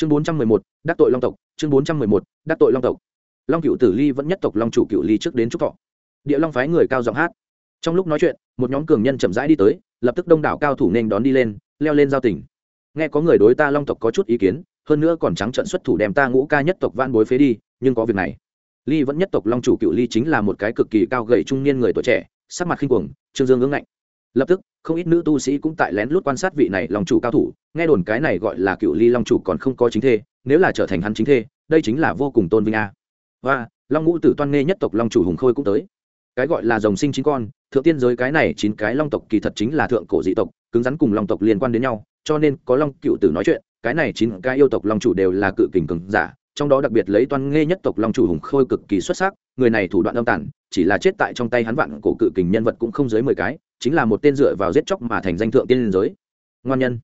chương bốn trăm mười một, đắc tội long tộc, chương bốn trăm mười một, đắc tội long tộc. Long cựu tử ly vẫn nhất tộc long chủ cựu ly trước đến trúc thọ. Địa long phái người cao giọng hát. Trong lúc nói chuyện, một nhóm cường nhân chậm rãi đi tới, lập tức đông đảo cao thủ nên đón đi lên, leo lên giao tỉnh. Nghe có người đối ta long tộc có chút ý kiến, hơn nữa còn trắng trận xuất thủ đem ta ngũ ca nhất tộc van bối phế đi, nhưng có việc này. Ly vẫn nhất tộc long chủ cựu ly chính là một cái cực kỳ cao gầy trung niên người tuổi trẻ, sắc mặt khinh cuồng, trương dương ngưỡng ngạnh. Lập tức, không ít nữ tu sĩ cũng tại lén lút quan sát vị này long chủ cao thủ nghe đồn cái này gọi là cựu ly long chủ còn không có chính thê, nếu là trở thành hắn chính thê, đây chính là vô cùng tôn vinh a. Và, long ngũ tử toan nghe nhất tộc long chủ hùng khôi cũng tới. Cái gọi là dòng sinh chín con, thượng tiên giới cái này chín cái long tộc kỳ thật chính là thượng cổ dị tộc, cứng rắn cùng long tộc liên quan đến nhau, cho nên có long cựu tử nói chuyện, cái này chín cái yêu tộc long chủ đều là cự kình cường giả, trong đó đặc biệt lấy toan nghe nhất tộc long chủ hùng khôi cực kỳ xuất sắc, người này thủ đoạn âm tản chỉ là chết tại trong tay hắn vạn cổ cự kình nhân vật cũng không dưới mười cái, chính là một tên dựa vào giết chóc mà thành danh thượng tiên giới. Ngoan nhân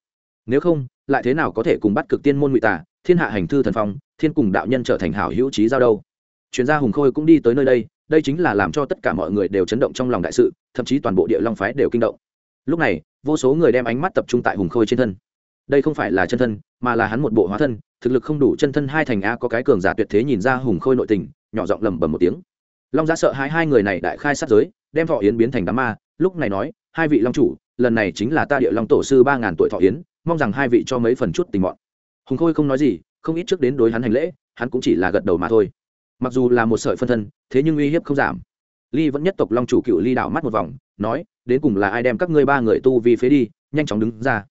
nếu không, lại thế nào có thể cùng bắt cực tiên môn ngụy tả thiên hạ hành thư thần phong, thiên cùng đạo nhân trở thành hảo hữu trí giao đâu? Chuyên gia hùng khôi cũng đi tới nơi đây đây chính là làm cho tất cả mọi người đều chấn động trong lòng đại sự, thậm chí toàn bộ địa long phái đều kinh động. Lúc này, vô số người đem ánh mắt tập trung tại hùng khôi trên thân. Đây không phải là chân thân, mà là hắn một bộ hóa thân, thực lực không đủ chân thân hai thành a có cái cường giả tuyệt thế nhìn ra hùng khôi nội tình, nhỏ giọng lầm bầm một tiếng. Long giá sợ hai hai người này đại khai sát giới, đem thọ yến biến thành đám ma, lúc này nói, hai vị long chủ, lần này chính là ta địa long tổ sư ba ngàn tuổi thọ yến mong rằng hai vị cho mấy phần chút tình mọn. Hùng khôi không nói gì, không ít trước đến đối hắn hành lễ, hắn cũng chỉ là gật đầu mà thôi. Mặc dù là một sợi phân thân, thế nhưng uy hiếp không giảm. Ly vẫn nhất tộc long chủ cựu ly đảo mắt một vòng, nói, đến cùng là ai đem các ngươi ba người tu vi phế đi, nhanh chóng đứng ra.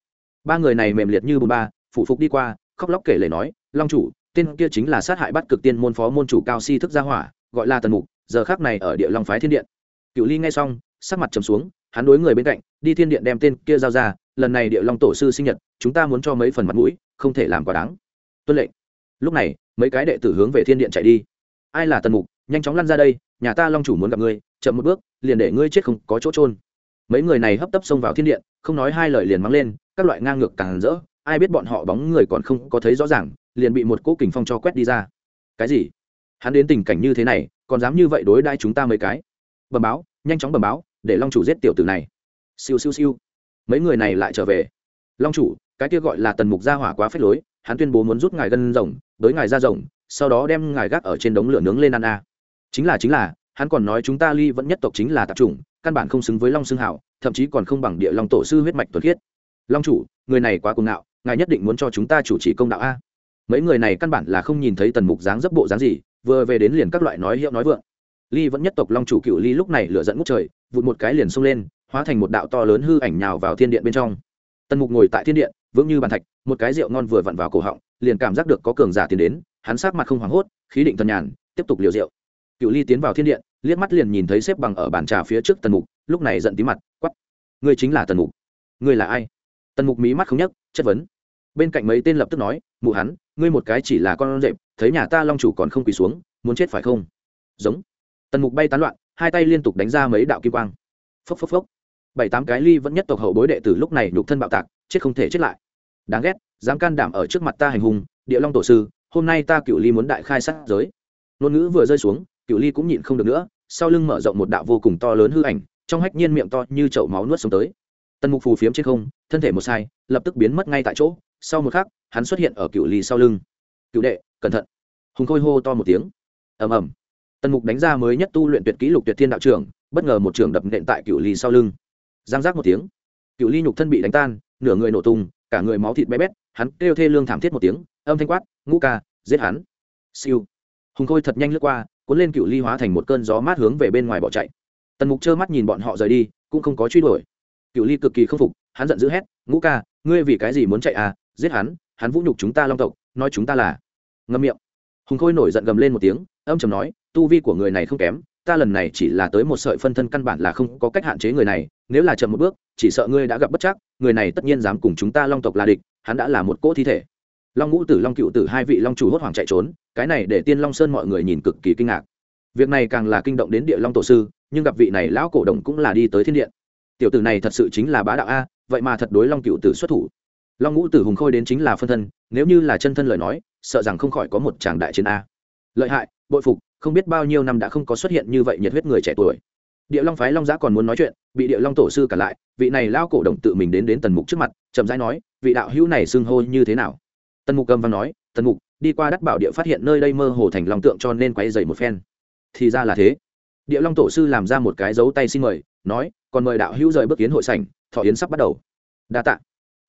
Ba người này mềm liệt như bùn ba, phủ phục đi qua, khóc lóc kể lể nói, long chủ, tên kia chính là sát hại bắt cực tiên môn phó môn chủ cao si thức gia hỏa, gọi là tần mục, giờ khác này ở địa long phái thiên điện. Cựu ly nghe xong, sắc mặt trầm xuống, hắn đối người bên cạnh, đi thiên điện đem tên kia giao ra lần này địa long tổ sư sinh nhật, chúng ta muốn cho mấy phần mặt mũi, không thể làm quá đáng. Tuân lệnh. Lúc này, mấy cái đệ tử hướng về thiên điện chạy đi. Ai là tần mục, nhanh chóng lăn ra đây, nhà ta long chủ muốn gặp ngươi, chậm một bước, liền để ngươi chết không có chỗ trôn mấy người này hấp tấp xông vào thiên điện, không nói hai lời liền mắng lên, các loại ngang ngược càng rỡ, ai biết bọn họ bóng người còn không có thấy rõ ràng, liền bị một cỗ kình phong cho quét đi ra. Cái gì? Hắn đến tình cảnh như thế này, còn dám như vậy đối đãi chúng ta mấy cái? Bầm báo, nhanh chóng bầm báo, để long chủ giết tiểu tử này. Siêu siêu siêu mấy người này lại trở về. Long chủ, cái kia gọi là tần mục gia hỏa quá phết lối, hắn tuyên bố muốn rút ngài gân rồng tới ngài ra rồng, sau đó đem ngài gác ở trên đống lửa nướng lên ăn a. Chính là chính là, hắn còn nói chúng ta ly vẫn nhất tộc chính là tạp chủng, căn bản không xứng với long xương hảo, thậm chí còn không bằng địa long tổ sư huyết mạch tuật khiết. Long chủ, người này quá cuồng ngạo, ngài nhất định muốn cho chúng ta chủ trì công đạo a. Mấy người này căn bản là không nhìn thấy tần mục dáng dấp bộ dáng gì, vừa về đến liền các loại nói hiệu nói vượng. Ly vẫn nhất tộc long chủ cựu ly lúc này lửa dẫn ngút trời, vụt một cái liền xông lên hóa thành một đạo to lớn hư ảnh nhào vào thiên điện bên trong. Tần mục ngồi tại thiên điện, vững như bàn thạch, một cái rượu ngon vừa vặn vào cổ họng, liền cảm giác được có cường giả tiến đến, hắn sát mặt không hoảng hốt, khí định thần nhàn, tiếp tục liều rượu. Cựu ly tiến vào thiên điện, liếc mắt liền nhìn thấy xếp bằng ở bàn trà phía trước tần mục, lúc này giận tí mặt quắp ngươi chính là tần mục. Ngươi là ai? Tần mục mí mắt không nhấc, chất vấn. Bên cạnh mấy tên lập tức nói, mụ hắn, ngươi một cái chỉ là con rệp, thấy nhà ta long chủ còn không quỳ xuống, muốn chết phải không? Giống. Tần mục bay tán loạn, hai tay liên tục đánh ra mấy đạo kim quang. Phốc phốc phốc bảy tám cái ly vẫn nhất tộc hậu bối đệ tử lúc này nhục thân bạo tạc, chết không thể chết lại. Đáng ghét, dám can đảm ở trước mặt ta hành hùng địa long tổ sư, hôm nay ta cựu ly muốn đại khai sát giới. Ngôn ngữ vừa rơi xuống, cựu ly cũng nhịn không được nữa, sau lưng mở rộng một đạo vô cùng to lớn hư ảnh, trong hách nhiên miệng to như chậu máu nuốt xuống tới. Tần mục phù phiếm trên không, thân thể một sai, lập tức biến mất ngay tại chỗ, sau một khắc, hắn xuất hiện ở cựu ly sau lưng. Cựu đệ, cẩn thận. Hùng khôi hô to một tiếng. Ầm ầm. Tần mục đánh ra mới nhất tu luyện tuyệt kỹ lục tuyệt thiên đạo trưởng, bất ngờ một trường đập nện tại cựu ly sau lưng giang giác một tiếng. Cựu ly nhục thân bị đánh tan, nửa người nổ tung, cả người máu thịt bé bét, hắn kêu thê lương thảm thiết một tiếng, âm thanh quát, ngũ ca, giết hắn. Siêu. Hùng khôi thật nhanh lướt qua, cuốn lên cựu ly hóa thành một cơn gió mát hướng về bên ngoài bỏ chạy. Tần mục trơ mắt nhìn bọn họ rời đi, cũng không có truy đuổi. Cựu ly cực kỳ k phục, hắn giận dữ hét, ngũ ca, ngươi vì cái gì muốn chạy à? Giết hắn hắn vũ nhục chúng ta long tộc, nói chúng ta là ngâm miệng. Hùng khôi nổi giận gầm lên một tiếng, âm chầm nói, tu vi của người này không kém ta lần này chỉ là tới một sợi phân thân căn bản là không có cách hạn chế người này, nếu là chậm một bước, chỉ sợ ngươi đã gặp bất chắc, người này tất nhiên dám cùng chúng ta long tộc là địch, hắn đã là một cỗ thi thể. Long ngũ tử, long cựu tử, hai vị long chủ hốt hoảng chạy trốn, cái này để tiên long sơn mọi người nhìn cực kỳ kinh ngạc. Việc này càng là kinh động đến địa long tổ sư, nhưng gặp vị này lão cổ đồng cũng là đi tới thiên điện. Tiểu tử này thật sự chính là bá đạo a, vậy mà thật đối long cựu tử xuất thủ. Long ngũ tử hùng khôi đến chính là phân thân, nếu như là chân thân lời nói, sợ rằng không khỏi có một tràng đại chiến a. Lợi hại, bội phục không biết bao nhiêu năm đã không có xuất hiện như vậy nhiệt huyết người trẻ tuổi. Địa long phái long giã còn muốn nói chuyện, bị địa long tổ sư cả lại, vị này lao cổ động tự mình đến đến tần mục trước mặt, chậm rãi nói, vị đạo hữu này xưng hô như thế nào? Tần mục cầm văn nói, tần mục, đi qua đắc bảo địa phát hiện nơi đây mơ hồ thành long tượng cho nên quay dày một phen. Thì ra là thế. Địa long tổ sư làm ra một cái dấu tay xin mời, nói, còn mời đạo hữu rời bước yến hội sảnh, thọ yến sắp bắt đầu. Đa tạ.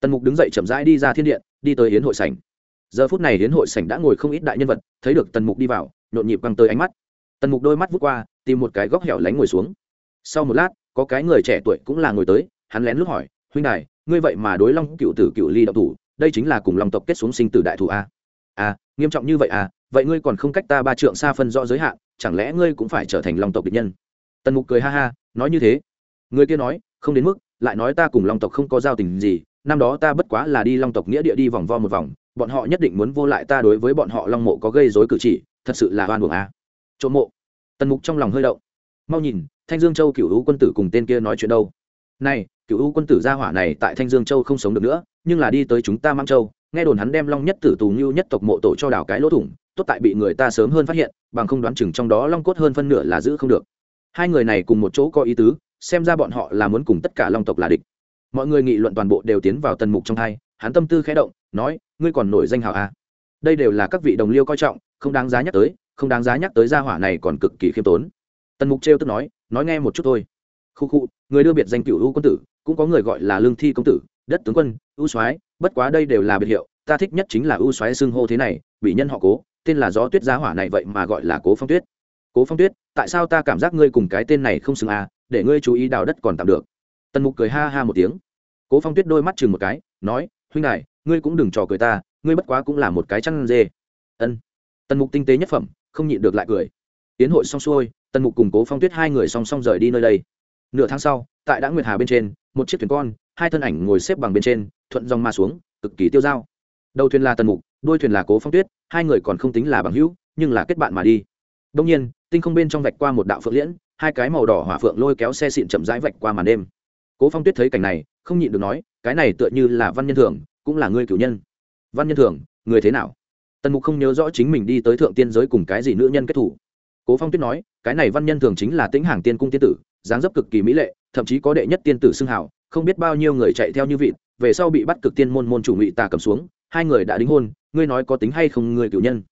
Tần mục đứng dậy chậm rãi đi ra thiên điện, đi tới yến hội sảnh giờ phút này đến hội sảnh đã ngồi không ít đại nhân vật, thấy được tần mục đi vào, nhộn nhịp căng tới ánh mắt. Tần mục đôi mắt vút qua, tìm một cái góc hẻo lánh ngồi xuống. Sau một lát, có cái người trẻ tuổi cũng là ngồi tới, hắn lén lút hỏi, huynh đài, ngươi vậy mà đối long cựu tử cựu ly đạo thủ, đây chính là cùng long tộc kết xuống sinh tử đại thủ a? À nghiêm trọng như vậy à? Vậy ngươi còn không cách ta ba trượng xa phân rõ giới hạn, chẳng lẽ ngươi cũng phải trở thành long tộc địch nhân? Tần mục cười ha ha, nói như thế. Người kia nói, không đến mức, lại nói ta cùng long tộc không có giao tình gì, năm đó ta bất quá là đi long tộc nghĩa địa đi vòng vo một vòng bọn họ nhất định muốn vô lại ta đối với bọn họ long mộ có gây dối cử chỉ, thật sự là oan buồng à. trộm mộ. Tần mục trong lòng hơi động. Mau nhìn, thanh dương châu cựu hữu quân tử cùng tên kia nói chuyện đâu. Này cựu hữu quân tử gia hỏa này tại thanh dương châu không sống được nữa, nhưng là đi tới chúng ta mang châu, nghe đồn hắn đem long nhất tử tù như nhất tộc mộ tổ cho đào cái lỗ thủng, tốt tại bị người ta sớm hơn phát hiện, bằng không đoán chừng trong đó long cốt hơn phân nửa là giữ không được. Hai người này cùng một chỗ có ý tứ, xem ra bọn họ là muốn cùng tất cả long tộc là địch. Mọi người nghị luận toàn bộ đều tiến vào tần mục trong hai, hắn tâm tư khẽ động, nói ngươi còn nổi danh hào à. đây đều là các vị đồng liêu coi trọng, không đáng giá nhắc tới, không đáng giá nhắc tới gia hỏa này còn cực kỳ khiêm tốn. Tần mục trêu tức nói nói nghe một chút thôi. Khu khu, người đưa biệt danh cựu u quân tử, cũng có người gọi là lương thi công tử, đất tướng quân ưu soái, bất quá đây đều là biệt hiệu, ta thích nhất chính là ưu soái xưng hô thế này, bị nhân họ cố, tên là gió tuyết giá hỏa này vậy mà gọi là cố phong tuyết. Cố phong tuyết, tại sao ta cảm giác ngươi cùng cái tên này không xứng à để ngươi chú ý đào đất còn tạm được. Tần mục cười ha ha một tiếng. Cố phong tuyết đôi mắt chừng một cái, nói, huynh này ngươi cũng đừng trò cười ta, ngươi bất quá cũng là một cái chăn dê. Ân. Tần mục tinh tế nhất phẩm, không nhịn được lại cười. Tiến hội xong xuôi, tần mục cùng cố phong tuyết hai người song song rời đi nơi đây. Nửa tháng sau, tại đã nguyệt hà bên trên, một chiếc thuyền con, hai thân ảnh ngồi xếp bằng bên trên, thuận dòng ma xuống, cực kỳ tiêu dao. Đầu thuyền là tần mục đôi thuyền là cố phong tuyết, hai người còn không tính là bằng hữu, nhưng là kết bạn mà đi. Đông nhiên, tinh không bên trong vạch qua một đạo phượng liễn, hai cái màu đỏ hỏa phượng lôi kéo xe xịn chậm rãi vạch qua màn đêm. Cố phong tuyết thấy cảnh này, không nhịn được nói, cái này tựa như là văn nhân thường cũng là ngươi cửu nhân. Văn nhân thường người thế nào? Tần mục không nhớ rõ chính mình đi tới thượng tiên giới cùng cái gì nữ nhân kết thủ. Cố phong tuyết nói, cái này văn nhân thường chính là tĩnh hàng tiên cung tiên tử, dáng dấp cực kỳ mỹ lệ, thậm chí có đệ nhất tiên tử xưng hào, không biết bao nhiêu người chạy theo như vịt, về sau bị bắt cực tiên môn môn chủ ngụy tà cầm xuống, hai người đã đính hôn, ngươi nói có tính hay không người cựu nhân?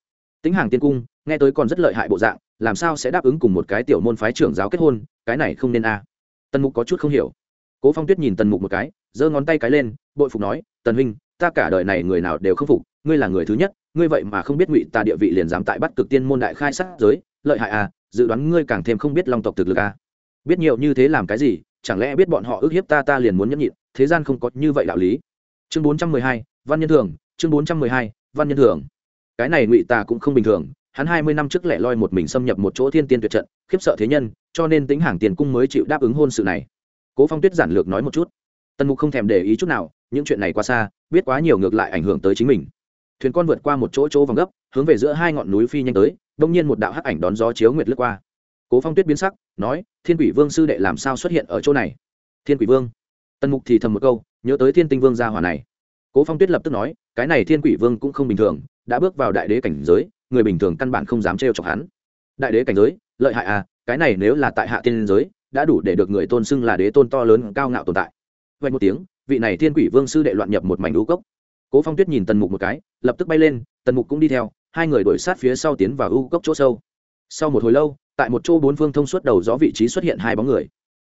Tính hàng tiên cung, nghe tới còn rất lợi hại bộ dạng, làm sao sẽ đáp ứng cùng một cái tiểu môn phái trưởng giáo kết hôn, cái này không nên a. À. tần mục có chút không hiểu. Cố phong tuyết nhìn tần mục một cái, giơ ngón tay cái lên, bội phục nói tần huynh, ta cả đời này người nào đều không phục, ngươi là người thứ nhất, ngươi vậy mà không biết ngụy ta địa vị liền dám tại bắt cực tiên môn đại khai sát giới, lợi hại à dự đoán ngươi càng thêm không biết long tộc thực lực à. Biết nhiều như thế làm cái gì, chẳng lẽ biết bọn họ ức hiếp ta ta liền muốn nhẫn nhịn, thế gian không có như vậy đạo lý. Chương bốn trăm mười hai, văn nhân thường chương bốn trăm mười hai, văn nhân thường cái này ngụy ta cũng không bình thường, hắn hai mươi năm trước lẻ loi một mình xâm nhập một chỗ thiên tiên tuyệt trận, khiếp sợ thế nhân, cho nên tính hàng tiền cung mới chịu đáp ứng hôn sự này. Cố phong tuyết giản lược nói một chút tần mục không thèm để ý chút nào, những chuyện này quá xa, biết quá nhiều ngược lại ảnh hưởng tới chính mình. Thuyền con vượt qua một chỗ chỗ vòng gấp, hướng về giữa hai ngọn núi phi nhanh tới, đông nhiên một đạo hắc ảnh đón gió chiếu nguyệt lướt qua. Cố phong tuyết biến sắc, nói, thiên quỷ vương sư đệ làm sao xuất hiện ở chỗ này? Thiên quỷ vương? Tần mục thì thầm một câu, nhớ tới thiên tinh vương gia hỏa này. Cố phong tuyết lập tức nói, cái này thiên quỷ vương cũng không bình thường, đã bước vào đại đế cảnh giới, người bình thường căn bản không dám trêu chọc hắn. Đại đế cảnh giới? Lợi hại à cái này nếu là tại hạ tiên giới, đã đủ để được người tôn xưng là đế tôn to lớn cao ngạo tồn tại vay một tiếng, vị này thiên quỷ vương sư đệ loạn nhập một mảnh ưu cốc. Cố phong tuyết nhìn tần mục một cái, lập tức bay lên, tần mục cũng đi theo, hai người đuổi sát phía sau tiến vào u cốc chỗ sâu. Sau một hồi lâu, tại một chỗ bốn phương thông suốt đầu gió vị trí xuất hiện hai bóng người.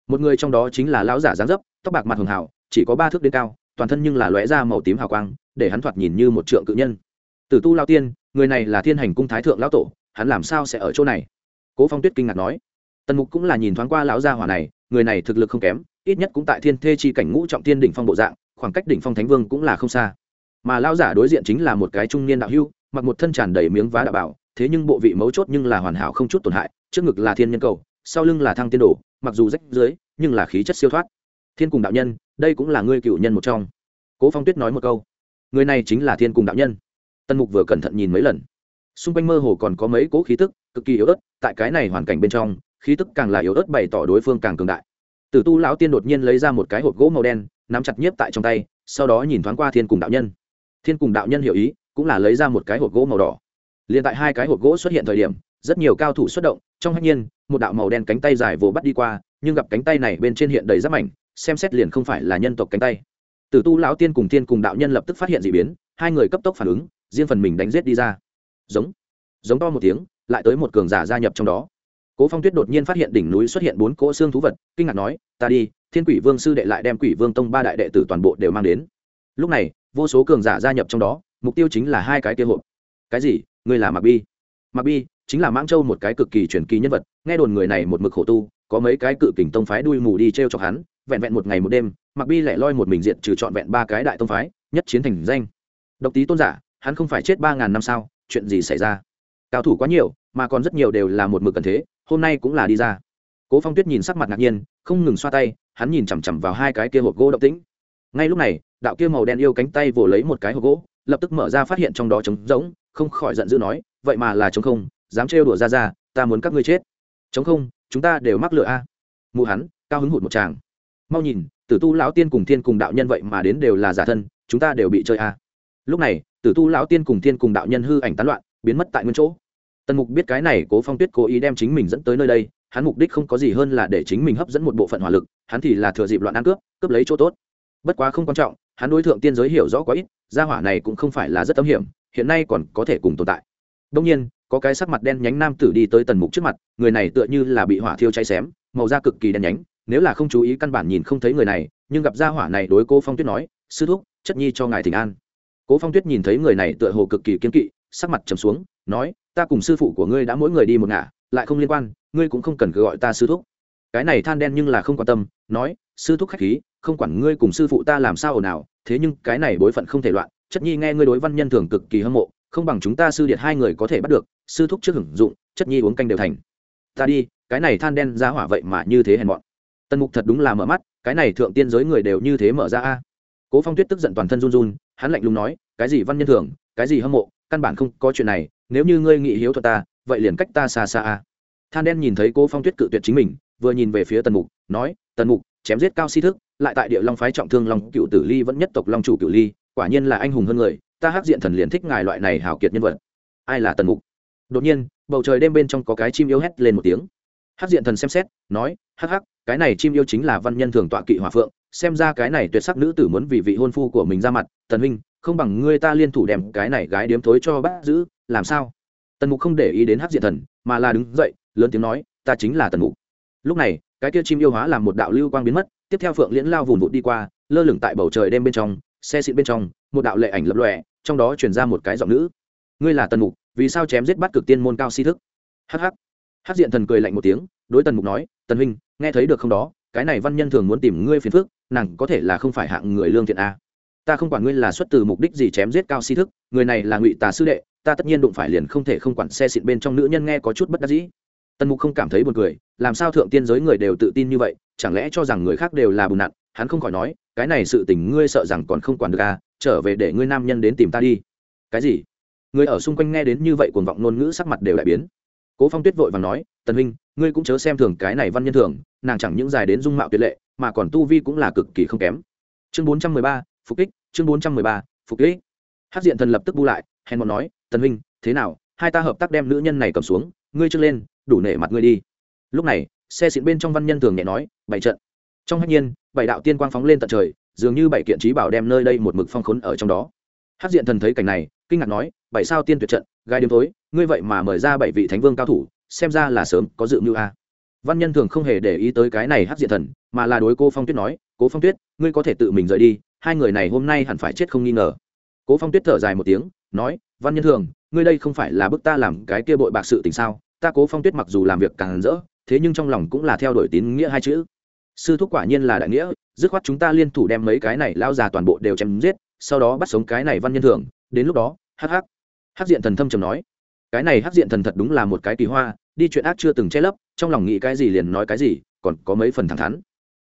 Một người trong đó chính là lão giả dáng dấp, tóc bạc mặt hường hảo chỉ có ba thước đến cao, toàn thân nhưng là lóe ra màu tím hào quang, để hắn thoạt nhìn như một trượng cự nhân. Tử tu lao tiên, người này là thiên hành cung thái thượng lão tổ, hắn làm sao sẽ ở chỗ này? Cố phong tuyết kinh ngạc nói. Tần mục cũng là nhìn thoáng qua lão gia hỏa này, người này thực lực không kém ít nhất cũng tại thiên thê chi cảnh ngũ trọng tiên đỉnh phong bộ dạng, khoảng cách đỉnh phong thánh vương cũng là không xa. Mà lão giả đối diện chính là một cái trung niên đạo hưu, mặc một thân tràn đầy miếng vá đạo bảo, thế nhưng bộ vị mấu chốt nhưng là hoàn hảo không chút tổn hại, trước ngực là thiên nhân cầu, sau lưng là thăng tiên đồ, mặc dù rách dưới, nhưng là khí chất siêu thoát. Thiên cùng đạo nhân, đây cũng là ngươi cựu nhân một trong. Cố phong tuyết nói một câu. Người này chính là thiên cùng đạo nhân. Tân mục vừa cẩn thận nhìn mấy lần. Xung quanh mơ hồ còn có mấy cố khí tức, cực kỳ yếu ớt, tại cái này hoàn cảnh bên trong, khí tức càng là yếu ớt bày tỏ đối phương càng cường đại tử tu lão tiên đột nhiên lấy ra một cái hộp gỗ màu đen, nắm chặt nhiếp tại trong tay, sau đó nhìn thoáng qua thiên cùng đạo nhân. Thiên cùng đạo nhân hiểu ý, cũng là lấy ra một cái hộp gỗ màu đỏ. Liền tại hai cái hộp gỗ xuất hiện thời điểm, rất nhiều cao thủ xuất động, trong hạnh nhiên, một đạo màu đen cánh tay dài vồ bắt đi qua, nhưng gặp cánh tay này bên trên hiện đầy giáp mảnh, xem xét liền không phải là nhân tộc cánh tay. Tử tu lão tiên cùng Thiên cùng đạo nhân lập tức phát hiện d ị biến, hai người cấp tốc phản ứng, riêng phần mình đánh giết đi ra. Giống. Giống to một tiếng, lại tới một cường giả gia nhập trong đó cố phong tuyết đột nhiên phát hiện đỉnh núi xuất hiện bốn cỗ xương thú vật, kinh ngạc nói, ta đi, thiên quỷ vương sư đệ lại đem quỷ vương tông ba đại đệ tử toàn bộ đều mang đến. Lúc này, vô số cường giả gia nhập trong đó, mục tiêu chính là hai cái kia hộp. Cái gì? Ngươi là mạc bi? Mạc bi chính là mãng châu một cái cực kỳ truyền kỳ nhân vật, nghe đồn người này một mực khổ tu, có mấy cái cự kình tông phái đuôi mù đi t r e o chọc hắn, vẹn vẹn một ngày một đêm, mạc bi lại loi một mình diện trừ trọn vẹn ba cái đại tông phái, nhất chiến thành danh. Độc tý tôn giả, hắn không phải chết ba ngàn năm sao, chuyện gì xảy ra? Cao thủ quá nhiều, mà còn rất nhiều đều là một mực cần thế hôm nay cũng là đi ra. Cố phong tuyết nhìn sắc mặt ngạc nhiên, không ngừng xoa tay, hắn nhìn chằm chằm vào hai cái kia hộp gỗ động tĩnh. Ngay lúc này, đạo kia màu đen yêu cánh tay vồ lấy một cái hộp gỗ, lập tức mở ra phát hiện trong đó trống rỗng, không khỏi giận dữ nói, vậy mà là trống không, dám trêu đùa ra ra, ta muốn các ngươi chết. Trống không, chúng ta đều mắc lựa a. Mụ hắn, cao hứng hụt một tràng. Mau nhìn, tử tu lão tiên cùng thiên cùng đạo nhân vậy mà đến đều là giả thân, chúng ta đều bị chơi a. Lúc này, tử tu lão tiên cùng thiên cùng đạo nhân hư ảnh tán loạn, biến mất tại nguyên chỗ tần mục biết cái này cố phong tuyết cố ý đem chính mình dẫn tới nơi đây, hắn mục đích không có gì hơn là để chính mình hấp dẫn một bộ phận hỏa lực, hắn thì là thừa dịp loạn ăn cướp cướp lấy chỗ tốt. Bất quá không quan trọng, hắn đối tượng tiên giới hiểu rõ quá ít, gia hỏa này cũng không phải là rất tâm hiểm, hiện nay còn có thể cùng tồn tại. Đông nhiên, có cái sắc mặt đen nhánh nam tử đi tới tần mục trước mặt, người này tựa như là bị hỏa thiêu cháy xém, màu da cực kỳ đen nhánh, nếu là không chú ý căn bản nhìn không thấy người này, nhưng gặp gia hỏa này đối cô phong tuyết nói, sư thúc, chất nhi cho ngài thỉnh an. Cố phong tuyết nhìn thấy người này tựa hồ cực kỳ kiên kỵ, sắc mặt trầm xuống, nói ta cùng sư phụ của ngươi đã mỗi người đi một ngả, lại không liên quan, ngươi cũng không cần cứ gọi ta sư thúc. Cái này than đen nhưng là không quan tâm, nói, sư thúc khách khí, không quản ngươi cùng sư phụ ta làm sao ồn ào, thế nhưng cái này bối phận không thể loạn, chất nhi nghe ngươi đối văn nhân thường cực kỳ hâm mộ, không bằng chúng ta sư điện hai người có thể bắt được, sư thúc trước hưởng dụng, chất nhi uống canh đều thành. Ta đi, cái này than đen ra hỏa vậy mà như thế hèn mọn. Tần mục thật đúng là mở mắt, cái này thượng tiên giới người đều như thế mở ra a. Cố phong tuyết tức giận toàn thân run run, hắn lạnh lùng nói, cái gì văn nhân thường, cái gì hâm mộ, căn bản không có chuyện này nếu như ngươi nghĩ hiếu thuật ta, vậy liền cách ta xa xa a than đen nhìn thấy cô phong tuyết cự tuyệt chính mình, vừa nhìn về phía tần mục, nói, tần mục, chém giết cao si thức, lại tại địa long phái trọng thương long cựu tử ly vẫn nhất tộc long chủ cựu ly, quả nhiên là anh hùng hơn người, ta hắc diện thần liền thích ngài loại này hào kiệt nhân vật. Ai là tần mục? Đột nhiên, bầu trời đêm bên trong có cái chim yêu hét lên một tiếng. Hắc diện thần xem xét, nói, hắc hắc, cái này chim yêu chính là văn nhân thường tọa kỵ hòa phượng, xem ra cái này tuyệt sắc nữ tử muốn vì vị hôn phu của mình ra mặt, tần huynh, không bằng ngươi ta liên thủ đem cái này gái điếm thối cho bác giữ làm sao? Tần mục không để ý đến Hát diện thần, mà là đứng dậy, lớn tiếng nói, ta chính là tần mục. Lúc này, cái kia chim yêu hóa làm một đạo lưu quang biến mất, tiếp theo phượng liễn lao vùn vụt đi qua, lơ lửng tại bầu trời đêm bên trong, xe xịn bên trong, một đạo lệ ảnh lập lòe, trong đó truyền ra một cái giọng nữ. Ngươi là tần mục, vì sao chém giết bắt cực tiên môn cao si thức? Hh Hát diện thần cười lạnh một tiếng, đối tần mục nói, tần huynh, nghe thấy được không đó? Cái này văn nhân thường muốn tìm ngươi phiền phức, nàng có thể là không phải hạng người lương thiện a. Ta không quản ngươi là xuất từ mục đích gì chém giết cao si thức, người này là ngụy tà sư đệ ta tất nhiên đụng phải liền không thể không quản xe xịn bên trong nữ nhân nghe có chút bất đắc dĩ. Tần mục không cảm thấy buồn cười, làm sao thượng tiên giới người đều tự tin như vậy, chẳng lẽ cho rằng người khác đều là bùn nặn? Hắn không khỏi nói, cái này sự tình ngươi sợ rằng còn không quản được à trở về để ngươi nam nhân đến tìm ta đi. Cái gì? Người ở xung quanh nghe đến như vậy cuồng vọng ngôn ngữ sắc mặt đều đại biến. Cố phong tuyết vội và nói, tần huynh, ngươi cũng chớ xem thường cái này văn nhân thường, nàng chẳng những dài đến dung mạo tuyệt lệ, mà còn tu vi cũng là cực kỳ không kém. Chương bốn trăm mười ba, phục kích, chương bốn trăm mười ba, phục kích. Hát diện thần lập tức bu lại, hèn bọn nói tần huynh, thế nào? Hai ta hợp tác đem nữ nhân này cầm xuống, ngươi trước lên, đủ nể mặt ngươi đi. Lúc này, xe xịn bên trong văn nhân thường nhẹ nói, bảy trận. Trong hạnh nhiên, bảy đạo tiên quang phóng lên tận trời, dường như bảy kiện trí bảo đem nơi đây một mực phong khốn ở trong đó. Hát diện thần thấy cảnh này, kinh ngạc nói, bảy sao tiên tuyệt trận, gai đêm tối, ngươi vậy mà mời ra bảy vị thánh vương cao thủ, xem ra là sớm có dự mưu a. Văn nhân thường không hề để ý tới cái này hát diện thần, mà là đối cô phong tuyết nói, cố phong tuyết, ngươi có thể tự mình rời đi, hai người này hôm nay hẳn phải chết không nghi ngờ cố phong tuyết thở dài một tiếng, nói, văn nhân thường, ngươi đây không phải là bức ta làm cái kia bội bạc sự tình sao? Ta cố phong tuyết mặc dù làm việc càng rỡ, thế nhưng trong lòng cũng là theo đuổi tín nghĩa hai chữ. Sư thúc quả nhiên là đại nghĩa, dứt khoát chúng ta liên thủ đem mấy cái này lao già toàn bộ đều chém giết, sau đó bắt sống cái này văn nhân thường. Đến lúc đó, hắc hắc. Hắc diện thần thâm trầm nói, cái này hắc diện thần thật đúng là một cái kỳ hoa, đi chuyện ác chưa từng che lấp, trong lòng nghĩ cái gì liền nói cái gì, còn có mấy phần thẳng thắn.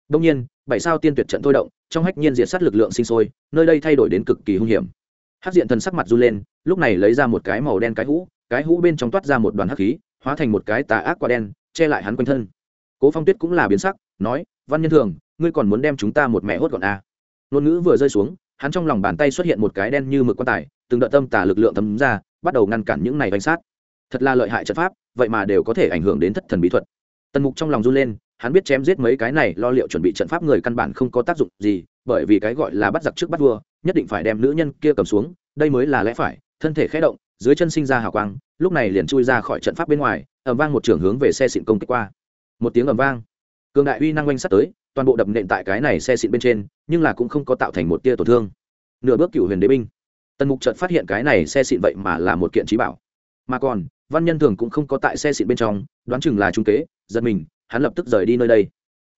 Đông nhiên, bảy sao tiên tuyệt trận thôi động, trong hách nhiên diện sát lực lượng sinh sôi, nơi đây thay đổi đến cực kỳ hung hiểm hắc diện thần sắc mặt run lên, lúc này lấy ra một cái màu đen cái hũ cái hũ bên trong toát ra một đoàn hắc khí, hóa thành một cái tà ác quả đen, che lại hắn quanh thân. Cố phong tuyết cũng là biến sắc, nói, văn nhân thường, ngươi còn muốn đem chúng ta một mẹ hốt gọn à. ngôn ngữ vừa rơi xuống, hắn trong lòng bàn tay xuất hiện một cái đen như mực quan tài, từng đợt tâm tả lực lượng thấm ra, bắt đầu ngăn cản những này bánh sát. Thật là lợi hại trận pháp, vậy mà đều có thể ảnh hưởng đến thất thần bí thuật. Tần mục trong lòng run lên, hắn biết chém giết mấy cái này lo liệu chuẩn bị trận pháp người căn bản không có tác dụng gì, bởi vì cái gọi là bắt giặc trước bắt vua nhất định phải đem nữ nhân kia cầm xuống, đây mới là lẽ phải, thân thể khẽ động, dưới chân sinh ra hào quang, lúc này liền chui ra khỏi trận pháp bên ngoài ẩm vang một trường hướng về xe xịn công kích qua. Một tiếng ẩm vang, cường đại uy năng oanh sắt tới, toàn bộ đập nện tại cái này xe xịn bên trên, nhưng là cũng không có tạo thành một tia tổn thương. Nửa bước cựu huyền đế binh. Tần mục chợt phát hiện cái này xe xịn vậy mà là một kiện trí bảo. Mà còn, văn nhân thường cũng không có tại xe xịn bên trong, đoán chừng là trung kế, giật mình, hắn lập tức rời đi nơi đây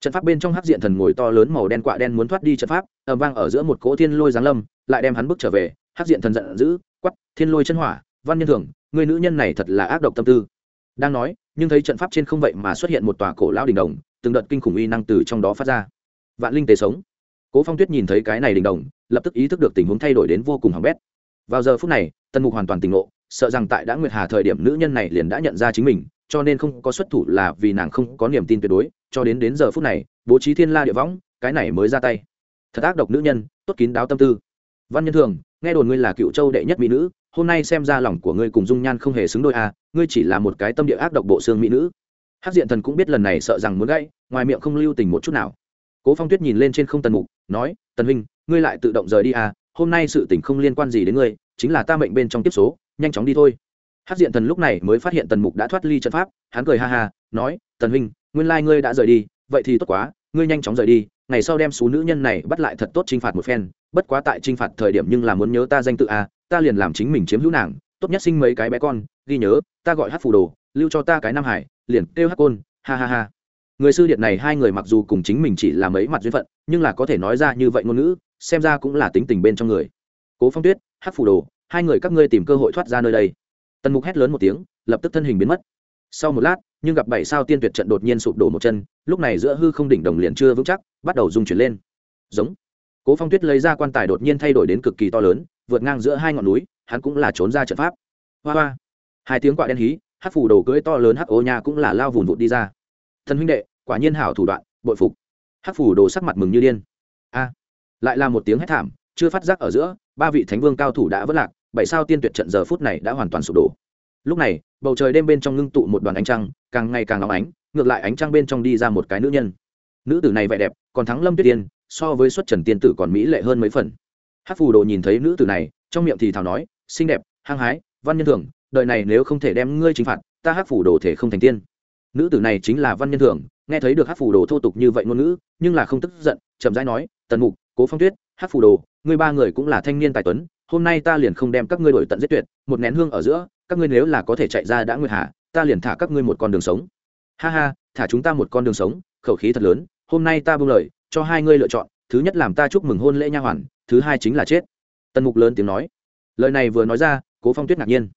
trận pháp bên trong hắc diện thần ngồi to lớn màu đen quạ đen muốn thoát đi trận pháp, ầm vang ở giữa một cỗ thiên lôi giáng lâm, lại đem hắn bước trở về, hắc diện thần giận dữ quắp thiên lôi chân hỏa, văn nhân thường người nữ nhân này thật là ác độc tâm tư. Đang nói, nhưng thấy trận pháp trên không vậy mà xuất hiện một tòa cổ lão đình đồng, từng đợt kinh khủng uy năng từ trong đó phát ra. Vạn linh tế sống. Cố phong tuyết nhìn thấy cái này đình đồng, lập tức ý thức được tình huống thay đổi đến vô cùng hỏng bét. Vào giờ phút này tân mục hoàn toàn tỉnh ngộ, sợ rằng tại đã nguyệt hà thời điểm nữ nhân này liền đã nhận ra chính mình cho nên không có xuất thủ là vì nàng không có niềm tin tuyệt đối, cho đến đến giờ phút này, bố trí thiên la địa võng, cái này mới ra tay. Thật ác độc nữ nhân, tốt kín đáo tâm tư. Văn nhân thường, nghe đồn ngươi là cựu châu đệ nhất mỹ nữ, hôm nay xem ra lòng của ngươi cùng dung nhan không hề xứng đôi à ngươi chỉ là một cái tâm địa ác độc bộ xương mỹ nữ. Hát diện thần cũng biết lần này sợ rằng muốn gãy, ngoài miệng không lưu tình một chút nào. Cố phong tuyết nhìn lên trên không tần mục, nói, tần huynh, ngươi lại tự động rời đi à hôm nay sự tình không liên quan gì đến ngươi, chính là ta mệnh bên trong tiếp số, nhanh chóng đi thôi hát diện thần lúc này mới phát hiện tần mục đã thoát ly trận pháp, hắn cười ha ha, nói, tần huynh, nguyên lai ngươi đã rời đi, vậy thì tốt quá, ngươi nhanh chóng rời đi, ngày sau đem số nữ nhân này bắt lại thật tốt t r i n h phạt một phen, bất quá tại t r i n h phạt thời điểm nhưng là muốn nhớ ta danh tự a ta liền làm chính mình chiếm hữu nàng, tốt nhất sinh mấy cái bé con, ghi nhớ, ta gọi hát phù đồ, lưu cho ta cái nam hải, liền kêu hát côn, ha ha ha. Người sư điện này hai người mặc dù cùng chính mình chỉ là mấy mặt duyên phận, nhưng là có thể nói ra như vậy ngôn ngữ, xem ra cũng là tính tình bên trong người. Cố phong tuyết hát phù đồ, hai người các ngươi tìm cơ hội thoát ra nơi đây tần mục hét lớn một tiếng, lập tức thân hình biến mất. Sau một lát, nhưng gặp bảy sao tiên tuyệt trận đột nhiên sụp đổ một chân, lúc này giữa hư không đỉnh đồng liền chưa vững chắc, bắt đầu dung chuyển lên. Giống. Cố phong tuyết lấy ra quan tài đột nhiên thay đổi đến cực kỳ to lớn, vượt ngang giữa hai ngọn núi, hắn cũng là trốn ra trận pháp. Hoa hoa. Hai tiếng quạ đen hí, hát phủ đồ cưỡi to lớn hắc ô nha cũng là lao vùn vụt đi ra. Thần huynh đệ, quả nhiên hảo thủ đoạn, bội phục. Hắc phủ đồ sắc mặt mừng như điên. A. Lại là một tiếng hét thảm, chưa phát giác ở giữa, ba vị thánh vương cao thủ đã vất lạc bảy sao tiên tuyệt trận giờ phút này đã hoàn toàn sụp đổ. Lúc này, bầu trời đêm bên trong ngưng tụ một đoàn ánh trăng, càng ngày càng nóng ánh, ngược lại ánh trăng bên trong đi ra một cái nữ nhân. Nữ tử này vẻ đẹp, còn thắng lâm tuyết tiên so với xuất trần tiên tử còn mỹ lệ hơn mấy phần. Hát phù đồ nhìn thấy nữ tử này, trong miệng thì thào nói, xinh đẹp, hăng hái, văn nhân thường đợi này nếu không thể đem ngươi trừng phạt, ta hát phù đồ thể không thành tiên. Nữ tử này chính là văn nhân thường nghe thấy được hát phù đồ thô tục như vậy ngôn ngữ, nhưng là không tức giận, chậm rãi nói, tần mục, cố phong tuyết hát phù đồ, ngươi ba người cũng là thanh niên tài tuấn hôm nay ta liền không đem các ngươi đổi tận giết tuyệt, một nén hương ở giữa, các ngươi nếu là có thể chạy ra đã nguyệt hạ ta liền thả các ngươi một con đường sống. Ha ha, thả chúng ta một con đường sống, khẩu khí thật lớn, hôm nay ta buông lời, cho hai ngươi lựa chọn, thứ nhất làm ta chúc mừng hôn lễ nha hoàn, thứ hai chính là chết. Tần mục lớn tiếng nói. Lời này vừa nói ra, cố phong tuyết ngạc nhiên.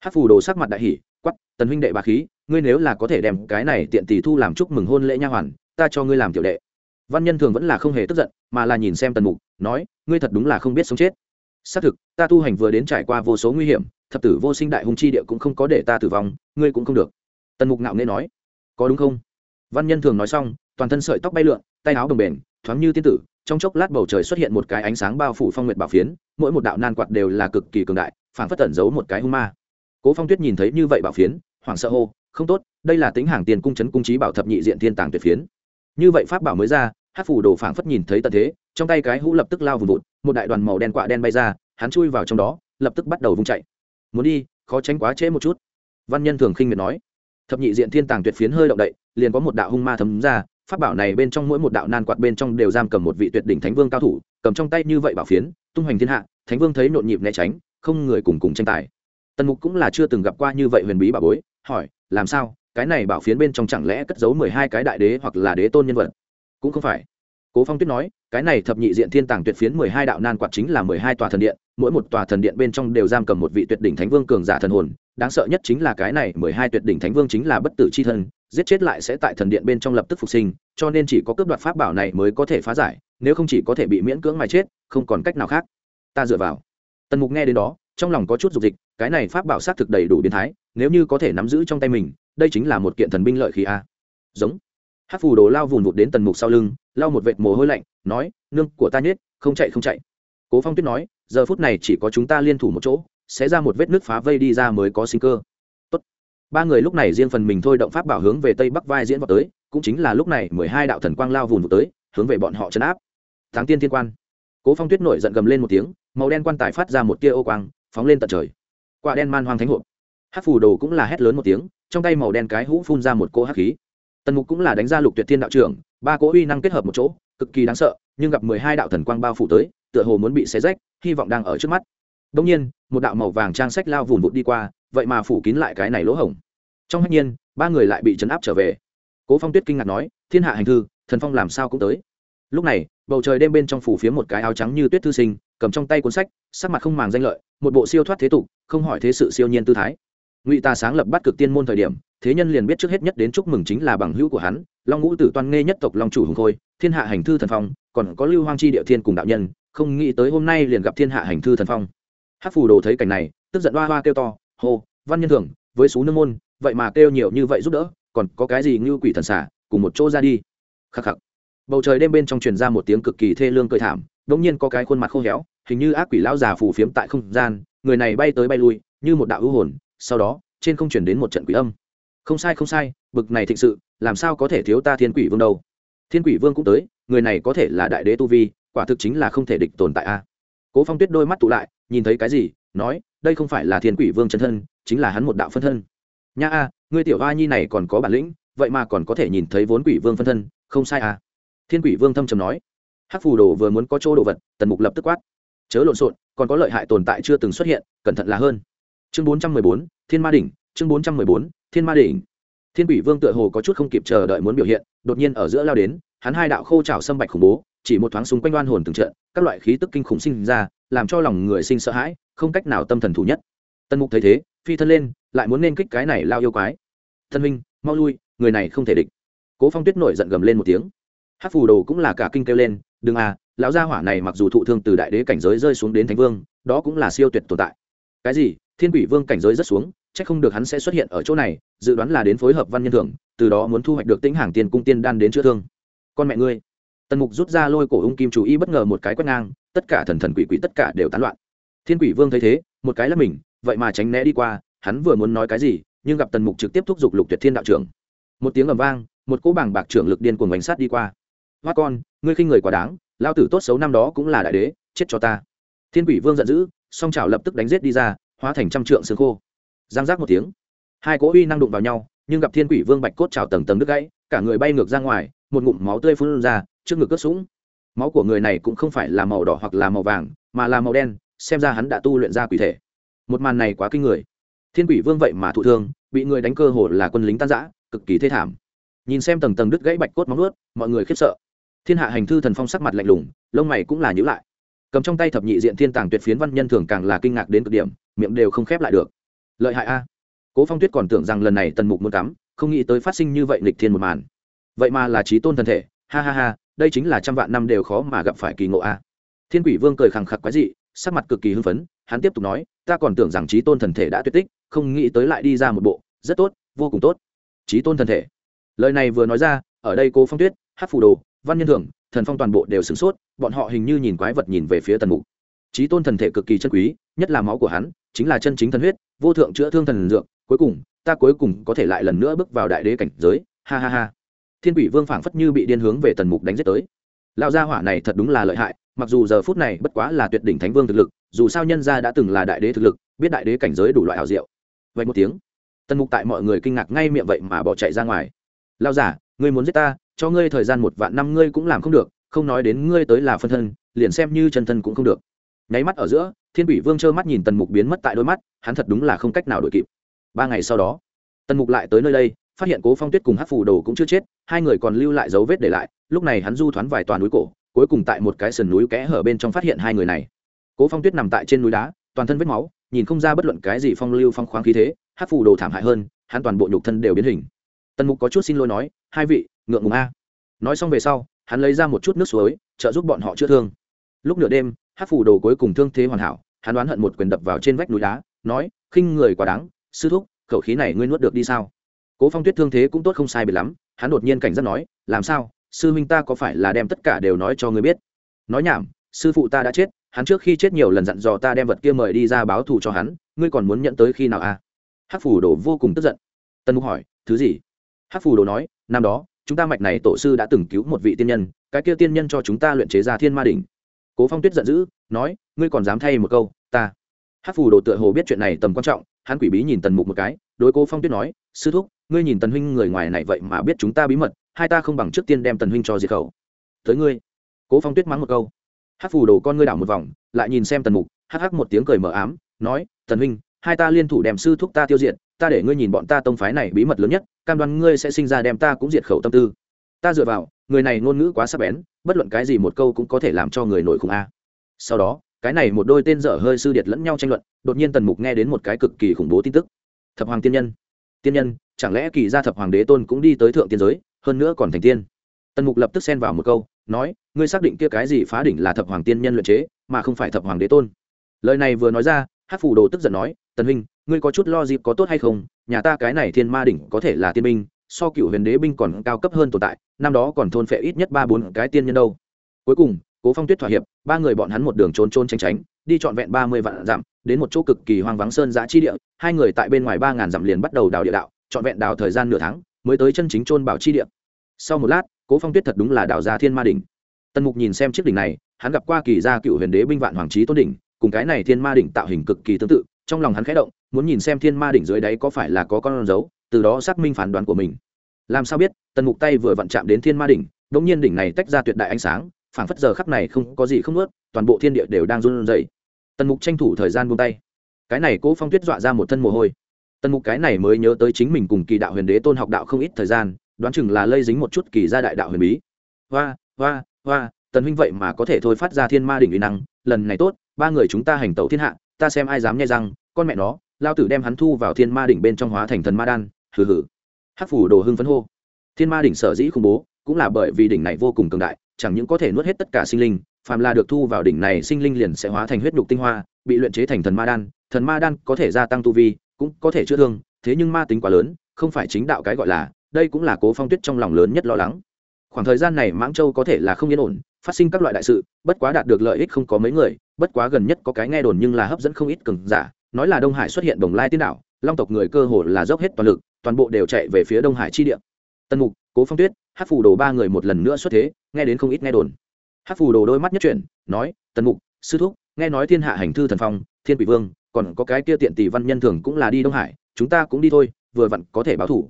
Hát phù đồ sắc mặt đại hỷ quắp tần huynh đệ bà khí, ngươi nếu là có thể đem cái này tiện tỷ thu làm chúc mừng hôn lễ nha hoàn, ta cho ngươi làm tiểu đệ. Văn nhân thường vẫn là không hề tức giận, mà là nhìn xem tần mục, nói, ngươi thật đúng là không biết sống chết xác thực, ta tu hành vừa đến trải qua vô số nguy hiểm, thập tử vô sinh đại hùng chi địa cũng không có để ta tử vong, ngươi cũng không được. Tần mục ngạo nghê nói. Có đúng không? Văn nhân thường nói xong, toàn thân sợi tóc bay lượn, tay áo đồng bền, thoáng như tiên tử, trong chốc lát bầu trời xuất hiện một cái ánh sáng bao phủ phong nguyệt bảo phiến, mỗi một đạo nan quạt đều là cực kỳ cường đại phản phất tẩn giấu một cái hung ma. Cố phong tuyết nhìn thấy như vậy bảo phiến, hoảng sợ hô, không tốt, đây là tính hàng tiền cung trấn cung trí bảo thập nhị diện thiên tàng tuyệt phiến. Như vậy pháp bảo mới ra hát phủ đồ phảng phất nhìn thấy tận thế, trong tay cái hũ lập tức lao vùng vụt, một đại đoàn màu đen quạ đen bay ra, hắn chui vào trong đó, lập tức bắt đầu vung chạy. Muốn đi, khó tránh quá trễ một chút. Văn nhân thường khinh miệt nói. Thập nhị diện thiên tàng tuyệt phiến hơi động đậy, liền có một đạo hung ma thấm ra, pháp bảo này bên trong mỗi một đạo nan quạt bên trong đều giam cầm một vị tuyệt đỉnh thánh vương cao thủ, cầm trong tay như vậy bảo phiến, tung hoành thiên hạ, thánh vương thấy nhộn nhịp né tránh, không người cùng cùng tranh tài. Tần mục cũng là chưa từng gặp qua như vậy huyền bí bảo bối, hỏi, làm sao? Cái này bảo phiến bên trong chẳng lẽ cất giấu mười hai cái đại đế hoặc là đế tôn nhân vật? Cũng không phải cố phong tuyết nói, cái này thập nhị diện thiên tàng tuyệt phiến mười hai đạo nan quạt chính là mười hai tòa thần điện, mỗi một tòa thần điện bên trong đều giam cầm một vị tuyệt đỉnh thánh vương cường giả thần hồn, đáng sợ nhất chính là cái này mười hai tuyệt đỉnh thánh vương chính là bất tử c h i thân giết chết lại sẽ tại thần điện bên trong lập tức phục sinh, cho nên chỉ có cướp đoạt pháp bảo này mới có thể phá giải, nếu không chỉ có thể bị miễn cưỡng mà chết, không còn cách nào khác. Ta dựa vào. Tần mục nghe đến đó, trong lòng có chút dục dịch, cái này pháp bảo xác thực đầy đủ biến thái, nếu như có thể nắm giữ trong tay mình, đây chính là một kiện thần binh lợi khí a. Giống hát phù đồ lao vùn vụt đến tần mục sau lưng lao một vệt mồ hôi lạnh, nói, nương của ta nhết, không chạy không chạy. Cố phong tuyết nói, giờ phút này chỉ có chúng ta liên thủ một chỗ, sẽ ra một vết nước phá vây đi ra mới có sinh cơ. Tốt. ba người lúc này riêng phần mình thôi động pháp bảo hướng về tây bắc vai diễn vào tới, cũng chính là lúc này mười hai đạo thần quang lao vùn vụt tới, hướng về bọn họ chấn áp. Tháng tiên thiên quan. Cố phong tuyết nổi giận gầm lên một tiếng, màu đen quan tài phát ra một tia ô quang, phóng lên tận trời. Quả đen man hoang thánh hộp. Hát phù đồ cũng là hét lớn một tiếng, trong tay màu đen cái hũ phun ra một cỗ hắc khí tần mục cũng là đánh ra lục tuyệt thiên đạo trưởng, ba cỗ uy năng kết hợp một chỗ, cực kỳ đáng sợ, nhưng gặp mười hai đạo thần quang bao phủ tới, tựa hồ muốn bị xé rách, hy vọng đang ở trước mắt. Đông nhiên, một đạo màu vàng trang sách lao vùn vụt đi qua, vậy mà phủ kín lại cái này lỗ hổng. Trong hạnh nhiên, ba người lại bị chấn áp trở về. Cố phong tuyết kinh ngạc nói, thiên hạ hành thư, thần phong làm sao cũng tới. Lúc này, bầu trời đêm bên trong phủ phía một cái áo trắng như tuyết thư sinh, cầm trong tay cuốn sách, sắc mặt không màng danh lợi, một bộ siêu thoát thế tục, không hỏi thế sự siêu nhiên tư thái ngụy ta sáng lập bắt cực tiên môn thời điểm, thế nhân liền biết trước hết nhất đến chúc mừng chính là bằng hữu của hắn, long ngũ tử toan nghe nhất tộc long chủ hùng khôi, thiên hạ hành thư thần phong, còn có lưu hoang chi địa thiên cùng đạo nhân, không nghĩ tới hôm nay liền gặp thiên hạ hành thư thần phong. Hát phù đồ thấy cảnh này, tức giận hoa hoa kêu to, hô, văn nhân thường, với số nương môn, vậy mà kêu nhiều như vậy giúp đỡ, còn có cái gì như quỷ thần xả, cùng một chỗ ra đi. Khắc khắc. Bầu trời đêm bên trong truyền ra một tiếng cực kỳ thê lương cười thảm, đống nhiên có cái khuôn mặt khô héo, hình như ác quỷ lão già phù phiếm tại không gian, người này bay tới bay lui, như một đạo ưu hồn sau đó, trên không chuyển đến một trận quỷ âm. Không sai không sai, bực này thịnh sự, làm sao có thể thiếu ta thiên quỷ vương đâu? Thiên quỷ vương cũng tới, người này có thể là đại đế tu vi, quả thực chính là không thể địch tồn tại a. Cố phong tuyết đôi mắt tụ lại, nhìn thấy cái gì, nói, đây không phải là thiên quỷ vương chân thân, chính là hắn một đạo phân thân. Nha a, ngươi tiểu hoa nhi này còn có bản lĩnh, vậy mà còn có thể nhìn thấy vốn quỷ vương phân thân, không sai à? Thiên quỷ vương thâm trầm nói. Hắc phù đồ vừa muốn có chỗ đồ vật, tần mục lập tức quát. Chớ lộn xộn, còn có lợi hại tồn tại chưa từng xuất hiện, cẩn thận là hơn chương bốn trăm mười bốn, thiên ma đỉnh, chương bốn trăm mười bốn, thiên ma đỉnh. Thiên quỷ vương tựa hồ có chút không kịp chờ đợi muốn biểu hiện, đột nhiên ở giữa lao đến, hắn hai đạo khô trào sâm bạch khủng bố, chỉ một thoáng súng quanh đoan hồn từng trận, các loại khí tức kinh khủng sinh ra, làm cho lòng người sinh sợ hãi, không cách nào tâm thần thủ nhất. Tân mục thấy thế, phi thân lên, lại muốn nên kích cái này lao yêu quái. Thân minh mau lui, người này không thể địch. Cố phong tuyết nổi giận gầm lên một tiếng. Hát phù đồ cũng là cả kinh kêu lên, đừng à lão gia hỏa này mặc dù thụ thương từ đại đế cảnh giới rơi xuống đến thánh vương, đó cũng là siêu tuyệt tồn tại. Cái gì? Thiên quỷ vương cảnh giới rất xuống, chắc không được hắn sẽ xuất hiện ở chỗ này, dự đoán là đến phối hợp văn nhân thưởng, từ đó muốn thu hoạch được tính hàng tiền cung tiên đan đến chữa thương. Con mẹ ngươi. Tần mục rút ra lôi cổ ung kim chủ y bất ngờ một cái quét ngang, tất cả thần thần quỷ quỷ tất cả đều tán loạn. Thiên quỷ vương thấy thế, một cái là mình, vậy mà tránh né đi qua, hắn vừa muốn nói cái gì, nhưng gặp tần mục trực tiếp thúc giục lục tuyệt thiên đạo trưởng. Một tiếng ầm vang, một cỗ bảng bạc trưởng lực điên cuồng bánh sát đi qua. Hoa con, ngươi khinh người quá đáng, lao tử tốt xấu năm đó cũng là đại đế, chết cho ta. Thiên quỷ vương giận dữ, song trào lập tức đánh giết đi ra hóa thành trăm trượng xương khô. Giang giác một tiếng, hai cỗ uy năng đụng vào nhau, nhưng gặp thiên quỷ vương bạch cốt trào tầng tầng đứt gãy, cả người bay ngược ra ngoài, một ngụm máu tươi phun ra, trước ngực cất sũng máu của người này cũng không phải là màu đỏ hoặc là màu vàng, mà là màu đen, xem ra hắn đã tu luyện ra quỷ thể. Một màn này quá kinh người. Thiên quỷ vương vậy mà thụ thương, bị người đánh cơ hồ là quân lính tan giã cực kỳ thê thảm. Nhìn xem tầng tầng đứt gãy bạch cốt móng ướt mọi người khiếp sợ. Thiên hạ hành thư thần phong sắc mặt lạnh lùng, lông mày cũng là nhữ lại. Cầm trong tay thập nhị diện thiên tàng tuyệt phiến văn nhân thường càng là kinh ngạc đến cực điểm miệng đều không khép lại được. Lợi hại a. Cố phong tuyết còn tưởng rằng lần này tần mục muốn cắm, không nghĩ tới phát sinh như vậy lịch thiên một màn. Vậy mà là trí tôn thân thể, ha ha ha, đây chính là trăm vạn năm đều khó mà gặp phải kỳ ngộ a. Thiên quỷ vương cười khẳng khặc quái dị, sắc mặt cực kỳ hưng phấn, hắn tiếp tục nói, ta còn tưởng rằng trí tôn thần thể đã tuyệt tích, không nghĩ tới lại đi ra một bộ, rất tốt, vô cùng tốt. Trí tôn thần thể. Lời này vừa nói ra, ở đây cô phong tuyết hát phù đồ, văn nhân thường thần phong toàn bộ đều sửng sốt, bọn họ hình như nhìn quái vật nhìn về phía tần mục. Trí tôn thần thể cực kỳ chân quý, nhất là máu của hắn chính là chân chính thần huyết, vô thượng chữa thương thần dược, cuối cùng, ta cuối cùng có thể lại lần nữa bước vào đại đế cảnh giới, ha ha ha. Thiên quỷ vương phảng phất như bị điên hướng về tần mục đánh giết tới. Lão gia hỏa này thật đúng là lợi hại, mặc dù giờ phút này bất quá là tuyệt đỉnh thánh vương thực lực, dù sao nhân gia đã từng là đại đế thực lực, biết đại đế cảnh giới đủ loại hảo diệu. Vậy một tiếng, tần mục tại mọi người kinh ngạc ngay miệng vậy mà bỏ chạy ra ngoài. Lao giả, ngươi muốn giết ta, cho ngươi thời gian một vạn năm ngươi cũng làm không được, không nói đến ngươi tới là phân thân, liền xem như chân thân cũng không được nháy mắt ở giữa, thiên quỷ vương trơ mắt nhìn tần mục biến mất tại đôi mắt, hắn thật đúng là không cách nào đổi kịp. Ba ngày sau đó, tần mục lại tới nơi đây, phát hiện cố phong tuyết cùng hát phù đồ cũng chưa chết, hai người còn lưu lại dấu vết để lại, lúc này hắn du thoán vài toàn núi cổ, cuối cùng tại một cái sườn núi kẽ hở bên trong phát hiện hai người này. Cố phong tuyết nằm tại trên núi đá, toàn thân vết máu, nhìn không ra bất luận cái gì phong lưu phong khoáng khí thế hát phù đồ thảm hại hơn, hắn toàn bộ nhục thân đều biến hình. Tần mục có chút xin lỗi nói, hai vị, ngượng ngùng a. Nói xong về sau, hắn lấy ra một chút nước suối, trợ giúp bọn họ chữa thương. Lúc nửa đêm hát phù đồ cuối cùng thương thế hoàn hảo, hắn đoán hận một quyền đập vào trên vách núi đá, nói, khinh người quá đáng, sư thúc, khẩu khí này ngươi nuốt được đi sao? Cố phong tuyết thương thế cũng tốt không sai biệt lắm, hắn đột nhiên cảnh giác nói, làm sao? Sư huynh ta có phải là đem tất cả đều nói cho ngươi biết? Nói nhảm, sư phụ ta đã chết, hắn trước khi chết nhiều lần dặn dò ta đem vật kia mời đi ra báo thù cho hắn, ngươi còn muốn nhận tới khi nào à? Hát phù đồ vô cùng tức giận. Tân mục hỏi, thứ gì? Hát phù đồ nói, năm đó, chúng ta mạch này tổ sư đã từng cứu một vị tiên nhân, cái kia tiên nhân cho chúng ta luyện chế ra thiên ma đỉnh cố phong tuyết giận dữ, nói, ngươi còn dám thay một câu, ta. Hát phù đồ tựa hồ biết chuyện này tầm quan trọng, hắn quỷ bí nhìn tần mục một cái, đối cố phong tuyết nói, sư thúc, ngươi nhìn tần huynh người ngoài này vậy mà biết chúng ta bí mật, hai ta không bằng trước tiên đem tần huynh cho diệt khẩu. Tới ngươi. Cố phong tuyết mắng một câu. Hát phù đồ con ngươi đảo một vòng, lại nhìn xem tần mục, hắc hắc một tiếng cười mờ ám, nói, tần huynh, hai ta liên thủ đem sư thúc ta tiêu diệt, ta để ngươi nhìn bọn ta tông phái này bí mật lớn nhất, cam đoan ngươi sẽ sinh ra đem ta cũng diệt khẩu tâm tư. Ta dựa vào người này ngôn ngữ quá sắc bén, bất luận cái gì một câu cũng có thể làm cho người nổi khủng a. Sau đó, cái này một đôi tên dở hơi sư điệt lẫn nhau tranh luận, đột nhiên tần mục nghe đến một cái cực kỳ khủng bố tin tức. Thập hoàng tiên nhân. Tiên nhân, chẳng lẽ kỳ gia thập hoàng đế tôn cũng đi tới thượng tiên giới, hơn nữa còn thành tiên? Tần mục lập tức xen vào một câu, nói, ngươi xác định kia cái gì phá đỉnh là thập hoàng tiên nhân luyện chế, mà không phải thập hoàng đế tôn. Lời này vừa nói ra hát phủ đồ tức giận nói, tần huynh, ngươi có chút lo dịp có tốt hay không? Nhà ta cái này thiên ma đỉnh có thể là tiên minh so cựu huyền đế binh còn cao cấp hơn tồn tại, năm đó còn thôn phệ ít nhất ba bốn cái tiên nhân đâu. Cuối cùng, cố phong tuyết thỏa hiệp, ba người bọn hắn một đường trốn trốn tránh tránh, đi trọn vẹn ba mươi vạn dặm, đến một chỗ cực kỳ hoang vắng sơn giã chi địa, hai người tại bên ngoài ba ngàn dặm liền bắt đầu đào địa đạo, trọn vẹn đào thời gian nửa tháng, mới tới chân chính trôn bảo chi địa. Sau một lát, cố phong tuyết thật đúng là đào ra thiên ma đỉnh. Tần mục nhìn xem chiếc đỉnh này, hắn gặp qua kỳ gia cựu huyền đế binh vạn hoàng trí tôn đỉnh, cùng cái này thiên ma đỉnh tạo hình cực kỳ tương tự, trong lòng hắn khẽ động, muốn nhìn xem thiên ma đỉnh dưới đáy có phải là có con dấu từ đó xác minh phán đoán của mình. Làm sao biết, tần mục tay vừa vặn chạm đến thiên ma đỉnh đ ỗ n g nhiên đỉnh này tách ra tuyệt đại ánh sáng, phảng phất giờ khắc này không có gì không ướt toàn bộ thiên địa đều đang run rẩy. Tần mục tranh thủ thời gian buông tay. Cái này cố phong tuyết dọa ra một thân mồ hôi. Tần mục cái này mới nhớ tới chính mình cùng kỳ đạo huyền đế tôn học đạo không ít thời gian, đoán chừng là lây dính một chút kỳ gia đại đạo huyền bí. Hoa hoa hoa, tần huynh vậy mà có thể thôi phát ra thiên ma đỉnh uy năng, lần này tốt, ba người chúng ta hành tẩu thiên hạ, ta xem ai dám nghe rằng, con mẹ nó, lao tử đem hắn thu vào thiên ma đỉnh bên trong hóa thành thần ma đan hừ hừ. Hắc phủ đồ hưng phấn hô. Thiên ma đỉnh sở dĩ khủng bố, cũng là bởi vì đỉnh này vô cùng cường đại, chẳng những có thể nuốt hết tất cả sinh linh, phàm là được thu vào đỉnh này sinh linh liền sẽ hóa thành huyết nhục tinh hoa, bị luyện chế thành thần ma đan. Thần ma đan có thể gia tăng tu vi, cũng có thể chữa thương, thế nhưng ma tính quá lớn, không phải chính đạo cái gọi là, đây cũng là cố phong tuyết trong lòng lớn nhất lo lắng. Khoảng thời gian này mãng châu có thể là không yên ổn, phát sinh các loại đại sự, bất quá đạt được lợi ích không có mấy người, bất quá gần nhất có cái nghe đồn nhưng là hấp dẫn không ít cường giả, nói là đông hải xuất hiện đồng lai tiên đảo long tộc người cơ hồ là dốc hết toàn lực toàn bộ đều chạy về phía đông hải chi địa. Tân mục, cố phong tuyết hát phù đồ ba người một lần nữa xuất thế, nghe đến không ít nghe đồn. Hát phù đồ đôi mắt nhất chuyển, nói tân mục, sư thúc, nghe nói thiên hạ hành thư thần phong, thiên quỷ vương, còn có cái kia tiện tỷ văn nhân thường cũng là đi đông hải, chúng ta cũng đi thôi, vừa vặn có thể báo thủ.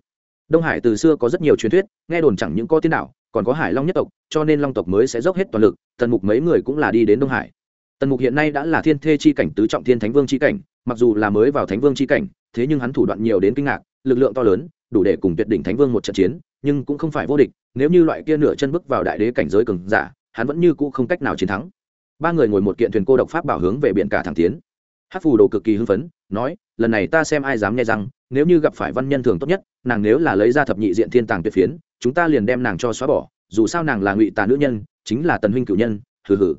Đông hải từ xưa có rất nhiều truyền thuyết, nghe đồn chẳng những có tiên đảo còn có hải long nhất tộc, cho nên long tộc mới sẽ dốc hết toàn lực, tần mục mấy người cũng là đi đến đông hải. Tần mục hiện nay đã là thiên thê chi cảnh, tứ trọng thiên thánh vương chi cảnh, mặc dù là mới vào thánh vương chi cảnh, thế nhưng hắn thủ đoạn nhiều đến kinh ngạc lực lượng to lớn, đủ để cùng tuyệt đỉnh thánh vương một trận chiến, nhưng cũng không phải vô địch, nếu như loại kia nửa chân bước vào đại đế cảnh giới cường giả, hắn vẫn như cũ không cách nào chiến thắng. Ba người ngồi một kiện thuyền cô độc pháp bảo hướng về biển cả thẳng tiến. Hát phù đồ cực kỳ hưng phấn, nói, lần này ta xem ai dám nghe rằng nếu như gặp phải văn nhân thường tốt nhất, nàng nếu là lấy ra thập nhị diện thiên tàng tuyệt phiến, chúng ta liền đem nàng cho xóa bỏ, dù sao nàng là ngụy tà nữ nhân, chính là tần huynh cử nhân, hừ hừ.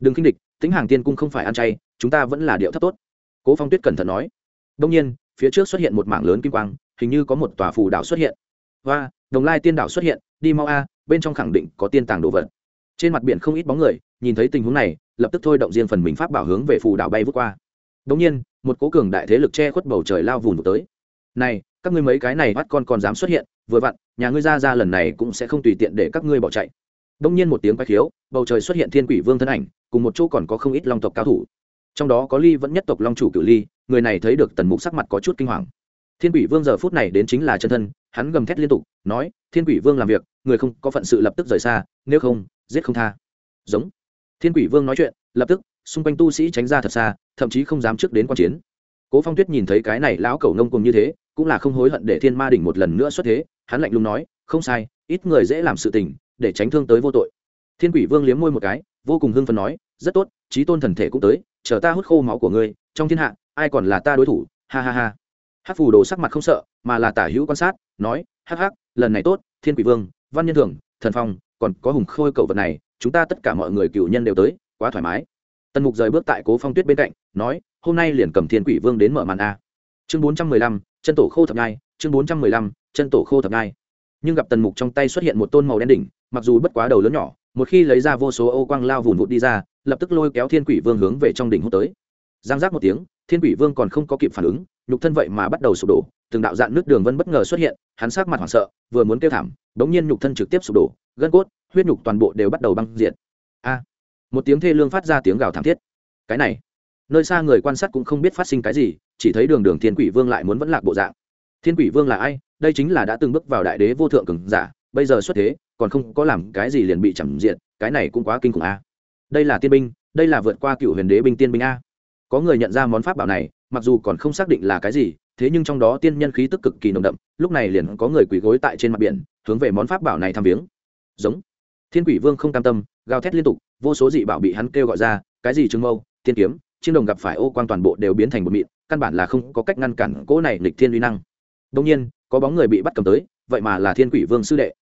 Đừng khinh địch tính hàng tiên cung không phải ăn chay, chúng ta vẫn là điệu thấp tốt. Cố phong tuyết cẩn thận nói. Đông nhiên, phía trước xuất hiện một mảng lớn kim quang hình như có một tòa phù đảo xuất hiện. Và đồng lai tiên đảo xuất hiện, đi mau a, bên trong khẳng định có tiên tàng đồ vật. Trên mặt biển không ít bóng người, nhìn thấy tình huống này, lập tức thôi động riêng phần mình pháp bảo hướng về phù đảo bay vút qua. Đông nhiên, một cố cường đại thế lực che khuất bầu trời lao vùn vụt tới. Này, các ngươi mấy cái này bắt con còn dám xuất hiện, vừa vặn, nhà ngươi ra ra lần này cũng sẽ không tùy tiện để các ngươi bỏ chạy. Đông nhiên một tiếng quay khiếu, bầu trời xuất hiện thiên quỷ vương thân ảnh, cùng một chỗ còn có không ít long tộc cao thủ. Trong đó có ly vẫn nhất tộc long chủ cửu ly, người này thấy được tần mục sắc mặt có chút kinh hoàng thiên quỷ vương giờ phút này đến chính là chân thân, hắn gầm thét liên tục, nói, thiên quỷ vương làm việc, người không có phận sự lập tức rời xa, nếu không, giết không tha. Giống. Thiên quỷ vương nói chuyện, lập tức, xung quanh tu sĩ tránh ra thật xa, thậm chí không dám trước đến quan chiến. Cố phong tuyết nhìn thấy cái này lão cẩu nông cùng như thế, cũng là không hối hận để thiên ma đỉnh một lần nữa xuất thế, hắn lạnh lùng nói, không sai, ít người dễ làm sự tình, để tránh thương tới vô tội. Thiên quỷ vương liếm môi một cái, vô cùng hưng phấn nói, rất tốt trí tôn thần thể cũng tới, chờ ta hút khô máu của ngươi, trong thiên hạ, ai còn là ta đối thủ? Ha ha ha hát phù đồ sắc mặt không sợ, mà là tả hữu quan sát, nói, hắc hắc, lần này tốt, thiên quỷ vương, văn nhân thường thần phong, còn có hùng khôi cậu vật này, chúng ta tất cả mọi người cựu nhân đều tới, quá thoải mái. Tần mục rời bước tại cố phong tuyết bên cạnh, nói, hôm nay liền cầm thiên quỷ vương đến mở màn a. Chương bốn trăm mười lăm, chân tổ khô thập ngai chương bốn trăm mười lăm, chân tổ khô thập ngai nhưng gặp tần mục trong tay xuất hiện một tôn màu đen đỉnh, mặc dù bất quá đầu lớn nhỏ, một khi lấy ra vô số ô quang lao vùn vụt đi ra, lập tức lôi kéo thiên quỷ vương hướng về trong đỉnh hút tới. Giang giác một tiếng, thiên quỷ vương còn không có kịp phản ứng nhục thân vậy mà bắt đầu sụp đổ, từng đạo dạn nước đường vân bất ngờ xuất hiện, hắn sắc mặt hoảng sợ, vừa muốn kêu thảm, bỗng nhiên nhục thân trực tiếp sụp đổ, gân cốt, huyết nhục toàn bộ đều bắt đầu băng diệt. a! Một tiếng thê lương phát ra tiếng gào thảm thiết. Cái này, nơi xa người quan sát cũng không biết phát sinh cái gì, chỉ thấy đường đường thiên quỷ vương lại muốn vẫn lạc bộ dạng. Thiên quỷ vương là ai? Đây chính là đã từng bước vào đại đế vô thượng cường giả, bây giờ xuất thế, còn không có làm cái gì liền bị chẳng diện, cái này cũng quá kinh khủng a. Đây là tiên binh, đây là vượt qua cựu huyền đế binh tiên binh a. Có người nhận ra món pháp bảo này mặc dù còn không xác định là cái gì, thế nhưng trong đó tiên nhân khí tức cực kỳ nồng đậm, lúc này liền có người quỳ gối tại trên mặt biển, hướng về món pháp bảo này tham viếng. Giống. Thiên quỷ vương không cam tâm, gào thét liên tục, vô số dị bảo bị hắn kêu gọi ra, cái gì trưng mâu, tiên kiếm, chiêm đồng gặp phải ô quang toàn bộ đều biến thành một mịn, căn bản là không có cách ngăn cản cỗ này lịch thiên uy năng. Đông nhiên, có bóng người bị bắt cầm tới, vậy mà là thiên quỷ vương sư đệ.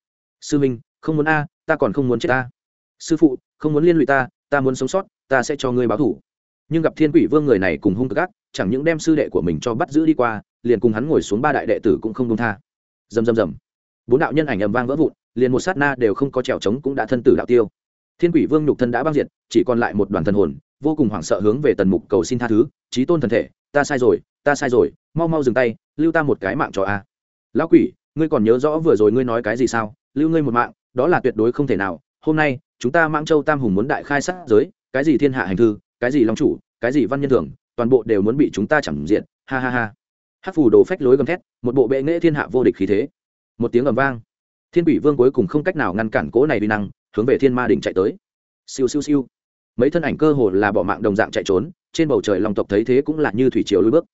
Sư minh, không muốn a, ta còn không muốn chết ta. Sư phụ, không muốn liên lụy ta ta muốn sống sót, ta sẽ cho ngươi báo thủ. Nhưng gặp thiên quỷ vương người này cùng hung cực ác chẳng những đem sư đệ của mình cho bắt giữ đi qua, liền cùng hắn ngồi xuống ba đại đệ tử cũng không đông tha. Dầm dầm dầm bốn đạo nhân ảnh ầm vang vỡ vụn, liền một sát na đều không có trèo trống cũng đã thân tử đạo tiêu. Thiên quỷ vương nhục thân đã băng diệt, chỉ còn lại một đoàn thần hồn, vô cùng hoảng sợ hướng về tần mục cầu xin tha thứ trí tôn thần thể, ta sai rồi, ta sai rồi, mau mau dừng tay, lưu ta một cái mạng cho a. Lão quỷ, ngươi còn nhớ rõ vừa rồi ngươi nói cái gì sao? Lưu ngươi một mạng, đó là tuyệt đối không thể nào. Hôm nay, chúng ta mãng châu tam hùng muốn đại khai sát giới, cái gì thiên hạ hành thư, cái gì long chủ, cái gì văn nhân thường toàn bộ đều muốn bị chúng ta chẳng diện ha ha ha. Hát phù đồ phách lối gầm thét, một bộ bệ nghệ thiên hạ vô địch khí thế. Một tiếng ầm vang, thiên quỷ vương cuối cùng không cách nào ngăn cản cỗ này vi năng, hướng về thiên ma đỉnh chạy tới. Siêu siêu siêu. Mấy thân ảnh cơ hồ là bỏ mạng đồng dạng chạy trốn, trên bầu trời lòng tộc thấy thế cũng là như thủy triều lôi bước.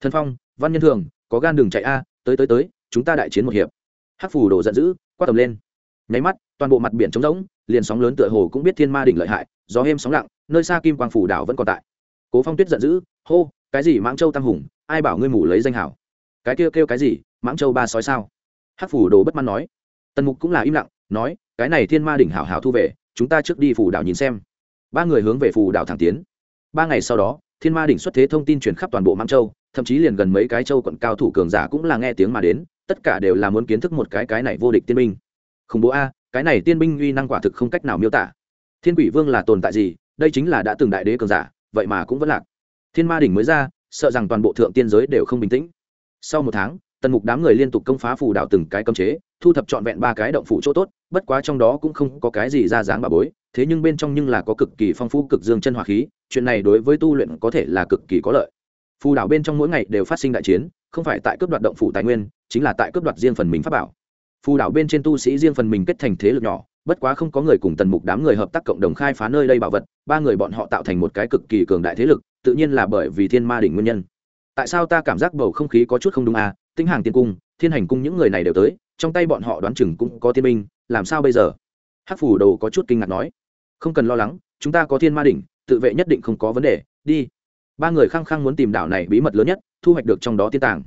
Thân phong, văn nhân thường, có gan đường chạy a, tới tới tới, chúng ta đại chiến một hiệp. Hắc phù đồ giận dữ, quát tầm lên. Nháy mắt, toàn bộ mặt biển trống rỗng, liền sóng lớn tựa hồ cũng biết thiên ma đỉnh lợi hại, gió êm sóng lặng, nơi xa kim quang phủ đảo vẫn còn tại cố phong tuyết giận dữ, hô, cái gì mãng châu tam hùng, ai bảo ngươi mủ lấy danh hảo? Cái kêu kêu cái gì, mãng châu ba sói sao? Hắc phủ đồ bất mãn nói. Tần mục cũng là im lặng, nói, cái này thiên ma đỉnh hảo hảo thu về, chúng ta trước đi phủ đảo nhìn xem. Ba người hướng về phủ đảo thẳng tiến. Ba ngày sau đó, thiên ma đỉnh xuất thế thông tin truyền khắp toàn bộ mãng châu, thậm chí liền gần mấy cái châu quận cao thủ cường giả cũng là nghe tiếng mà đến, tất cả đều là muốn kiến thức một cái cái này vô địch tiên binh. Khủng bố a, cái này tiên binh uy năng quả thực không cách nào miêu tả. Thiên quỷ vương là tồn tại gì, đây chính là đã từng đại đế cường giả vậy mà cũng vẫn lạc. Thiên ma đỉnh mới ra, sợ rằng toàn bộ thượng tiên giới đều không bình tĩnh. Sau một tháng, tần mục đám người liên tục công phá phù đạo từng cái cấm chế, thu thập trọn vẹn ba cái động phủ chỗ tốt, bất quá trong đó cũng không có cái gì ra dáng bà bối, thế nhưng bên trong nhưng là có cực kỳ phong phú cực dương chân hỏa khí, chuyện này đối với tu luyện có thể là cực kỳ có lợi. Phù đảo bên trong mỗi ngày đều phát sinh đại chiến, không phải tại cướp đoạt động phủ tài nguyên, chính là tại cướp đoạt riêng phần mình pháp bảo. Phù đảo bên trên tu sĩ riêng phần mình kết thành thế lực nhỏ bất quá không có người cùng tần mục đám người hợp tác cộng đồng khai phá nơi đây bảo vật, ba người bọn họ tạo thành một cái cực kỳ cường đại thế lực, tự nhiên là bởi vì thiên ma đỉnh nguyên nhân. Tại sao ta cảm giác bầu không khí có chút không đúng à? Tinh hàng tiên cung, thiên hành cung những người này đều tới, trong tay bọn họ đoán chừng cũng có tiên minh làm sao bây giờ? Hắc phủ đầu có chút kinh ngạc nói. Không cần lo lắng, chúng ta có thiên ma đỉnh, tự vệ nhất định không có vấn đề, đi. Ba người khăng khăng muốn tìm đảo này bí mật lớn nhất, thu hoạch được trong đó tiên tàng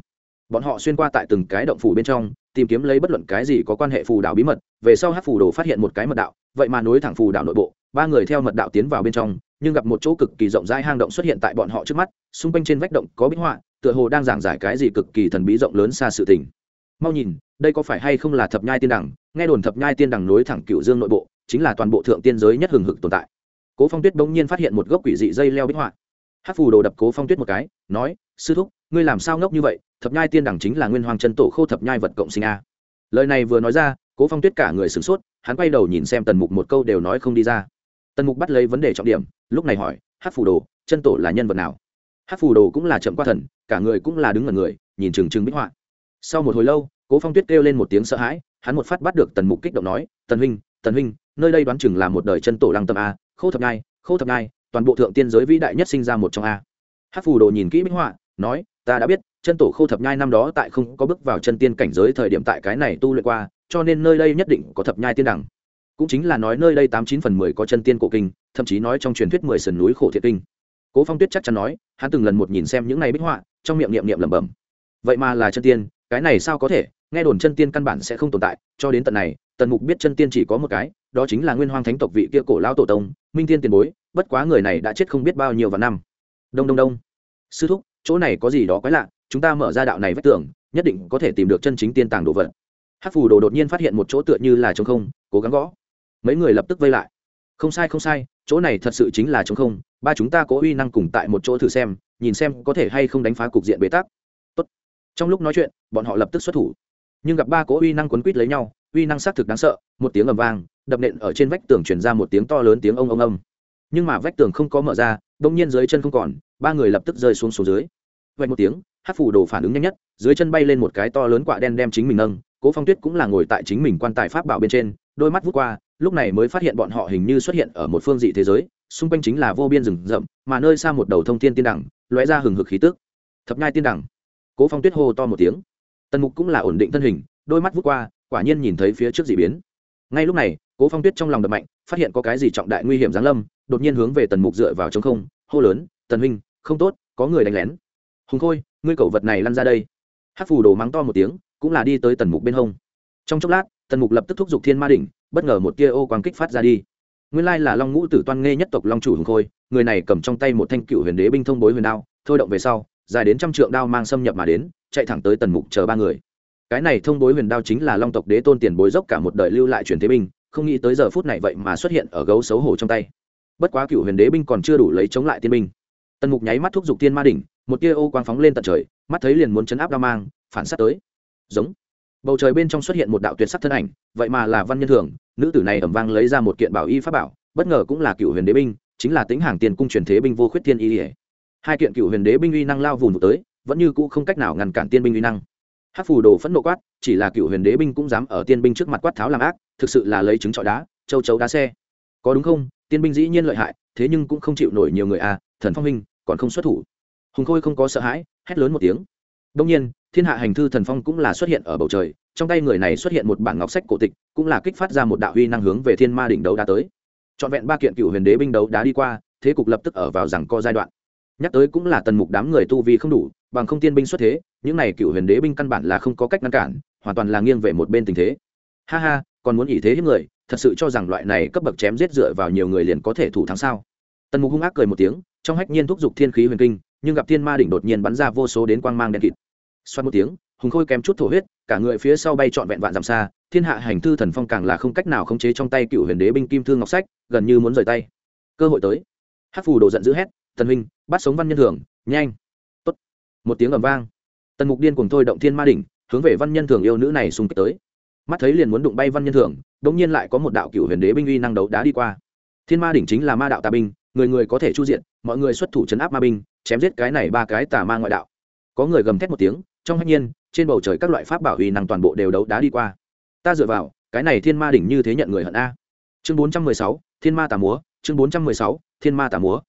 bọn họ xuyên qua tại từng cái động phủ bên trong, tìm kiếm lấy bất luận cái gì có quan hệ phù đảo bí mật, về sau hát phù đồ phát hiện một cái mật đạo, vậy mà nối thẳng phù đảo nội bộ, ba người theo mật đạo tiến vào bên trong, nhưng gặp một chỗ cực kỳ rộng rãi hang động xuất hiện tại bọn họ trước mắt, xung quanh trên vách động có bích họa, tựa hồ đang giảng giải cái gì cực kỳ thần bí rộng lớn xa sự tình. Mau nhìn, đây có phải hay không là thập nhai tiên đẳng nghe đồn thập nhai tiên đẳng nối thẳng cựu dương nội bộ, chính là toàn bộ thượng tiên giới nhất hừng hực tồn tại. Cố phong tuyết bỗng nhiên phát hiện một gốc quỷ dị dây leo bích họa. Hát phù đồ đập cố phong tuyết một cái, nói, sư thúc ngươi làm sao ngốc như vậy, thập nhai tiên đẳng chính là nguyên hoàng chân tổ khô thập nhai vật cộng sinh a. Lời này vừa nói ra, cố phong tuyết cả người sửng sốt, hắn quay đầu nhìn xem tần mục một câu đều nói không đi ra. Tần mục bắt lấy vấn đề trọng điểm, lúc này hỏi hát phù đồ, chân tổ là nhân vật nào? Hát phù đồ cũng là chậm qua thần, cả người cũng là đứng ở người, nhìn chừng chừng bích họa. Sau một hồi lâu, cố phong tuyết kêu lên một tiếng sợ hãi, hắn một phát bắt được tần mục kích động nói, tần huynh tần huynh, nơi đây đoán chừng là một đời chân tổ lăng tâm a, khô thập nhai, khô thập nhai, toàn bộ thượng tiên giới vĩ đại nhất sinh ra một trong a. Hát phù đồ nhìn kỹ bích họa, nói ta đã biết, chân tổ khô thập nhai năm đó tại không có bước vào chân tiên cảnh giới thời điểm tại cái này tu luyện qua, cho nên nơi đây nhất định có thập nhai tiên đẳng. Cũng chính là nói nơi đây tám chín phần mười có chân tiên cổ kinh, thậm chí nói trong truyền thuyết mười sườn núi khổ thiệt kinh. Cố phong tuyết chắc chắn nói, hắn từng lần một nhìn xem những này bích họa, trong miệng niệm niệm lẩm bẩm. Vậy mà là chân tiên, cái này sao có thể? Nghe đồn chân tiên căn bản sẽ không tồn tại, cho đến tận này, tần mục biết chân tiên chỉ có một cái, đó chính là nguyên hoang thánh tộc vị kia cổ lao tổ tông, minh tiên tiền bối, bất quá người này đã chết không biết bao nhiêu vạn năm. Đông đông đông. Sư thúc chỗ này có gì đó quái lạ chúng ta mở ra đạo này vách tường, nhất định có thể tìm được chân chính tiên tàng đồ vật. Hát phù đồ đột nhiên phát hiện một chỗ tựa như là trống không cố gắng gõ. Mấy người lập tức vây lại. Không sai không sai chỗ này thật sự chính là trống không ba chúng ta cố uy năng cùng tại một chỗ thử xem nhìn xem có thể hay không đánh phá cục diện bế tắc. Tốt. trong lúc nói chuyện bọn họ lập tức xuất thủ. Nhưng gặp ba cố uy năng quấn quýt lấy nhau uy năng xác thực đáng sợ một tiếng ầm vang đập nện ở trên vách tường truyền ra một tiếng to lớn tiếng ông ông ông. Nhưng mà vách tường không có mở ra đông nhiên dưới chân không còn, ba người lập tức rơi xuống xuống dưới. Vay một tiếng, hát phủ đồ phản ứng nhanh nhất, dưới chân bay lên một cái to lớn quạ đen đem chính mình nâng, cố phong tuyết cũng là ngồi tại chính mình quan tài pháp bảo bên trên, đôi mắt vút qua, lúc này mới phát hiện bọn họ hình như xuất hiện ở một phương dị thế giới, xung quanh chính là vô biên rừng rậm, mà nơi xa một đầu thông thiên tiên đẳng, lóe ra hừng hực khí tức. Thập nhai tiên đẳng. Cố phong tuyết hô to một tiếng. Tần mục cũng là ổn định thân hình, đôi mắt vút qua, quả nhiên nhìn thấy phía trước dị biến. Ngay lúc này, cố phong tuyết trong lòng đập mạnh, phát hiện có cái gì trọng đại nguy hiểm giáng lâm đột nhiên hướng về tần mục dựa vào trống không, hô lớn, tần huynh, không tốt, có người đánh lén. Hùng khôi, ngươi cẩu vật này lăn ra đây. Hát phù đồ mắng to một tiếng, cũng là đi tới tần mục bên hông. Trong chốc lát, tần mục lập tức thúc giục thiên ma đỉnh, bất ngờ một tia ô quang kích phát ra đi. Nguyên lai là long ngũ tử toan nghe nhất tộc long chủ hùng khôi, người này cầm trong tay một thanh cựu huyền đế binh thông bối huyền đao, thôi động về sau, dài đến trăm trượng đao mang xâm nhập mà đến, chạy thẳng tới tần mục chờ ba người. Cái này thông bối huyền đao chính là long tộc đế tôn tiền bối dốc cả một đời lưu lại truyền thế binh, không nghĩ tới giờ phút này vậy mà xuất hiện ở gấu xấu hổ trong tay bất quá cựu huyền đế binh còn chưa đủ lấy chống lại tiên binh. Tần mục nháy mắt thúc giục tiên ma đỉnh, một tia ô quang phóng lên tận trời, mắt thấy liền muốn chấn áp đao mang, phản s á t tới. Giống. Bầu trời bên trong xuất hiện một đạo tuyệt sắc thân ảnh, vậy mà là văn nhân thường, nữ tử này ẩm vang lấy ra một kiện bảo y pháp bảo, bất ngờ cũng là cựu huyền đế binh, chính là tính hàng tiền cung truyền thế binh vô khuyết thiên y ỉa hai kiện cựu huyền đế binh uy năng lao vùng vụt tới, vẫn như cũ không cách nào ngăn cản tiên binh uy năng. Hát phù đồ phẫn nộ quát, chỉ là cựu huyền đế binh cũng dám ở tiên binh trước mặt quát tháo làm ác, thực sự là lấy trứng trọi đá, châu chấu đá xe có đúng không? Tiên binh dĩ nhiên lợi hại, thế nhưng cũng không chịu nổi nhiều người à thần phong minh còn không xuất thủ. Hùng khôi không có sợ hãi, hét lớn một tiếng. Đông nhiên, thiên hạ hành thư thần phong cũng là xuất hiện ở bầu trời, trong tay người này xuất hiện một bản ngọc sách cổ tịch, cũng là kích phát ra một đạo huy năng hướng về thiên ma đỉnh đấu đá tới. Trọn vẹn ba kiện cựu huyền đế binh đấu đá đi qua, thế cục lập tức ở vào rằng co giai đoạn. Nhắc tới cũng là tần mục đám người tu vi không đủ, bằng không tiên binh xuất thế, những này cựu huyền đế binh căn bản là không có cách ngăn cản, hoàn toàn là nghiêng về một bên tình thế. Ha ha còn muốn ý thế hiếp người, thật sự cho rằng loại này cấp bậc chém giết dựa vào nhiều người liền có thể thủ thắng sao? Tần mục hung ác cười một tiếng, trong hách nhiên thúc giục thiên khí huyền kinh, nhưng gặp thiên ma đỉnh đột nhiên bắn ra vô số đến quang mang đen kịt. Xoát một tiếng, hùng khôi kém chút thổ huyết, cả người phía sau bay trọn vẹn vạn dặm xa, thiên hạ hành thư thần phong càng là không cách nào khống chế trong tay cựu huyền đế binh kim thương ngọc sách, gần như muốn rời tay. Cơ hội tới. Hát phù đồ giận dữ hét, tần huynh, bắt sống văn nhân thường nhanh. Tốt. một tiếng ầm vang. Tần mục điên cùng thôi động thiên ma đỉnh, hướng về văn nhân thường yêu nữ này xung kích tới mắt thấy liền muốn đụng bay văn nhân thường đống nhiên lại có một đạo cựu huyền đế binh uy năng đấu đá đi qua. Thiên ma đỉnh chính là ma đạo tà binh, người người có thể chu diện, mọi người xuất thủ chấn áp ma binh, chém giết cái này ba cái tà ma ngoại đạo. Có người gầm thét một tiếng, trong hạnh nhiên, trên bầu trời các loại pháp bảo uy năng toàn bộ đều đấu đá đi qua. Ta dựa vào, cái này thiên ma đỉnh như thế nhận người hận a. Chương bốn trăm mười sáu, thiên ma tà múa, chương bốn trăm mười sáu, thiên ma tà múa.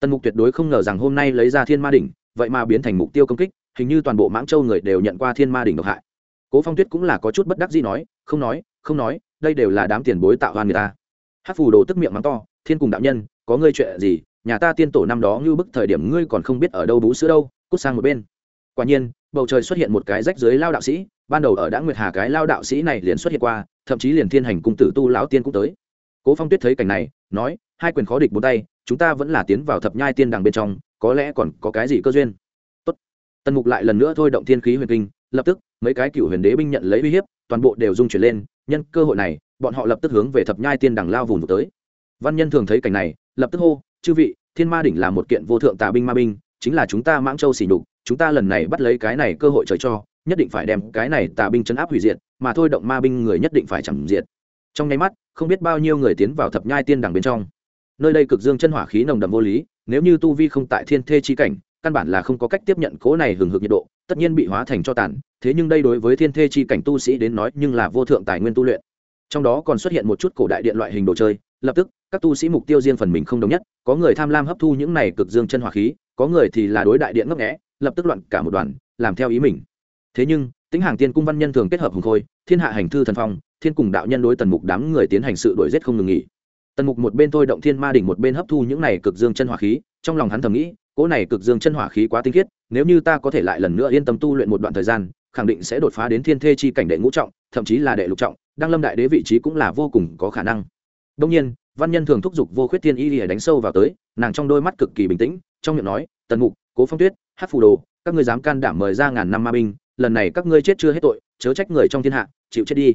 Tần mục tuyệt đối không ngờ rằng hôm nay lấy ra thiên ma đỉnh, vậy mà biến thành mục tiêu công kích, hình như toàn bộ mãng châu người đều nhận qua thiên ma đỉnh độc hại cố phong tuyết cũng là có chút bất đắc gì nói, không nói không nói, đây đều là đám tiền bối tạo hoan người ta. Hát phù đồ tức miệng mắng to, thiên cùng đạo nhân, có ngươi chuyện gì, nhà ta tiên tổ năm đó như bức thời điểm ngươi còn không biết ở đâu bú sữa đâu, cút sang một bên. Quả nhiên, bầu trời xuất hiện một cái rách dưới lao đạo sĩ, ban đầu ở đã nguyệt hà cái lao đạo sĩ này liền xuất hiện qua, thậm chí liền thiên hành cung tử tu lão tiên cũng tới. Cố phong tuyết thấy cảnh này, nói, hai quyền khó địch bốn tay, chúng ta vẫn là tiến vào thập nhai tiên đằng bên trong, có lẽ còn có cái gì cơ duyên. Tốt. Tần mục lại lần nữa thôi động thiên khí huyền kinh lập tức, mấy cái cựu huyền đế binh nhận lấy uy hiếp, toàn bộ đều dung chuyển lên, nhân cơ hội này, bọn họ lập tức hướng về thập nhai tiên đằng lao vùng tới. Văn nhân thường thấy cảnh này, lập tức hô, chư vị, thiên ma đỉnh là một kiện vô thượng tà binh ma binh, chính là chúng ta mãng châu xỉ nhục, chúng ta lần này bắt lấy cái này cơ hội trời cho, nhất định phải đem cái này tà binh chấn áp hủy diệt, mà thôi động ma binh người nhất định phải chẳng diệt. Trong nháy mắt, không biết bao nhiêu người tiến vào thập nhai tiên đằng bên trong. Nơi đây cực dương chân hỏa khí nồng đậm vô lý, nếu như tu vi không tại thiên thê chi cảnh, căn bản là không có cách tiếp nhận cố này hừng hực nhiệt độ tất nhiên bị hóa thành cho tàn, thế nhưng đây đối với thiên thê chi cảnh tu sĩ đến nói nhưng là vô thượng tài nguyên tu luyện. Trong đó còn xuất hiện một chút cổ đại điện loại hình đồ chơi, lập tức, các tu sĩ mục tiêu riêng phần mình không đồng nhất, có người tham lam hấp thu những này cực dương chân hỏa khí, có người thì là đối đại điện ngấp nghẽ lập tức loạn cả một đoàn, làm theo ý mình. Thế nhưng, tính hàng tiên cung văn nhân thường kết hợp hùng khôi, thiên hạ hành thư thần phong, thiên cùng đạo nhân đối tần mục đám người tiến hành sự đổi giết không ngừng nghỉ. Tần mục một bên thôi động thiên ma đỉnh một bên hấp thu những này cực dương chân hỏa khí, trong lòng hắn thầm nghĩ cỗ này cực dương chân hỏa khí quá tinh khiết, nếu như ta có thể lại lần nữa yên tâm tu luyện một đoạn thời gian, khẳng định sẽ đột phá đến thiên thê chi cảnh đệ ngũ trọng, thậm chí là đệ lục trọng, đăng lâm đại đế vị trí cũng là vô cùng có khả năng. Đông nhiên, văn nhân thường thúc giục vô khuyết thiên y lìa đánh sâu vào tới, nàng trong đôi mắt cực kỳ bình tĩnh, trong miệng nói, tần mục, cố phong tuyết hát phù đồ, các ngươi dám can đảm mời ra ngàn năm ma binh, lần này các ngươi chết chưa hết tội, chớ trách người trong thiên hạ, chịu chết đi.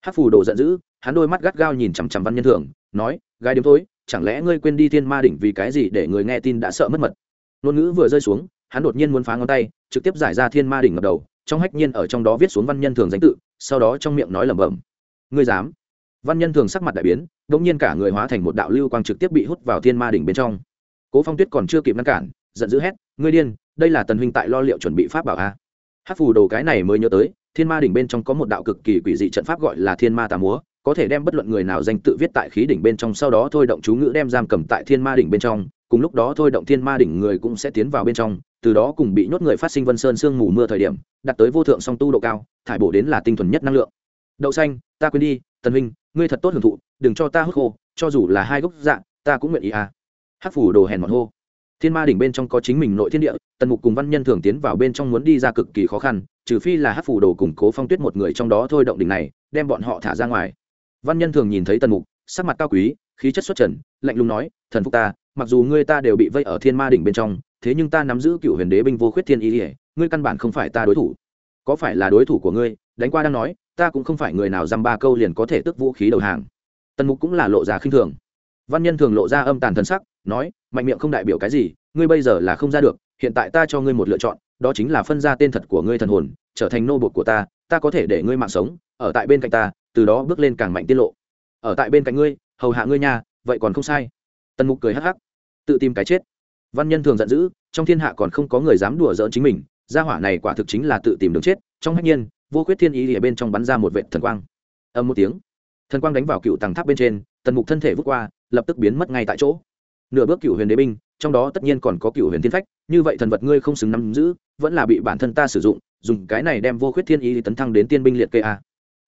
Hát phù đồ giận dữ, hắn đôi mắt gắt gao nhìn chằm chằm văn nhân thường, nói gai đêm tối chẳng lẽ ngươi quên đi thiên ma đỉnh vì cái gì để người nghe tin đã sợ mất mật? Ngôn ngữ vừa rơi xuống, hắn đột nhiên muốn phá ngón tay, trực tiếp giải ra thiên ma đỉnh ngập đầu, trong hách nhiên ở trong đó viết xuống văn nhân thường danh tự, sau đó trong miệng nói lẩm bẩm, ngươi dám? Văn nhân thường sắc mặt đại biến đ ỗ n g nhiên cả người hóa thành một đạo lưu quang trực tiếp bị hút vào thiên ma đỉnh bên trong. Cố phong tuyết còn chưa kịp ngăn cản, giận dữ hét, ngươi điên, đây là tần huynh tại lo liệu chuẩn bị pháp bảo a. Hát phù đồ cái này mới nhớ tới, thiên ma đỉnh bên trong có một đạo cực kỳ quỷ dị trận pháp gọi là thiên ma tà múa, có thể đem bất luận người nào danh tự viết tại khí đỉnh bên trong, sau đó thôi động chú ngữ đem giam cầm tại thiên ma đỉnh bên trong cùng lúc đó thôi động thiên ma đỉnh người cũng sẽ tiến vào bên trong, từ đó cùng bị nhốt người phát sinh vân sơn sương mù mưa thời điểm đặt tới vô thượng song tu độ cao, thải bổ đến là tinh thuần nhất năng lượng. Đậu xanh, ta quên đi, tần minh ngươi thật tốt hưởng thụ, đừng cho ta hút khô, cho dù là hai gốc dạng ta cũng nguyện ý à. Hát phủ đồ hèn mọn hô. Thiên ma đỉnh bên trong có chính mình nội thiên địa, tần mục cùng văn nhân thường tiến vào bên trong muốn đi ra cực kỳ khó khăn, trừ phi là hát phủ đồ cùng cố phong tuyết một người trong đó thôi động đỉnh này, đem bọn họ thả ra ngoài. Văn nhân thường nhìn thấy tần mục, sắc mặt cao quý, khí chất xuất trần, lạnh lùng nói, thần phục ta mặc dù ngươi ta đều bị vây ở thiên ma đỉnh bên trong thế nhưng ta nắm giữ cựu huyền đế binh vô khuyết thiên ý ỉa ngươi căn bản không phải ta đối thủ. Có phải là đối thủ của ngươi? Đánh qua đang nói ta cũng không phải người nào dăm ba câu liền có thể tước vũ khí đầu hàng. Tần mục cũng là lộ ra khinh thường. Văn nhân thường lộ ra âm tàn thân sắc nói mạnh miệng không đại biểu cái gì ngươi bây giờ là không ra được hiện tại ta cho ngươi một lựa chọn đó chính là phân ra tên thật của ngươi thần hồn trở thành nô bột của ta ta có thể để ngươi mạng sống ở tại bên cạnh ta từ đó bước lên càng mạnh tiết lộ. Ở tại bên cạnh ngươi hầu hạ ngươi nha, vậy còn không sai tần mục cười hắc hắc. Tự tìm cái chết. Văn nhân thường giận dữ, trong thiên hạ còn không có người dám đùa giỡn chính mình, gia hỏa này quả thực chính là tự tìm đường chết. Trong hách nhiên, vô khuyết thiên ý ở bên trong bắn ra một vệ thần quang. Âm một tiếng, thần quang đánh vào cựu tầng tháp bên trên, tần mục thân thể vút qua, lập tức biến mất ngay tại chỗ. Nửa bước cựu huyền đế binh, trong đó tất nhiên còn có cựu huyền thiên phách, như vậy thần vật ngươi không xứng nắm giữ, vẫn là bị bản thân ta sử dụng, dùng cái này đem vô khuyết thiên ý tấn thăng đến tiên binh liệt kê a.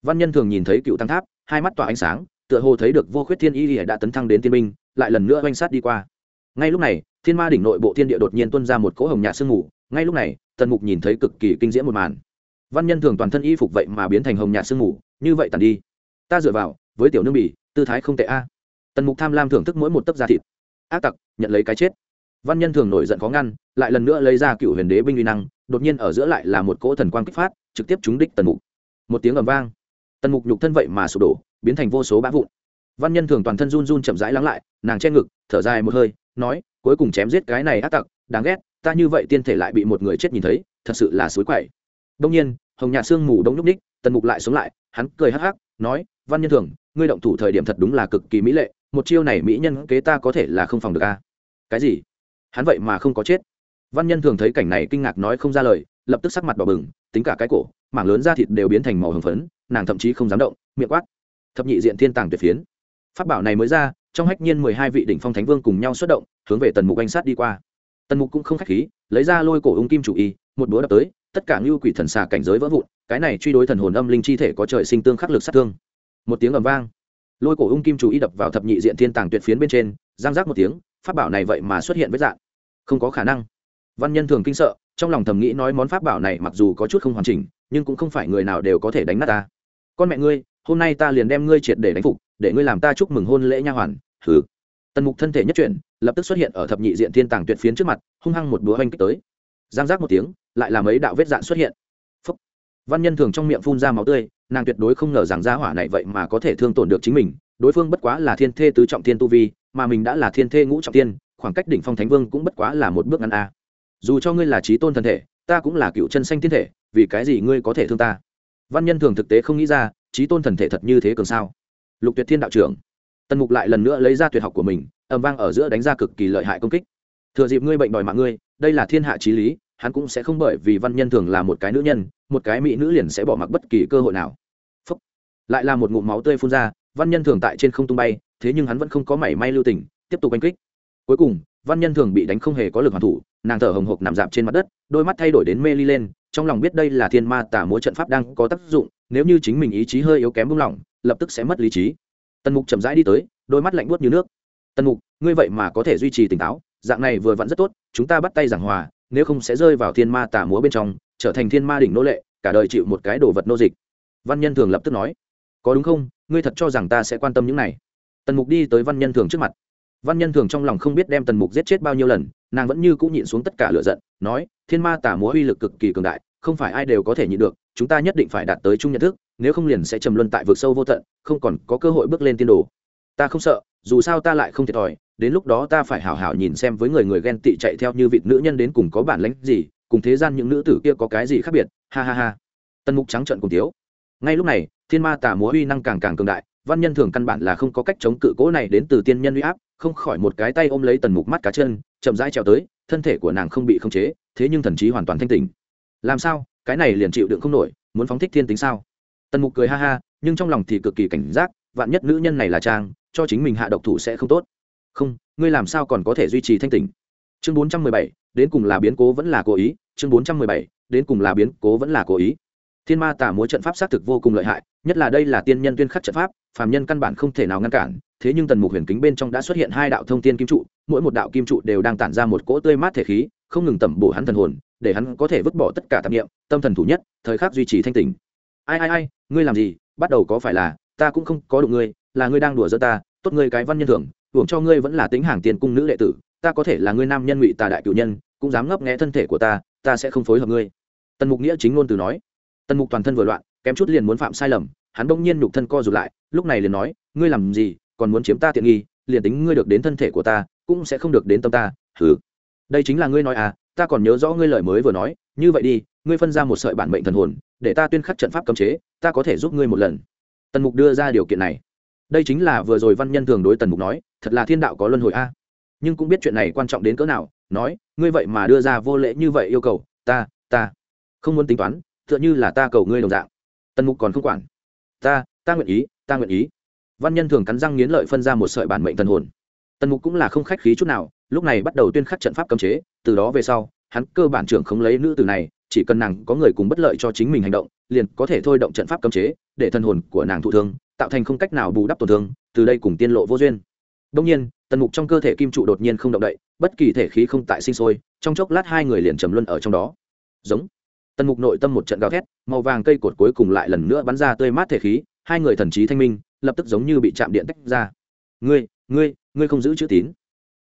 Văn nhân thường nhìn thấy cựu tăng tháp, hai mắt tỏa ánh sáng, tựa hồ thấy được vô khuyết thiên ý đã tấn thăng đến tiên binh lại lần nữa oanh sát đi qua. Ngay lúc này, thiên ma đỉnh nội bộ thiên địa đột nhiên tuân ra một cỗ hồng nhạt sương mù. Ngay lúc này, tần mục nhìn thấy cực kỳ kinh diễm một màn. Văn nhân thường toàn thân y phục vậy mà biến thành hồng nhạt sương mù, như vậy tàn đi. Ta dựa vào, với tiểu nương bỉ, tư thái không tệ a. Tần mục tham lam thưởng thức mỗi một tấc da thịt. Ác tặc, nhận lấy cái chết. Văn nhân thường nổi giận khó ngăn, lại lần nữa lấy ra cựu huyền đế binh uy năng, đột nhiên ở giữa lại là một cỗ thần quang kích phát, trực tiếp trúng đích tần mục. Một tiếng ầm vang. Tần mục nhục thân vậy mà sụp đổ, biến thành vô số bã vụn văn nhân thường toàn thân run run chậm rãi lắng lại, nàng che ngực, thở dài một hơi, nói, cuối cùng chém giết cái này ác tặc, đáng ghét, ta như vậy tiên thể lại bị một người chết nhìn thấy, thật sự là suối quậy. Đông nhiên, hồng nhà sương mù đông nhúc ních tần mục lại sống lại, hắn cười hắc hắc, nói, văn nhân thường, ngươi động thủ thời điểm thật đúng là cực kỳ mỹ lệ, một chiêu này mỹ nhân kế ta có thể là không phòng được a. Cái gì? Hắn vậy mà không có chết? Văn nhân thường thấy cảnh này kinh ngạc nói không ra lời, lập tức sắc mặt đỏ bừng, tính cả cái cổ, mảng lớn da thịt đều biến thành màu hồng phấn, nàng thậm chí không dám động, miệng quát, thập nhị diện thiên tàng tuyệt phiến. Pháp bảo này mới ra, trong hách nhiên mười hai vị đỉnh phong thánh vương cùng nhau xuất động, hướng về tần mục anh sát đi qua. Tần mục cũng không khách khí, lấy ra lôi cổ ung kim chủ y, một búa đập tới, tất cả ngưu quỷ thần xà cảnh giới vỡ vụn, cái này truy đối thần hồn âm linh chi thể có trời sinh tương khắc lực sát thương. Một tiếng ầm vang, lôi cổ ung kim chủ y đập vào thập nhị diện thiên tàng tuyệt phiến bên trên, giang giác một tiếng, pháp bảo này vậy mà xuất hiện với dạng không có khả năng. Văn nhân thường kinh sợ, trong lòng thầm nghĩ nói món pháp bảo này mặc dù có chút không hoàn chỉnh, nhưng cũng không phải người nào đều có thể đánh nát ta. Con mẹ ngươi, hôm nay ta liền đem ngươi triệt để đánh phục để ngươi làm ta chúc mừng hôn lễ nha hoàn thử tần mục thân thể nhất chuyển, lập tức xuất hiện ở thập nhị diện thiên tàng tuyệt phiến trước mặt, hung hăng một búa oanh kích tới. Giang giác một tiếng, lại làm ấy đạo vết dạn xuất hiện. Phúc. văn nhân thường trong miệng phun ra máu tươi, nàng tuyệt đối không ngờ rằng gia hỏa này vậy mà có thể thương tổn được chính mình. Đối phương bất quá là thiên thê tứ trọng thiên tu vi, mà mình đã là thiên thê ngũ trọng thiên, khoảng cách đỉnh phong thánh vương cũng bất quá là một bước ngắn a. Dù cho ngươi là trí tôn thân thể, ta cũng là cựu chân xanh thiên thể, vì cái gì ngươi có thể thương ta? Văn nhân thường thực tế không nghĩ ra, trí tôn thần thể thật như thế cường sao? Lục tuyệt thiên đạo trưởng. Tần mục lại lần nữa lấy ra tuyệt học của mình ẩm vang ở giữa đánh ra cực kỳ lợi hại công kích. Thừa dịp ngươi bệnh đòi mạng ngươi, đây là thiên hạ trí lý, hắn cũng sẽ không bởi vì văn nhân thường là một cái nữ nhân, một cái mỹ nữ liền sẽ bỏ mặc bất kỳ cơ hội nào. Phúc. lại là một ngụm máu tươi phun ra, văn nhân thường tại trên không tung bay, thế nhưng hắn vẫn không có mảy may lưu tình, tiếp tục oanh kích. Cuối cùng, văn nhân thường bị đánh không hề có lực hoàn thủ, nàng thở hồng hộc nằm dạp trên mặt đất, đôi mắt thay đổi đến mê ly lên, trong lòng biết đây là thiên ma tả múa trận pháp đang có tác dụng, nếu như chính mình ý chí hơi yếu kém buông lỏng lập tức sẽ mất lý trí. Tần mục chậm rãi đi tới, đôi mắt lạnh buốt như nước. Tần mục, ngươi vậy mà có thể duy trì tỉnh táo, dạng này vừa vặn rất tốt, chúng ta bắt tay giảng hòa, nếu không sẽ rơi vào thiên ma tả múa bên trong, trở thành thiên ma đỉnh nô lệ, cả đời chịu một cái đồ vật nô dịch. Văn nhân thường lập tức nói. Có đúng không? Ngươi thật cho rằng ta sẽ quan tâm những này? Tần mục đi tới văn nhân thường trước mặt. Văn nhân thường trong lòng không biết đem tần mục giết chết bao nhiêu lần, nàng vẫn như cũng nhịn xuống tất cả lựa giận, nói, thiên ma tả múa uy lực cực kỳ cường đại, không phải ai đều có thể nhịn được, chúng ta nhất định phải đạt tới chung nhận thức nếu không liền sẽ trầm luân tại vực sâu vô tận, không còn có cơ hội bước lên tiên đồ. Ta không sợ, dù sao ta lại không thiệt thòi, đến lúc đó ta phải hảo hảo nhìn xem với người người ghen tị chạy theo như vị nữ nhân đến cùng có bản lĩnh gì, cùng thế gian những nữ tử kia có cái gì khác biệt, ha ha ha. Tân mục trắng trận cùng tiếu. Ngay lúc này, thiên ma tà múa uy năng càng càng cường đại, văn nhân thường căn bản là không có cách chống cự cố này đến từ tiên nhân uy áp, không khỏi một cái tay ôm lấy tần mục mắt cá chân, chậm rãi trèo tới, thân thể của nàng không bị khống chế, thế nhưng thần trí hoàn toàn thanh tỉnh. Làm sao? Cái này liền chịu đựng không nổi, muốn phóng thích thiên tính sao? Tần mục cười ha ha, nhưng trong lòng thì cực kỳ cảnh giác, vạn nhất nữ nhân này là trang, cho chính mình hạ độc thủ sẽ không tốt. Không, ngươi làm sao còn có thể duy trì thanh tỉnh? Chương bốn trăm mười bảy, đến cùng là biến cố vẫn là cố ý. Chương bốn trăm mười bảy, đến cùng là biến cố vẫn là cố ý. Thiên ma tả múa trận pháp xác thực vô cùng lợi hại, nhất là đây là tiên nhân tuyên khắc trận pháp, phàm nhân căn bản không thể nào ngăn cản. Thế nhưng tần mục huyền kính bên trong đã xuất hiện hai đạo thông tiên kim trụ, mỗi một đạo kim trụ đều đang tản ra một cỗ tươi mát thể khí, không ngừng tẩm bổ hắn thần hồn, để hắn có thể vứt bỏ tất cả tạp nghiệm tâm thần thủ nhất, thời khắc duy trì thanh tình ai ai ai ngươi làm gì? Bắt đầu có phải là ta cũng không có đụng ngươi là ngươi đang đùa giỡn ta tốt ngươi cái văn nhân thưởng, hưởng cho ngươi vẫn là tính hàng tiền cung nữ đệ tử ta có thể là ngươi nam nhân ngụy tà đại cựu nhân cũng dám ngấp nghé thân thể của ta ta sẽ không phối hợp ngươi. Tần mục nghĩa chính ngôn từ nói. Tần mục toàn thân vừa loạn kém chút liền muốn phạm sai lầm hắn bỗng nhiên nhục thân co rụt lại lúc này liền nói ngươi làm gì còn muốn chiếm ta tiện nghi liền tính ngươi được đến thân thể của ta cũng sẽ không được đến tâm ta thử đây chính là ngươi nói à ta còn nhớ rõ ngươi lời mới vừa nói, như vậy đi, ngươi phân ra một sợi bản mệnh thần hồn, để ta tuyên khắc trận pháp cấm chế, ta có thể giúp ngươi một lần. Tần mục đưa ra điều kiện này. Đây chính là vừa rồi văn nhân thường đối tần mục nói, thật là thiên đạo có luân hồi a. Nhưng cũng biết chuyện này quan trọng đến cỡ nào, nói, ngươi vậy mà đưa ra vô lễ như vậy yêu cầu, ta ta không muốn tính toán, tựa như là ta cầu ngươi đồng dạng. Tần mục còn không quản. Ta ta nguyện ý, ta nguyện ý. Văn nhân thường cắn răng nghiến lợi phân ra một sợi bản mệnh thần hồn. Tần mục cũng là không khách khí chút nào, lúc này bắt đầu tuyên khắc trận pháp cấm chế từ đó về sau, hắn cơ bản trưởng không lấy nữ từ này, chỉ cần nàng có người cùng bất lợi cho chính mình hành động, liền có thể thôi động trận pháp cấm chế, để thần hồn của nàng thụ thương, tạo thành không cách nào bù đắp tổn thương, từ đây cùng tiên lộ vô duyên. Đông nhiên, tần mục trong cơ thể kim trụ đột nhiên không động đậy, bất kỳ thể khí không tại sinh sôi, trong chốc lát hai người liền trầm luân ở trong đó. Giống. Tần mục nội tâm một trận gào thét, màu vàng cây cột cuối cùng lại lần nữa bắn ra tươi mát thể khí, hai người thần trí thanh minh, lập tức giống như bị chạm điện tách ra. Ngươi ngươi ngươi không giữ chữ tín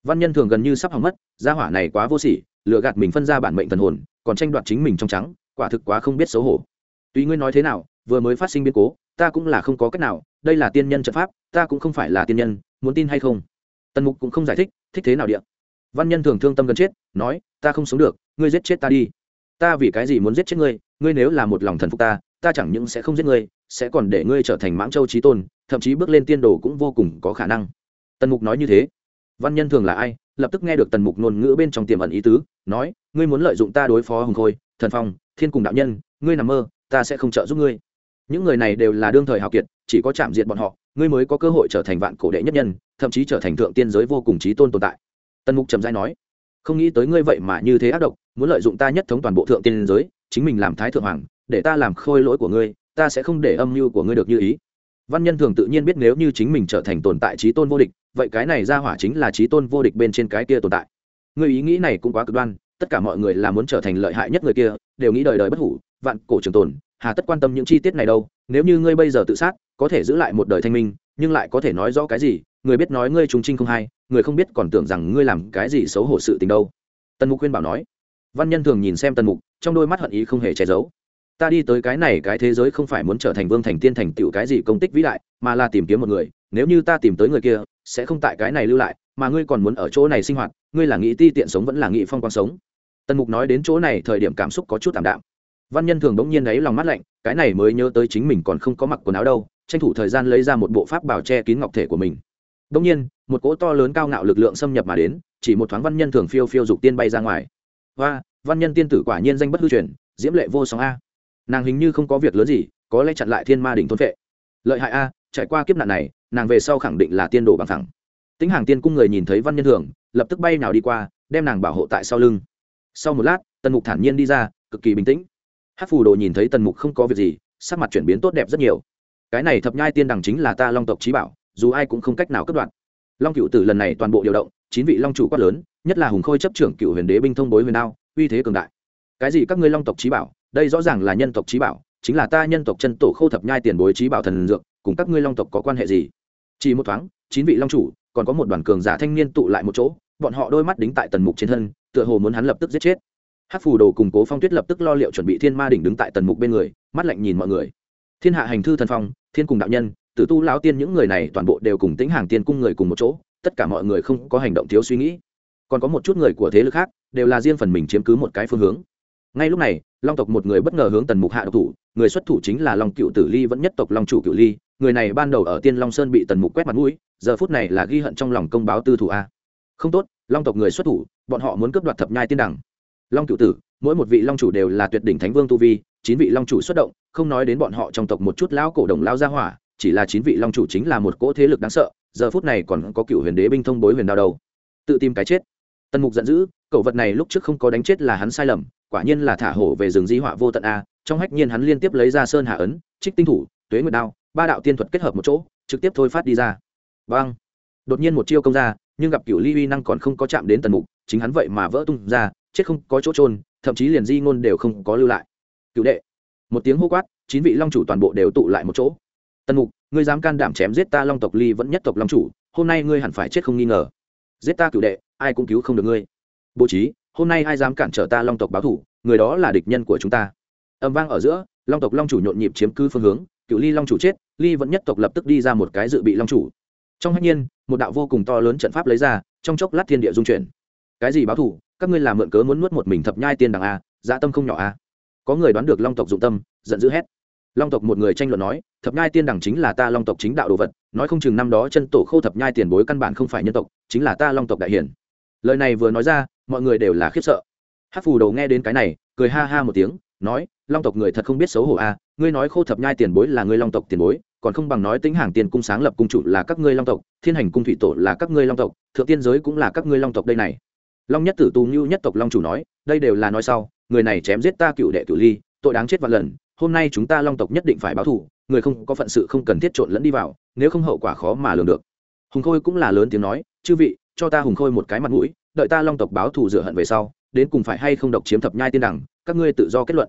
văn nhân thường gần như sắp hỏng mất, gia hỏa này quá vô sỉ lựa gạt mình phân ra bản mệnh thần hồn, còn tranh đoạt chính mình trong trắng, quả thực quá không biết xấu hổ. Tuy ngươi nói thế nào, vừa mới phát sinh biến cố, ta cũng là không có cách nào, đây là tiên nhân trận pháp, ta cũng không phải là tiên nhân, muốn tin hay không? Tần mục cũng không giải thích thích thế nào điện văn nhân thường thương tâm gần chết, nói, ta không sống được, ngươi giết chết ta đi. Ta vì cái gì muốn giết chết ngươi ngươi nếu là một lòng thần phục ta ta chẳng những sẽ không giết ngươi, sẽ còn để ngươi trở thành mãng châu trí tôn, thậm chí bước lên tiên đồ cũng vô cùng có khả năng. Tần mục nói như thế văn nhân thường là ai? Lập tức nghe được tần mục ngôn ngữ bên trong tiềm ẩn ý tứ, nói, ngươi muốn lợi dụng ta đối phó hùng khôi, thần phong, thiên cùng đạo nhân, ngươi nằm mơ, ta sẽ không trợ giúp ngươi. Những người này đều là đương thời hào kiệt, chỉ có chạm diệt bọn họ, ngươi mới có cơ hội trở thành vạn cổ đệ nhất nhân, thậm chí trở thành thượng tiên giới vô cùng trí tôn tồn tại. Tần mục trầm dai nói, không nghĩ tới ngươi vậy mà như thế ác độc, muốn lợi dụng ta nhất thống toàn bộ thượng tiên giới, chính mình làm thái thượng hoàng, để ta làm khôi lỗi của ngươi, ta sẽ không để âm mưu của ngươi được như ý văn nhân thường tự nhiên biết nếu như chính mình trở thành tồn tại trí tôn vô địch, vậy cái này ra hỏa chính là trí tôn vô địch bên trên cái kia tồn tại. Người ý nghĩ này cũng quá cực đoan, tất cả mọi người là muốn trở thành lợi hại nhất người kia, đều nghĩ đời đời bất hủ, vạn cổ trường tồn, hà tất quan tâm những chi tiết này đâu, nếu như ngươi bây giờ tự sát, có thể giữ lại một đời thanh minh, nhưng lại có thể nói rõ cái gì, người biết nói ngươi trùng trinh không hay, người không biết còn tưởng rằng ngươi làm cái gì xấu hổ sự tình đâu. Tần mục khuyên bảo nói. Văn nhân thường nhìn xem tần mục, trong đôi mắt hận ý không hề che giấu ta đi tới cái này cái thế giới không phải muốn trở thành vương thành tiên thành tựu cái gì công tích vĩ đại, mà là tìm kiếm một người, nếu như ta tìm tới người kia, sẽ không tại cái này lưu lại, mà ngươi còn muốn ở chỗ này sinh hoạt, ngươi là nghĩ ti tiện sống vẫn là nghĩ phong quang sống. Tần mục nói đến chỗ này thời điểm cảm xúc có chút tạm đạm. Văn nhân thường bỗng nhiên ấy lòng mắt lạnh, cái này mới nhớ tới chính mình còn không có mặc quần áo đâu, tranh thủ thời gian lấy ra một bộ pháp bảo che kín ngọc thể của mình. Đ ỗ n g nhiên, một cỗ to lớn cao ngạo lực lượng xâm nhập mà đến, chỉ một thoáng văn nhân thường phiêu phiêu dục tiên bay ra ngoài. Và văn nhân tiên tử quả nhiên danh bất hư truyền, diễm lệ vô sóng a nàng hình như không có việc lớn gì, có lẽ chặn lại thiên ma đỉnh thôn vệ. Lợi hại a, trải qua kiếp nạn này, nàng về sau khẳng định là tiên đồ bằng thẳng. Tính hàng tiên cung người nhìn thấy văn nhân thường, lập tức bay nào đi qua, đem nàng bảo hộ tại sau lưng. Sau một lát, tần mục thản nhiên đi ra, cực kỳ bình tĩnh. Hát phù đồ nhìn thấy tần mục không có việc gì, sắc mặt chuyển biến tốt đẹp rất nhiều. Cái này thập nhai tiên đằng chính là ta long tộc trí bảo, dù ai cũng không cách nào cất đoạn. Long cựu tử lần này toàn bộ điều động, chín vị long chủ quát lớn, nhất là hùng khôi chấp trưởng cựu huyền đế binh thông bối huyền đao, uy thế cường đại. Cái gì các ngươi long tộc trí bảo đây rõ ràng là nhân tộc trí bảo, chính là ta nhân tộc chân tổ khâu thập nhai tiền bối trí bảo thần dược, cùng các ngươi long tộc có quan hệ gì? Chỉ một thoáng, chín vị long chủ, còn có một đoàn cường giả thanh niên tụ lại một chỗ, bọn họ đôi mắt đính tại tần mục trên thân, tựa hồ muốn hắn lập tức giết chết. Hát phù đồ cùng cố phong tuyết lập tức lo liệu chuẩn bị thiên ma đỉnh đứng tại tần mục bên người, mắt lạnh nhìn mọi người. Thiên hạ hành thư thần phong, thiên cùng đạo nhân, tử tu lão tiên những người này toàn bộ đều cùng tính hàng tiên cung người cùng một chỗ, tất cả mọi người không có hành động thiếu suy nghĩ. Còn có một chút người của thế lực khác, đều là riêng phần mình chiếm cứ một cái phương hướng ngay lúc này, long tộc một người bất ngờ hướng tần mục hạ độc thủ, người xuất thủ chính là long cựu tử ly vẫn nhất tộc long chủ cựu ly. Người này ban đầu ở tiên long sơn bị tần mục quét mặt mũi, giờ phút này là ghi hận trong lòng công báo tư thủ a. Không tốt, long tộc người xuất thủ, bọn họ muốn cướp đoạt thập nhai tiên đẳng. Long cựu tử, mỗi một vị long chủ đều là tuyệt đỉnh thánh vương tu vi, chín vị long chủ xuất động, không nói đến bọn họ trong tộc một chút lão cổ đồng lao ra hỏa, chỉ là chín vị long chủ chính là một cỗ thế lực đáng sợ, giờ phút này còn có cựu huyền đế binh thông bối huyền đao đầu tự tìm cái chết. Tần mục giận dữ cậu vật này lúc trước không có đánh chết là hắn sai lầm quả nhiên là thả hổ về rừng di họa vô tận a, trong hách nhiên hắn liên tiếp lấy ra sơn hạ ấn, trích tinh thủ, tuế nguyệt đao, ba đạo tiên thuật kết hợp một chỗ, trực tiếp thôi phát đi ra. Vâng. Đột nhiên một chiêu công ra, nhưng gặp cựu ly uy năng còn không có chạm đến tần mục, chính hắn vậy mà vỡ tung ra, chết không có chỗ trôn thậm chí liền di ngôn đều không có lưu lại. Cựu đệ. Một tiếng hô quát, chín vị long chủ toàn bộ đều tụ lại một chỗ. Tần mục, ngươi dám can đảm chém giết ta long tộc ly vẫn nhất tộc long chủ, hôm nay ngươi hẳn phải chết không nghi ngờ. Giết ta cựu đệ, ai cũng cứu không được ngươi. Bố trí hôm nay ai dám cản trở ta long tộc báo thủ, người đó là địch nhân của chúng ta. Âm vang ở giữa, long tộc long chủ nhộn nhịp chiếm cư phương hướng, cựu ly long chủ chết, ly vẫn nhất tộc lập tức đi ra một cái dự bị long chủ. Trong hạnh nhiên, một đạo vô cùng to lớn trận pháp lấy ra, trong chốc lát thiên địa dung chuyển. Cái gì báo thủ, các ngươi làm mượn cớ muốn nuốt một mình thập nhai tiên đằng a dạ tâm không nhỏ a. Có người đoán được long tộc dụng tâm, giận dữ hét. Long tộc một người tranh luận nói, thập nhai tiên đằng chính là ta long tộc chính đạo đồ vật, nói không chừng năm đó chân tổ khâu thập nhai tiền bối căn bản không phải nhân tộc, chính là ta long tộc đại hiển. Lời này vừa nói ra mọi người đều là khiếp sợ. Hát phù đầu nghe đến cái này, cười ha ha một tiếng, nói, long tộc người thật không biết xấu hổ a ngươi nói khô thập nhai tiền bối là ngươi long tộc tiền bối, còn không bằng nói tính hàng tiền cung sáng lập cung chủ là các ngươi long tộc, thiên hành cung thủy tổ là các ngươi long tộc, thượng tiên giới cũng là các ngươi long tộc đây này. Long nhất tử tu ngưu nhất tộc long chủ nói, đây đều là nói sau, người này chém giết ta cựu đệ cựu ly, tội đáng chết vạn lần, hôm nay chúng ta long tộc nhất định phải báo thù, người không có phận sự không cần thiết trộn lẫn đi vào, nếu không hậu quả khó mà lường được. Hùng khôi cũng là lớn tiếng nói, chư vị, cho ta hùng khôi một cái mặt mũi đợi ta long tộc báo thù rửa hận về sau, đến cùng phải hay không độc chiếm thập nhai tiên đẳng, các ngươi tự do kết luận.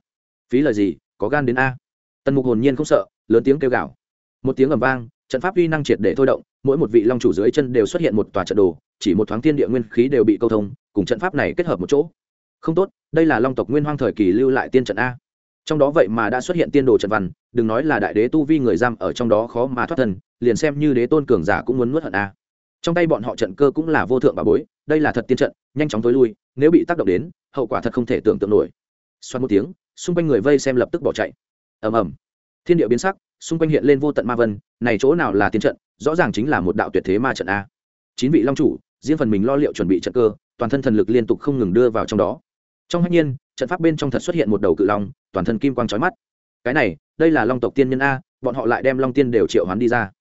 Phí lời gì, có gan đến a. Tần mục hồn nhiên không sợ, lớn tiếng kêu gào. Một tiếng ầm vang, trận pháp uy năng triệt để thôi động, mỗi một vị long chủ dưới chân đều xuất hiện một tòa trận đồ, chỉ một thoáng thiên địa nguyên khí đều bị câu thông, cùng trận pháp này kết hợp một chỗ. Không tốt, đây là long tộc nguyên hoang thời kỳ lưu lại tiên trận a. Trong đó vậy mà đã xuất hiện tiên đồ trận văn, đừng nói là đại đế tu vi người giam ở trong đó khó mà thoát thân, liền xem như đế tôn cường giả cũng muốn nuốt hận a trong tay bọn họ trận cơ cũng là vô thượng bà bối, đây là thật tiên trận, nhanh chóng tối lui, nếu bị tác động đến, hậu quả thật không thể tưởng tượng nổi. Xoắn một tiếng, xung quanh người vây xem lập tức bỏ chạy. Ầm ầm. Thiên địa biến sắc, xung quanh hiện lên vô tận ma vân, này chỗ nào là tiên trận, rõ ràng chính là một đạo tuyệt thế ma trận a. Chín vị long chủ, riêng phần mình lo liệu chuẩn bị trận cơ, toàn thân thần lực liên tục không ngừng đưa vào trong đó. Trong hạnh nhiên, trận pháp bên trong thật xuất hiện một đầu cự long, toàn thân kim quang trói mắt. Cái này, đây là long tộc tiên nhân a, bọn họ lại đem long tiên đều triệu hoán đi ra.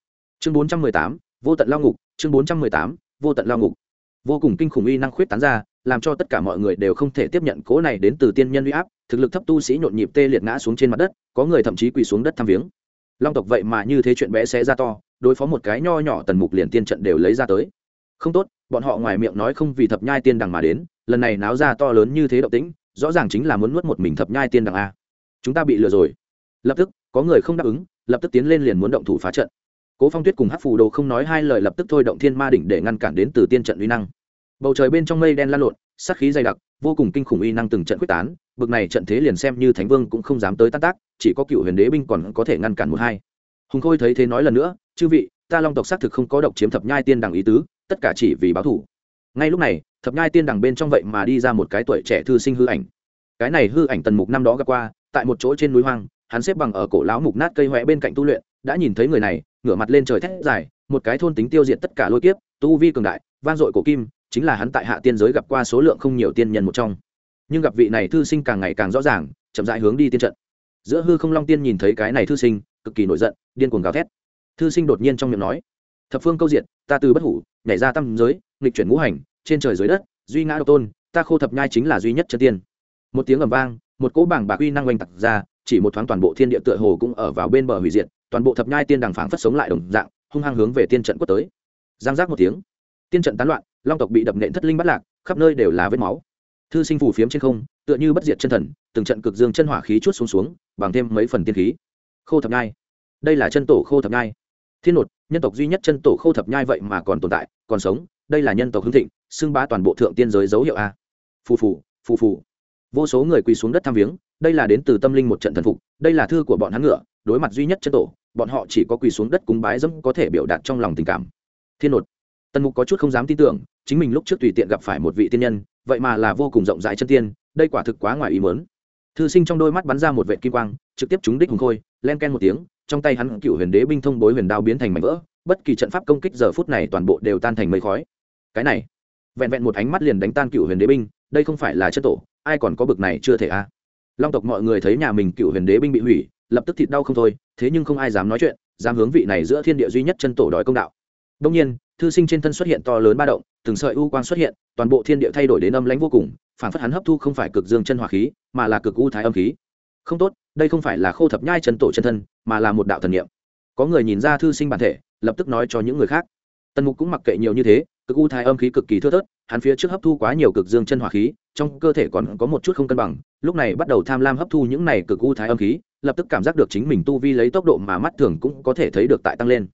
Chương bốn trăm mười tám, vô tận long ngục chương bốn trăm mười tám, vô tận lao ngục. Vô cùng kinh khủng uy năng khuyết tán ra, làm cho tất cả mọi người đều không thể tiếp nhận cố này đến từ tiên nhân uy áp, thực lực thấp tu sĩ nhộn nhịp tê liệt ngã xuống trên mặt đất, có người thậm chí quỳ xuống đất thăm viếng. Long tộc vậy mà như thế chuyện bé xé ra to, đối phó một cái nho nhỏ tần mục liền tiên trận đều lấy ra tới. Không tốt, bọn họ ngoài miệng nói không vì thập nhai tiên đằng mà đến, lần này náo ra to lớn như thế động tĩnh, rõ ràng chính là muốn nuốt một mình thập nhai tiên đằng a. Chúng ta bị lừa rồi. Lập tức, có người không đáp ứng, lập tức tiến lên liền muốn động thủ phá trận cố phong tuyết cùng hát phù đồ không nói hai lời lập tức thôi động thiên ma đỉnh để ngăn cản đến từ tiên trận uy năng. Bầu trời bên trong mây đen lan lộn, sát khí dày đặc, vô cùng kinh khủng uy năng từng trận quyết tán, bực này trận thế liền xem như thánh vương cũng không dám tới tan tác, chỉ có cựu huyền đế binh còn có thể ngăn cản một hai. Hùng khôi thấy thế nói lần nữa, chư vị, ta long tộc xác thực không có độc chiếm thập nhai tiên đằng ý tứ, tất cả chỉ vì báo thủ ngay lúc này, thập nhai tiên đằng bên trong vậy mà đi ra một cái tuổi trẻ thư sinh hư ảnh. Cái này hư ảnh tần mục năm đó gặp qua, tại một chỗ trên núi hoang, hắn xếp bằng ở cổ lão mục nát cây hoẹ bên cạnh tu luyện, đã nhìn thấy người này ngửa mặt lên trời thét dài, một cái thôn tính tiêu diệt tất cả lôi kiếp, tu vi cường đại, vang dội cổ kim, chính là hắn tại hạ tiên giới gặp qua số lượng không nhiều tiên nhân một trong. Nhưng gặp vị này thư sinh càng ngày càng rõ ràng, chậm rãi hướng đi tiên trận. Giữa hư không long tiên nhìn thấy cái này thư sinh, cực kỳ nổi giận, điên cuồng gào thét. Thư sinh đột nhiên trong miệng nói, thập phương câu diện ta từ bất hủ, nhảy ra tâm giới, nghịch chuyển ngũ hành, trên trời dưới đất, duy ngã độc tôn, ta khô thập nhai chính là duy nhất chân tiên. Một tiếng ầm vang, một cỗ bảng bạc uy năng oanh tặc ra, chỉ một thoáng toàn bộ thiên địa tựa hồ cũng ở vào bên bờ hủy diệt toàn bộ thập nhai tiên đằng phảng phất sống lại đồng dạng, hung hăng hướng về tiên trận quất tới. Giang giác một tiếng, tiên trận tán loạn, long tộc bị đập nện thất linh bắt lạc, khắp nơi đều là vết máu. Thư sinh phủ phiếm trên không, tựa như bất diệt chân thần, từng trận cực dương chân hỏa khí chút xuống xuống, bằng thêm mấy phần tiên khí. Khô thập nhai. Đây là chân tổ khô thập nhai. Thiên nột, nhân tộc duy nhất chân tổ khô thập nhai vậy mà còn tồn tại, còn sống, đây là nhân tộc hưng thịnh, xưng bá toàn bộ thượng tiên giới dấu hiệu a. Phù phù phù phù. Vô số người quỳ xuống đất tham viếng đây là đến từ tâm linh một trận thần phục, đây là thư của bọn hắn ngựa, đối mặt duy nhất chân tổ, bọn họ chỉ có quỳ xuống đất cúng bái dẫm có thể biểu đạt trong lòng tình cảm. Thiên nột, tần mục có chút không dám tin tưởng, chính mình lúc trước tùy tiện gặp phải một vị tiên nhân, vậy mà là vô cùng rộng rãi chân tiên, đây quả thực quá ngoài ý mớn thư sinh trong đôi mắt bắn ra một vệ kim quang, trực tiếp trúng đích hùng khôi, len ken một tiếng, trong tay hắn cựu huyền đế binh thông bối huyền đao biến thành mảnh vỡ, bất kỳ trận pháp công kích giờ phút này toàn bộ đều tan thành mây khói. Cái này, vẹn vẹn một ánh mắt liền đánh tan cựu huyền đế binh, đây không phải là chất tổ, ai còn có bực này chưa thể a? Long tộc mọi người thấy nhà mình cựu huyền đế binh bị hủy, lập tức thịt đau không thôi, thế nhưng không ai dám nói chuyện, dám hướng vị này giữa thiên địa duy nhất chân tổ đòi công đạo. Đông nhiên, thư sinh trên thân xuất hiện to lớn ba động, từng sợi u quang xuất hiện, toàn bộ thiên địa thay đổi đến âm lãnh vô cùng, phản phất hắn hấp thu không phải cực dương chân hỏa khí, mà là cực u thái âm khí. Không tốt, đây không phải là khô thập nhai chân tổ chân thân, mà là một đạo thần niệm. Có người nhìn ra thư sinh bản thể, lập tức nói cho những người khác. Tần mục cũng mặc kệ nhiều như thế, cực u thái âm khí cực kỳ thưa thớt hắn phía trước hấp thu quá nhiều cực dương chân hỏa khí, trong cơ thể còn có một chút không cân bằng, lúc này bắt đầu tham lam hấp thu những này cực u thái âm khí, lập tức cảm giác được chính mình tu vi lấy tốc độ mà mắt thường cũng có thể thấy được tại tăng lên.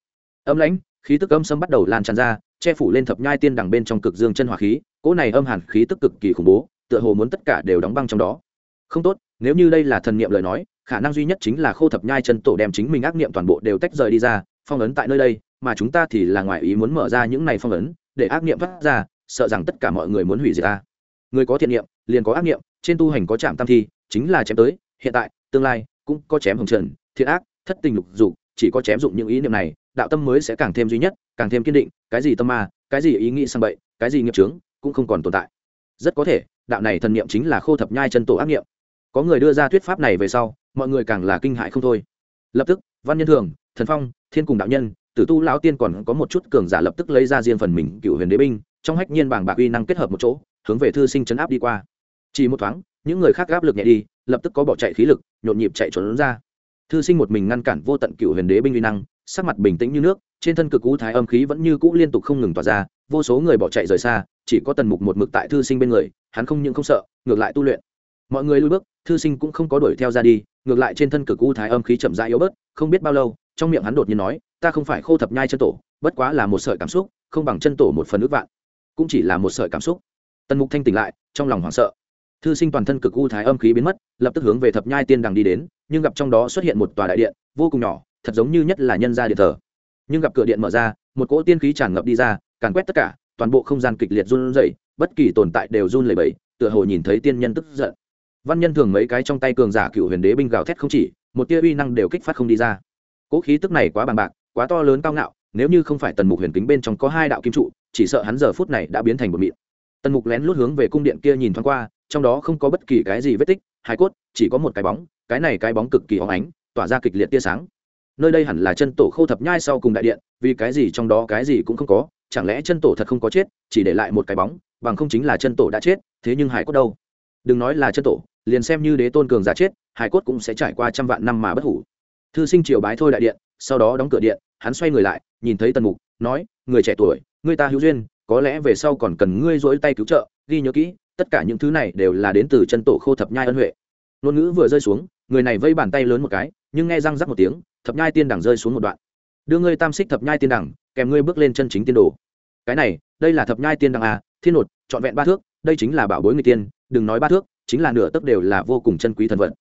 Âm lãnh, khí tức âm sâm bắt đầu lan tràn ra, che phủ lên thập nhai tiên đằng bên trong cực dương chân hỏa khí, cỗ này âm hàn khí tức cực kỳ khủng bố, tựa hồ muốn tất cả đều đóng băng trong đó. Không tốt, nếu như đây là thần niệm lời nói, khả năng duy nhất chính là khô thập nhai chân tổ đem chính mình ác niệm toàn bộ đều tách rời đi ra, phong ấn tại nơi đây, mà chúng ta thì là ngoài ý muốn mở ra những này phong ấn, để ác niệm phát ra sợ rằng tất cả mọi người muốn hủy diệt ta. Người có thiện niệm, liền có ác niệm, trên tu hành có chạm tam thi, chính là chém tới, hiện tại, tương lai, cũng có chém hồng trần, thiện ác, thất tình lục dục, chỉ có chém dụng những ý niệm này, đạo tâm mới sẽ càng thêm duy nhất, càng thêm kiên định, cái gì tâm ma, cái gì ý nghĩ sang bậy, cái gì nghiệp trướng cũng không còn tồn tại. Rất có thể, đạo này thần niệm chính là khô thập nhai chân tổ ác niệm. Có người đưa ra thuyết pháp này về sau, mọi người càng là kinh hại không thôi. Lập tức, văn nhân thường, thần phong, thiên cùng đạo nhân, tử tu lão tiên còn có một chút cường giả lập tức lấy ra riêng phần mình cựu huyền đế binh trong hách nhiên bảng bạc uy năng kết hợp một chỗ, hướng về thư sinh chấn áp đi qua. Chỉ một thoáng, những người khác gáp lực nhẹ đi, lập tức có bỏ chạy khí lực, nhộn nhịp chạy trốn ra. Thư sinh một mình ngăn cản vô tận cựu huyền đế binh uy năng, sắc mặt bình tĩnh như nước, trên thân cực cú thái âm khí vẫn như cũ liên tục không ngừng tỏa ra, vô số người bỏ chạy rời xa, chỉ có tần mục một mực tại thư sinh bên người, hắn không những không sợ, ngược lại tu luyện. Mọi người lui bước, thư sinh cũng không có đuổi theo ra đi, ngược lại trên thân cực u thái âm khí chậm rãi yếu bớt, không biết bao lâu, trong miệng hắn đột nhiên nói, ta không phải khô thập nhai chân tổ, bất quá là một sợi cảm xúc, không bằng chân tổ một phần ước vạn cũng chỉ là một sợi cảm xúc. Tần mục thanh tỉnh lại, trong lòng hoảng sợ. Thư sinh toàn thân cực u thái âm khí biến mất, lập tức hướng về thập nhai tiên đằng đi đến, nhưng gặp trong đó xuất hiện một tòa đại điện, vô cùng nhỏ, thật giống như nhất là nhân gia điện thờ. Nhưng gặp cửa điện mở ra, một cỗ tiên khí tràn ngập đi ra, càn quét tất cả, toàn bộ không gian kịch liệt run rẩy, bất kỳ tồn tại đều run lẩy bẩy, tựa hồ nhìn thấy tiên nhân tức giận. Văn nhân thường mấy cái trong tay cường giả cựu huyền đế binh gào thét không chỉ, một tia uy năng đều kích phát không đi ra. Cỗ khí tức này quá bằng bạc, quá to lớn cao ngạo nếu như không phải tần mục huyền kính bên trong có hai đạo kim trụ, chỉ sợ hắn giờ phút này đã biến thành một mịn. Tần mục lén lút hướng về cung điện kia nhìn thoáng qua, trong đó không có bất kỳ cái gì vết tích hai cốt, chỉ có một cái bóng, cái này cái bóng cực kỳ óng ánh, tỏa ra kịch liệt tia sáng. Nơi đây hẳn là chân tổ khâu thập nhai sau cùng đại điện, vì cái gì trong đó cái gì cũng không có, chẳng lẽ chân tổ thật không có chết, chỉ để lại một cái bóng, bằng không chính là chân tổ đã chết, thế nhưng hải cốt đâu? Đừng nói là chân tổ, liền xem như đế tôn cường giả chết hải cốt cũng sẽ trải qua trăm vạn năm mà bất hủ. Thư sinh triều bái thôi đại điện, sau đó đóng cửa điện hắn xoay người lại, nhìn thấy tần mục, nói, người trẻ tuổi, người ta hữu duyên, có lẽ về sau còn cần ngươi rỗi tay cứu trợ, ghi nhớ kỹ, tất cả những thứ này đều là đến từ chân tổ khô thập nhai ân huệ. Ngôn ngữ vừa rơi xuống, người này vây bàn tay lớn một cái, nhưng nghe răng rắc một tiếng, thập nhai tiên đẳng rơi xuống một đoạn. Đưa ngươi tam xích thập nhai tiên đẳng, kèm ngươi bước lên chân chính tiên đồ. Cái này, đây là thập nhai tiên đẳng à thiên nột, trọn vẹn ba thước, đây chính là bảo bối người tiên, đừng nói ba thước, chính là nửa tấc đều là vô cùng chân quý thần vật.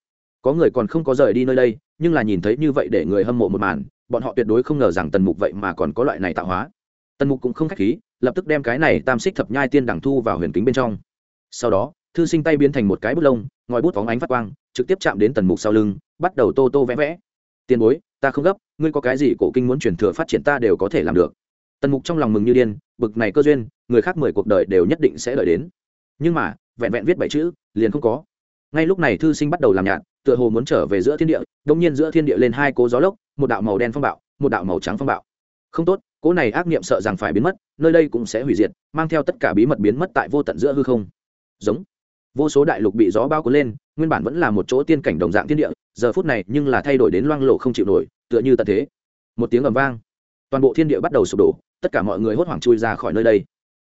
Có người còn không có rời đi nơi đây, nhưng là nhìn thấy như vậy để người hâm mộ một màn bọn họ tuyệt đối không ngờ rằng tần mục vậy mà còn có loại này tạo hóa. Tần mục cũng không k h á c h khí, lập tức đem cái này tam xích thập nhai tiên đẳng thu vào huyền kính bên trong. Sau đó, thư sinh tay biến thành một cái bút lông, ngòi bút phóng ánh phát quang, trực tiếp chạm đến tần mục sau lưng, bắt đầu tô tô vẽ vẽ. Tiền bối, ta không gấp, ngươi có cái gì cổ kinh muốn truyền thừa phát triển ta đều có thể làm được. Tần mục trong lòng mừng như điên, bực này cơ duyên, người khác mười cuộc đời đều nhất định sẽ đợi đến. Nhưng mà, vẹn vẹn viết bảy chữ, liền không có ngay lúc này thư sinh bắt đầu làm nhạt, tựa hồ muốn trở về giữa thiên địa đông nhiên giữa thiên địa lên hai cố gió lốc, một đạo màu đen phong bạo, một đạo màu trắng phong bạo. Không tốt, cố này ác niệm sợ rằng phải biến mất, nơi đây cũng sẽ hủy diệt, mang theo tất cả bí mật biến mất tại vô tận giữa hư không. Giống. Vô số đại lục bị gió bao cuốn lên, nguyên bản vẫn là một chỗ tiên cảnh đồng dạng thiên địa, giờ phút này nhưng là thay đổi đến loang lộ không chịu nổi, tựa như tận thế. Một tiếng ầm vang, toàn bộ thiên địa bắt đầu sụp đổ, tất cả mọi người hốt hoảng chui ra khỏi nơi đây.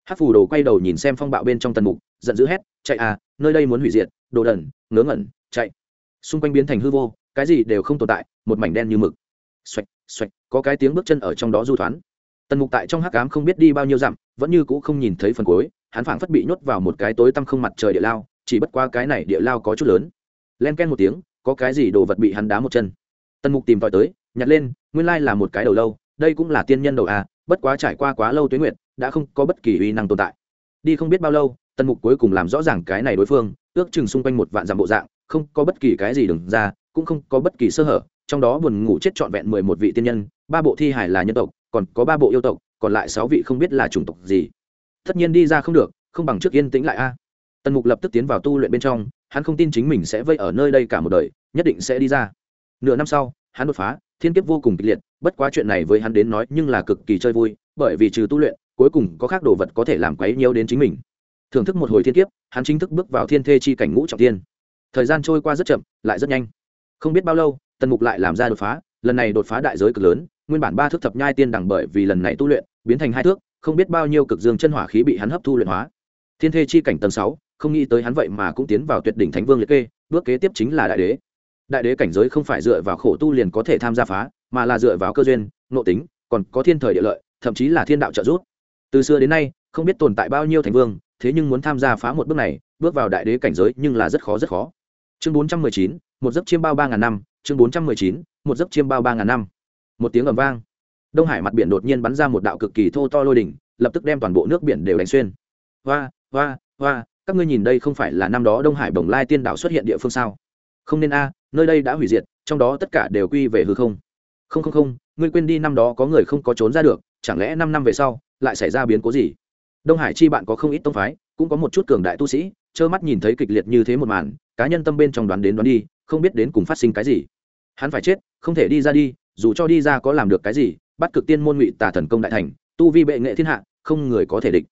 Hát phù đồ quay đầu nhìn xem phong bạo bên trong tần mục, giận dữ hét, chạy à nơi đây muốn hủy diệt đồ đần, ngớ ngẩn, chạy. Xung quanh biến thành hư vô, cái gì đều không tồn tại, một mảnh đen như mực. Xoạch xoạch, có cái tiếng bước chân ở trong đó du thoán. Tần mục tại trong hắc cám không biết đi bao nhiêu dặm, vẫn như cũ không nhìn thấy phần cuối, hắn phảng phất bị nhốt vào một cái tối tăm không mặt trời địa lao, chỉ bất qua cái này địa lao có chút lớn. Len ken một tiếng, có cái gì đồ vật bị hắn đá một chân. Tần mục tìm tòi tới, nhặt lên, nguyên lai là một cái đầu lâu, đây cũng là tiên nhân đầu à bất quá trải qua quá lâu tuyến nguyện đã không có bất kỳ uy năng tồn tại. Đi không biết bao lâu, tần mục cuối cùng làm rõ ràng cái này đối phương ước chừng xung quanh một vạn dặm bộ dạng, không có bất kỳ cái gì đừng ra, cũng không có bất kỳ sơ hở, trong đó buồn ngủ chết trọn vẹn mười một vị tiên nhân, ba bộ thi hải là nhân tộc, còn có ba bộ yêu tộc, còn lại sáu vị không biết là chủng tộc gì. Tất nhiên đi ra không được, không bằng trước yên tĩnh lại a. Tần mục lập tức tiến vào tu luyện bên trong, hắn không tin chính mình sẽ vây ở nơi đây cả một đời, nhất định sẽ đi ra. Nửa năm sau, hắn đột phá, thiên kiếp vô cùng kịch liệt, bất quá chuyện này với hắn đến nói nhưng là cực kỳ chơi vui, bởi vì trừ tu luyện, cuối cùng có khác đồ vật có thể làm quấy nhiễu đến chính mình thưởng thức một hồi thiên kiếp, hắn chính thức bước vào thiên thê chi cảnh ngũ trọng thiên. Thời gian trôi qua rất chậm, lại rất nhanh. Không biết bao lâu, tần mục lại làm ra đột phá, lần này đột phá đại giới cực lớn, nguyên bản ba thước thập nhai tiên đẳng bởi vì lần này tu luyện, biến thành hai thước, không biết bao nhiêu cực dương chân hỏa khí bị hắn hấp thu luyện hóa. Thiên thê chi cảnh tầng sáu, không nghĩ tới hắn vậy mà cũng tiến vào tuyệt đỉnh thánh vương liệt kê, bước kế tiếp chính là đại đế. Đại đế cảnh giới không phải dựa vào khổ tu liền có thể tham gia phá, mà là dựa vào cơ duyên, nội tính, còn có thiên thời địa lợi, thậm chí là thiên đạo trợ giúp. Từ xưa đến nay, không biết tồn tại bao nhiêu thành vương thế nhưng muốn tham gia phá một bước này, bước vào đại đế cảnh giới nhưng là rất khó rất khó. Chương bốn trăm mười chín, một giấc chiêm bao ba ngàn năm, chương bốn trăm mười chín, một giấc chiêm bao ba ngàn năm. Một tiếng ầm vang. Đông hải mặt biển đột nhiên bắn ra một đạo cực kỳ thô to lôi đỉnh, lập tức đem toàn bộ nước biển đều đánh xuyên. Hoa hoa hoa, các ngươi nhìn đây không phải là năm đó đông hải bồng lai tiên đảo xuất hiện địa phương sao? Không nên a, nơi đây đã hủy diệt, trong đó tất cả đều quy về hư không. Không không không, ngươi quên đi năm đó có người không có trốn ra được, chẳng lẽ năm năm về sau lại xảy ra biến cố gì? Đông hải chi bạn có không ít tông phái, cũng có một chút cường đại tu sĩ, trơ mắt nhìn thấy kịch liệt như thế một màn, cá nhân tâm bên trong đoán đến đoán đi, không biết đến cùng phát sinh cái gì. Hắn phải chết, không thể đi ra đi, dù cho đi ra có làm được cái gì, bắt cực tiên môn ngụy tà thần công đại thành, tu vi bệ nghệ thiên hạ, không người có thể địch.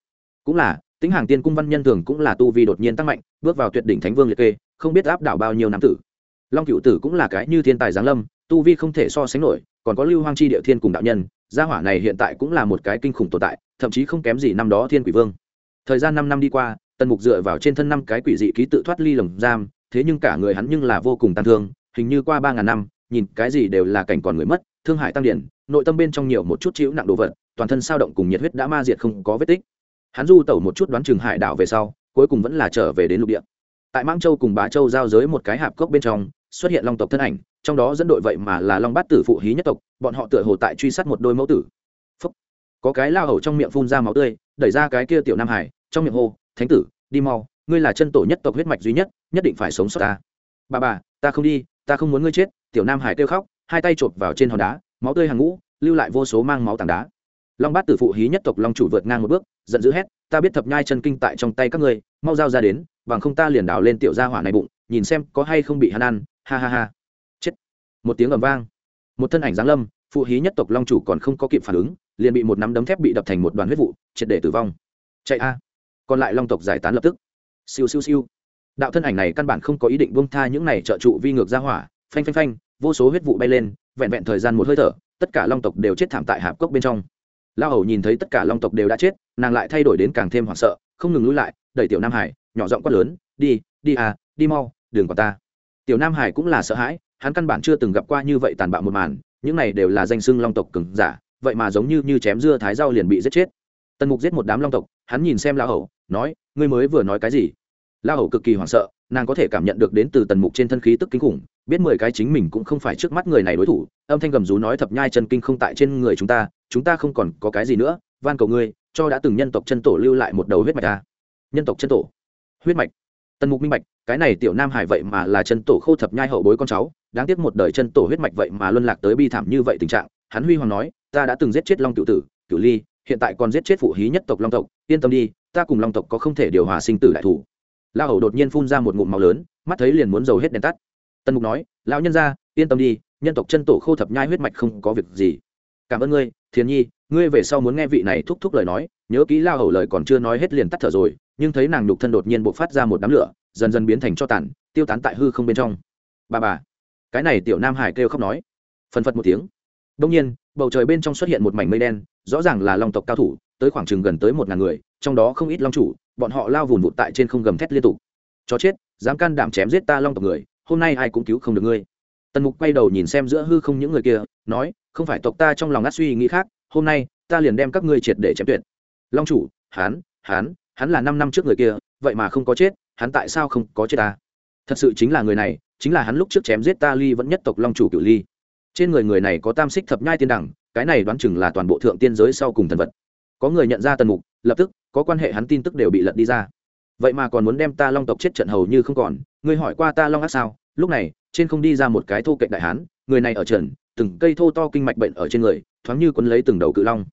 Cũng là, tính hàng tiên cung văn nhân thường cũng là tu vi đột nhiên tăng mạnh, bước vào tuyệt đỉnh thánh vương liệt kê, không biết áp đảo bao nhiêu nam tử. Long cựu tử cũng là cái như thiên tài giáng lâm, tu vi không thể so sánh nổi, còn có lưu hoang chi địa thiên cùng đạo nhân gia hỏa này hiện tại cũng là một cái kinh khủng tồn tại, thậm chí không kém gì năm đó thiên quỷ vương. Thời gian năm năm đi qua, tần mục dựa vào trên thân năm cái quỷ dị ký tự thoát ly lồng giam, thế nhưng cả người hắn nhưng là vô cùng tàn thương, hình như qua ba ngàn năm, nhìn cái gì đều là cảnh còn người mất, thương hại tăng điển, nội tâm bên trong nhiều một chút chịu nặng đồ vật, toàn thân sao động cùng nhiệt huyết đã ma diệt không có vết tích. Hắn du tẩu một chút đoán chừng hải đảo về sau, cuối cùng vẫn là trở về đến lục địa. Tại mang châu cùng bá châu giao giới một cái hạp cốc bên trong, xuất hiện long tộc thân ảnh trong đó dẫn đội vậy mà là long bát tử phụ hí nhất tộc, bọn họ tựa hồ tại truy sát một đôi mẫu tử. Phúc. có cái lao hầu trong miệng phun ra máu tươi, đẩy ra cái kia tiểu nam hải, trong miệng hô, thánh tử, đi mau, ngươi là chân tổ nhất tộc huyết mạch duy nhất nhất định phải sống sót ta. Bà bà, ta không đi, ta không muốn ngươi chết, tiểu nam hải kêu khóc, hai tay chộp vào trên hòn đá, máu tươi hàng ngũ, lưu lại vô số mang máu tảng đá. Long bát tử phụ hí nhất tộc long chủ vượt ngang một bước, giận dữ hét, ta biết thập nhai chân kinh tại trong tay các ngươi, mau dao ra đến, bằng không ta liền đào lên tiểu gia hỏa này bụng, nhìn xem có hay không bị hắn ăn, ha ha ha một tiếng ầm vang. Một thân ảnh giáng lâm, phụ hí nhất tộc long chủ còn không có kịp phản ứng, liền bị một nắm đấm thép bị đập thành một đoàn huyết vụ, triệt để tử vong. Chạy a. Còn lại long tộc giải tán lập tức. Siêu siêu siêu. Đạo thân ảnh này căn bản không có ý định buông tha những này trợ trụ vi ngược ra hỏa, phanh phanh phanh, vô số huyết vụ bay lên, vẹn vẹn thời gian một hơi thở, tất cả long tộc đều chết thảm tại hạp cốc bên trong. Lao hầu nhìn thấy tất cả long tộc đều đã chết, nàng lại thay đổi đến càng thêm hoảng sợ, không ngừng lui lại, đẩy tiểu nam hải, nhỏ giọng quát lớn, đi đi à đi mau, đừng còn ta. Tiểu nam hải cũng là sợ hãi hắn căn bản chưa từng gặp qua như vậy tàn bạo một màn, những này đều là danh xưng long tộc cứng giả, vậy mà giống như như chém dưa thái rau liền bị giết chết. Tần mục giết một đám long tộc, hắn nhìn xem La hầu, nói, ngươi mới vừa nói cái gì? La hầu cực kỳ hoảng sợ, nàng có thể cảm nhận được đến từ tần mục trên thân khí tức kinh khủng, biết mười cái chính mình cũng không phải trước mắt người này đối thủ, âm thanh gầm rú nói thập nhai chân kinh không tại trên người chúng ta chúng ta không còn có cái gì nữa, van cầu ngươi, cho đã từng nhân tộc chân tổ lưu lại một đầu huyết mạch ta. Nhân tộc chân tổ. Huyết mạch. Tần mục minh bạch, cái này tiểu nam hải vậy mà là chân tổ khô thập nhai hậu bối con cháu đáng tiếc một đời chân tổ huyết mạch vậy mà luân lạc tới bi thảm như vậy tình trạng, hắn huy hoàng nói, ta đã từng giết chết long cựu tử cựu ly, hiện tại còn giết chết phụ hí nhất tộc long tộc, yên tâm đi, ta cùng long tộc có không thể điều hòa sinh tử đại thủ. La hầu đột nhiên phun ra một ngụm màu lớn, mắt thấy liền muốn dầu hết đèn tắt. Tần mục nói, lão nhân ra yên tâm đi, nhân tộc chân tổ khô thập nhai huyết mạch không có việc gì. Cảm ơn ngươi, thiền nhi, ngươi về sau muốn nghe vị này thúc thúc lời nói, nhớ kỹ la hầu lời còn chưa nói hết liền tắt thở rồi, nhưng thấy nàng nhục thân đột nhiên b ộ c phát ra một đám lửa, dần dần biến thành cho tàn, tiêu tán tại hư không bên trong. Bà bà cái này tiểu nam hải kêu khóc nói. Phần phật một tiếng. Đông nhiên, bầu trời bên trong xuất hiện một mảnh mây đen, rõ ràng là long tộc cao thủ, tới khoảng chừng gần tới một ngàn người, trong đó không ít long chủ, bọn họ lao vùn vụt tại trên không gầm thét liên tục. Chó chết, dám can đảm chém giết ta long tộc người, hôm nay ai cũng cứu không được ngươi. Tần mục quay đầu nhìn xem giữa hư không những người kia, nói, không phải tộc ta trong lòng ngắt suy nghĩ khác, hôm nay, ta liền đem các ngươi triệt để chém tuyệt. Long chủ hán hán hắn là năm năm trước người kia, vậy mà không có chết, hắn tại sao không có chết ta? Thật sự chính là người này, chính là hắn lúc trước chém giết ta ly vẫn nhất tộc long chủ cựu ly. Trên người người này có tam xích thập nhai tiên đẳng, cái này đoán chừng là toàn bộ thượng tiên giới sau cùng thần vật. Có người nhận ra tần mục, lập tức, có quan hệ hắn tin tức đều bị lật đi ra. Vậy mà còn muốn đem ta long tộc chết trận hầu như không còn, ngươi hỏi qua ta long ác sao? Lúc này, trên không đi ra một cái thô cạnh đại hán, người này ở trần, từng cây thô to kinh mạch bệnh ở trên người, thoáng như quấn lấy từng đầu cự long.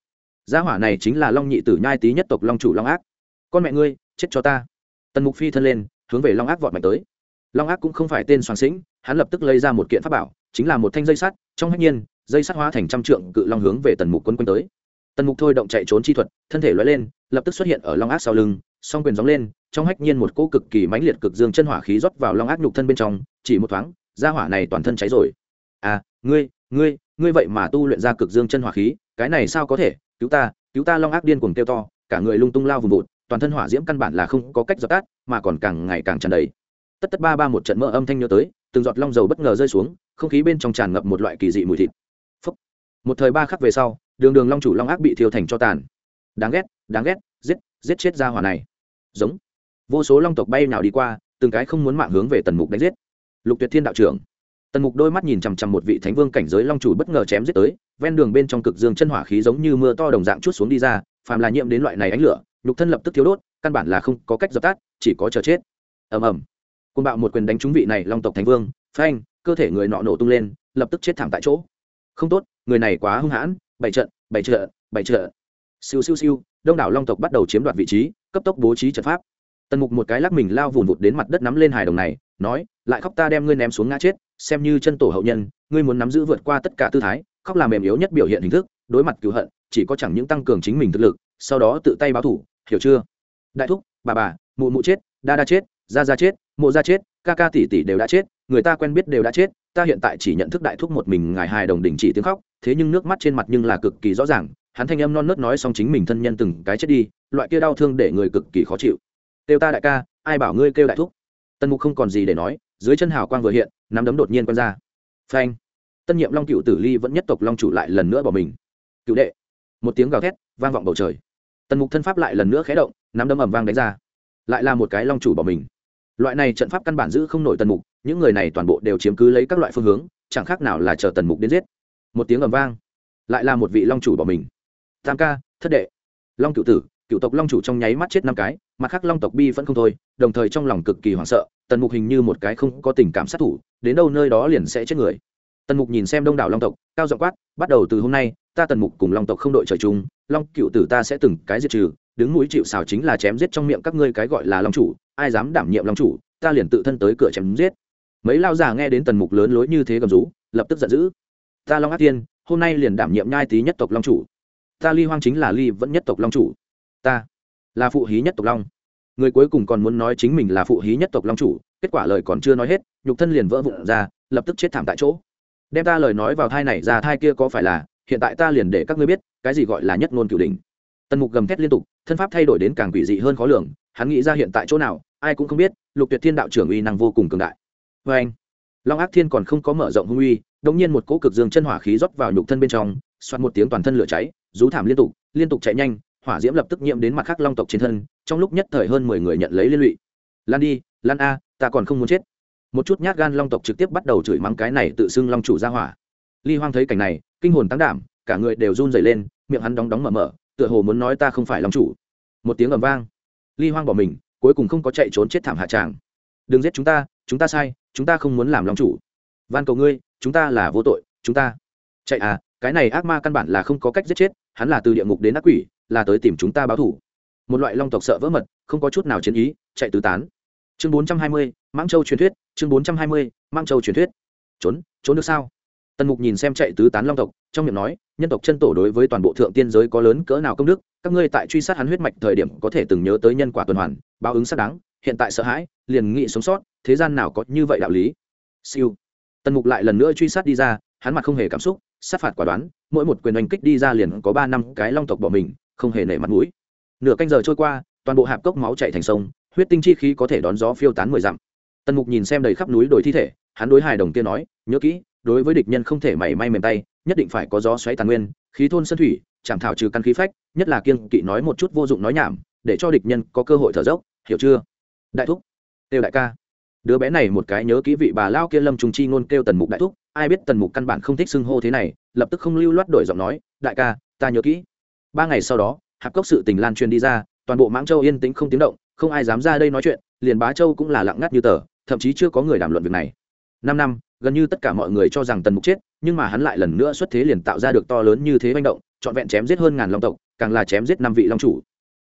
Gia hỏa này chính là long nhị tử nhai tý nhất tộc long chủ long ác. Con mẹ ngươi, chết cho ta. Tần mục phi thân lên, hướng về long ác vọt mạnh tới long ác cũng không phải tên soàn sĩnh, hắn lập tức lấy ra một kiện pháp bảo, chính là một thanh dây sắt, trong hách nhiên, dây sắt hóa thành trăm trượng cự long hướng về tần mục quân quanh tới. Tần mục thôi động chạy trốn chi thuật, thân thể l lên, lập tức xuất hiện ở long ác sau lưng, song quyền gióng lên, trong hách nhiên một cỗ cực kỳ mãnh liệt cực dương chân hỏa khí rót vào long ác nhục thân bên trong, chỉ một thoáng da hỏa này toàn thân cháy rồi. À ngươi ngươi ngươi vậy mà tu luyện ra cực dương chân hỏa khí, cái này sao có thể, cứu ta cứu ta long ác điên cuồng kêu to, cả người lung tung lao vùng vụt, toàn thân hỏa diễm căn bản là không có cách dập tắt, mà còn càng ngày càng tràn đầy tất tất ba ba một trận mơ âm thanh nhớ tới, từng giọt long dầu bất ngờ rơi xuống, không khí bên trong tràn ngập một loại kỳ dị mùi thịt. Phúc. một thời ba khắc về sau, đường đường long chủ long ác bị thiêu thành cho tàn. Đáng ghét đáng ghét, giết giết chết ra hỏa này. Giống. Vô số long tộc bay nào đi qua, từng cái không muốn mạng hướng về tần mục đánh giết. Lục tuyệt thiên đạo trưởng. Tần mục đôi mắt nhìn chằm chằm một vị thánh vương cảnh giới long chủ bất ngờ chém giết tới, ven đường bên trong cực dương chân hỏa khí giống như mưa to đồng dạng chút xuống đi ra, phàm là nhiễm đến loại này ánh lửa, nhục thân lập tức thiếu đốt, căn bản là không có cách dập tắt, chỉ có chờ chết. Ầm ầm côn bạo một quyền đánh trúng vị này long tộc thánh vương, phanh, cơ thể người nọ nổ tung lên, lập tức chết thảm tại chỗ. Không tốt, người này quá hung hãn bảy trận bảy trợ bảy trợ siêu siêu siêu, đông đảo long tộc bắt đầu chiếm đoạt vị trí, cấp tốc bố trí trận pháp. Tần mục một cái lắc mình lao vùn vụt đến mặt đất nắm lên hài đồng này, nói, lại khóc ta đem ngươi ném xuống ngã chết, xem như chân tổ hậu nhân, ngươi muốn nắm giữ vượt qua tất cả tư thái, khóc là mềm yếu nhất biểu hiện hình thức, đối mặt cứu hận, chỉ có chẳng những tăng cường chính mình thực lực, sau đó tự tay báo thủ, hiểu chưa? Đại thúc, bà bà, mụ mụ chết, đa đa chết, gia gia chết mộ gia chết, ca ca tỷ tỷ đều đã chết, người ta quen biết đều đã chết, ta hiện tại chỉ nhận thức đại thúc một mình ngài hài đồng đình chỉ tiếng khóc, thế nhưng nước mắt trên mặt nhưng là cực kỳ rõ ràng, hắn thanh âm non nớt nói xong chính mình thân nhân từng cái chết đi, loại kia đau thương để người cực kỳ khó chịu. Kêu ta đại ca, ai bảo ngươi kêu đại thúc? Tân mục không còn gì để nói, dưới chân hào quang vừa hiện, nắm đấm đột nhiên quăng ra. Phanh! Tân nhiệm long cựu tử ly vẫn nhất tộc long chủ lại lần nữa bỏ mình. Cựu đệ! Một tiếng gào thét, vang vọng bầu trời. Tần mục thân pháp lại lần nữa khé động, nắm đấm ầm vang đánh ra. Lại là một cái long chủ bỏ mình loại này trận pháp căn bản giữ không nổi tần mục, những người này toàn bộ đều chiếm cứ lấy các loại phương hướng, chẳng khác nào là chờ tần mục đến giết. Một tiếng ầm vang, lại là một vị long chủ bỏ mình. Tam ca, thất đệ. Long cựu tử, cựu tộc long chủ trong nháy mắt chết năm cái, mặt khác long tộc bi vẫn không thôi, đồng thời trong lòng cực kỳ hoảng sợ, tần mục hình như một cái không có tình cảm sát thủ, đến đâu nơi đó liền sẽ chết người tần mục nhìn xem đông đảo long tộc, cao giọng quát, bắt đầu từ hôm nay, ta tần mục cùng long tộc không đội trời chung, long cựu tử ta sẽ từng cái diệt trừ, đứng mũi chịu xào chính là chém giết trong miệng các ngươi cái gọi là long chủ, ai dám đảm nhiệm long chủ, ta liền tự thân tới cửa chém giết. Mấy lao già nghe đến tần mục lớn lối như thế gầm rú, lập tức giận dữ. Ta long ác tiên hôm nay liền đảm nhiệm nhai tý nhất tộc long chủ. Ta ly hoang chính là ly vẫn nhất tộc long chủ. Ta là phụ hí nhất tộc long. Người cuối cùng còn muốn nói chính mình là phụ hí nhất tộc long chủ, kết quả lời còn chưa nói hết, nhục thân liền vỡ vụn ra, lập tức chết thảm tại chỗ đem ta lời nói vào thai này ra thai kia có phải là, hiện tại ta liền để các ngươi biết, cái gì gọi là nhất ngôn cửu đình tần mục gầm thét liên tục, thân pháp thay đổi đến càng quỷ dị hơn khó lường, hắn nghĩ ra hiện tại chỗ nào, ai cũng không biết, lục tuyệt thiên đạo trưởng uy năng vô cùng cường đại. Vê anh long ác thiên còn không có mở rộng hung uy đống nhiên một cỗ cực dương chân hỏa khí rót vào nhục thân bên trong xoát một tiếng toàn thân lửa cháy, rú thảm liên tục liên tục chạy nhanh, hỏa diễm lập tức nhiễm đến mặt khác long tộc trên thân, trong lúc nhất thời hơn mười người nhận lấy liên lụy. Lan đi, lan a, ta còn không muốn chết một chút nhát gan long tộc trực tiếp bắt đầu chửi mắng cái này tự xưng long chủ ra hỏa. Ly hoang thấy cảnh này, kinh hồn tăng đảm, cả người đều run dày lên, miệng hắn đóng đóng mở mở, tựa hồ muốn nói ta không phải long chủ. Một tiếng ầm vang, ly hoang bỏ mình, cuối cùng không có chạy trốn chết thảm hạ tràng. Đừng giết chúng ta chúng ta sai, chúng ta không muốn làm long chủ. Van cầu ngươi, chúng ta là vô tội, chúng ta. Chạy à cái này ác ma căn bản là không có cách giết chết, hắn là từ địa ngục đến ác quỷ, là tới tìm chúng ta báo thủ một loại long tộc sợ vỡ mật, không có chút nào chiến ý, chạy tứ tán. Chương bốn trăm hai mươi, mãng châu truyền thuyết chương bốn trăm hai mươi mang châu truyền thuyết. Trốn trốn được sao? Tần mục nhìn xem chạy tứ tán long tộc, trong miệng nói, nhân tộc chân tổ đối với toàn bộ thượng tiên giới có lớn cỡ nào công đức, các ngươi tại truy sát hắn huyết mạch thời điểm có thể từng nhớ tới nhân quả tuần hoàn, báo ứng xác đáng, hiện tại sợ hãi, liền nghị sống sót, thế gian nào có như vậy đạo lý? Siêu. Tần mục lại lần nữa truy sát đi ra, hắn mặt không hề cảm xúc, sát phạt quả đoán, mỗi một quyền oanh kích đi ra liền có ba năm cái long tộc bỏ mình, không hề nể mặt mũi. Nửa canh giờ trôi qua, toàn bộ hạp cốc máu chạy thành sông, huyết tinh chi khí có thể đón gió phiêu tán mười dặm tần mục nhìn xem đầy khắp núi đồi thi thể, hắn đối hài đồng kia nói, nhớ kỹ, đối với địch nhân không thể mảy may mềm tay, nhất định phải có gió xoáy tàn nguyên, khí thôn sân thủy chẳng thảo trừ căn khí phách, nhất là kiên kỵ nói một chút vô dụng nói nhảm, để cho địch nhân có cơ hội thở dốc, hiểu chưa? Đại thúc têu đại ca. Đứa bé này một cái nhớ kỹ vị bà lao kia lâm trùng chi ngôn kêu tần mục đại thúc, ai biết tần mục căn bản không thích xưng hô thế này, lập tức không lưu loát đổi giọng nói, đại ca, ta nhớ kỹ. Ba ngày sau đó, hạp cốc sự tình lan truyền đi ra, toàn bộ mãng châu yên tĩnh không tiếng động, không ai dám ra đây nói chuyện, liền bá châu cũng là lặng ngắt như tờ thậm chí chưa có người đàm luận việc này. Năm năm, gần như tất cả mọi người cho rằng tần mục chết, nhưng mà hắn lại lần nữa xuất thế liền tạo ra được to lớn như thế manh động, trọn vẹn chém giết hơn ngàn long tộc, càng là chém giết năm vị long chủ.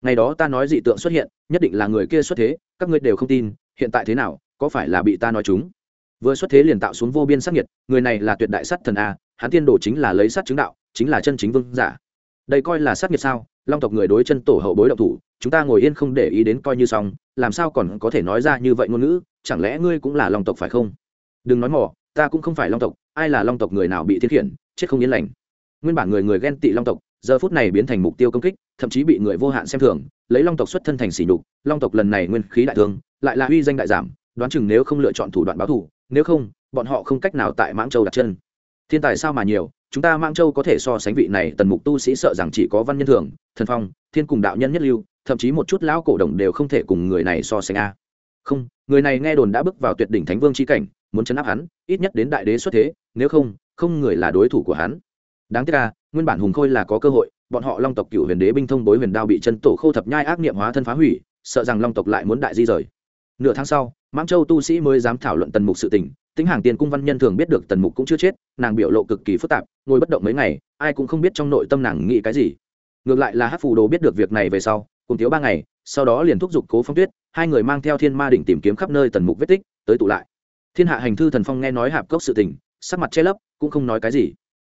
Ngày đó ta nói dị tượng xuất hiện, nhất định là người kia xuất thế, các ngươi đều không tin, hiện tại thế nào, có phải là bị ta nói chúng? Vừa xuất thế liền tạo xuống vô biên sát nhiệt người này là tuyệt đại sát thần a, hắn tiên đồ chính là lấy sát chứng đạo, chính là chân chính vương giả. Đây coi là sát nhiệt sao, long tộc người đối chân tổ hậu bối động thủ, chúng ta ngồi yên không để ý đến coi như xong, làm sao còn có thể nói ra như vậy ngôn ngữ? Chẳng lẽ ngươi cũng là long tộc phải không? Đừng nói mỏ ta cũng không phải long tộc, ai là long tộc người nào bị thiết khiển chết không yên lành. Nguyên bản người người ghen tị long tộc, giờ phút này biến thành mục tiêu công kích, thậm chí bị người vô hạn xem thường, lấy long tộc xuất thân thành sỉ nhục, long tộc lần này nguyên khí đại thương, lại là uy danh đại giảm, đoán chừng nếu không lựa chọn thủ đoạn báo thù, nếu không, bọn họ không cách nào tại mãng châu đặt chân. Thiên tài sao mà nhiều, chúng ta mãng châu có thể so sánh vị này tần mục tu sĩ sợ rằng chỉ có văn nhân thường, thần phong, thiên cùng đạo nhân nhất lưu, thậm chí một chút lão cổ đồng đều không thể cùng người này so sánh a không, người này nghe đồn đã bước vào tuyệt đỉnh thánh vương c h i cảnh, muốn chấn áp hắn, ít nhất đến đại đế xuất thế, nếu không không người là đối thủ của hắn. Đáng tiếc là nguyên bản hùng khôi là có cơ hội, bọn họ long tộc cựu huyền đế binh thông bối huyền đao bị chân tổ khâu thập nhai ác niệm hóa thân phá hủy, sợ rằng long tộc lại muốn đại di rời. Nửa tháng sau, mãng châu tu sĩ mới dám thảo luận tần mục sự tình, tính hàng tiền cung văn nhân thường biết được tần mục cũng chưa chết, nàng biểu lộ cực kỳ phức tạp, ngồi bất động mấy ngày, ai cũng không biết trong nội tâm nàng nghĩ cái gì. Ngược lại là hát phù đồ biết được việc này về sau cùng thiếu ba ngày, sau đó liền thúc giục cố phong tuyết, hai người mang theo thiên ma đỉnh tìm kiếm khắp nơi tần mục vết tích, tới tụ lại. Thiên hạ hành thư thần phong nghe nói hạp cốc sự tình, sắc mặt che lấp, cũng không nói cái gì.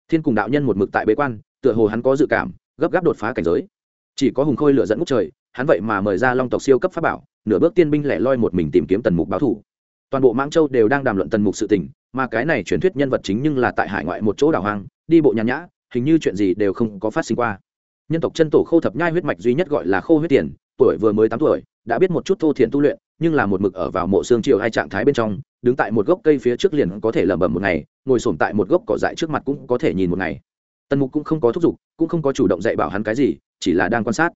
Thiên cùng đạo nhân một mực tại bế quan, tựa hồ hắn có dự cảm, gấp gáp đột phá cảnh giới. Chỉ có hùng khôi lựa dẫn ngút trời, hắn vậy mà mời ra long tộc siêu cấp pháp bảo, nửa bước tiên binh lẻ loi một mình tìm kiếm tần mục báo thủ. Toàn bộ mãng châu đều đang đàm luận tần mục sự tình, mà cái này truyền thuyết nhân vật chính nhưng là tại hải ngoại một chỗ đảo hoang, đi bộ nhàn nhã, hình như chuyện gì đều không có phát sinh qua nhân tộc chân tổ khô thập nhai huyết mạch duy nhất gọi là khô huyết tiền, tuổi vừa mới tám tuổi, đã biết một chút thô thiện tu luyện, nhưng là một mực ở vào mộ xương triều hai trạng thái bên trong, đứng tại một gốc cây phía trước liền có thể lẩm bẩm một ngày, ngồi sổm tại một gốc cỏ dại trước mặt cũng có thể nhìn một ngày. Tần mục cũng không có thúc giục, cũng không có chủ động dạy bảo hắn cái gì, chỉ là đang quan sát.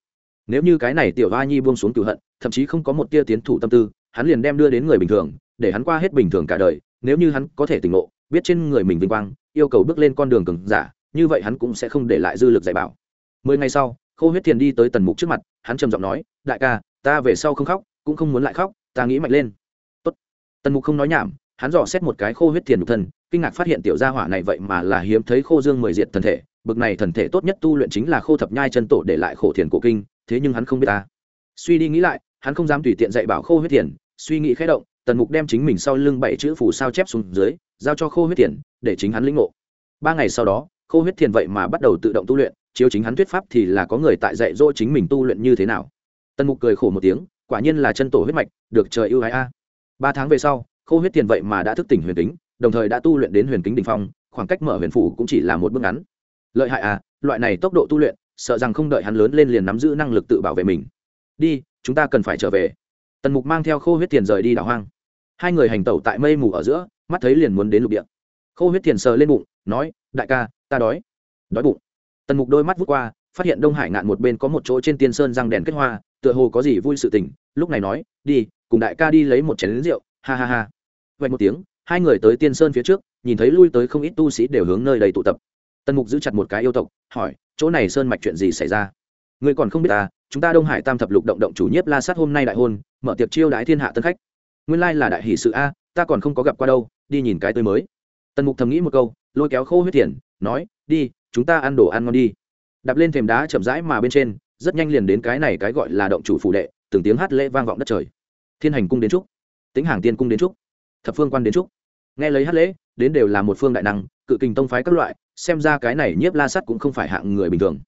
Nếu như cái này tiểu va nhi buông xuống cửu hận, thậm chí không có một tia tiến thủ tâm tư, hắn liền đem đưa đến người bình thường, để hắn qua hết bình thường cả đời, nếu như hắn có thể tỉnh ngộ, biết trên người mình vinh quang, yêu cầu bước lên con đường cường giả, như vậy hắn cũng sẽ không để lại dư lực dạy bảo mười ngày sau, khô huyết thiền đi tới tần mục trước mặt, hắn trầm giọng nói, đại ca, ta về sau không khóc, cũng không muốn lại khóc, ta nghĩ mạnh lên. Tốt. tần mục không nói nhảm, hắn dò xét một cái khô huyết thiền nhục thân, kinh ngạc phát hiện tiểu gia hỏa này vậy mà là hiếm thấy khô dương mười diệt thần thể, bực này thần thể tốt nhất tu luyện chính là khô thập nhai chân tổ để lại khổ thiền cổ kinh, thế nhưng hắn không biết ta. Suy đi nghĩ lại, hắn không dám tùy tiện dạy bảo khô huyết thiền, suy nghĩ khẽ động, tần mục đem chính mình sau lưng bảy chữ phù sao chép xuống dưới, giao cho khô huyết thiền, để chính hắn lĩnh ngộ. Ba ngày sau đó khô huyết thiền vậy mà bắt đầu tự động tu luyện, chiếu chính hắn thuyết pháp thì là có người tại dạy dỗ chính mình tu luyện như thế nào. Tần mục cười khổ một tiếng, quả nhiên là chân tổ huyết mạch, được trời ưu ái a. Ba tháng về sau, khô huyết thiền vậy mà đã thức tỉnh huyền kính, đồng thời đã tu luyện đến huyền kính đ ỉ n h phong, khoảng cách mở huyền phủ cũng chỉ là một bước ngắn. Lợi hại à loại này tốc độ tu luyện, sợ rằng không đợi hắn lớn lên liền nắm giữ năng lực tự bảo vệ mình. Đi, chúng ta cần phải trở về. Tần mục mang theo khô huyết thiền rời đi đảo hoang. Hai người hành tẩu tại mây mù ở giữa, mắt thấy liền muốn đến lục địa. Khô huyết thiền sờ lên bụng, nói, đại ca ta đói. Đói bụng. Tần mục đôi mắt vút qua, phát hiện đông hải ngạn một bên có một chỗ trên tiên sơn răng đèn kết hoa, tựa hồ có gì vui sự tình, lúc này nói, đi, cùng đại ca đi lấy một chén lính rượu. Ha ha ha. Vậy một tiếng, hai người tới tiên sơn phía trước, nhìn thấy lui tới không ít tu sĩ đều hướng nơi đầy tụ tập. Tần mục giữ chặt một cái yêu tộc, hỏi, chỗ này sơn mạch chuyện gì xảy ra? Người còn không biết ta, chúng ta đông hải tam thập lục động động chủ nhiếp la sát hôm nay đại hôn, mở tiệc chiêu đái thiên hạ tân khách. Nguyên lai là đại hỷ sự a, ta còn không có gặp qua đâu, đi nhìn cái tươi mới. Tần mục thầm nghĩ một câu, lôi kéo khô huyết tiền nói, đi, chúng ta ăn đồ ăn ngon đi. Đạp lên thềm đá chậm rãi mà bên trên, rất nhanh liền đến cái này cái gọi là động chủ phủ đệ, từng tiếng hát lễ vang vọng đất trời. Thiên hành cung đến trúc tính hàng tiên cung đến trúc, thập phương quan đến trúc. Nghe lấy hát lễ, đến đều là một phương đại năng, cự kình tông phái các loại, xem ra cái này nhiếp la sắt cũng không phải hạng người bình thường.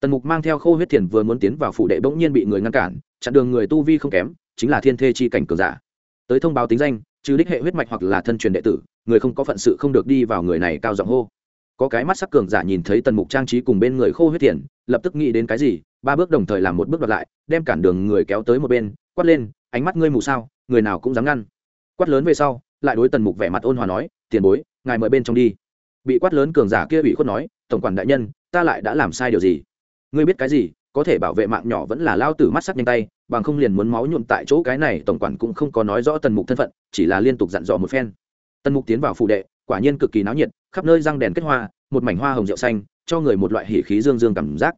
Tần mục mang theo khô huyết thiền vừa muốn tiến vào phủ đệ bỗng nhiên bị người ngăn cản, chặn đường người tu vi không kém, chính là thiên thê chi cảnh cường giả. Tới thông báo tính danh, trừ đích hệ huyết mạch hoặc là thân truyền đệ tử, người không có phận sự không được đi vào người này cao giọng hô có cái mắt sắc cường giả nhìn thấy tần mục trang trí cùng bên người khô huyết thiện, lập tức nghĩ đến cái gì, ba bước đồng thời làm một bước đoạt lại, đem cản đường người kéo tới một bên, quát lên, ánh mắt ngươi mù sao, người nào cũng dám ngăn. Quát lớn về sau, lại đối tần mục vẻ mặt ôn hòa nói, tiền bối, ngài mời bên trong đi. Bị quát lớn cường giả kia ủy khuất nói, tổng quản đại nhân, ta lại đã làm sai điều gì? Ngươi biết cái gì, có thể bảo vệ mạng nhỏ vẫn là lao tử mắt sắc nhanh tay, bằng không liền muốn máu nhuộm tại chỗ cái này, tổng quản cũng không có nói rõ tần mục thân phận, chỉ là liên tục dặn dò một phen. Tần mục tiến vào phụ đệ quả nhiên cực kỳ náo nhiệt, khắp nơi răng đèn kết hoa, một mảnh hoa hồng rượu xanh, cho người một loại hỉ khí dương dương cảm giác.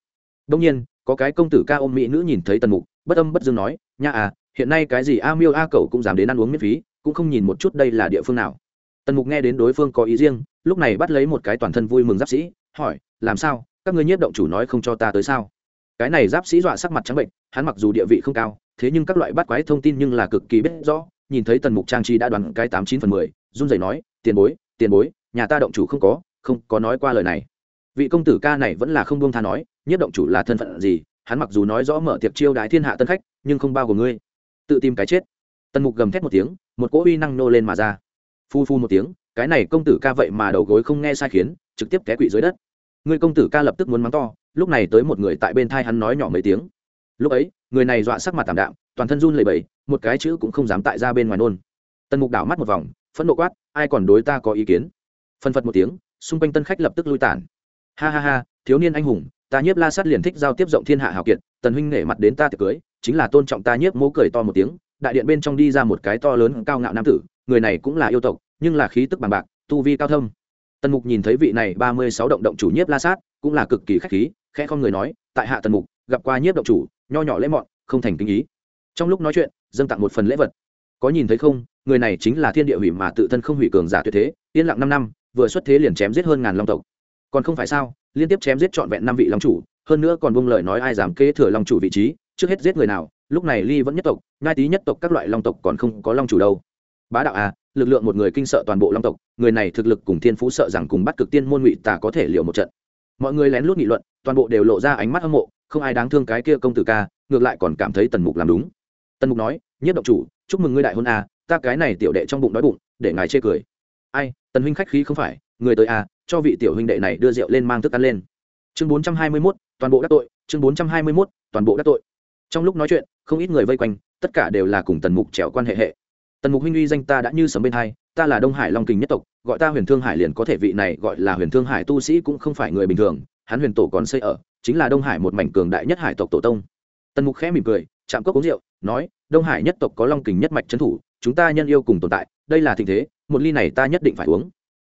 Đông nhiên, có cái công tử ca ôm mỹ nữ nhìn thấy tần mục, bất âm bất dương nói, nha à hiện nay cái gì a miêu a cẩu cũng dám đến ăn uống miễn phí, cũng không nhìn một chút đây là địa phương nào. Tần mục nghe đến đối phương có ý riêng, lúc này bắt lấy một cái toàn thân vui mừng giáp sĩ, hỏi, làm sao? Các ngươi nhiếp động chủ nói không cho ta tới sao? Cái này giáp sĩ dọa sắc mặt trắng bệnh, hắn mặc dù địa vị không cao, thế nhưng các loại bắt quái thông tin nhưng là cực kỳ biết rõ, nhìn thấy tần mục trang trí đã đoán cái tám chín phần mười, run rẩy nói, tiền bối tiền bối, nhà ta động chủ không có không có nói qua lời này. Vị công tử ca này vẫn là không buông tha nói, nhất động chủ là thân phận gì, hắn mặc dù nói rõ mở tiệc chiêu đái thiên hạ tân khách, nhưng không bao gồm ngươi. Tự tìm cái chết. Tần mục gầm thét một tiếng, một cỗ uy năng nô lên mà ra. Phu phu một tiếng, cái này công tử ca vậy mà đầu gối không nghe sai khiến, trực tiếp té quỵ dưới đất. Người công tử ca lập tức muốn mắng to, lúc này tới một người tại bên thai hắn nói nhỏ mấy tiếng. Lúc ấy, người này dọa sắc mặt tảm đạm, toàn thân run lẩy bẩy, một cái chữ cũng không dám tại ra bên ngoài nôn. Tần mục đảo mắt một vòng, phẫn nộ quát ai còn đối ta có ý kiến? Phân phật một tiếng, xung quanh tân khách lập tức lui tản. Ha ha ha, thiếu niên anh hùng, ta nhiếp la sát liền thích giao tiếp rộng thiên hạ hào kiệt, tần huynh nể mặt đến ta tiệc cưới, chính là tôn trọng ta nhiếp mố cười to một tiếng, đại điện bên trong đi ra một cái to lớn cao ngạo nam tử, người này cũng là yêu tộc, nhưng là khí tức bằng bạc, tu vi cao thâm. Tần mục nhìn thấy vị này ba mươi sáu động động chủ nhiếp la sát, cũng là cực kỳ khách khí, khẽ không người nói, tại hạ tần mục, gặp qua nhiếp động chủ, nho nhỏ lễ mọn, không thành kinh ý. Trong lúc nói chuyện, dâng tặng một phần lễ vật. Có nhìn thấy không? Người này chính là thiên địa hủy mà tự thân không hủy cường giả tuyệt thế, yên lặng năm năm, vừa xuất thế liền chém giết hơn ngàn long tộc. Còn không phải sao, liên tiếp chém giết trọn vẹn năm vị long chủ, hơn nữa còn buông lời nói ai dám kế thừa long chủ vị trí, trước hết giết người nào, lúc này ly vẫn nhất tộc ngai tý nhất tộc các loại long tộc còn không có long chủ đâu. Bá đạo à lực lượng một người kinh sợ toàn bộ long tộc, người này thực lực cùng thiên phú sợ rằng cùng bắt cực tiên môn ngụy tả có thể liệu một trận. Mọi người lén lút nghị luận, toàn bộ đều lộ ra ánh mắt hâm mộ, không ai đáng thương cái kia công tử ca, ngược lại còn cảm thấy tần mục làm đúng. Tần mục nói, nhất động chủ, chúc mừng ngươi đại hôn à ta cái này tiểu đệ trong bụng đói bụng để ngài chê cười. Ai tần huynh khách khí không phải người tới à cho vị tiểu huynh đệ này đưa rượu lên mang thức ăn lên. Chương bốn trăm hai mươi 421, toàn bộ đắc tội chương bốn trăm hai mươi 421, toàn bộ đắc tội. Trong lúc nói chuyện không ít người vây quanh tất cả đều là cùng tần mục trèo quan hệ hệ. Tần mục huynh uy danh ta đã như sấm bên hai ta là đông hải long kình nhất tộc gọi ta huyền thương hải liền có thể vị này gọi là huyền thương hải tu sĩ cũng không phải người bình thường hắn huyền tổ còn xây ở chính là đông hải một mảnh cường đại nhất hải tộc tổ tông. Tần mục khẽ mỉm cười chạm cốc uống rượu nói đông hải nhất tộc có long kình nhất mạch trấn thủ chúng ta nhân yêu cùng tồn tại, đây là tình thế, một ly này ta nhất định phải uống.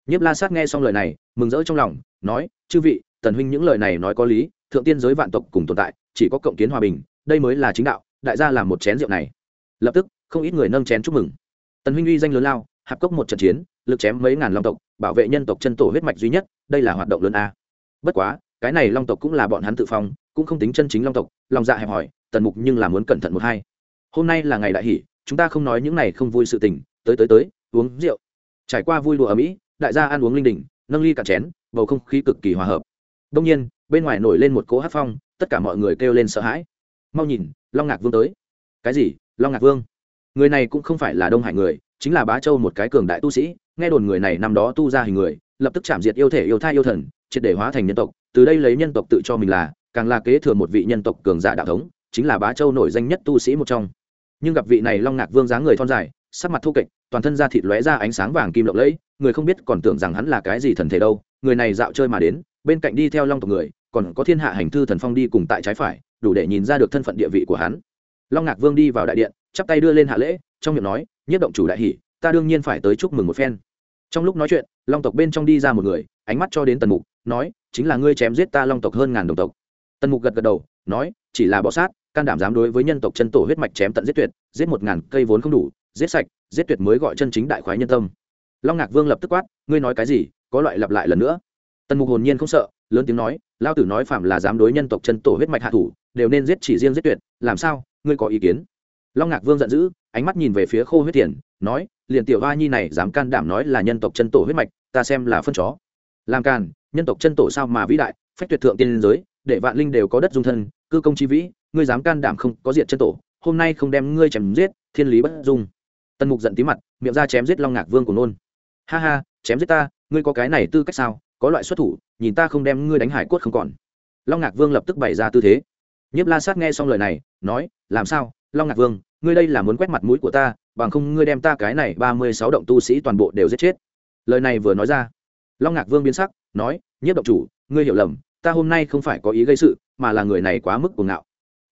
Nhiếp la sát nghe xong lời này, mừng rỡ trong lòng, nói, chư vị, tần huynh những lời này nói có lý, thượng tiên giới vạn tộc cùng tồn tại, chỉ có cộng kiến hòa bình, đây mới là chính đạo, đại gia làm một chén rượu này. Lập tức, không ít người nâng chén chúc mừng. Tần huynh uy danh lớn lao, hạp cốc một trận chiến, lực chém mấy ngàn long tộc, bảo vệ nhân tộc chân tổ huyết mạch duy nhất, đây là hoạt động lớn a. Bất quá, cái này long tộc cũng là bọn hắn tự phong, cũng không tính chân chính long tộc, lòng dạ hẹp hỏi tần mục nhưng là muốn cẩn thận một hai. Hôm nay là ngày đại hỷ chúng ta không nói những này không vui sự tình, tới tới tới, uống rượu. Trải qua vui đùa ở mỹ, đại gia ăn uống linh đình, nâng ly cả chén, bầu không khí cực kỳ hòa hợp. Đông nhiên, bên ngoài nổi lên một cỗ hát phong, tất cả mọi người kêu lên sợ hãi. Mau nhìn, long ngạc vương tới. Cái gì? Long ngạc vương? Người này cũng không phải là đông hải người, chính là bá châu một cái cường đại tu sĩ, nghe đồn người này năm đó tu ra hình người, lập tức chạm diệt yêu thể yêu thai yêu thần, triệt để hóa thành nhân tộc, từ đây lấy nhân tộc tự cho mình là, càng là kế thừa một vị nhân tộc cường giả đạo thống, chính là bá châu nổi danh nhất tu sĩ một trong nhưng gặp vị này long ngạc vương dáng người thon dài, sắc mặt thu kệch, toàn thân da thịt lóe ra ánh sáng vàng kim lộng lẫy, người không biết còn tưởng rằng hắn là cái gì thần thể đâu, người này dạo chơi mà đến, bên cạnh đi theo long tộc người, còn có thiên hạ hành thư thần phong đi cùng tại trái phải, đủ để nhìn ra được thân phận địa vị của hắn. Long ngạc vương đi vào đại điện, chắp tay đưa lên hạ lễ, trong miệng nói, nhất động chủ đại hỷ, ta đương nhiên phải tới chúc mừng một phen. Trong lúc nói chuyện, long tộc bên trong đi ra một người, ánh mắt cho đến tần mục, nói, chính là ngươi chém giết ta long tộc hơn ngàn đồng tộc. Tần mục gật gật đầu, nói, chỉ là bọ sát can đảm dám đối với nhân tộc chân tổ huyết mạch chém tận giết tuyệt, giết một ngàn cây vốn không đủ, giết sạch, giết tuyệt mới gọi chân chính đại khoái nhân tâm. Long ngạc vương lập tức quát, ngươi nói cái gì? Có loại lặp lại lần nữa. Tần mục hồn nhiên không sợ, lớn tiếng nói lao tử nói phạm là dám đối nhân tộc chân tổ huyết mạch hạ thủ, đều nên giết chỉ riêng giết tuyệt, làm sao? Ngươi có ý kiến? Long ngạc vương giận dữ, ánh mắt nhìn về phía khô huyết tiền nói, liền tiểu hoa nhi này dám can đảm nói là nhân tộc chân tổ huyết mạch, ta xem là phân chó. Làm càn, nhân tộc chân tổ sao mà vĩ đại, phách tuyệt thượng tiên giới, để vạn linh đều có đất dung thân, cư công chi vĩ ngươi dám can đảm không có diện chân tổ, hôm nay không đem ngươi chém giết, thiên lý bất dung. Tần mục giận tí mặt, miệng ra chém giết long ngạc vương của nôn. Ha ha, chém giết ta, ngươi có cái này tư cách sao? Có loại xuất thủ, nhìn ta không đem ngươi đánh hải quất không còn. Long ngạc vương lập tức bày ra tư thế. Nhiếp la sát nghe xong lời này, nói, làm sao? Long ngạc vương, ngươi đây là muốn quét mặt mũi của ta, bằng không ngươi đem ta cái này ba mươi sáu động tu sĩ toàn bộ đều giết chết. Lời này vừa nói ra, long ngạc vương biến sắc, nói, nhiếp động chủ, ngươi hiểu lầm, ta hôm nay không phải có ý gây sự, mà là người này quá mức cuồng ngạo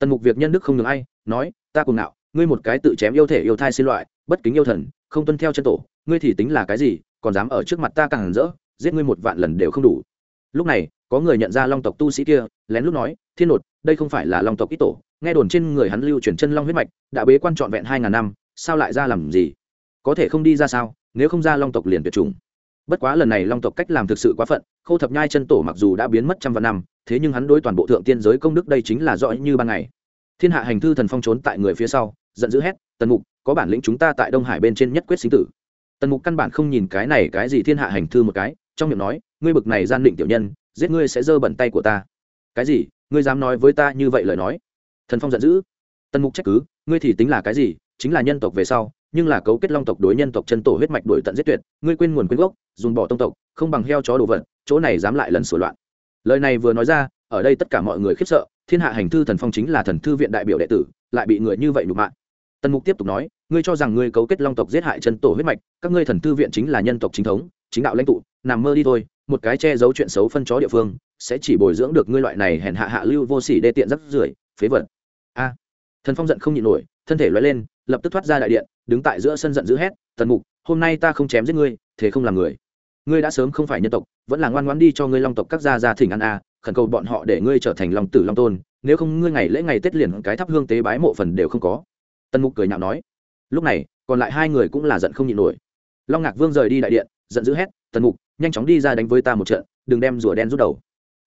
tần mục việc nhân đức không ngừng ai, nói, ta cùng nạo ngươi một cái tự chém yêu thể yêu thai xin loại, bất kính yêu thần, không tuân theo chân tổ, ngươi thì tính là cái gì, còn dám ở trước mặt ta càng rỡ, giết ngươi một vạn lần đều không đủ. Lúc này, có người nhận ra long tộc tu sĩ kia, lén lút nói, thiên nột đây không phải là long tộc ít tổ, nghe đồn trên người hắn lưu chuyển chân long huyết mạch, đã bế quan trọn vẹn hai ngàn năm, sao lại ra làm gì? Có thể không đi ra sao, nếu không ra long tộc liền tuyệt chủng. Bất quá lần này long tộc cách làm thực sự quá phận, khâu thập nhai chân tổ mặc dù đã biến mất trăm vạn năm thế nhưng hắn đối toàn bộ thượng tiên giới công đức đây chính là rõ như ban ngày. Thiên hạ hành thư thần phong trốn tại người phía sau, giận dữ hét, tần mục, có bản lĩnh chúng ta tại đông hải bên trên nhất quyết sinh tử. Tần mục căn bản không nhìn cái này cái gì thiên hạ hành thư một cái, trong miệng nói, ngươi bực này gian định tiểu nhân, giết ngươi sẽ giơ bẩn tay của ta. Cái gì? Ngươi dám nói với ta như vậy lời nói? Thần phong giận dữ. Tần mục trách cứ, ngươi thì tính là cái gì? Chính là nhân tộc về sau, nhưng là cấu kết long tộc đối nhân tộc chân tổ huyết mạch đổi tận giết tuyệt, ngươi quên nguồn quên gốc dùng bỏ tông tộc, không bằng heo chó đồ vật, chỗ này dám lại lần sửa loạn lời này vừa nói ra, ở đây tất cả mọi người khiếp sợ, thiên hạ hành thư thần phong chính là thần thư viện đại biểu đệ tử, lại bị người như vậy nhục mạ. Tần mục tiếp tục nói, ngươi cho rằng ngươi cấu kết long tộc giết hại chân tổ huyết mạch, các ngươi thần thư viện chính là nhân tộc chính thống, chính đạo lãnh tụ, nằm mơ đi thôi, một cái che giấu chuyện xấu phân chó địa phương, sẽ chỉ bồi dưỡng được ngươi loại này hèn hạ hạ lưu vô sỉ đê tiện rắc rưởi, phế vật. A. Thần phong giận không nhịn nổi, thân thể loay lên, lập tức thoát ra đại điện, đứng tại giữa sân giận dữ hét, tần mục, hôm nay ta không chém giết ngươi, thế không làm người ngươi đã sớm không phải nhân tộc, vẫn là ngoan ngoãn đi cho ngươi long tộc các gia gia thỉnh ăn a, khẩn cầu bọn họ để ngươi trở thành long tử long tôn, nếu không ngươi ngày lễ ngày tết liền cái thắp hương tế bái mộ phần đều không có. Tần mục cười nhạo nói. Lúc này, còn lại hai người cũng là giận không nhịn nổi. Long ngạc vương rời đi đại điện, giận dữ hét, tần mục, nhanh chóng đi ra đánh với ta một trận, đừng đem rùa đen rút đầu.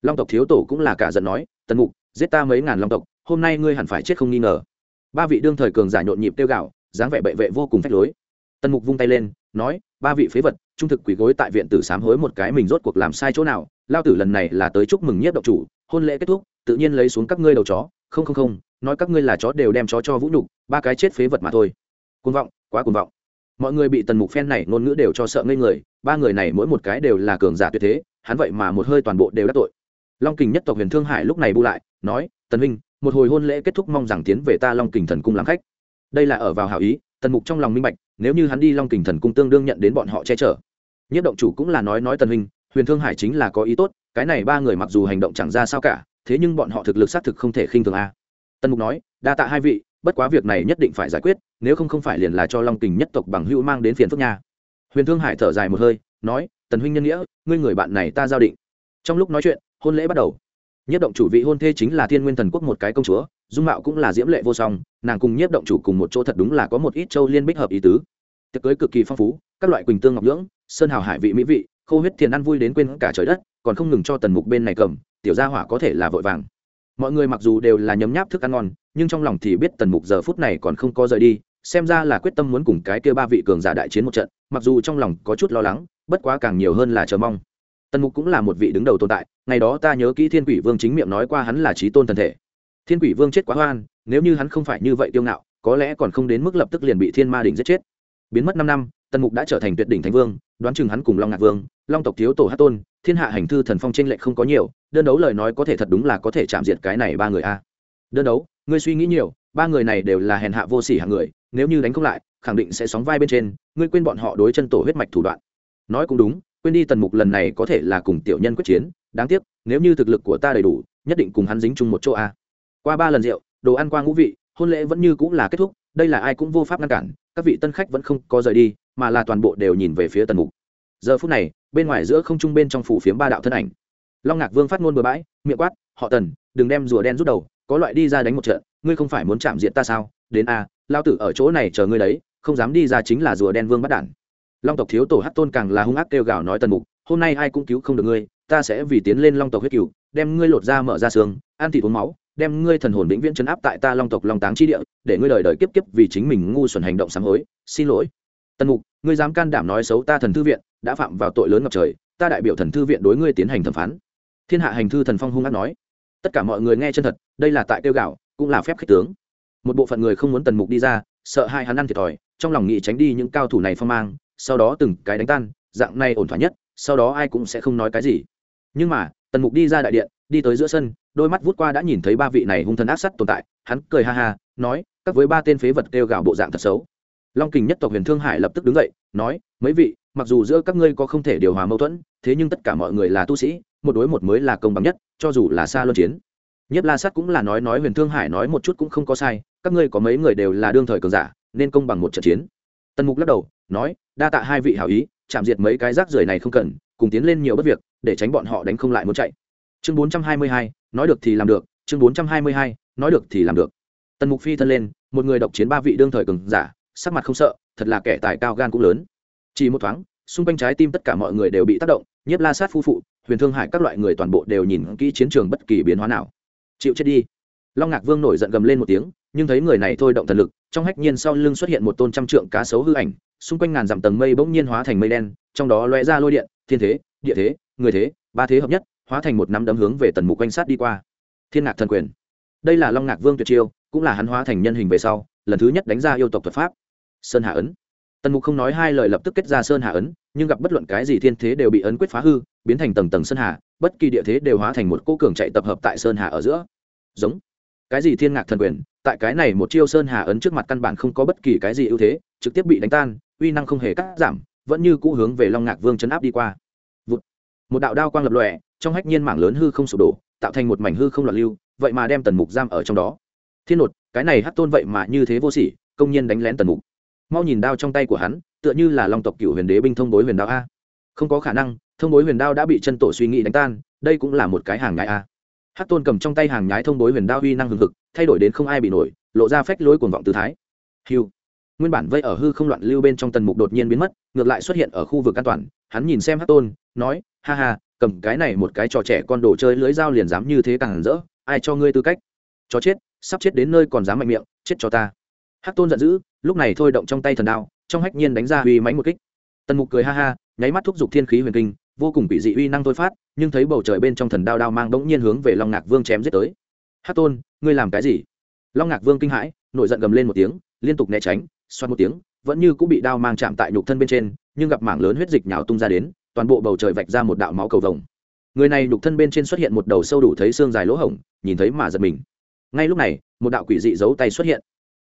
Long tộc thiếu tổ cũng là cả giận nói, tần mục, giết ta mấy ngàn long tộc, hôm nay ngươi hẳn phải chết không nghi ngờ. Ba vị đương thời cường giả nhộn nhịp tiêu gạo dáng vẻ bệ vệ vô cùng phách lối. Tần mục vung tay lên, nói, ba vị phế vật trung thực quỷ gối tại viện tử sám hối một cái mình rốt cuộc làm sai chỗ nào, lao tử lần này là tới chúc mừng nhiếp độc chủ, hôn lễ kết thúc, tự nhiên lấy xuống các ngươi đầu chó, không không không, nói các ngươi là chó đều đem chó cho vũ nhục, ba cái chết phế vật mà thôi. Côn vọng, quá côn vọng. Mọi người bị tần mục phen này ngôn ngữ đều cho sợ ngây người, ba người này mỗi một cái đều là cường giả tuyệt thế, hắn vậy mà một hơi toàn bộ đều đắc tội. Long kình nhất tộc huyền thương hải lúc này bu lại, nói, tần huynh, một hồi hôn lễ kết thúc mong rằng tiến về ta long kình thần cung làm khách. Đây là ở vào hảo ý, tần mục trong lòng minh bạch nếu như hắn đi long kình thần cung tương đương nhận đến bọn họ che chở. Nhất động chủ cũng là nói nói tần huynh huyền thương hải chính là có ý tốt, cái này ba người mặc dù hành động chẳng ra sao cả, thế nhưng bọn họ thực lực xác thực không thể khinh thường a. Tần mục nói, đa tạ hai vị, bất quá việc này nhất định phải giải quyết, nếu không không phải liền là cho long kình nhất tộc bằng hữu mang đến phiền phức nha. Huyền thương hải thở dài một hơi, nói, tần huynh nhân nghĩa, ngươi người bạn này ta giao định. Trong lúc nói chuyện, hôn lễ bắt đầu nhiếp động chủ vị hôn thê chính là thiên nguyên thần quốc một cái công chúa, dung mạo cũng là diễm lệ vô song, nàng cùng nhiếp động chủ cùng một chỗ thật đúng là có một ít châu liên bích hợp ý tứ. Tiệc cưới cực kỳ phong phú, các loại quỳnh tương ngọc nhưỡng, sơn hào hải vị mỹ vị, khô huyết thiền ăn vui đến quên cả trời đất, còn không ngừng cho tần mục bên này cầm, tiểu gia hỏa có thể là vội vàng. Mọi người mặc dù đều là nhấm nháp thức ăn ngon, nhưng trong lòng thì biết tần mục giờ phút này còn không có rời đi, xem ra là quyết tâm muốn cùng cái kia ba vị cường giả đại chiến một trận, mặc dù trong lòng có chút lo lắng, bất quá càng nhiều hơn là chờ mong. Tần mục cũng là một vị đứng đầu tồn tại ngày đó ta nhớ kỹ thiên quỷ vương chính miệng nói qua hắn là trí tôn thần thể. Thiên quỷ vương chết quá hoan, nếu như hắn không phải như vậy tiêu ngạo, có lẽ còn không đến mức lập tức liền bị thiên ma đỉnh giết chết. Biến mất năm năm, tần mục đã trở thành tuyệt đỉnh thánh vương, đoán chừng hắn cùng long ngạc vương, long tộc thiếu tổ hát tôn, thiên hạ hành thư thần phong tranh lệch không có nhiều, đơn đấu lời nói có thể thật đúng là có thể chạm diệt cái này ba người a. Đơn đấu, ngươi suy nghĩ nhiều, ba người này đều là hèn hạ vô sỉ hạng người, nếu như đánh không lại, khẳng định sẽ sóng vai bên trên, ngươi quên bọn họ đối chân tổ huyết mạch thủ đoạn. Nói cũng đúng, quên đi tần mục lần này có thể là cùng tiểu nhân quyết chiến đáng tiếc, nếu như thực lực của ta đầy đủ, nhất định cùng hắn dính chung một chỗ a. Qua ba lần rượu, đồ ăn qua ngũ vị, hôn lễ vẫn như cũng là kết thúc, đây là ai cũng vô pháp ngăn cản, các vị tân khách vẫn không có rời đi, mà là toàn bộ đều nhìn về phía tần mục. Giờ phút này, bên ngoài giữa không trung bên trong phủ phiếm ba đạo thân ảnh. Long ngạc vương phát ngôn bừa bãi, miệng quát, họ tần, đừng đem rùa đen rút đầu, có loại đi ra đánh một trận, ngươi không phải muốn chạm diện ta sao? Đến a, lao tử ở chỗ này chờ ngươi đấy, không dám đi ra chính là rùa đen vương bắt đản long tộc thiếu tổ hát tôn càng là hung ác kêu gào nói tần mục, hôm nay ai cũng cứu không được ngươi ta sẽ vì tiến lên long tộc huyết cửu, đem ngươi lột ra mở ra xương, ăn thịt uống máu, đem ngươi thần hồn vĩnh viễn chấn áp tại ta long tộc long táng chi địa, để ngươi đời đời kiếp kiếp vì chính mình ngu xuẩn hành động sám hối. Xin lỗi. Tần mục, ngươi dám can đảm nói xấu ta thần thư viện, đã phạm vào tội lớn ngập trời, ta đại biểu thần thư viện đối ngươi tiến hành thẩm phán. Thiên hạ hành thư thần phong hung ác nói. Tất cả mọi người nghe chân thật, đây là tại tiêu gạo, cũng là phép khích tướng. Một bộ phận người không muốn tần mục đi ra, sợ hai hắn ăn thiệt thòi, trong lòng nghị tránh đi những cao thủ này phong mang, sau đó từng cái đánh tan, dạng này ổn thỏa nhất, sau đó ai cũng sẽ không nói cái gì nhưng mà, tần mục đi ra đại điện, đi tới giữa sân, đôi mắt vút qua đã nhìn thấy ba vị này hung thần ác sắt tồn tại, hắn cười ha ha, nói, các với ba tên phế vật kêu gạo bộ dạng thật xấu. Long kình nhất tộc huyền thương hải lập tức đứng dậy, nói, mấy vị, mặc dù giữa các ngươi có không thể điều hòa mâu thuẫn, thế nhưng tất cả mọi người là tu sĩ, một đối một mới là công bằng nhất, cho dù là xa luân chiến. Nhất la sắt cũng là nói nói huyền thương hải nói một chút cũng không có sai, các ngươi có mấy người đều là đương thời cường giả, nên công bằng một trận chiến. Tần mục lắc đầu, nói, đa tạ hai vị hảo ý, chạm diệt mấy cái rác rưởi này không cần cùng tiến lên nhiều bất việc, để tránh bọn họ đánh không lại muốn chạy. Chương bốn trăm hai mươi hai, nói được thì làm được, chương bốn trăm hai mươi hai, nói được thì làm được. Tần mục phi thân lên, một người độc chiến ba vị đương thời cường giả, sắc mặt không sợ, thật là kẻ tài cao gan cũng lớn. Chỉ một thoáng, xung quanh trái tim tất cả mọi người đều bị tác động, nhiếp la sát phu phụ, huyền thương hải các loại người toàn bộ đều nhìn kỹ chiến trường bất kỳ biến hóa nào. Chịu chết đi. Long ngạc vương nổi giận gầm lên một tiếng, nhưng thấy người này thôi động thần lực, trong hách nhiên sau lưng xuất hiện một tôn trăm trượng cá sấu hư ảnh, xung quanh ngàn dặm tầng mây bỗng nhiên hóa thành mây đen, trong đó lóe ra lôi điện thiên thế, địa thế, người thế, ba thế hợp nhất, hóa thành một nắm đấm hướng về tần mục quanh sát đi qua. Thiên ngạc thần quyền. Đây là long ngạc vương tuyệt chiêu, cũng là hắn hóa thành nhân hình về sau, lần thứ nhất đánh ra yêu tộc thuật pháp. Sơn hà ấn. Tần mục không nói hai lời lập tức kết ra sơn hà ấn, nhưng gặp bất luận cái gì thiên thế đều bị ấn quyết phá hư, biến thành tầng tầng sơn hà, bất kỳ địa thế đều hóa thành một cô cường chạy tập hợp tại sơn hà ở giữa. Giống. Cái gì thiên ngạc thần quyền? Tại cái này một chiêu sơn hà ấn trước mặt căn bản không có bất kỳ cái gì ưu thế, trực tiếp bị đánh tan, uy năng không hề cắt giảm vẫn như cũ hướng về long ngạc vương chấn áp đi qua. Vụt. một đạo đao quang lập lòe, trong hách nhiên mảng lớn hư không sụp đổ, tạo thành một mảnh hư không loạn lưu, vậy mà đem tần mục giam ở trong đó. Thiên nột, cái này hát tôn vậy mà như thế vô sỉ, công nhiên đánh lén tần mục. Mau nhìn đao trong tay của hắn, tựa như là long tộc cựu huyền đế binh thông bối huyền đao a. Không có khả năng, thông bối huyền đao đã bị chân tổ suy nghĩ đánh tan, đây cũng là một cái hàng nhái a. Hát tôn cầm trong tay hàng nhái thông bối huyền đao uy năng hừng hực, thay đổi đến không ai bị nổi, lộ ra phách lối cuồng vọng tư thái. Hiu nguyên bản vây ở hư không loạn lưu bên trong tần mục đột nhiên biến mất, ngược lại xuất hiện ở khu vực an toàn, hắn nhìn xem hát tôn, nói, ha ha, cầm cái này một cái trò trẻ con đồ chơi lưới dao liền dám như thế càng rỡ, ai cho ngươi tư cách? Chó chết, sắp chết đến nơi còn dám mạnh miệng, chết cho ta. Hát tôn giận dữ, lúc này thôi động trong tay thần đao, trong hách nhiên đánh ra uy mánh một kích. Tần mục cười ha ha, nháy mắt thúc giục thiên khí huyền kinh, vô cùng bị dị uy năng thôi phát, nhưng thấy bầu trời bên trong thần đao đao mang bỗng nhiên hướng về long ngạc vương chém giết tới. Hát tôn, ngươi làm cái gì? Long ngạc vương kinh hãi, nổi giận gầm lên một tiếng, liên tục né tránh xoát một tiếng, vẫn như cũng bị đao mang chạm tại nhục thân bên trên, nhưng gặp mảng lớn huyết dịch nhào tung ra đến, toàn bộ bầu trời vạch ra một đạo máu cầu vồng. Người này nhục thân bên trên xuất hiện một đầu sâu đủ thấy xương dài lỗ hổng, nhìn thấy mà giật mình. Ngay lúc này, một đạo quỷ dị giấu tay xuất hiện.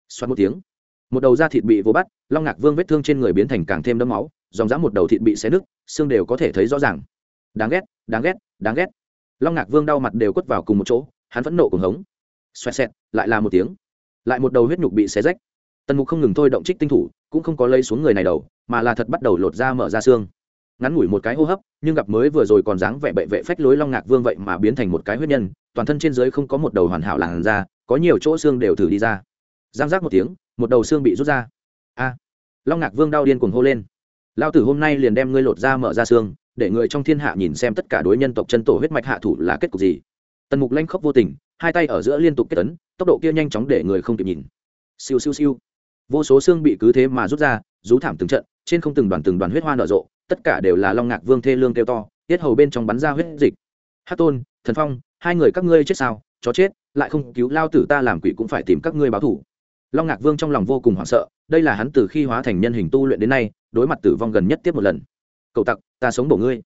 Xoát một tiếng, một đầu da thịt bị vô bắt, long ngạc vương vết thương trên người biến thành càng thêm đẫm máu, dòng dã một đầu thịt bị xé nứt, xương đều có thể thấy rõ ràng. Đáng ghét đáng ghét đáng ghét. Long ngạc vương đau mặt đều quất vào cùng một chỗ, hắn vẫn nộ cùng hống. Xoẹt xẹt, lại là một tiếng. Lại một đầu huyết nhục bị xé rách tần mục không ngừng thôi động trích tinh thủ, cũng không có lấy xuống người này đầu, mà là thật bắt đầu lột ra mở ra xương. Ngắn ngủi một cái hô hấp, nhưng gặp mới vừa rồi còn dáng vẻ bệ vệ phách lối long ngạc vương vậy mà biến thành một cái huyết nhân, toàn thân trên dưới không có một đầu hoàn hảo làn da, có nhiều chỗ xương đều thử đi ra. Giang giác một tiếng, một đầu xương bị rút ra. A! Long ngạc vương đau điên cuồng hô lên. Lao tử hôm nay liền đem ngươi lột ra mở ra xương, để người trong thiên hạ nhìn xem tất cả đối nhân tộc chân tổ huyết mạch hạ thủ là kết cục gì. Tần mục lanh khóc vô tình, hai tay ở giữa liên tục kết tấn tốc độ kia nhanh chóng để người không kịp nhìn. Siêu siêu siêu vô số xương bị cứ thế mà rút ra, rú thảm từng trận, trên không từng đoàn từng đoàn huyết hoa nở rộ, tất cả đều là long ngạc vương thê lương kêu to, tiết hầu bên trong bắn ra huyết dịch. Hát tôn, thần phong, hai người các ngươi chết sao? Chó chết, lại không cứu lao tử ta làm quỷ cũng phải tìm các ngươi báo thủ long ngạc vương trong lòng vô cùng hoảng sợ, đây là hắn từ khi hóa thành nhân hình tu luyện đến nay, đối mặt tử vong gần nhất tiếp một lần. Cậu tặc, ta sống bổ ngươi.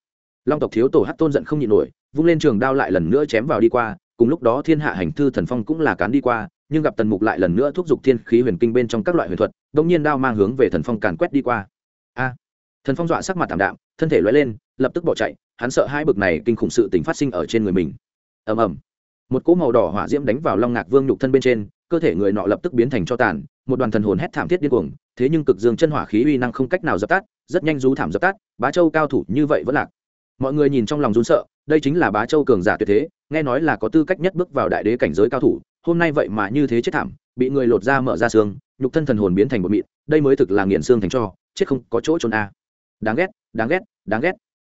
Long tộc thiếu tổ hát tôn giận không nhịn nổi, vung lên trường đao lại lần nữa chém vào đi qua, cùng lúc đó thiên hạ hành thư thần phong cũng là cán đi qua nhưng gặp tần mục lại lần nữa thúc giục thiên khí huyền kinh bên trong các loại huyền thuật đ ỗ n g nhiên đao mang hướng về thần phong càn quét đi qua. A, thần phong dọa sắc mặt thảm đạm, thân thể loay lên, lập tức bỏ chạy, hắn sợ hai bực này kinh khủng sự tình phát sinh ở trên người mình. Ầm ầm, một cỗ màu đỏ hỏa diễm đánh vào long ngạc vương nhục thân bên trên, cơ thể người nọ lập tức biến thành cho tàn, một đoàn thần hồn hét thảm thiết điên cuồng, thế nhưng cực dương chân hỏa khí uy năng không cách nào dập tắt, rất nhanh rú thảm dập tắt, bá châu cao thủ như vậy vẫn lạc. Mọi người nhìn trong lòng run sợ, đây chính là bá châu cường giả tuyệt thế, nghe nói là có tư cách nhất bước vào đại đế cảnh giới cao thủ hôm nay vậy mà như thế chết thảm, bị người lột ra mở ra xương, nhục thân thần hồn biến thành một mịn, đây mới thực là nghiền xương thành cho, chết không có chỗ trốn a. Đáng ghét đáng ghét đáng ghét.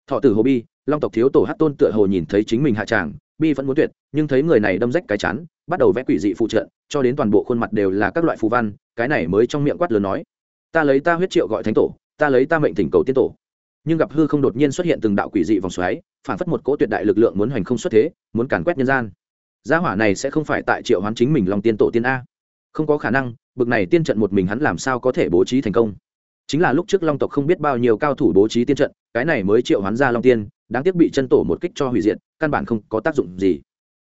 Thọ tử hồ bi, long tộc thiếu tổ hát tôn tựa hồ nhìn thấy chính mình hạ tràng, bi vẫn muốn tuyệt, nhưng thấy người này đâm rách cái chắn bắt đầu vẽ quỷ dị phụ trợ, cho đến toàn bộ khuôn mặt đều là các loại phù văn, cái này mới trong miệng quát lớn nói, ta lấy ta huyết triệu gọi thánh tổ, ta lấy ta mệnh thỉnh cầu tiên tổ. Nhưng gặp hư không đột nhiên xuất hiện từng đạo quỷ dị vòng xoáy, phản phất một cỗ tuyệt đại lực lượng muốn hoành không xuất thế, muốn càn quét nhân gian gia hỏa này sẽ không phải tại triệu hoán chính mình lòng tiên tổ tiên a. Không có khả năng, bực này tiên trận một mình hắn làm sao có thể bố trí thành công? Chính là lúc trước long tộc không biết bao nhiêu cao thủ bố trí tiên trận, cái này mới triệu hoán ra long tiên, đáng tiếc bị chân tổ một kích cho hủy diệt, căn bản không có tác dụng gì.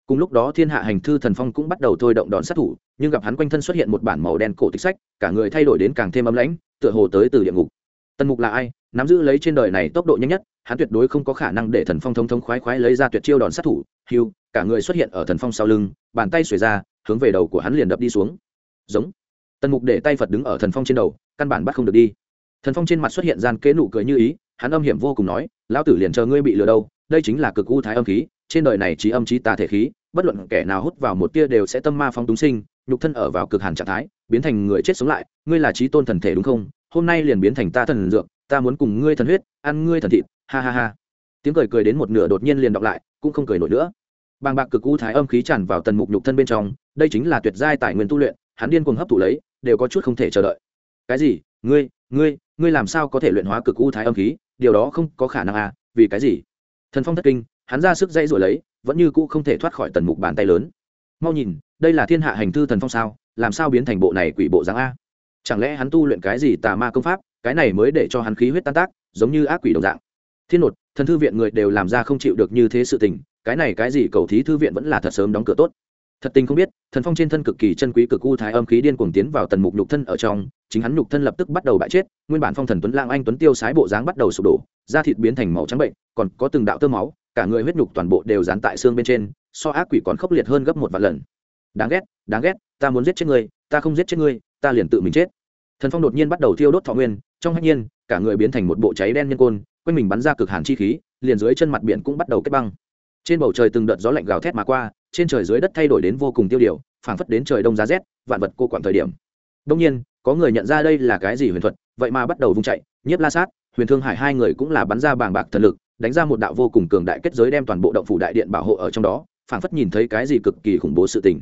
Cùng lúc đó thiên hạ hành thư thần phong cũng bắt đầu thôi động đòn sát thủ, nhưng gặp hắn quanh thân xuất hiện một bản màu đen cổ tịch sách, cả người thay đổi đến càng thêm ấm lãnh, tựa hồ tới từ địa ngục. Tần mục là ai? Nắm giữ lấy trên đời này tốc độ nhanh nhất hắn tuyệt đối không có khả năng để thần phong thông thông khoái khoái lấy ra tuyệt chiêu đòn sát thủ hiu cả người xuất hiện ở thần phong sau lưng, bàn tay xuề ra, hướng về đầu của hắn liền đập đi xuống. Giống. Tần mục để tay phật đứng ở thần phong trên đầu, căn bản bắt không được đi. Thần phong trên mặt xuất hiện gian kế nụ cười như ý, hắn âm hiểm vô cùng nói, lão tử liền chờ ngươi bị lừa đâu, đây chính là cực u thái âm khí, trên đời này trí âm trí tà thể khí, bất luận kẻ nào hút vào một tia đều sẽ tâm ma phong túng sinh, nhục thân ở vào cực hàn trạng thái, biến thành người chết sống lại, ngươi là trí tôn thần thể đúng không? Hôm nay liền biến thành ta thần dược, ta muốn cùng ngươi thần huyết, ăn ngươi thần thịt ha ha ha. Tiếng cười cười đến một nửa đột nhiên liền đọc lại, cũng không cười nổi nữa. Bàng bạc cực u thái âm khí tràn vào tần mục nhục thân bên trong, đây chính là tuyệt giai tài nguyên tu luyện, hắn điên cuồng hấp thụ lấy, đều có chút không thể chờ đợi. Cái gì? Ngươi ngươi ngươi làm sao có thể luyện hóa cực u thái âm khí? Điều đó không có khả năng à vì cái gì? Thần phong thất kinh, hắn ra sức dây rồi lấy, vẫn như cũ không thể thoát khỏi tần mục bàn tay lớn. Mau nhìn, đây là thiên hạ hành thư thần phong sao, làm sao biến thành bộ này quỷ bộ dáng a? Chẳng lẽ hắn tu luyện cái gì tà ma công pháp, cái này mới để cho hắn khí huyết tan tác, giống như ác quỷ đồng dạng thiên nột, thần thư viện người đều làm ra không chịu được như thế sự tình, cái này cái gì cầu thí thư viện vẫn là thật sớm đóng cửa tốt. Thật tình không biết, thần phong trên thân cực kỳ chân quý cực u thái âm khí điên cuồng tiến vào tần mục nhục thân ở trong, chính hắn nhục thân lập tức bắt đầu bại chết, nguyên bản phong thần tuấn lang anh tuấn tiêu sái bộ dáng bắt đầu sụp đổ, da thịt biến thành màu trắng bệnh, còn có từng đạo tơ máu, cả người huyết nhục toàn bộ đều dán tại xương bên trên, so ác quỷ còn khốc liệt hơn gấp một vạn lần. Đáng ghét đáng ghét, ta muốn giết chết ngươi, ta không giết chết ngươi, ta liền tự mình chết. Thần phong đột nhiên bắt đầu thiêu đốt thọ nguyên, trong hạnh nhiên, cả người biến thành một bộ cháy đen nhân côn quanh mình bắn ra cực hàn chi khí, liền dưới chân mặt biển cũng bắt đầu kết băng. Trên bầu trời từng đợt gió lạnh gào thét mà qua, trên trời dưới đất thay đổi đến vô cùng tiêu điều, phảng phất đến trời đông giá rét, vạn vật cô quản thời điểm. Đông nhiên, có người nhận ra đây là cái gì huyền thuật, vậy mà bắt đầu vung chạy, nhiếp la sát, huyền thương hải hai người cũng là bắn ra bàng bạc thần lực, đánh ra một đạo vô cùng cường đại kết giới đem toàn bộ động phủ đại điện bảo hộ ở trong đó, phảng phất nhìn thấy cái gì cực kỳ khủng bố sự tình.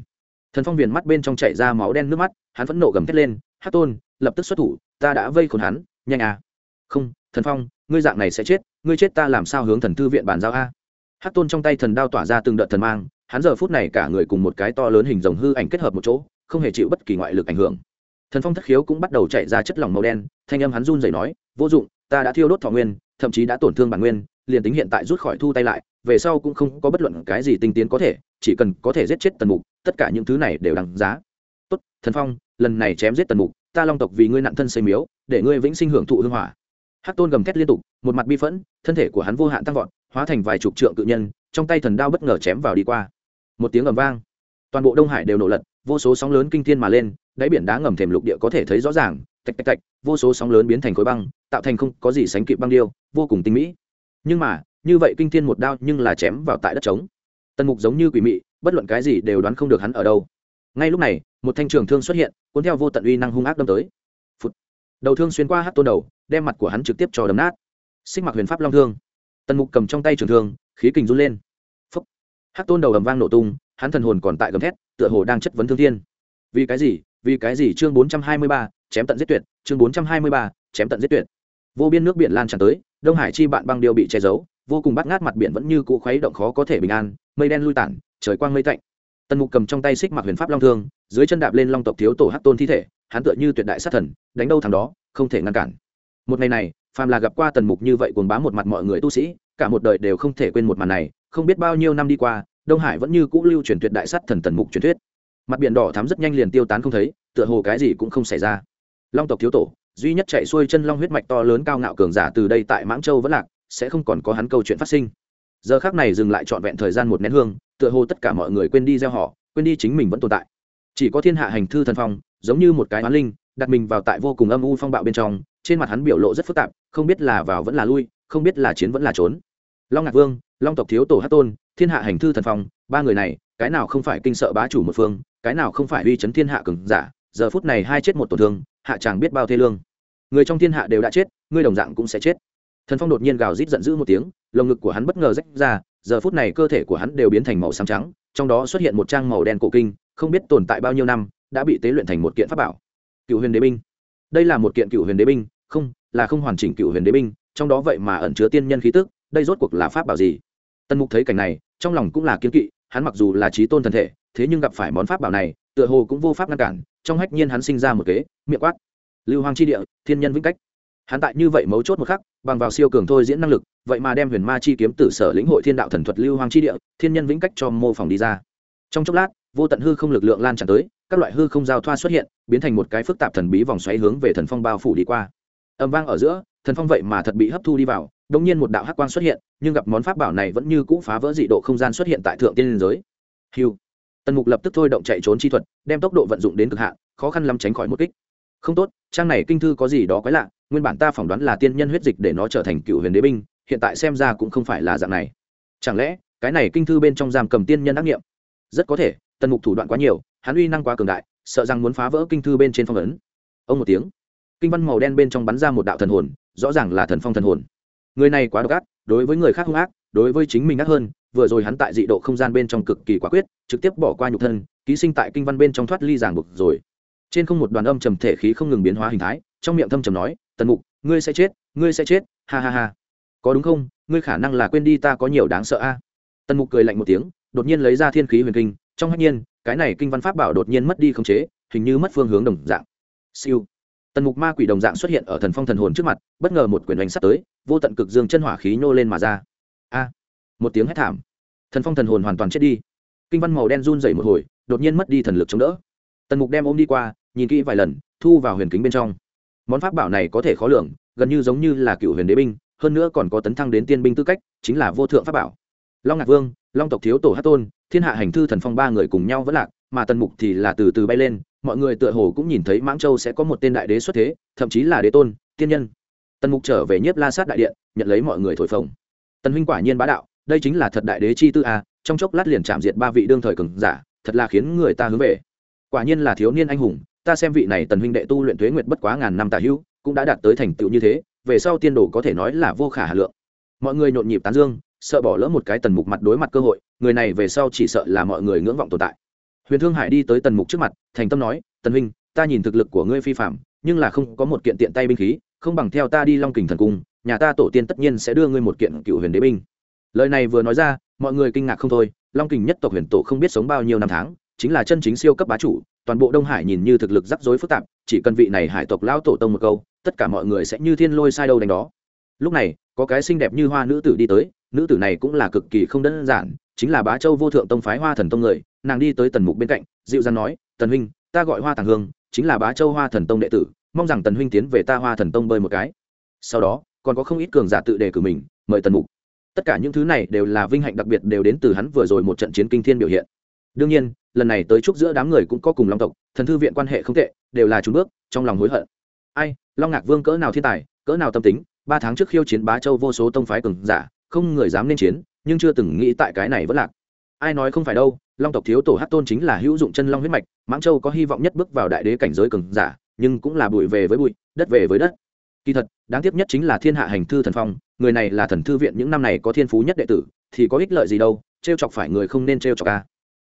Thần phong viền mắt bên trong chảy ra máu đen nước mắt, hắn phẫn nộ gầm thét lên hát tôn, lập tức xuất thủ, ta đã vây khốn hắn, nhanh à. Không, thần phong ngươi dạng này sẽ chết, ngươi chết ta làm sao hướng thần thư viện bàn giao a? Hát tôn trong tay thần đao tỏa ra từng đợt thần mang, hắn giờ phút này cả người cùng một cái to lớn hình rồng hư ảnh kết hợp một chỗ, không hề chịu bất kỳ ngoại lực ảnh hưởng. Thần phong thất khiếu cũng bắt đầu chạy ra chất lỏng màu đen, thanh âm hắn run rẩy nói, vô dụng, ta đã thiêu đốt thọ nguyên, thậm chí đã tổn thương bản nguyên, liền tính hiện tại rút khỏi thu tay lại, về sau cũng không có bất luận cái gì tinh tiến có thể, chỉ cần có thể giết chết tần mục, tất cả những thứ này đều đằng giá. Tốt, thần phong, lần này chém giết tần mục, ta long tộc vì ngươi nạn thân xây miếu, để ngươi vĩnh sinh hưởng thụ hương hỏa hát tôn gầm thét liên tục, một mặt bi phẫn, thân thể của hắn vô hạn tăng vọt, hóa thành vài chục trượng cự nhân, trong tay thần đao bất ngờ chém vào đi qua. Một tiếng ầm vang, toàn bộ đông hải đều nổ lật, vô số sóng lớn kinh thiên mà lên, đáy biển đá ngầm thềm lục địa có thể thấy rõ ràng, tạch tạch tạch, vô số sóng lớn biến thành khối băng, tạo thành không có gì sánh kịp băng điêu, vô cùng tinh mỹ. Nhưng mà, như vậy kinh thiên một đao nhưng là chém vào tại đất trống. Tần mục giống như quỷ mị, bất luận cái gì đều đoán không được hắn ở đâu. Ngay lúc này, một thanh trường thương xuất hiện, cuốn theo vô tận uy năng hung ác đâm tới. Phụt. đầu thương xuyên qua hát tôn đầu đem mặt của hắn trực tiếp cho đấm nát. Xích mặc huyền pháp long thương. Tần mục cầm trong tay trường thương, khí kình run lên. Phấp hát tôn đầu ầm vang nổ tung, hắn thần hồn còn tại gầm thét, tựa hồ đang chất vấn thương thiên. Vì cái gì? Vì cái gì? Chương bốn trăm hai mươi ba, chém tận giết tuyệt. Chương bốn trăm hai mươi ba, chém tận giết tuyệt. Vô biên nước biển lan tràn tới, đông hải chi bạn băng điêu bị che giấu, vô cùng bắt ngát mặt biển vẫn như cũ khuấy động khó có thể bình an, mây đen lui tản, trời quang mây tạnh. Tần mục cầm trong tay xích mặc huyền pháp long thương, dưới chân đạp lên long tộc thiếu tổ hát tôn thi thể, hắn tựa như tuyệt đại sát thần, đánh đâu thằng đó, không thể ngăn cản một ngày này, phàm là gặp qua tần mục như vậy cuồng bá một mặt mọi người tu sĩ, cả một đời đều không thể quên một màn này, không biết bao nhiêu năm đi qua, đông hải vẫn như cũ lưu truyền tuyệt đại sát thần tần mục truyền thuyết. Mặt biển đỏ thắm rất nhanh liền tiêu tán không thấy, tựa hồ cái gì cũng không xảy ra. Long tộc thiếu tổ, duy nhất chạy xuôi chân long huyết mạch to lớn cao ngạo cường giả từ đây tại mãng châu vẫn lạc, sẽ không còn có hắn câu chuyện phát sinh. Giờ khác này dừng lại trọn vẹn thời gian một nén hương, tựa hồ tất cả mọi người quên đi gieo họ, quên đi chính mình vẫn tồn tại. Chỉ có thiên hạ hành thư thần phong, giống như một cái oán linh, đặt mình vào tại vô cùng âm u phong bạo bên trong trên mặt hắn biểu lộ rất phức tạp, không biết là vào vẫn là lui, không biết là chiến vẫn là trốn. Long ngạc vương, long tộc thiếu tổ hát tôn, thiên hạ hành thư thần phong, ba người này, cái nào không phải kinh sợ bá chủ một phương, cái nào không phải uy chấn thiên hạ cường giả, giờ phút này hai chết một tổn thương, hạ chàng biết bao thê lương. Người trong thiên hạ đều đã chết ngươi đồng dạng cũng sẽ chết. Thần phong đột nhiên gào rít giận dữ một tiếng, lồng ngực của hắn bất ngờ rách ra, giờ phút này cơ thể của hắn đều biến thành màu xám trắng, trong đó xuất hiện một trang màu đen cổ kinh, không biết tồn tại bao nhiêu năm, đã bị tế luyện thành một kiện pháp bảo. Cựu huyền đế binh đây là một kiện cựu huyền đế binh, không, là không hoàn chỉnh cựu huyền đế binh, trong đó vậy mà ẩn chứa tiên nhân khí tức, đây rốt cuộc là pháp bảo gì? Tần mục thấy cảnh này, trong lòng cũng là kiếm kỵ, hắn mặc dù là trí tôn thần thể, thế nhưng gặp phải món pháp bảo này, tựa hồ cũng vô pháp ngăn cản, trong hách nhiên hắn sinh ra một kế, miệng quát. Lưu Hoang chi địa, thiên nhân vĩnh cách. Hắn tại như vậy mấu chốt một khắc, bằng vào siêu cường thôi diễn năng lực, vậy mà đem huyền ma chi kiếm tử sở lĩnh hội thiên đạo thần thuật lưu Hoang chi địa, thiên nhân vĩnh cách cho mô phỏng đi ra. Trong chốc lát, vô tận hư không lực lượng lan tràn tới, các loại hư không giao thoa xuất hiện biến thành một cái phức tạp thần bí vòng xoáy hướng về thần phong bao phủ đi qua. Âm vang ở giữa, thần phong vậy mà thật bị hấp thu đi vào đông nhiên một đạo hắc quang xuất hiện, nhưng gặp món pháp bảo này vẫn như cũ phá vỡ dị độ không gian xuất hiện tại thượng tiên liên giới. Hiu tần mục lập tức thôi động chạy trốn chi thuật, đem tốc độ vận dụng đến cực hạn, khó khăn lắm tránh khỏi một kích. Không tốt, trang này kinh thư có gì đó quái lạ, nguyên bản ta phỏng đoán là tiên nhân huyết dịch để nó trở thành cựu huyền đế binh, hiện tại xem ra cũng không phải là dạng này. Chẳng lẽ, cái này kinh thư bên trong giam cầm tiên nhân ác nghiệm? Rất có thể tần mục thủ đoạn quá nhiều, hắn uy năng quá cường đại, sợ rằng muốn phá vỡ kinh thư bên trên phong ấn. Ông một tiếng, kinh văn màu đen bên trong bắn ra một đạo thần hồn, rõ ràng là thần phong thần hồn. Người này quá độc ác, đối với người khác hung ác, đối với chính mình ác hơn, vừa rồi hắn tại dị độ không gian bên trong cực kỳ quả quyết, trực tiếp bỏ qua nhục thân, ký sinh tại kinh văn bên trong thoát ly giảng buộc rồi. Trên không một đoàn âm trầm thể khí không ngừng biến hóa hình thái, trong miệng thâm trầm nói, tần mục, ngươi sẽ chết, ngươi sẽ chết, ha ha ha. Có đúng không? Ngươi khả năng là quên đi ta có nhiều đáng sợ a. Tần mục cười lạnh một tiếng, đột nhiên lấy ra thiên khí huyền kinh trong hạnh nhiên, cái này kinh văn pháp bảo đột nhiên mất đi khống chế, hình như mất phương hướng đồng dạng. Siêu. Tần mục ma quỷ đồng dạng xuất hiện ở thần phong thần hồn trước mặt, bất ngờ một quyển đánh sắt tới, vô tận cực dương chân hỏa khí nhô lên mà ra. A. Một tiếng hét thảm. Thần phong thần hồn hoàn toàn chết đi. Kinh văn màu đen run dày một hồi, đột nhiên mất đi thần lực chống đỡ. Tần mục đem ôm đi qua, nhìn kỹ vài lần, thu vào huyền kính bên trong. Món pháp bảo này có thể khó lường, gần như giống như là cựu huyền đế binh, hơn nữa còn có tấn thăng đến tiên binh tư cách, chính là vô thượng pháp bảo. Long ngạc vương long tộc thiếu tổ hát tôn, thiên hạ hành thư thần phong ba người cùng nhau vẫn lạc, mà tần mục thì là từ từ bay lên, mọi người tựa hồ cũng nhìn thấy mãng châu sẽ có một tên đại đế xuất thế, thậm chí là đế tôn, tiên nhân. Tần mục trở về nhiếp la sát đại điện, nhận lấy mọi người thổi phồng. Tần huynh quả nhiên bá đạo, đây chính là thật đại đế chi tư a trong chốc lát liền chạm diệt ba vị đương thời cường giả, thật là khiến người ta hướng về. Quả nhiên là thiếu niên anh hùng, ta xem vị này tần huynh đệ tu luyện thuế nguyệt bất quá ngàn năm tà hữu, cũng đã đạt tới thành tựu như thế, về sau tiên đồ có thể nói là vô khả hà lượng. Mọi người nhộn nhịp tán dương sợ bỏ lỡ một cái tần mục mặt đối mặt cơ hội, người này về sau chỉ sợ là mọi người ngưỡng vọng tồn tại. Huyền thương hải đi tới tần mục trước mặt, thành tâm nói, tần huynh, ta nhìn thực lực của ngươi phi phạm nhưng là không có một kiện tiện tay binh khí, không bằng theo ta đi long kình thần cung, nhà ta tổ tiên tất nhiên sẽ đưa ngươi một kiện cựu huyền đế binh. Lời này vừa nói ra, mọi người kinh ngạc không thôi, long kình nhất tộc huyền tổ không biết sống bao nhiêu năm tháng, chính là chân chính siêu cấp bá chủ, toàn bộ đông hải nhìn như thực lực rắc rối phức tạp, chỉ cần vị này hải tộc lao tổ tông một câu, tất cả mọi người sẽ như thiên lôi sai đâu đánh đó. Lúc này, có cái xinh đẹp như hoa nữ tử đi tới nữ tử này cũng là cực kỳ không đơn giản, chính là bá châu vô thượng tông phái hoa thần tông người, nàng đi tới tần mục bên cạnh, dịu dàng nói, tần huynh, ta gọi hoa tàng hương, chính là bá châu hoa thần tông đệ tử, mong rằng tần huynh tiến về ta hoa thần tông bơi một cái. Sau đó, còn có không ít cường giả tự đề cử mình, mời tần mục. Tất cả những thứ này đều là vinh hạnh đặc biệt đều đến từ hắn vừa rồi một trận chiến kinh thiên biểu hiện. Đương nhiên, lần này tới chúc giữa đám người cũng có cùng long tộc, thần thư viện quan hệ không tệ, đều là trúng bước, trong lòng hối hận. Ai, long ngạc vương cỡ nào thiên tài, cỡ nào tâm tính, ba tháng trước khiêu chiến bá châu vô số tông phái cường giả không người dám nên chiến, nhưng chưa từng nghĩ tại cái này vẫn lạc. Ai nói không phải đâu, long tộc thiếu tổ hát tôn chính là hữu dụng chân long huyết mạch, mãng châu có hy vọng nhất bước vào đại đế cảnh giới cường giả, nhưng cũng là bụi về với bụi, đất về với đất. Kỳ thật, đáng tiếc nhất chính là thiên hạ hành thư thần phong, người này là thần thư viện những năm này có thiên phú nhất đệ tử, thì có ích lợi gì đâu t r e o chọc phải người không nên t r e o chọc ca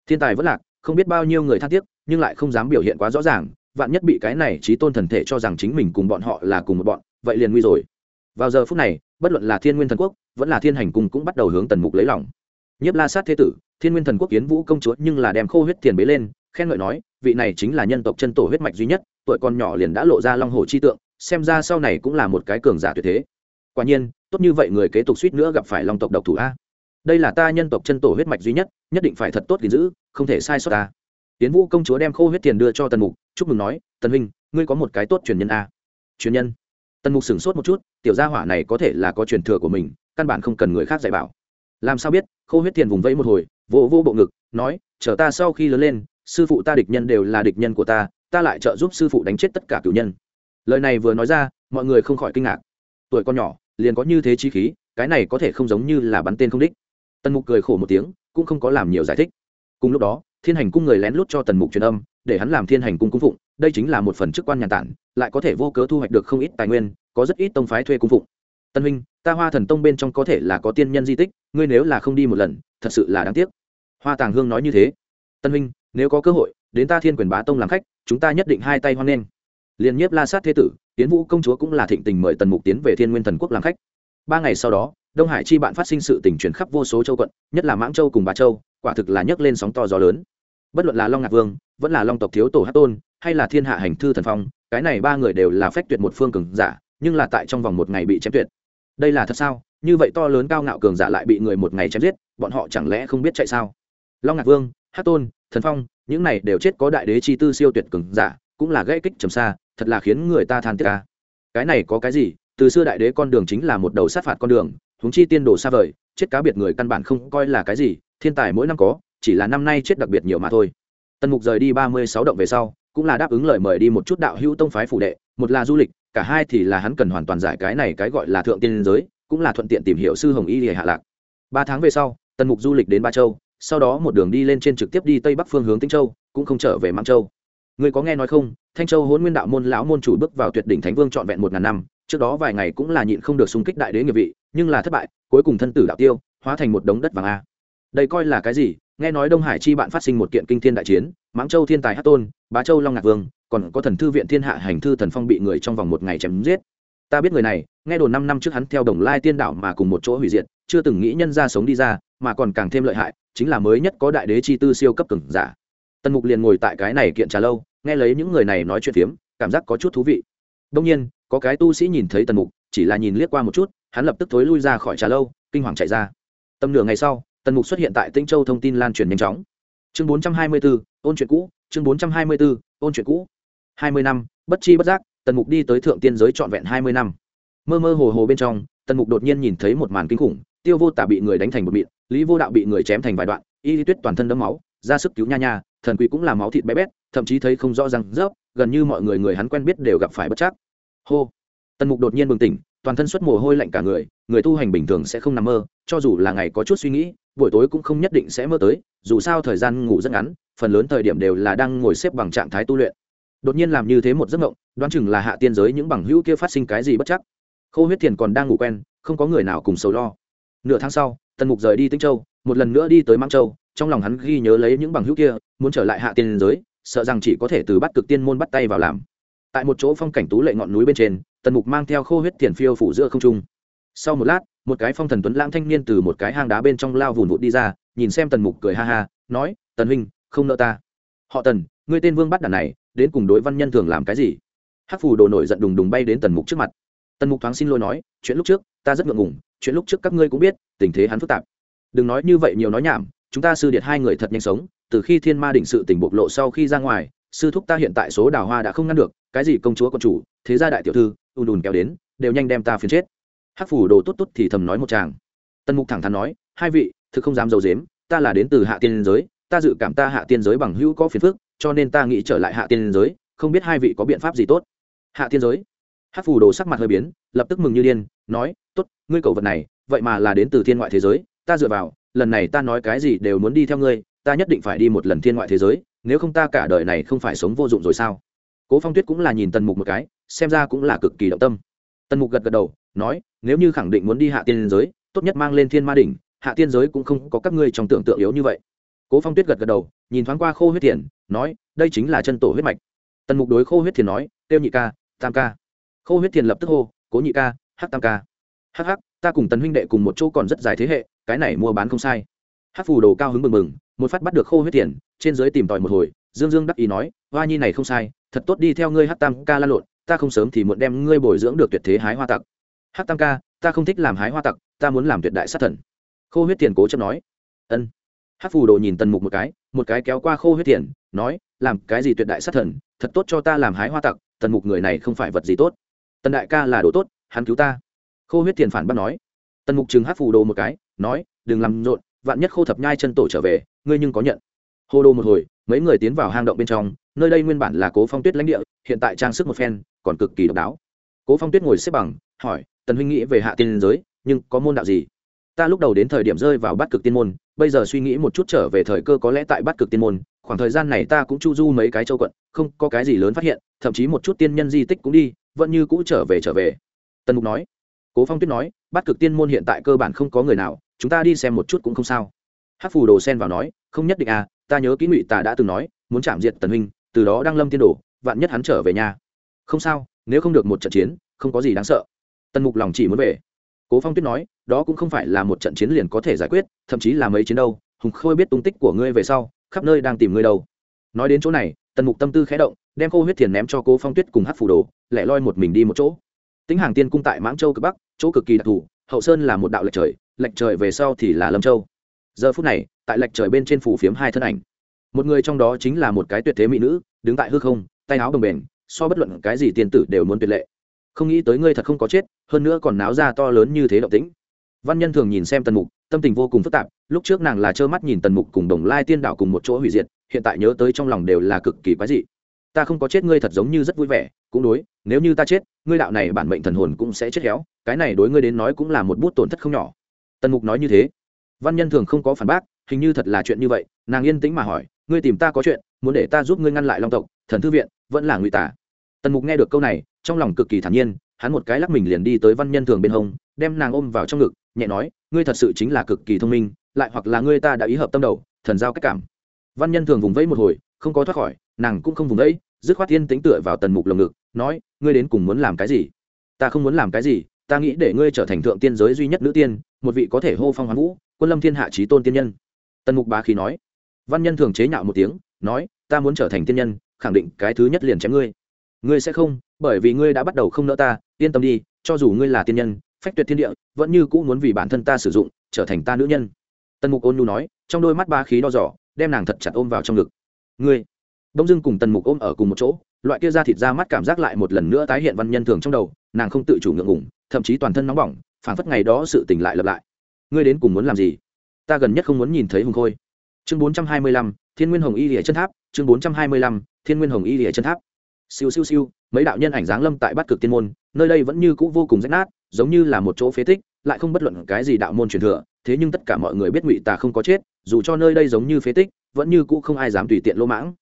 thiên tài vẫn lạc, không biết bao nhiêu người than tiếc nhưng lại không dám biểu hiện quá rõ ràng, vạn nhất bị cái này trí tôn thần thể cho rằng chính mình cùng bọn họ là cùng một bọn, vậy liền nguy rồi vào giờ phút này, bất luận là thiên nguyên thần quốc, vẫn là thiên hành cung cũng bắt đầu hướng tần mục lấy lòng. Nhiếp la sát thế tử, thiên nguyên thần quốc kiến vũ công chúa nhưng là đem khô huyết tiền bế lên, khen ngợi nói, vị này chính là nhân tộc chân tổ huyết mạch duy nhất, tuổi còn nhỏ liền đã lộ ra long hồ chi tượng, xem ra sau này cũng là một cái cường giả tuyệt thế. Quả nhiên, tốt như vậy người kế tục suýt nữa gặp phải long tộc độc thủ a. Đây là ta nhân tộc chân tổ huyết mạch duy nhất nhất định phải thật tốt gìn giữ, không thể sai sót ta. Tiến vũ công chúa đem khô huyết tiền đưa cho tần mục, chúc mừng nói, tần huynh, ngươi có một cái tốt truyền nhân a. Truyền nhân? Tần mục sửng sốt một chút, tiểu gia hỏa này có thể là có truyền thừa của mình, căn bản không cần người khác dạy bảo. Làm sao biết? Khô huyết tiền vùng vẫy một hồi vô vô bộ ngực, nói, chờ ta sau khi lớn lên, sư phụ ta địch nhân đều là địch nhân của ta ta lại trợ giúp sư phụ đánh chết tất cả cửu nhân. Lời này vừa nói ra, mọi người không khỏi kinh ngạc. Tuổi con nhỏ, liền có như thế chi khí, cái này có thể không giống như là bắn tên không đích. Tần mục cười khổ một tiếng, cũng không có làm nhiều giải thích. Cùng lúc đó, thiên hành cung người lén lút cho tần mục truyền âm, để hắn làm thiên hành cung cung phụng, đây chính là một phần chức quan nhàn tản lại có thể vô cớ thu hoạch được không ít tài nguyên, có rất ít tông phái thuê cung phụng. Tân huynh, ta hoa thần tông bên trong có thể là có tiên nhân di tích, ngươi nếu là không đi một lần, thật sự là đáng tiếc. Hoa tàng hương nói như thế. Tân huynh, nếu có cơ hội, đến ta thiên quyền bá tông làm khách, chúng ta nhất định hai tay hoan nghênh. Liên nhiếp la sát thế tử tiến vũ công chúa cũng là thịnh tình mời tần mục tiến về thiên nguyên thần quốc làm khách. Ba ngày sau đó, đông hải chi bạn phát sinh sự tình chuyển khắp vô số châu quận, nhất là mãng châu cùng bá châu, quả thực là nhấc lên sóng to gió lớn. Bất luận là long ngạc vương, vẫn là long tộc thiếu tổ hát tôn hay là thiên hạ hành thư thần phong, cái này ba người đều là phách tuyệt một phương cường giả, nhưng là tại trong vòng một ngày bị chém tuyệt. Đây là thật sao? Như vậy to lớn cao ngạo cường giả lại bị người một ngày chém giết, bọn họ chẳng lẽ không biết chạy sao? Long ngạc vương hát tôn, thần phong, những này đều chết có đại đế chi tư siêu tuyệt cường giả, cũng là gây kích trầm xa, thật là khiến người ta than tiết ca cái này có cái gì? Từ xưa đại đế con đường chính là một đầu sát phạt con đường, huống chi tiên đồ xa vời, chết cá biệt người căn bản không coi là cái gì, thiên tài mỗi năm có, chỉ là năm nay chết đặc biệt nhiều mà thôi. Tần mục rời đi ba mươi sáu động về sau cũng là đáp ứng lời mời đi một chút đạo hữu tông phái phủ đệ, một là du lịch, cả hai thì là hắn cần hoàn toàn giải cái này cái gọi là thượng tiên giới, cũng là thuận tiện tìm hiểu sư hồng y để hạ lạc. Ba tháng về sau tần mục du lịch đến ba châu, sau đó một đường đi lên trên trực tiếp đi tây bắc phương hướng tĩnh châu, cũng không trở về mang châu. Người có nghe nói không, thanh châu hôn nguyên đạo môn lão môn chủ bước vào tuyệt đỉnh thánh vương trọn vẹn một ngàn năm, trước đó vài ngày cũng là nhịn không được xung kích đại đế nghiệp vị, nhưng là thất bại, cuối cùng thân tử đạo tiêu, hóa thành một đống đất vàng a. Đây coi là cái gì? Nghe nói đông hải chi bạn phát sinh một kiện kinh thiên đại chiến mãng châu thiên tài hát tôn, bá châu long ngạc vương, còn có thần thư viện thiên hạ hành thư thần phong bị người trong vòng một ngày chém giết. Ta biết người này, nghe đồn năm năm trước hắn theo đồng lai tiên đảo mà cùng một chỗ hủy diệt, chưa từng nghĩ nhân ra sống đi ra, mà còn càng thêm lợi hại, chính là mới nhất có đại đế chi tư siêu cấp cường giả. Tần mục liền ngồi tại cái này kiện trà lâu, nghe lấy những người này nói chuyện phiếm, cảm giác có chút thú vị. Đông nhiên, có cái tu sĩ nhìn thấy tần mục, chỉ là nhìn liếc qua một chút, hắn lập tức thối lui ra khỏi trà lâu, kinh hoàng chạy ra. Tầm nửa ngày sau, tần mục xuất hiện tại tĩnh châu thông tin lan truyền nhanh chóng chương bốn trăm hai mươi b ố ôn chuyện cũ, chương bốn trăm hai mươi b ố ôn chuyện cũ. hai mươi năm, bất chi bất giác, tần mục đi tới thượng tiên giới trọn vẹn hai mươi năm. Mơ mơ hồ hồ bên trong, tần mục đột nhiên nhìn thấy một màn kinh khủng, tiêu vô tả bị người đánh thành một mịn, lý vô đạo bị người chém thành vài đoạn, y lý tuyết toàn thân đấm máu, ra sức cứu nha nha, thần quỷ cũng là máu thịt bé bét, thậm chí thấy không rõ ràng rớp, gần như mọi người người hắn quen biết đều gặp phải bất chắc. Hô! Tần mục đột nhiên bừng tỉnh toàn thân xuất mồ hôi lạnh cả người người tu hành bình thường sẽ không nằm mơ, cho dù là ngày có chút suy nghĩ, buổi tối cũng không nhất định sẽ mơ tới, dù sao thời gian ngủ rất ngắn, phần lớn thời điểm đều là đang ngồi xếp bằng trạng thái tu luyện. Đột nhiên làm như thế một giấc mộng, đoán chừng là hạ tiên giới những bằng hữu kia phát sinh cái gì bất chắc. Khô huyết thiền còn đang ngủ quen, không có người nào cùng sầu lo. Nửa tháng sau, tần mục rời đi tĩnh châu, một lần nữa đi tới mang châu, trong lòng hắn ghi nhớ lấy những bằng hữu kia, muốn trở lại hạ tiên giới, sợ rằng chỉ có thể từ bắt cực tiên môn bắt tay vào làm. Tại một chỗ phong cảnh tú lệ ngọn núi bên trên tần mục mang theo khô huyết tiền phiêu phủ giữa không trung. Sau một lát, một cái phong thần tuấn lãng thanh niên từ một cái hang đá bên trong lao vùn vụt đi ra, nhìn xem tần mục cười ha ha, nói, tần huynh, không nợ ta. Họ tần, ngươi tên vương bắt đàn này, đến cùng đối văn nhân thường làm cái gì? Hắc phù đồ nổi giận đùng đùng bay đến tần mục trước mặt. Tần mục thoáng xin lỗi nói, chuyện lúc trước, ta rất ngượng ngùng, chuyện lúc trước các ngươi cũng biết, tình thế hắn phức tạp. Đừng nói như vậy nhiều nói nhảm, chúng ta sư điệt hai người thật nhanh sống, từ khi thiên ma đỉnh sự tỉnh bộc lộ sau khi ra ngoài, sư thúc ta hiện tại số đào hoa đã không ngăn được, cái gì công chúa, con chủ, thế gia đại tiểu thư ùn ùn kéo đến, đều nhanh đem ta phiền chết. Hắc phủ đồ tốt tốt thì thầm nói một chàng. Tần mục thẳng thắn nói, hai vị, thực không dám d i ấ u dếm ta là đến từ hạ tiên giới, ta dự cảm ta hạ tiên giới bằng hữu có phiền phức, cho nên ta nghĩ trở lại hạ tiên giới, không biết hai vị có biện pháp gì tốt. Hạ tiên giới? Hắc phủ đồ sắc mặt hơi biến, lập tức mừng như điên, nói t ố t ngươi cầu vật này, vậy mà là đến từ thiên ngoại thế giới, ta dựa vào, lần này ta nói cái gì đều muốn đi theo ngươi, ta nhất định phải đi một lần thiên ngoại thế giới, nếu không ta cả đời này không phải sống vô dụng rồi sao? Cố phong tuyết cũng là nhìn tần mục một cái xem ra cũng là cực kỳ động tâm. Tần mục gật gật đầu, nói, nếu như khẳng định muốn đi hạ tiên giới, tốt nhất mang lên thiên ma đỉnh, hạ tiên giới cũng không có các ngươi trong tưởng tượng yếu như vậy. Cố phong tuyết gật gật đầu, nhìn thoáng qua khô huyết thiền, nói, đây chính là chân tổ huyết mạch. Tần mục đối khô huyết thiền nói, tiêu nhị ca, tam ca. Khô huyết thiền lập tức hô, cố nhị ca, hắc tam ca. Hắc hắc, ta cùng tần huynh đệ cùng một chỗ còn rất dài thế hệ, cái này mua bán không sai. Hắc phù đồ cao hứng mừng mừng, một phát bắt được khô huyết thiền, trên giới tìm tòi một hồi, dương dương đắc ý nói, hoa nhi này không sai, thật tốt đi theo ngươi hắc tam ca la lộn ta không sớm thì muộn đem ngươi bồi dưỡng được tuyệt thế hái hoa tặc. Hát tam ca, ta không thích làm hái hoa tặc, ta muốn làm tuyệt đại sát thần. Khô huyết tiền cố chấp nói. Ân. Hát phù đồ nhìn tần mục một cái một cái kéo qua khô huyết tiền, nói, làm cái gì tuyệt đại sát thần, thật tốt cho ta làm hái hoa tặc, tần mục người này không phải vật gì tốt. Tần đại ca là đồ tốt, hắn cứu ta. Khô huyết tiền phản bác nói. Tần mục chừng hát phù đồ một cái, nói, đừng làm rộn, vạn nhất khô thập nhai chân tổ trở về, ngươi nhưng có nhận. Hô đồ một hồi mấy người tiến vào hang động bên trong, nơi đây nguyên bản là cố phong tuyết lãnh địa, hiện tại trang sức một phen, còn cực kỳ độc đáo. Cố phong tuyết ngồi xếp bằng, hỏi, tần huynh nghĩ về hạ tiên giới, nhưng có môn đạo gì? Ta lúc đầu đến thời điểm rơi vào bát cực tiên môn, bây giờ suy nghĩ một chút trở về thời cơ có lẽ tại bát cực tiên môn, khoảng thời gian này ta cũng chu du mấy cái châu quận, không có cái gì lớn phát hiện, thậm chí một chút tiên nhân di tích cũng đi, vẫn như cũ trở về trở về. Tần mục nói. Cố phong tuyết nói, bát cực tiên môn hiện tại cơ bản không có người nào, chúng ta đi xem một chút cũng không sao. Hát phù đồ sen vào nói không nhất định à ta nhớ kỹ ngụy tà đã từng nói, muốn chạm diệt tần huynh, từ đó đang lâm tiên đồ, vạn nhất hắn trở về nhà. Không sao, nếu không được một trận chiến, không có gì đáng sợ. Tần mục lòng chỉ muốn về. Cố phong tuyết nói, đó cũng không phải là một trận chiến liền có thể giải quyết, thậm chí là mấy chiến đâu, hùng khôi biết tung tích của ngươi về sau, khắp nơi đang tìm ngươi đâu. Nói đến chỗ này, tần mục tâm tư khẽ động, đem khô huyết thiền ném cho cố phong tuyết cùng hát phủ đồ, lẻ loi một mình đi một chỗ. Tính hàng tiên cung tại mãng châu cực bắc, chỗ cực kỳ đặc thù, hậu sơn là một đạo lệch trời lệch trời về sau thì là lâm châu giờ phút này, tại lệch trời bên trên phủ phiếm hai thân ảnh. Một người trong đó chính là một cái tuyệt thế mỹ nữ, đứng tại hư không, tay áo bồng bềnh so bất luận cái gì tiền tử đều muốn tuyệt lệ. Không nghĩ tới ngươi thật không có chết, hơn nữa còn náo ra to lớn như thế động tĩnh. Văn nhân thường nhìn xem tần mục, tâm tình vô cùng phức tạp, lúc trước nàng là trơ mắt nhìn tần mục cùng đồng lai tiên đạo cùng một chỗ hủy diệt, hiện tại nhớ tới trong lòng đều là cực kỳ quái dị. Ta không có chết ngươi thật giống như rất vui vẻ, cũng đối, nếu như ta chết, ngươi đạo này bản mệnh thần hồn cũng sẽ chết héo, cái này đối ngươi đến nói cũng là một bút tổn thất không nhỏ. Tần mục nói như thế văn nhân thường không có phản bác, hình như thật là chuyện như vậy, nàng yên tĩnh mà hỏi, ngươi tìm ta có chuyện, muốn để ta giúp ngươi ngăn lại long tộc, thần thư viện, vẫn là ngụy tả? Tần mục nghe được câu này, trong lòng cực kỳ thản nhiên, hắn một cái lắc mình liền đi tới văn nhân thường bên hông, đem nàng ôm vào trong ngực, nhẹ nói, ngươi thật sự chính là cực kỳ thông minh, lại hoặc là ngươi ta đã ý hợp tâm đầu, thần giao cách cảm. Văn nhân thường vùng vẫy một hồi, không có thoát khỏi, nàng cũng không vùng vẫy, dứt khoát thiên tính tựa vào tần mục lồng ngực, nói, ngươi đến cùng muốn làm cái gì? Ta không muốn làm cái gì, ta nghĩ để ngươi trở thành thượng tiên giới duy nhất nữ tiên, một vị có thể hô phong hoán vũ quân lâm thiên hạ trí tôn tiên nhân. Tần mục bá khí nói. Văn nhân thường chế nhạo một tiếng, nói, ta muốn trở thành tiên nhân, khẳng định cái thứ nhất liền chém ngươi. Ngươi sẽ không, bởi vì ngươi đã bắt đầu không nỡ ta, yên tâm đi, cho dù ngươi là tiên nhân, phách tuyệt thiên địa, vẫn như cũ muốn vì bản thân ta sử dụng, trở thành ta nữ nhân. Tần mục ôn nhu nói, trong đôi mắt ba khí đo dỏ đem nàng thật chặt ôm vào trong ngực. Ngươi. Đông dưng cùng tần mục ôm ở cùng một chỗ, loại kia ra thịt ra mắt cảm giác lại một lần nữa tái hiện văn nhân thường trong đầu, nàng không tự chủ ngượng ngủng thậm chí toàn thân nóng bỏng, phảng phất ngày đó sự tỉnh lại lập lại ngươi đến cùng muốn làm gì? Ta gần nhất không muốn nhìn thấy hùng khôi. Chương bốn trăm hai mươi lăm, thiên nguyên hồng y lìa chân tháp. Chương bốn trăm hai mươi lăm, thiên nguyên hồng y lìa chân tháp. Siêu siêu siêu, mấy đạo nhân ảnh giáng lâm tại bát cực tiên môn, nơi đây vẫn như cũ vô cùng rách nát, giống như là một chỗ phế tích, lại không bất luận cái gì đạo môn truyền thừa, thế nhưng tất cả mọi người biết ngụy tà không có chết, dù cho nơi đây giống như phế tích, vẫn như cũ không ai dám tùy tiện lỗ mãng.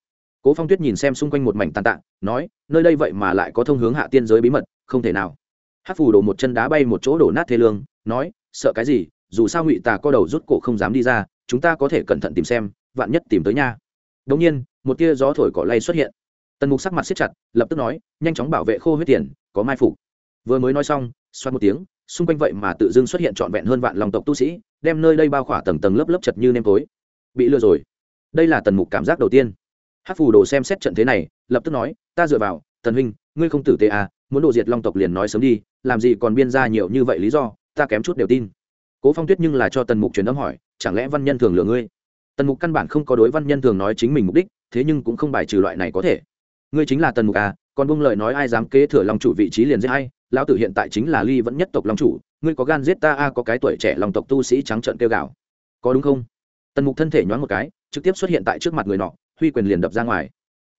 Cố phong tuyết nhìn xem xung quanh một mảnh tàn tạ, nói, nơi đây vậy mà lại có thông hướng hạ tiên giới bí mật, không thể nào. Hát phù đổ một chân đá bay một chỗ đổ nát thế lương, nói, sợ cái gì? Dù sao ngụy tà co đầu rút cổ không dám đi ra, chúng ta có thể cẩn thận tìm xem, vạn nhất tìm tới nha. Đống nhiên, một tia gió thổi cỏ lay xuất hiện. Tần mục sắc mặt siết chặt, lập tức nói, nhanh chóng bảo vệ khô huyết tiền, có mai phục. Vừa mới nói xong, xoát một tiếng, xung quanh vậy mà tự dưng xuất hiện trọn vẹn hơn vạn lòng tộc tu sĩ, đem nơi đây bao khỏa tầng tầng lớp lớp chật như nêm tối. Bị lừa rồi. Đây là tần mục cảm giác đầu tiên. Hát phù đồ xem xét trận thế này, lập tức nói, ta dựa vào, tần huynh, ngươi không tử tế à muốn đồ diệt long tộc liền nói sớm đi, làm gì còn biên ra nhiều như vậy lý do, ta kém chút đều tin cố phong tuyết nhưng là cho tần mục truyền âm hỏi, chẳng lẽ văn nhân thường lừa ngươi? Tần mục căn bản không có đối văn nhân thường nói chính mình mục đích, thế nhưng cũng không bài trừ loại này có thể. Ngươi chính là tần mục à còn bông lời nói ai dám kế thừa long chủ vị trí liền giết hay lão tử hiện tại chính là ly vẫn nhất tộc long chủ, ngươi có gan giết ta a có cái tuổi trẻ lòng tộc tu sĩ trắng trợn kêu gào. Có đúng không? Tần mục thân thể nhoáng một cái, trực tiếp xuất hiện tại trước mặt người nọ, huy quyền liền đập ra ngoài.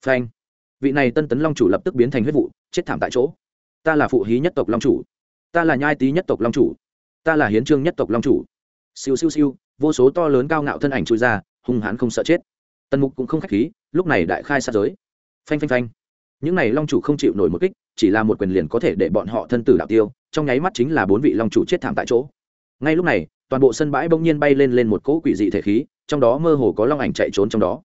Phanh! Vị này tân tấn long chủ lập tức biến thành huyết vụ, chết thảm tại chỗ. Ta là phụ hí nhất tộc long chủ, ta là nhai tý nhất tộc long chủ ta là hiến trương nhất tộc long chủ. Siêu siêu siêu, vô số to lớn cao ngạo thân ảnh trôi ra, hung hãn không sợ chết. Tần mục cũng không k h á c h khí, lúc này đại khai sát giới. Phanh phanh phanh. Những n à y long chủ không chịu nổi một kích, chỉ là một quyền liền có thể để bọn họ thân tử đạo tiêu, trong nháy mắt chính là bốn vị long chủ chết thảm tại chỗ. Ngay lúc này, toàn bộ sân bãi bỗng nhiên bay lên lên một cỗ quỷ dị thể khí, trong đó mơ hồ có long ảnh chạy trốn trong đó.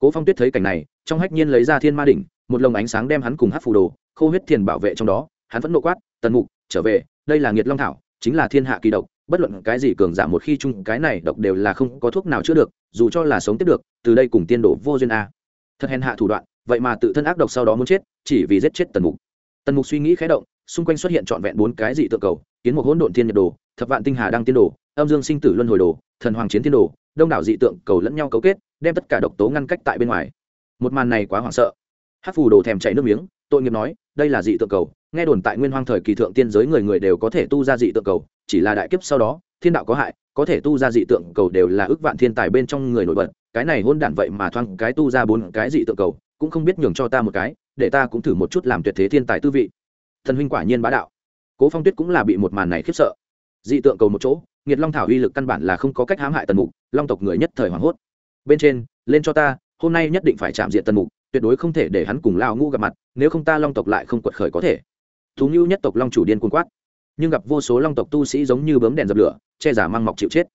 Cố phong tuyết thấy cảnh này, trong hách nhiên lấy ra thiên ma đỉnh, một lồng ánh sáng đem hắn cùng hát phù đồ, khô huyết thiền bảo vệ trong đó, hắn vẫn nộ quát, tần mục, trở về, đây là nghiệt long thảo chính là thiên hạ kỳ độc, bất luận cái gì cường giảm một khi chung, cái này độc đều là không có thuốc nào chữa được, dù cho là sống tiếp được, từ đây cùng tiên đổ vô duyên a. Thật hèn hạ thủ đoạn, vậy mà tự thân ác độc sau đó muốn chết, chỉ vì giết chết tần mục. Tần mục suy nghĩ khé động, xung quanh xuất hiện trọn vẹn bốn cái dị tự cầu, kiến một hỗn độn thiên nhật đồ, thập vạn tinh hà đang tiên đồ, âm dương sinh tử luân hồi đồ, thần hoàng chiến tiên đồ, đông đảo dị tượng cầu lẫn nhau cấu kết, đem tất cả độc tố ngăn cách tại bên ngoài. Một màn này quá hoảng sợ. Hát phù đồ thèm chảy nước miếng, tội nghiệp nói, đây là dị tượng cầu nghe đồn tại nguyên hoang thời kỳ thượng tiên giới người người đều có thể tu ra dị tượng cầu, chỉ là đại kiếp sau đó, thiên đạo có hại, có thể tu ra dị tượng cầu đều là ước vạn thiên tài bên trong người nổi bật. Cái này hôn đản vậy mà thoang cái tu ra bốn cái dị tượng cầu, cũng không biết nhường cho ta một cái, để ta cũng thử một chút làm tuyệt thế thiên tài tư vị. Thần huynh quả nhiên bá đạo. Cố phong tuyết cũng là bị một màn này khiếp sợ. Dị tượng cầu một chỗ nghiệt long thảo uy lực căn bản là không có cách hãm hại tần mục, long tộc người nhất thời hoảng hốt. Bên trên, lên cho ta, hôm nay nhất định phải chạm diện tần mục, tuyệt đối không thể để hắn cùng lao ngu gặp mặt, nếu không ta long tộc lại không quật khởi có thể thú ngưu nhất tộc long chủ điên cuồng quát. Nhưng gặp vô số long tộc tu sĩ giống như bấm đèn dập lửa, che giả mang mọc chịu chết.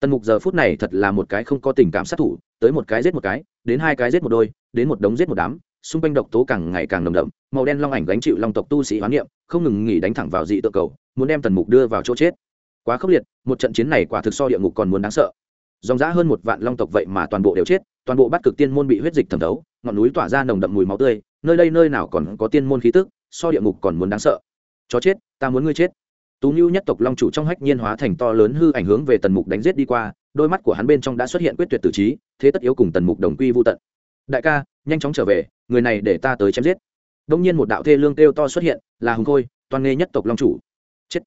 Tần mục giờ phút này thật là một cái không có tình cảm sát thủ, tới một cái giết một cái, đến hai cái giết một đôi, đến một đống giết một đám, xung quanh độc tố càng ngày càng nồng đậm, màu đen long ảnh gánh chịu long tộc tu sĩ hoán niệm, không ngừng nghỉ đánh thẳng vào dị tự cầu, muốn đem tần mục đưa vào chỗ chết. Quá khốc liệt, một trận chiến này quả thực so địa ngục còn muốn đáng sợ. Dòng dã hơn một vạn long tộc vậy mà toàn bộ đều chết, toàn bộ bắt cực tiên môn bị huyết dịch thẩm thấu, ngọn núi tỏa ra nồng đậm mùi máu tươi, nơi đây nơi nào còn có tiên môn khí tức so địa ngục còn muốn đáng sợ. Chó chết, ta muốn ngươi chết. Tú nhu nhất tộc long chủ trong hách nhiên hóa thành to lớn hư ảnh hướng về tần mục đánh giết đi qua, đôi mắt của hắn bên trong đã xuất hiện quyết tuyệt tử trí, thế tất yếu cùng tần mục đồng quy vô tận. Đại ca, nhanh chóng trở về, người này để ta tới chém giết. Đông nhiên một đạo thê lương kêu to xuất hiện, là hùng khôi, toàn nghê nhất tộc long chủ. Chết.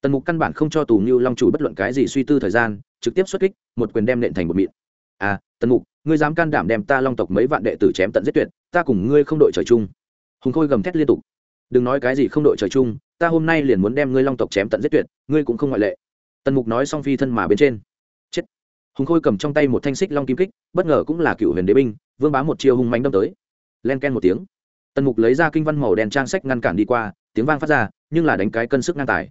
Tần mục căn bản không cho tù như long chủ bất luận cái gì suy tư thời gian, trực tiếp xuất kích, một quyền đem nện thành một mịn. À tần mục, ngươi dám can đảm đem ta long tộc mấy vạn đệ tử chém tận giết tuyệt, ta cùng ngươi không đội trời chung. Hùng khôi gầm thét liên tục đừng nói cái gì không đội trời chung, ta hôm nay liền muốn đem ngươi long tộc chém tận giết tuyệt, ngươi cũng không ngoại lệ. Tần mục nói xong phi thân mà bên trên. Chết. Hùng khôi cầm trong tay một thanh xích long kim kích, bất ngờ cũng là cựu huyền đế binh, vương bá một chiêu hung mánh đâm tới. Len ken một tiếng. Tần mục lấy ra kinh văn màu đen trang sách ngăn cản đi qua, tiếng vang phát ra, nhưng là đánh cái cân sức ngang tài.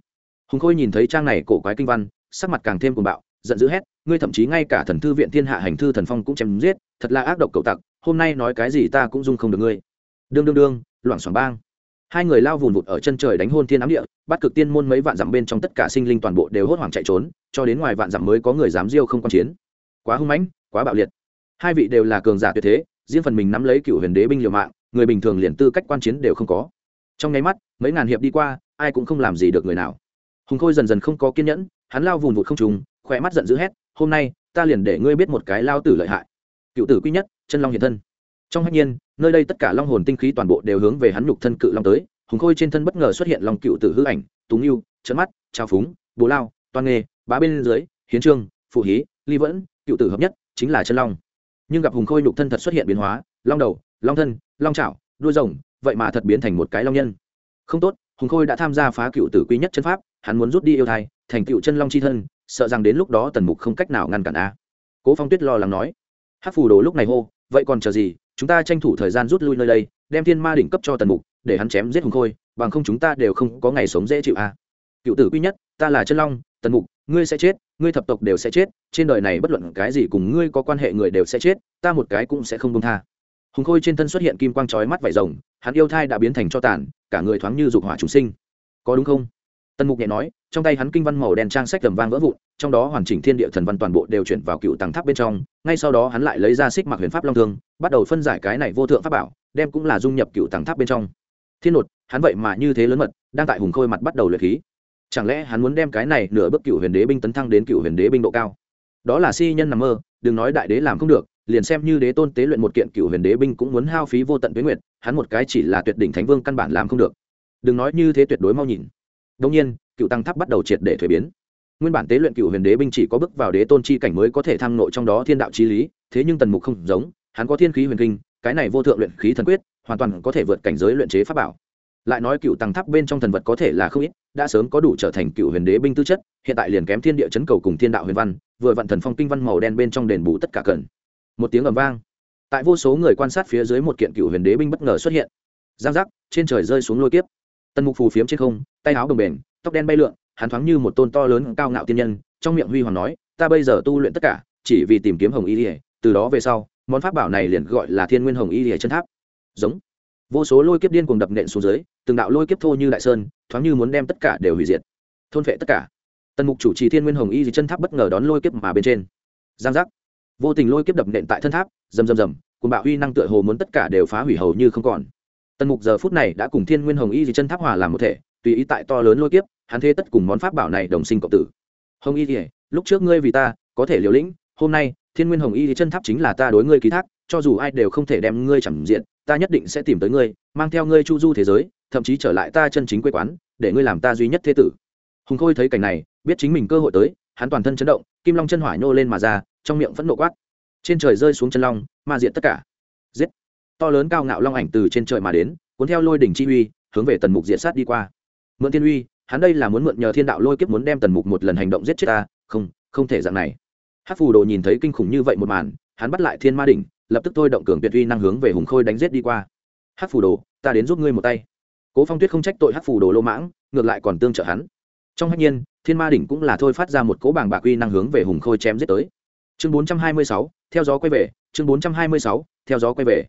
Hùng khôi nhìn thấy trang này cổ quái kinh văn, sắc mặt càng thêm cuồng bạo, giận dữ hét, ngươi thậm chí ngay cả thần thư viện thiên hạ hành thư thần phong cũng chém giết, thật là ác độc cậu tặc, hôm nay nói cái gì ta cũng dung không được ngươi. Đương đương đương, loảng xoảng bang hai người lao vùn vụt ở chân trời đánh hôn thiên ám địa, bắt cực tiên môn mấy vạn dặm bên trong tất cả sinh linh toàn bộ đều hốt hoảng chạy trốn, cho đến ngoài vạn dặm mới có người dám diêu không quan chiến. Quá hung mãnh, quá bạo liệt. Hai vị đều là cường giả tuyệt thế, riêng phần mình nắm lấy cựu huyền đế binh liều mạng, người bình thường liền tư cách quan chiến đều không có. Trong nháy mắt, mấy ngàn hiệp đi qua, ai cũng không làm gì được người nào. Hùng khôi dần dần không có kiên nhẫn, hắn lao vùn vụt không trùng, khỏe mắt giận dữ hét, hôm nay, ta liền để ngươi biết một cái lao tử lợi hại. Cựu tử quy nhất, chân long hiện thân trong hạnh nhiên, nơi đây tất cả long hồn tinh khí toàn bộ đều hướng về hắn nhục thân cự long tới, hùng khôi trên thân bất ngờ xuất hiện long cựu tử hư ảnh, túng yêu trận mắt trao phúng bố lao toan nghề, bá bên dưới, hiến trương, phụ hí, ly vẫn, cựu tử hợp nhất, chính là chân long. Nhưng gặp hùng khôi nhục thân thật xuất hiện biến hóa, long đầu, long thân, long trảo đuôi rồng, vậy mà thật biến thành một cái long nhân. Không tốt, hùng khôi đã tham gia phá cựu tử quý nhất chân pháp, hắn muốn rút đi yêu thai, thành cựu chân long c h i thân, sợ rằng đến lúc đó tần mục không cách nào ngăn cản a. Cố phong tuyết lo lắng nói. Hát phù đồ lúc này hô vậy còn chờ gì? Chúng ta tranh thủ thời gian rút lui nơi đây, đem thiên ma đỉnh cấp cho tần mục, để hắn chém giết hùng khôi, bằng không chúng ta đều không có ngày sống dễ chịu a cựu tử quy nhất, ta là chân long, tần mục, ngươi sẽ chết, ngươi thập tộc đều sẽ chết, trên đời này bất luận cái gì cùng ngươi có quan hệ người đều sẽ chết, ta một cái cũng sẽ không công tha. Hùng khôi trên thân xuất hiện kim quang trói mắt vải rồng, hắn yêu thai đã biến thành cho tàn, cả người thoáng như dục hỏa chúng sinh. Có đúng không? Tần mục nhẹ nói, trong tay hắn kinh văn màu đen trang sách tầm vang vỡ vụn, trong đó hoàn chỉnh thiên địa thần văn toàn bộ đều chuyển vào cựu tàng tháp bên trong, ngay sau đó hắn lại lấy ra xích mặc huyền pháp long thương, bắt đầu phân giải cái này vô thượng pháp bảo, đem cũng là dung nhập cựu tàng tháp bên trong. Thiên nột, hắn vậy mà như thế lớn mật, đang tại hùng khôi mặt bắt đầu luyện khí. Chẳng lẽ hắn muốn đem cái này nửa bước cựu huyền đế binh tấn thăng đến cựu huyền đế binh độ cao? Đó là si nhân nằm mơ, đừng nói đại đế làm không được, liền xem như đế tôn tế luyện một kiện cựu huyền đế binh cũng muốn hao phí vô tận tuyến nguyện hắn một cái chỉ là tuyệt đỉnh thánh vương căn bản làm không được. Đừng nói như thế tuyệt đối mau nhìn đồng nhiên, cựu tăng tháp bắt đầu triệt để thuế biến. Nguyên bản tế luyện cựu huyền đế binh chỉ có bước vào đế tôn chi cảnh mới có thể tham nội trong đó thiên đạo trí lý, thế nhưng tần mục không giống, hắn có thiên khí huyền kinh, cái này vô thượng luyện khí thần quyết, hoàn toàn có thể vượt cảnh giới luyện chế pháp bảo. Lại nói cựu tăng tháp bên trong thần vật có thể là không ít, đã sớm có đủ trở thành cựu huyền đế binh tư chất, hiện tại liền kém thiên địa chấn cầu cùng thiên đạo huyền văn, vừa vận thần phong kinh văn màu đen bên trong đền bù tất cả cần. Một tiếng ầm vang. Tại vô số người quan sát phía dưới một kiện cựu huyền đế binh bất ngờ xuất hiện. Giang giác, trên trời rơi xuống lôi kiếp tần mục phù phiếm trên không, tay áo đồng bền, tóc đen bay lượn, hắn thoáng như một tôn to lớn cao ngạo tiên nhân, trong miệng huy hoàng nói, ta bây giờ tu luyện tất cả, chỉ vì tìm kiếm hồng y ỉa từ đó về sau, món pháp bảo này liền gọi là thiên nguyên hồng y ỉa chân tháp. Giống. Vô số lôi kiếp điên cuồng đập nện xuống dưới, từng đạo lôi kiếp thô như đại sơn, thoáng như muốn đem tất cả đều hủy diệt. Thôn phệ tất cả. Tần mục chủ trì thiên nguyên hồng y chân tháp bất ngờ đón lôi kiếp mà bên trên. Giang giác. Vô tình lôi kiếp đập nện tại thân tháp, rầm rầm rầm, cùng bạo huy năng tựa hồ muốn tất cả đều phá hủy hầu như không còn tần mục giờ phút này đã cùng thiên nguyên hồng y chân tháp hòa làm một thể, tùy ý tại to lớn lôi kiếp, hắn thế tất cùng món pháp bảo này đồng sinh cộng tử. Hồng y thì lúc trước ngươi vì ta, có thể liều lĩnh, hôm nay, thiên nguyên hồng y chân tháp chính là ta đối ngươi ký thác, cho dù ai đều không thể đem ngươi chẳng diện, ta nhất định sẽ tìm tới ngươi, mang theo ngươi chu du thế giới, thậm chí trở lại ta chân chính quê quán, để ngươi làm ta duy nhất thế tử. Hùng khôi thấy cảnh này, biết chính mình cơ hội tới, hắn toàn thân chấn động, kim long chân hỏa nhô lên mà ra, trong miệng phẫn nộ quát. Trên trời rơi xuống chân long, ma diện tất cả. Giết! To lớn cao ngạo long ảnh từ trên trời mà đến, cuốn theo lôi đỉnh chi uy, hướng về tần mục diện sát đi qua. Mượn thiên uy, hắn đây là muốn mượn nhờ thiên đạo lôi kiếp muốn đem tần mục một lần hành động giết chết ta. Không không thể dạng này. Hát phù đồ nhìn thấy kinh khủng như vậy một màn, hắn bắt lại thiên ma đỉnh, lập tức thôi động cường tuyệt uy năng hướng về hùng khôi đánh giết đi qua. Hát phù đồ, ta đến giúp ngươi một tay. Cố phong tuyết không trách tội hát phù đồ lô mãng, ngược lại còn tương trợ hắn. Trong hạnh nhiên, thiên ma đỉnh cũng là thôi phát ra một cỗ bảng bạc uy năng hướng về hùng khôi chém giết tới. Chương bốn trăm hai mươi sáu, theo gió quay về, chương bốn trăm hai mươi sáu, theo gió quay về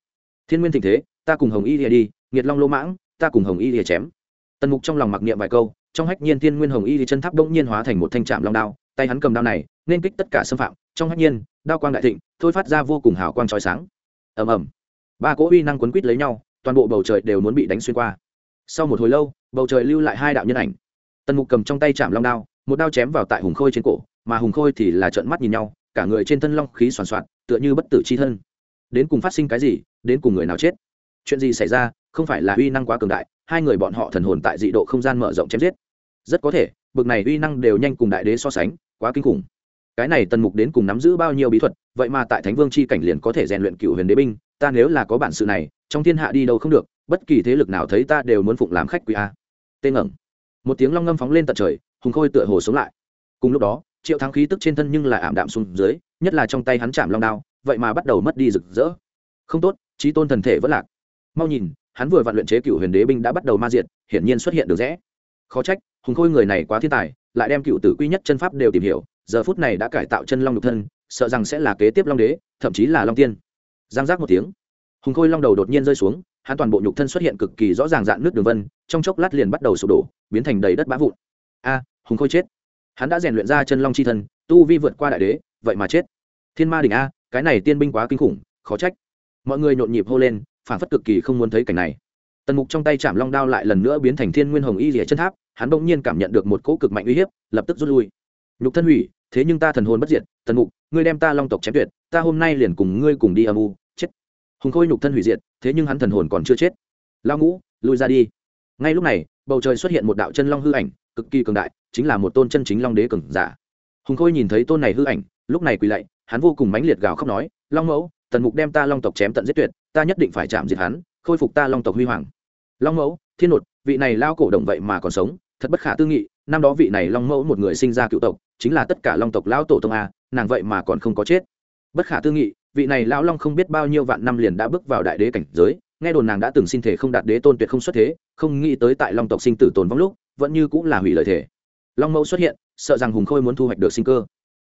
thiên nguyên Thịnh thế, ta cùng hồng y lìa đi, nghiệt long lô mãng, ta cùng hồng y lìa chém. Tần mục trong lòng mặc niệm vài câu, trong hách nhiên thiên nguyên hồng y thì chân tháp đông nhiên hóa thành một thanh trạm long đao, tay hắn cầm đao này, nên kích tất cả xâm phạm, trong hách nhiên, đao quang đại thịnh, thôi phát ra vô cùng hào quang trói sáng. Ầm ầm. Ba cỗ uy năng quấn quýt lấy nhau, toàn bộ bầu trời đều muốn bị đánh xuyên qua. Sau một hồi lâu, bầu trời lưu lại hai đạo nhân ảnh. Tần mục cầm trong tay chạm long đao, một đao chém vào tại hùng khôi trên cổ, mà hùng khôi thì là trợn mắt nhìn nhau, cả người trên thân long khí soàn soạt, tựa như bất tử c h i thân đến cùng phát sinh cái gì, đến cùng người nào chết. Chuyện gì xảy ra, không phải là uy năng quá cường đại, hai người bọn họ thần hồn tại dị độ không gian mở rộng chém giết. Rất có thể, bực này uy năng đều nhanh cùng đại đế so sánh, quá kinh khủng. Cái này tần mục đến cùng nắm giữ bao nhiêu bí thuật, vậy mà tại thánh vương c h i cảnh liền có thể rèn luyện cựu huyền đế binh, ta nếu là có bản sự này, trong thiên hạ đi đâu không được, bất kỳ thế lực nào thấy ta đều muốn phụng làm khách quý a. Tên ngẩng. Một tiếng long ngâm phóng lên tận trời, hùng khôi tựa hồ sống lại. Cùng lúc đó, triệu thắng khí tức trên thân nhưng là ảm đạm xuống dưới, nhất là trong tay hắn chạm long đao vậy mà bắt đầu mất đi rực rỡ. Không tốt trí tôn thần thể vẫn lạc. Mau nhìn hắn vừa vạn luyện chế cựu huyền đế binh đã bắt đầu ma diệt, hiển nhiên xuất hiện được rẽ. Khó trách hùng khôi người này quá thiên tài lại đem cựu tử quy nhất chân pháp đều tìm hiểu giờ phút này đã cải tạo chân long nhục thân sợ rằng sẽ là kế tiếp long đế thậm chí là long tiên. Giang giác một tiếng hùng khôi long đầu đột nhiên rơi xuống hắn toàn bộ nhục thân xuất hiện cực kỳ rõ ràng dạn nước đường vân trong chốc lát liền bắt đầu sụp đổ biến thành đầy đất bã vụn. A hùng khôi chết. Hắn đã rèn luyện ra chân long c h i thân tu vi vượt qua đại đế vậy mà chết. Thiên ma đình a cái này tiên binh quá kinh khủng, khó trách. Mọi người nhộn nhịp hô lên, phản phất cực kỳ không muốn thấy cảnh này. Tần mục trong tay chạm long đao lại lần nữa biến thành thiên nguyên hồng y rỉa chân tháp, hắn bỗng nhiên cảm nhận được một cỗ cực mạnh uy hiếp, lập tức rút lui. Nhục thân hủy, thế nhưng ta thần hồn bất diệt, tần mục, ngươi đem ta long tộc chém tuyệt, ta hôm nay liền cùng ngươi cùng đi âm u, chết. Hùng khôi nhục thân hủy diệt, thế nhưng hắn thần hồn còn chưa chết. Lao ngũ, lui ra đi. Ngay lúc này, bầu trời xuất hiện một đạo chân long hư ảnh, cực kỳ cường đại, chính là một tôn chân chính long đế cường giả. Hùng khôi nhìn thấy tôn này hư ảnh, lúc này quỳ lạy hắn vô cùng mãnh liệt gào khóc nói, long mẫu, tần mục đem ta long tộc chém tận giết tuyệt, ta nhất định phải chạm diệt hắn, khôi phục ta long tộc huy hoàng. Long mẫu, thiên nột, vị này lao cổ đồng vậy mà còn sống, thật bất khả tư nghị, năm đó vị này long mẫu một người sinh ra cựu tộc, chính là tất cả long tộc lão tổ tông a, nàng vậy mà còn không có chết. Bất khả tư nghị, vị này lão long không biết bao nhiêu vạn năm liền đã bước vào đại đế cảnh giới, nghe đồn nàng đã từng xin thể không đạt đế tôn tuyệt không xuất thế, không nghĩ tới tại long tộc sinh tử tồn vong lúc, vẫn như cũng là hủy lợi thể long mẫu xuất hiện, sợ rằng hùng khôi muốn thu hoạch được sinh cơ.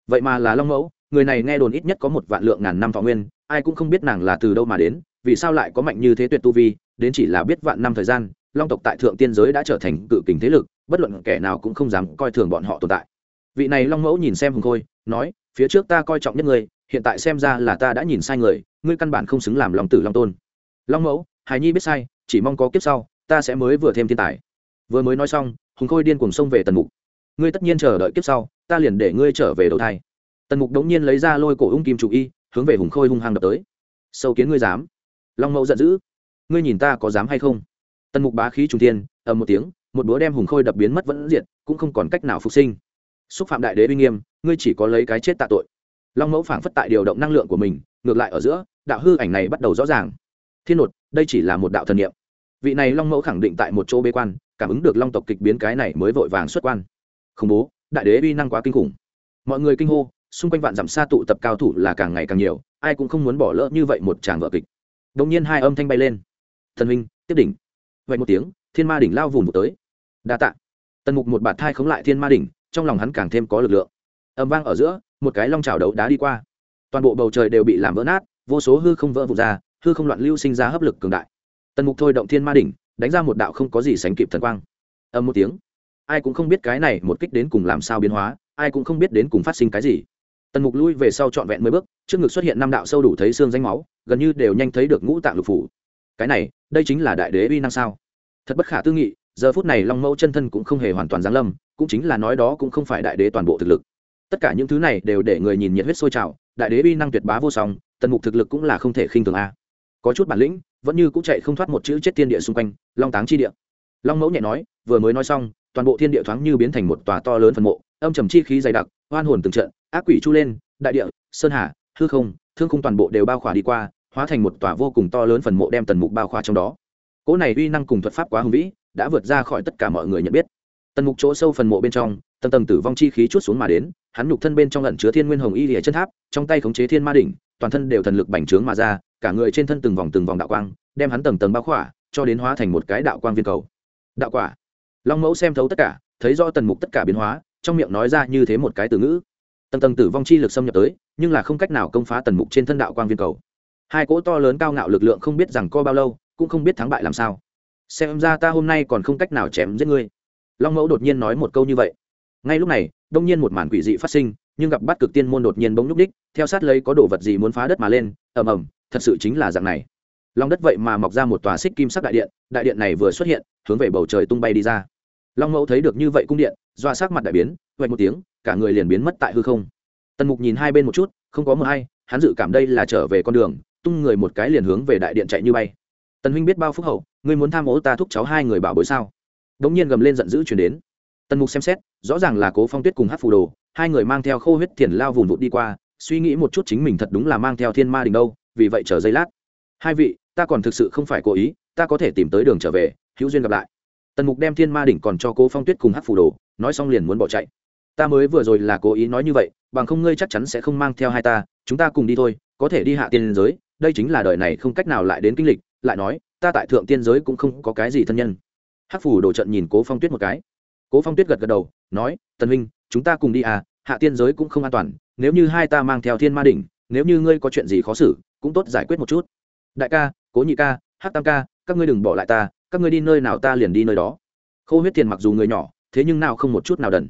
Vậy mà là long mẫu người này nghe đồn ít nhất có một vạn lượng ngàn năm thọ nguyên, ai cũng không biết nàng là từ đâu mà đến, vì sao lại có mạnh như thế tuyệt tu vi, đến chỉ là biết vạn năm thời gian, long tộc tại thượng tiên giới đã trở thành cự kình thế lực, bất luận kẻ nào cũng không dám coi thường bọn họ tồn tại. Vị này long mẫu nhìn xem hùng khôi, nói, phía trước ta coi trọng nhất ngươi, hiện tại xem ra là ta đã nhìn sai người, ngươi căn bản không xứng làm lòng tử long tôn. Long mẫu, hài nhi biết sai, chỉ mong có kiếp sau, ta sẽ mới vừa thêm thiên tài. Vừa mới nói xong, hùng khôi điên cuồng xông về tần mục. Ngươi tất nhiên chờ đợi kiếp sau, ta liền để ngươi trở về đầu thai tần mục đống nhiên lấy ra lôi cổ ung kim chủ y, hướng về hùng khôi hung hăng đập tới. Sâu kiến ngươi dám. Long mẫu giận dữ. Ngươi nhìn ta có dám hay không? Tần mục bá khí trung tiên ầm một tiếng, một búa đem hùng khôi đập biến mất vẫn diệt, cũng không còn cách nào phục sinh. Xúc phạm đại đế uy nghiêm, ngươi chỉ có lấy cái chết tạ tội. Long mẫu phảng phất tại điều động năng lượng của mình, ngược lại ở giữa, đạo hư ảnh này bắt đầu rõ ràng. Thiên nột, đây chỉ là một đạo thần niệm. Vị này long mẫu khẳng định tại một chỗ bế quan, cảm ứng được long tộc kịch biến cái này mới vội vàng xuất quan. Khủng bố, đại đế uy năng quá kinh khủng. Mọi người kinh hô xung quanh vạn dặm xa tụ tập cao thủ là càng ngày càng nhiều, ai cũng không muốn bỏ lỡ như vậy một tràng vợ kịch. Đông nhiên hai âm thanh bay lên. Thần minh tiếp đỉnh. Vậy một tiếng, thiên ma đỉnh lao vùng một tới. Đa tạ. Tần mục một bạt thai khống lại thiên ma đỉnh, trong lòng hắn càng thêm có lực lượng. Âm vang ở giữa, một cái long trào đấu đá đi qua. Toàn bộ bầu trời đều bị làm vỡ nát, vô số hư không vỡ vụt ra, hư không loạn lưu sinh ra hấp lực cường đại. Tần mục thôi động thiên ma đỉnh, đánh ra một đạo không có gì sánh kịp thần quang. Âm một tiếng, ai cũng không biết cái này một kích đến cùng làm sao biến hóa, ai cũng không biết đến cùng phát sinh cái gì tần mục lui về sau trọn vẹn mười bước, trước ngực xuất hiện năm đạo sâu đủ thấy xương danh máu, gần như đều nhanh thấy được ngũ tạng lục phủ. Cái này, đây chính là đại đế uy năng sao? Thật bất khả tư nghị, giờ phút này long mẫu chân thân cũng không hề hoàn toàn giáng lâm, cũng chính là nói đó cũng không phải đại đế toàn bộ thực lực. Tất cả những thứ này đều để người nhìn nhiệt huyết sôi trào, đại đế uy năng tuyệt bá vô song, tần mục thực lực cũng là không thể khinh thường a. Có chút bản lĩnh, vẫn như cũng chạy không thoát một chữ chết tiên địa xung quanh, long táng chi địa. Long mẫu nhẹ nói, vừa mới nói xong, toàn bộ thiên địa thoáng như biến thành một tòa to lớn phần mộ, âm trầm chi khí dày đặc hoan hồn từng trận ác quỷ chu lên, đại địa, sơn hà, hư không, thương khung toàn bộ đều bao khỏa đi qua, hóa thành một tòa vô cùng to lớn phần mộ đem tần mục bao khỏa trong đó. Cỗ này uy năng cùng thuật pháp quá hùng vĩ, đã vượt ra khỏi tất cả mọi người nhận biết. Tần mục chỗ sâu phần mộ bên trong, tầng tầng tử vong chi khí chút xuống mà đến, hắn nhục thân bên trong lẩn chứa thiên nguyên hồng y lìa chân tháp, trong tay khống chế thiên ma đỉnh, toàn thân đều thần lực bành trướng mà ra, cả người trên thân từng vòng từng vòng đạo quang, đem hắn tầng tầng bao khỏa, cho đến hóa thành một cái đạo quang viên cầu. Đạo quả. Long mẫu xem thấu tất cả, thấy rõ tần mục tất cả biến hóa, trong miệng nói ra như thế một cái từ ngữ tầng tầng tử vong chi lực xâm nhập tới, nhưng là không cách nào công phá tần mục trên thân đạo quang viên cầu. Hai cỗ to lớn cao ngạo lực lượng không biết rằng co bao lâu, cũng không biết thắng bại làm sao. Xem ra ta hôm nay còn không cách nào chém giết ngươi. Long mẫu đột nhiên nói một câu như vậy. Ngay lúc này, đông nhiên một màn quỷ dị phát sinh, nhưng gặp bắt cực tiên môn đột nhiên bỗng nhúc đích theo sát lấy có đồ vật gì muốn phá đất mà lên, ầm ầm, thật sự chính là dạng này. Long đất vậy mà mọc ra một tòa xích kim sắc đại điện đại điện này vừa xuất hiện, hướng về bầu trời tung bay đi ra. Long mẫu thấy được như vậy cung điện, doa sắc mặt đại biến vậy một tiếng cả người liền biến mất tại hư không. Tần mục nhìn hai bên một chút, không có một hay, hắn dự cảm đây là trở về con đường, tung người một cái liền hướng về đại điện chạy như bay. Tần huynh biết bao phúc hậu, ngươi muốn tham ô ta thúc cháu hai người bảo bối sao? Đ ỗ n g nhiên gầm lên giận dữ chuyển đến. Tần mục xem xét, rõ ràng là cố phong tuyết cùng hát phù đồ, hai người mang theo khô huyết thiền lao vùn vụt đi qua, suy nghĩ một chút chính mình thật đúng là mang theo thiên ma đình đâu, vì vậy chờ giây lát. Hai vị, ta còn thực sự không phải cố ý, ta có thể tìm tới đường trở về, hữu duyên gặp lại. Tần mục đem thiên ma đỉnh còn cho cố phong tuyết cùng hát phù đồ, nói xong liền muốn bỏ chạy ta mới vừa rồi là cố ý nói như vậy, bằng không ngươi chắc chắn sẽ không mang theo hai ta, chúng ta cùng đi thôi, có thể đi hạ tiên giới, đây chính là đời này không cách nào lại đến kinh lịch, lại nói, ta tại thượng tiên giới cũng không có cái gì thân nhân. Hắc phủ đổ trận nhìn cố phong tuyết một cái. Cố phong tuyết gật gật đầu, nói, tần huynh, chúng ta cùng đi à hạ tiên giới cũng không an toàn, nếu như hai ta mang theo thiên ma đỉnh, nếu như ngươi có chuyện gì khó xử, cũng tốt giải quyết một chút. Đại ca, cố nhị ca, hắc tam ca, các ngươi đừng bỏ lại ta, các ngươi đi nơi nào ta liền đi nơi đó. Khô huyết tiền mặc dù người nhỏ, thế nhưng nào không một chút nào đần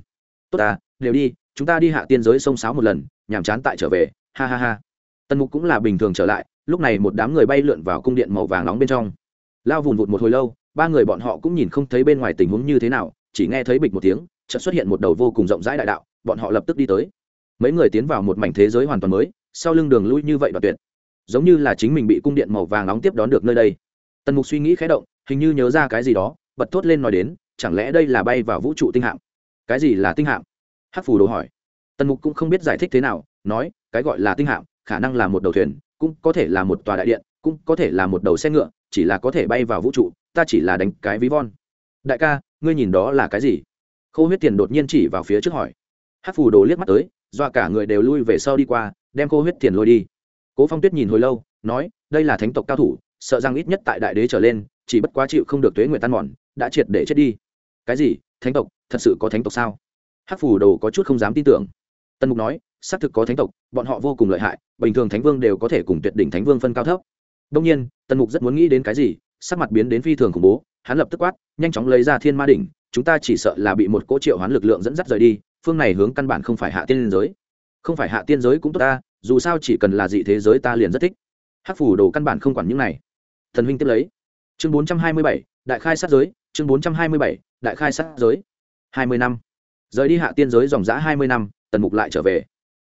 tốt ta, đều đi, chúng ta đi hạ tiên giới sông sáo một lần, nhàm chán tại trở về, ha ha ha. Tần mục cũng là bình thường trở lại, lúc này một đám người bay lượn vào cung điện màu vàng nóng bên trong. Lao vùn vụt một hồi lâu, ba người bọn họ cũng nhìn không thấy bên ngoài tình huống như thế nào, chỉ nghe thấy bịch một tiếng, chợt xuất hiện một đầu vô cùng rộng rãi đại đạo, bọn họ lập tức đi tới. Mấy người tiến vào một mảnh thế giới hoàn toàn mới, sau lưng đường lui như vậy đoạt tuyệt. Giống như là chính mình bị cung điện màu vàng nóng tiếp đón được nơi đây. Tần mục suy nghĩ khé động, hình như nhớ ra cái gì đó, bật thốt lên nói đến, chẳng lẽ đây là bay vào vũ trụ tinh hạng? Cái gì là tinh hạm? Hắc phù đồ hỏi. Tần mục cũng không biết giải thích thế nào, nói, cái gọi là tinh hạm, khả năng là một đầu thuyền, cũng có thể là một tòa đại điện, cũng có thể là một đầu xe ngựa, chỉ là có thể bay vào vũ trụ, ta chỉ là đánh cái ví von. Đại ca, ngươi nhìn đó là cái gì? Khâu huyết tiền đột nhiên chỉ vào phía trước hỏi. Hát phù đồ liếc mắt tới dọa cả người đều lui về sau đi qua, đem khô huyết tiền lôi đi. Cố phong tuyết nhìn hồi lâu, nói, đây là thánh tộc cao thủ, sợ rằng ít nhất tại đại đế trở lên, chỉ bất quá chịu không được tuế nguyện tan mòn, đã triệt để chết đi. Cái gì? thánh tộc thật sự có thánh tộc sao? Hắc phủ đồ có chút không dám tin tưởng. Tân mục nói xác thực có thánh tộc bọn họ vô cùng lợi hại bình thường thánh vương đều có thể cùng tuyệt đỉnh thánh vương phân cao thấp. Đông nhiên tân mục rất muốn nghĩ đến cái gì sắc mặt biến đến phi thường khủng bố hắn lập tức quát nhanh chóng lấy ra thiên ma đỉnh chúng ta chỉ sợ là bị một cỗ triệu hoán lực lượng dẫn dắt rời đi phương này hướng căn bản không phải hạ tiên giới. Không phải hạ tiên giới cũng tốt ta dù sao chỉ cần là dị thế giới ta liền rất thích. Hắc phủ đồ căn bản không quản những này. Thần huynh tiếp lấy. Chương 427, đại khai sát giới chương 427, đại khai sát giới. Hai mươi năm. Rời đi hạ tiên giới dòng giã hai mươi năm, tần mục lại trở về.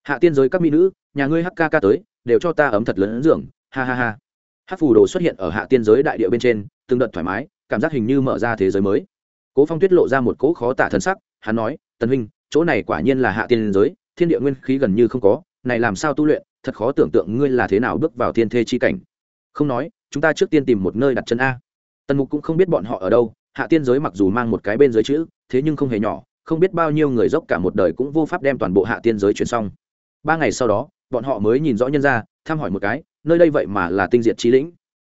Hạ tiên giới các mỹ nữ, nhà ngươi hk ca tới, đều cho ta ấm thật lớn giường ha ha ha. Hát phù đồ xuất hiện ở hạ tiên giới đại địa bên trên, từng đợt thoải mái, cảm giác hình như mở ra thế giới mới. Cố phong tuyết lộ ra một cỗ khó tả thân sắc, hắn nói, tần huynh, chỗ này quả nhiên là hạ tiên giới, thiên địa nguyên khí gần như không có, này làm sao tu luyện, thật khó tưởng tượng ngươi là thế nào bước vào thiên thê chi cảnh. Không nói, chúng ta trước tiên tìm một nơi đặt chân a. Tần mục cũng không biết bọn họ ở đâu hạ tiên giới mặc dù mang một cái bên dưới chữ, thế nhưng không hề nhỏ, không biết bao nhiêu người dốc cả một đời cũng vô pháp đem toàn bộ hạ tiên giới chuyển xong. Ba ngày sau đó, bọn họ mới nhìn rõ nhân ra, thăm hỏi một cái, nơi đây vậy mà là tinh diệt trí lĩnh.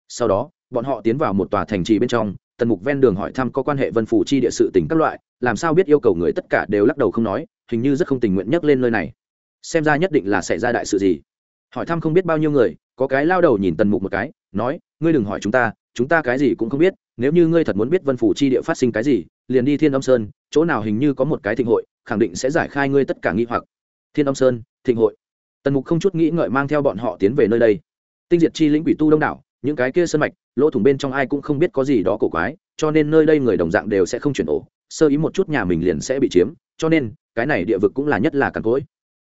Sau đó, bọn họ tiến vào một tòa thành trì bên trong, tần mục ven đường hỏi thăm có quan hệ vân phủ chi địa sự tỉnh các loại, làm sao biết yêu cầu người tất cả đều lắc đầu không nói, hình như rất không tình nguyện nhắc lên nơi này. Xem ra nhất định là xảy ra đại sự gì. Hỏi thăm không biết bao nhiêu người, có cái lao đầu nhìn tần mục một cái, nói, ngươi đừng hỏi chúng ta chúng ta cái gì cũng không biết nếu như ngươi thật muốn biết vân phủ chi địa phát sinh cái gì, liền đi thiên âm sơn, chỗ nào hình như có một cái thịnh hội, khẳng định sẽ giải khai ngươi tất cả nghi hoặc. Thiên âm sơn, thịnh hội. Tần mục không chút nghĩ ngợi mang theo bọn họ tiến về nơi đây. Tinh diệt chi lĩnh quỷ tu đông đảo, những cái kia sân mạch, lỗ thủng bên trong ai cũng không biết có gì đó cổ quái, cho nên nơi đây người đồng dạng đều sẽ không chuyển ổ, sơ ý một chút nhà mình liền sẽ bị chiếm, cho nên, cái này địa vực cũng là nhất là càn cỗi.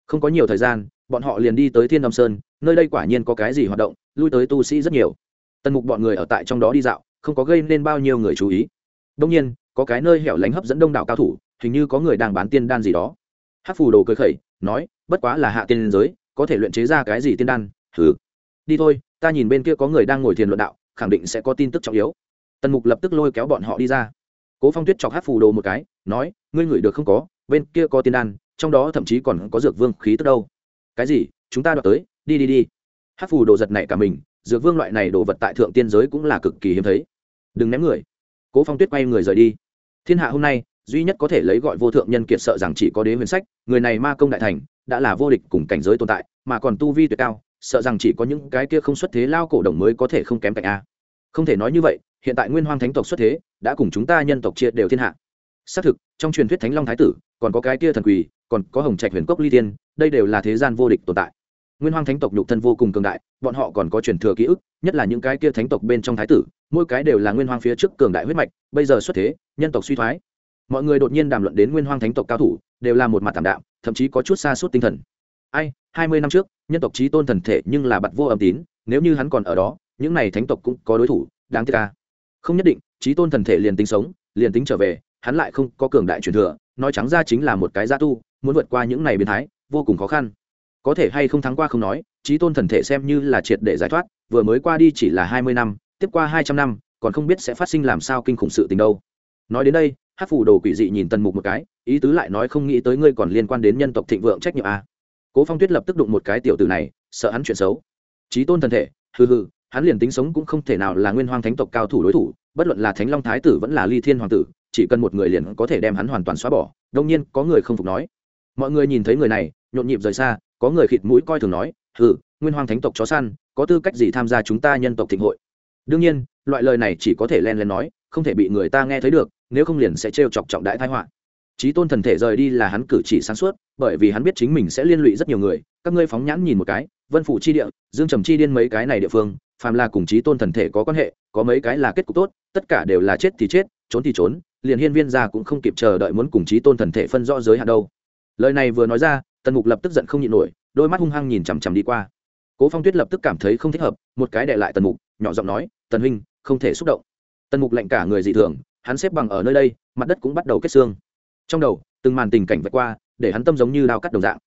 Không có nhiều thời gian, bọn họ liền đi tới thiên âm sơn, nơi đây quả nhiên có cái gì hoạt động, lui tới tu sĩ rất nhiều. Tần mục bọn người ở tại trong đó đi dạo không có gây nên bao nhiêu người chú ý. Đông nhiên, có cái nơi hẻo lánh hấp dẫn đông đảo cao thủ, hình như có người đang bán tiên đan gì đó. Hát phù đồ cười khẩy, nói, bất quá là hạ tiên giới, có thể luyện chế ra cái gì tiên đan? Thử đi thôi, ta nhìn bên kia có người đang ngồi thiền luận đạo, khẳng định sẽ có tin tức trọng yếu. Tần mục lập tức lôi kéo bọn họ đi ra. Cố phong tuyết chọc hát phù đồ một cái, nói, ngươi ngửi được không có, bên kia có tiên đan, trong đó thậm chí còn có dược vương khí tức đâu. Cái gì? Chúng ta đoạt tới, đi đi đi. Hát phù đồ giật này cả mình, dược vương loại này đồ vật tại thượng tiên giới cũng là cực kỳ hiếm thấy đừng ném người. Cố phong tuyết quay người rời đi. Thiên hạ hôm nay, duy nhất có thể lấy gọi vô thượng nhân kiệt sợ rằng chỉ có đế huyền sách, người này ma công đại thành, đã là vô địch cùng cảnh giới tồn tại, mà còn tu vi tuyệt cao, sợ rằng chỉ có những cái kia không xuất thế lao cổ đồng mới có thể không kém cạnh a. Không thể nói như vậy, hiện tại nguyên hoang thánh tộc xuất thế, đã cùng chúng ta nhân tộc chia đều thiên hạ. Xác thực, trong truyền thuyết thánh long thái tử, còn có cái kia thần quỳ, còn có hồng trạch huyền cốc ly tiên đây đều là thế gian vô địch tồn tại nguyên hoang thánh tộc nhục thân vô cùng cường đại, bọn họ còn có truyền thừa ký ức, nhất là những cái kia thánh tộc bên trong thái tử, mỗi cái đều là nguyên hoang phía trước cường đại huyết mạch, bây giờ xuất thế, nhân tộc suy thoái. Mọi người đột nhiên đàm luận đến nguyên hoang thánh tộc cao thủ, đều là một mặt tảm đạm, thậm chí có chút xa suốt tinh thần. Ai, hai mươi năm trước, nhân tộc trí tôn thần thể nhưng là bặt vô âm tín, nếu như hắn còn ở đó, những này thánh tộc cũng có đối thủ, đáng tiếc ca không nhất định trí tôn thần thể liền tính sống, liền tính trở về, hắn lại không có cường đại truyền thừa, nói trắng ra chính là một cái gia tu, muốn vượt qua những này biến thái, vô cùng khó khăn có thể hay không thắng qua không nói trí tôn thần thể xem như là triệt để giải thoát, vừa mới qua đi chỉ là hai mươi năm, tiếp qua hai trăm năm, còn không biết sẽ phát sinh làm sao kinh khủng sự tình đâu. Nói đến đây hát phủ đồ quỷ dị nhìn tần mục một cái, ý tứ lại nói không nghĩ tới ngươi còn liên quan đến nhân tộc thịnh vượng trách nhiệm a cố phong tuyết lập tức đụng một cái tiểu tử này, sợ hắn chuyện xấu. Trí tôn thần thể, hừ hừ, hắn liền tính sống cũng không thể nào là nguyên hoang thánh tộc cao thủ đối thủ, bất luận là thánh long thái tử vẫn là ly thiên hoàng tử, chỉ cần một người liền có thể đem hắn hoàn toàn xóa bỏ đông nhiên có người không phục nói. Mọi người nhìn thấy người này nhộn nhịp rời xa, có người khịt mũi coi thường nói, hừ, nguyên hoàng thánh tộc chó săn, có tư cách gì tham gia chúng ta nhân tộc thịnh hội? Đương nhiên, loại lời này chỉ có thể len len nói, không thể bị người ta nghe thấy được, nếu không liền sẽ trêu chọc trọng đại thái họa. Trí tôn thần thể rời đi là hắn cử chỉ sáng suốt, bởi vì hắn biết chính mình sẽ liên lụy rất nhiều người, các ngươi phóng nhãn nhìn một cái, vân phủ chi địa, dương trầm chi điên mấy cái này địa phương, phàm là cùng trí tôn thần thể có quan hệ, có mấy cái là kết cục tốt, tất cả đều là chết thì chết, trốn thì trốn, liền hiên viên ra cũng không kịp chờ đợi muốn cùng trí tôn thần thể phân rõ giới hạn đâu. Lời này vừa nói ra tần mục lập tức giận không nhịn nổi, đôi mắt hung hăng nhìn chằm chằm đi qua. Cố phong tuyết lập tức cảm thấy không thích hợp, một cái đệ lại tần mục, nhỏ giọng nói, tần huynh, không thể xúc động. Tần mục lạnh cả người dị thường, hắn xếp bằng ở nơi đây, mặt đất cũng bắt đầu kết xương. Trong đầu, từng màn tình cảnh vượt qua, để hắn tâm giống như đao cắt đồng dạng.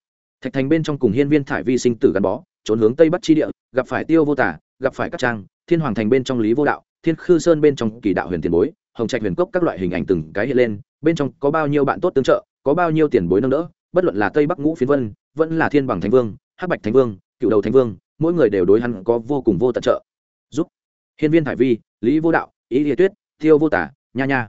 Thạch thành bên trong cùng hiên viên thải vi sinh tử gắn bó, trốn hướng tây bắc chi địa, gặp phải tiêu vô tả, gặp phải các trang, thiên hoàng thành bên trong lý vô đạo, thiên khư sơn bên trong kỳ đạo huyền tiền bối, hồng trạch huyền cốc các loại hình ảnh từng cái hiện lên, bên trong có bao nhiêu bạn tốt tương trợ, có bao nhiêu tiền bối nâng đỡ bất luận là tây bắc ngũ phiến vân, vẫn là thiên bằng thánh vương, hắc bạch thánh vương, cựu đầu thánh vương, mỗi người đều đối hắn có vô cùng vô tận trợ. Giúp. Hiên viên thải vi, lý vô đạo, ý địa tuyết, thiêu vô tả, nha nha.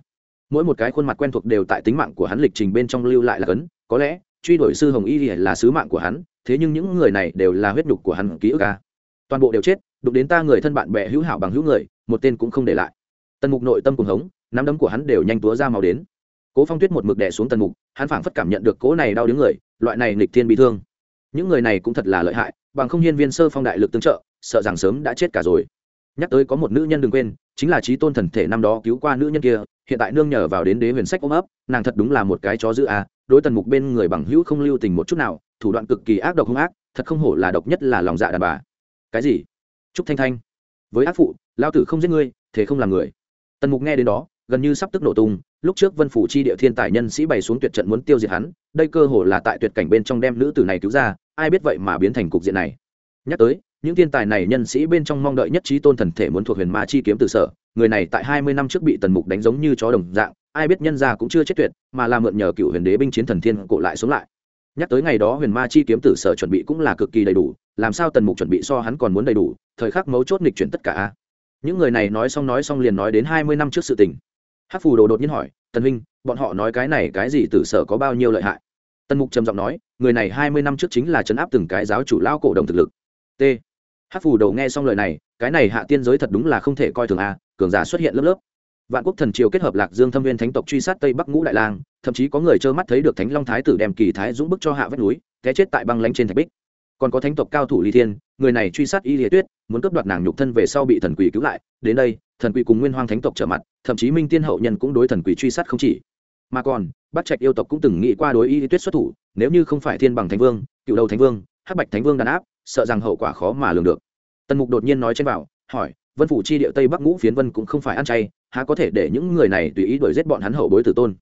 Mỗi một cái khuôn mặt quen thuộc đều tại tính mạng của hắn lịch trình bên trong lưu lại là cấn có lẽ, truy đuổi sư hồng y là sứ mạng của hắn, thế nhưng những người này đều là huyết nhục của hắn ký ức ca toàn bộ đều chết, đụng đến ta người thân bạn bè hữu hảo bằng hữu người, một tên cũng không để lại. Tần mục nội tâm cùng hống, nắm đấm của hắn đều nhanh túa ra màu đến cố phong tuyết một mực đè xuống tần mục, hắn phảng phất cảm nhận được cố này đau đứng người, loại này nghịch thiên bị thương. Những người này cũng thật là lợi hại, bằng không hiên viên sơ phong đại lực tương trợ, sợ rằng sớm đã chết cả rồi. Nhắc tới có một nữ nhân đừng quên, chính là trí tôn thần thể năm đó cứu qua nữ nhân kia, hiện tại nương nhờ vào đến đế huyền sách ôm ấp, nàng thật đúng là một cái chó giữ à đối tần mục bên người bằng hữu không lưu tình một chút nào, thủ đoạn cực kỳ ác độc hung ác, thật không hổ là độc nhất là lòng dạ đàn bà. Cái gì? Trúc thanh thanh. Với ác phụ lao tử không giết ngươi, thế không làm người. Tần mục nghe đến đó gần như sắp tức nổ tung, lúc trước vân phủ chi địa thiên tài nhân sĩ bày xuống tuyệt trận muốn tiêu diệt hắn, đây cơ hồ là tại tuyệt cảnh bên trong đem nữ tử này cứu ra, ai biết vậy mà biến thành cục diện này. Nhắc tới, những thiên tài này nhân sĩ bên trong mong đợi nhất trí tôn thần thể muốn thuộc huyền ma chi kiếm từ sở, người này tại hai mươi năm trước bị tần mục đánh giống như chó đồng dạng, ai biết nhân gia cũng chưa chết tuyệt, mà là mượn nhờ cựu huyền đế binh chiến thần thiên cổ lại xuống lại. Nhắc tới ngày đó huyền ma chi kiếm tử sở chuẩn bị cũng là cực kỳ đầy đủ, làm sao tần mục chuẩn bị so hắn còn muốn đầy đủ, thời khắc mấu chốt nghịch chuyển tất cả những người này nói xong nói xong liền nói đến hai mươi năm trước sự tình hát phù đồ đột nhiên hỏi, tần minh bọn họ nói cái này cái gì, tử sở có bao nhiêu lợi hại? Tần mục trầm giọng nói, người này hai mươi năm trước chính là chấn áp từng cái giáo chủ lao cổ đồng thực lực. T. Hát phù đồ nghe xong lời này, cái này hạ tiên giới thật đúng là không thể coi thường a, cường giả xuất hiện lớp lớp. Vạn quốc thần triều kết hợp lạc dương thâm viên thánh tộc truy sát tây bắc ngũ đại lang, thậm chí có người trơ mắt thấy được thánh long thái tử đem kỳ thái dũng bức cho hạ vách núi, té chết tại băng lánh trên thạch bích còn có thánh tộc cao thủ ly thiên, người này truy sát y liệt tuyết, muốn cướp đoạt nàng nhục thân về sau bị thần quỷ cứu lại. Đến đây, thần quỷ cùng nguyên hoang thánh tộc trở mặt, thậm chí minh tiên hậu nhân cũng đối thần quỷ truy sát không chỉ. Mà còn bắt trạch yêu tộc cũng từng nghĩ qua đối y liệt tuyết xuất thủ, nếu như không phải thiên bằng thánh vương, cựu đầu thánh vương, hắc bạch thánh vương đàn áp, sợ rằng hậu quả khó mà lường được. Tần mục đột nhiên nói trên bảo, hỏi, vân phủ chi địa tây bắc ngũ phiến vân cũng không phải ăn chay, há có thể để những người này tùy ý đuổi giết bọn hắn hậu bối tử tôn?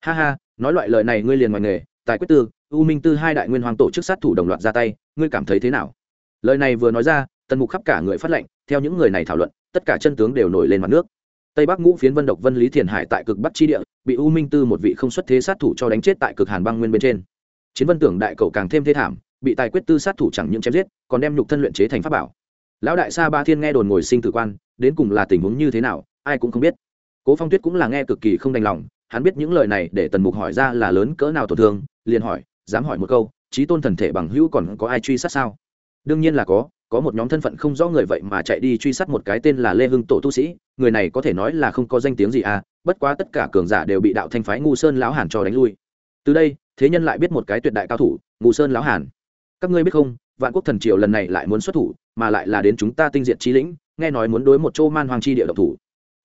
Ha ha, nói loại lời này ngươi liền ngoài nghề, tài quyết tư, u minh tư hai đại nguyên hoàng tổ chức sát thủ đồng loạt ra tay ngươi cảm thấy thế nào? Lời này vừa nói ra, tần mục khắp cả người phát lệnh, theo những người này thảo luận, tất cả chân tướng đều nổi lên mặt nước. Tây bắc ngũ phiến vân độc vân lý thiền hải tại cực bắc chi địa, bị u minh tư một vị không xuất thế sát thủ cho đánh chết tại cực hàn băng nguyên bên trên. Chiến vân tưởng đại cầu càng thêm thế thảm, bị tài quyết tư sát thủ chẳng những chém giết, còn đem nhục thân luyện chế thành pháp bảo. Lão đại sa ba thiên nghe đồn ngồi sinh tử quan, đến cùng là tình huống như thế nào, ai cũng không biết. Cố phong tuyết cũng là nghe cực kỳ không đành lòng, hắn biết những lời này để tần mục hỏi ra là lớn cỡ nào tổn thương, liền hỏi, dám hỏi một câu trí tôn thần thể bằng hữu còn có ai truy sát sao? Đương nhiên là có có một nhóm thân phận không rõ người vậy mà chạy đi truy sát một cái tên là lê hưng tổ tu sĩ, người này có thể nói là không có danh tiếng gì à bất quá tất cả cường giả đều bị đạo thanh phái ngu sơn lão hàn cho đánh lui. Từ đây, thế nhân lại biết một cái tuyệt đại cao thủ, ngu sơn lão hàn. Các ngươi biết không, vạn quốc thần triều lần này lại muốn xuất thủ, mà lại là đến chúng ta tinh diện trí lĩnh, nghe nói muốn đối một châu man hoàng chi địa độc thủ.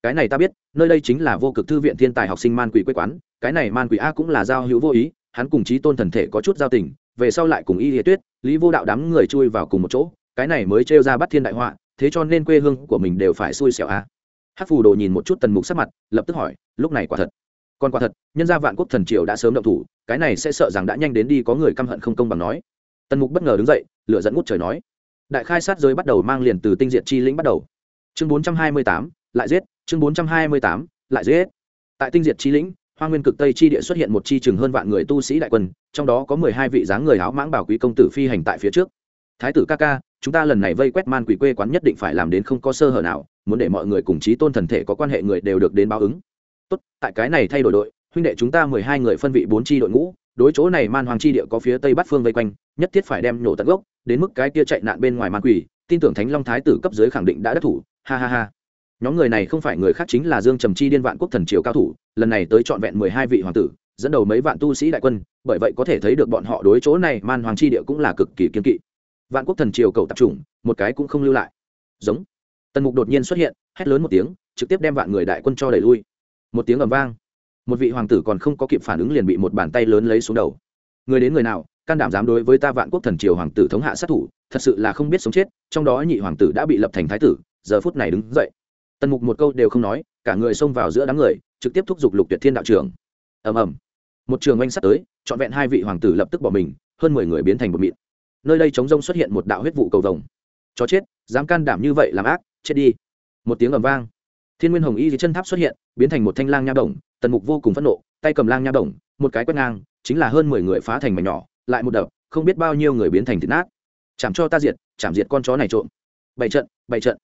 Cái này ta biết, nơi đây chính là vô cực thư viện thiên tài học sinh man quỷ quê quán, cái này man quỷ a cũng là giao hữu vô ý, hắn cùng trí tôn thần thể có chút giao tình về sau lại cùng y địa tuyết, lý vô đạo đám người chui vào cùng một chỗ, cái này mới trêu ra bắt thiên đại họa, thế cho nên quê hương của mình đều phải xui xẻo à. a hát phù đồ nhìn một chút tần mục sắc mặt, lập tức hỏi, lúc này quả thật? Còn quả thật, nhân gia vạn quốc thần triều đã sớm động thủ, cái này sẽ sợ rằng đã nhanh đến đi có người căm hận không công bằng nói. Tần mục bất ngờ đứng dậy, lửa dẫn ngút trời nói, đại khai sát giới bắt đầu mang liền từ tinh diện chi lĩnh bắt đầu. Chương bốn trăm hai mươi tám, lại giết, chương bốn trăm hai mươi tám, lại giết. Tại tinh diệt chi lĩnh hoa nguyên cực tây chi địa xuất hiện một chi chừng hơn vạn người tu sĩ đại quân, trong đó có mười hai vị dáng người áo mãng bảo quý công tử phi hành tại phía trước. Thái tử ca ca, chúng ta lần này vây quét man quỷ quê quán nhất định phải làm đến không có sơ hở nào, muốn để mọi người cùng chí tôn thần thể có quan hệ người đều được đến báo ứng. Tốt, tại cái này thay đổi đội, huynh đệ chúng ta mười hai người phân vị bốn chi đội ngũ, đối chỗ này man hoàng chi địa có phía tây bắc phương vây quanh, nhất thiết phải đem nổ tận gốc, đến mức cái kia chạy nạn bên ngoài man quỷ, tin tưởng thánh long thái tử cấp dưới khẳng định đã đắc thủ, ha ha ha nhóm người này không phải người khác chính là dương trầm chi điên vạn quốc thần triều cao thủ, lần này tới trọn vẹn mười hai vị hoàng tử, dẫn đầu mấy vạn tu sĩ đại quân, bởi vậy có thể thấy được bọn họ đối chỗ này man hoàng chi địa cũng là cực kỳ kiên kỵ. Vạn quốc thần triều cầu tập trung, một cái cũng không lưu lại. Giống. Tần mục đột nhiên xuất hiện, hét lớn một tiếng, trực tiếp đem vạn người đại quân cho đẩy lui. Một tiếng ầm vang. Một vị hoàng tử còn không có kịp phản ứng liền bị một bàn tay lớn lấy xuống đầu. Người đến người nào, can đảm dám đối với ta vạn quốc thần triều hoàng tử thống hạ sát thủ, thật sự là không biết sống chết, trong đó nhị hoàng tử đã bị lập thành thái tử, giờ phút này đứng dậy tần mục một câu đều không nói, cả người xông vào giữa đám người, trực tiếp thúc giục lục tuyệt thiên đạo trưởng. Ầm ầm. Một trường oanh sắt tới, trọn vẹn hai vị hoàng tử lập tức bỏ mình, hơn mười người biến thành một mịn. Nơi đây chống rông xuất hiện một đạo huyết vụ cầu vồng. Chó chết, dám can đảm như vậy làm ác, chết đi. Một tiếng ầm vang. Thiên nguyên hồng y dưới chân tháp xuất hiện, biến thành một thanh lang nha đồng, tần mục vô cùng phẫn nộ, tay cầm lang nha đồng, một cái quét ngang, chính là hơn mười người phá thành mảnh nhỏ, lại một đập, không biết bao nhiêu người biến thành thịt nát. Chạm cho ta diệt, chạm diệt con chó này trộm. Bảy trận bảy trận.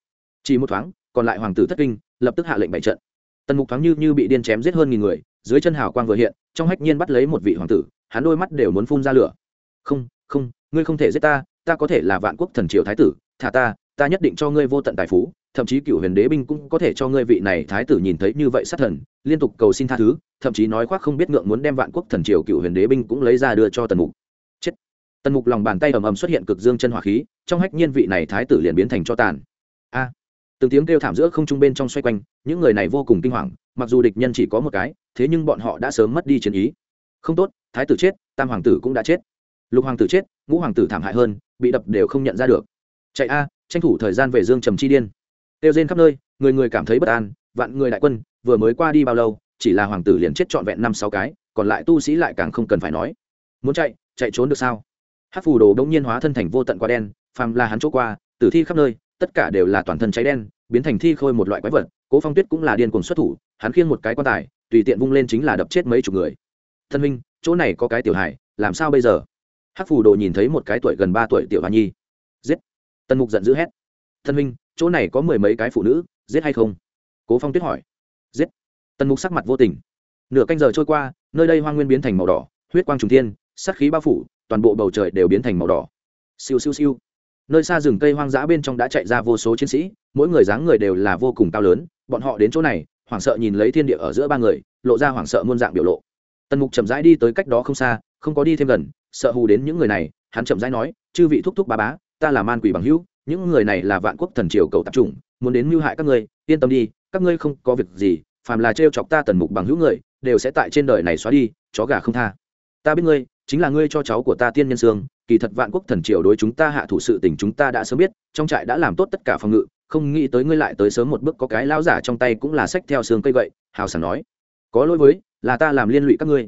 Chỉ một thoáng còn lại hoàng tử thất kinh, lập tức hạ lệnh bảy trận. Tần mục thoáng như như bị điên chém giết hơn nghìn người, dưới chân hào quang vừa hiện, trong hách nhiên bắt lấy một vị hoàng tử, hắn đôi mắt đều muốn phun ra lửa. Không không, ngươi không thể giết ta ta có thể là vạn quốc thần triều thái tử, thả ta ta nhất định cho ngươi vô tận tài phú, thậm chí cựu huyền đế binh cũng có thể cho ngươi vị này thái tử nhìn thấy như vậy sát thần, liên tục cầu xin tha thứ, thậm chí nói khoác không biết ngượng muốn đem vạn quốc thần triều cựu huyền đế binh cũng lấy ra đưa cho tần mục. Chết. Tần mục lòng bàn tay ầm ầm xuất hiện cực dương chân hỏa khí, trong hách nhiên vị này thái tử liền biến thành cho tàn. A từng tiếng kêu thảm giữa không trung bên trong xoay quanh, những người này vô cùng kinh hoàng, mặc dù địch nhân chỉ có một cái, thế nhưng bọn họ đã sớm mất đi chiến ý. Không tốt, thái tử chết, tam hoàng tử cũng đã chết. Lục hoàng tử chết, ngũ hoàng tử thảm hại hơn, bị đập đều không nhận ra được. Chạy a, tranh thủ thời gian về dương trầm chi điên. Kêu rên khắp nơi, người người cảm thấy bất an, vạn người đại quân, vừa mới qua đi bao lâu, chỉ là hoàng tử liền chết trọn vẹn năm sáu cái, còn lại tu sĩ lại càng không cần phải nói. Muốn chạy chạy trốn được sao? Hát phù đồ đ ỗ n g nhiên hóa thân thành vô tận quá đen, phàm là hắn chỗ qua, tử thi khắp nơi tất cả đều là toàn thân cháy đen, biến thành thi khôi một loại quái vật, cố phong tuyết cũng là điên cuồng xuất thủ, hắn khiêng một cái quan tài, tùy tiện vung lên chính là đập chết mấy chục người. Thân minh chỗ này có cái tiểu hải làm sao bây giờ? Hắc phù đồ nhìn thấy một cái tuổi gần ba tuổi tiểu hoa nhi. Giết. Tần mục giận dữ hét. Thân minh chỗ này có mười mấy cái phụ nữ, giết hay không? Cố phong tuyết hỏi. Giết. Tần mục sắc mặt vô tình. Nửa canh giờ trôi qua, nơi đây hoa nguyên biến thành màu đỏ, huyết quang trùng thiên sắc khí bao phủ, toàn bộ bầu trời đều biến thành màu đỏ. Siêu siêu siêu nơi xa rừng cây hoang dã bên trong đã chạy ra vô số chiến sĩ, mỗi người dáng người đều là vô cùng cao lớn, bọn họ đến chỗ này, hoảng sợ nhìn lấy thiên địa ở giữa ba người, lộ ra hoảng sợ muôn dạng biểu lộ. Tần mục chậm rãi đi tới cách đó không xa, không có đi thêm gần, sợ hù đến những người này, hắn chậm rãi nói, chư vị thúc thúc ba bá, ta là man quỷ bằng hữu, những người này là vạn quốc thần triều cầu tạp chủng, muốn đến mưu hại các ngươi, yên tâm đi, các ngươi không có việc gì, phàm là trêu chọc ta tần mục bằng hữu người, đều sẽ tại trên đời này xóa đi, chó gà không tha. Ta biết ngươi chính là ngươi cho cháu của ta tiên nhân sương kỳ thật vạn quốc thần triều đối chúng ta hạ thủ sự tình chúng ta đã sớm biết, trong trại đã làm tốt tất cả phòng ngự, không nghĩ tới ngươi lại tới sớm một bước có cái lão giả trong tay cũng là sách theo xương cây vậy hào sảng nói. Có lỗi với, là ta làm liên lụy các ngươi.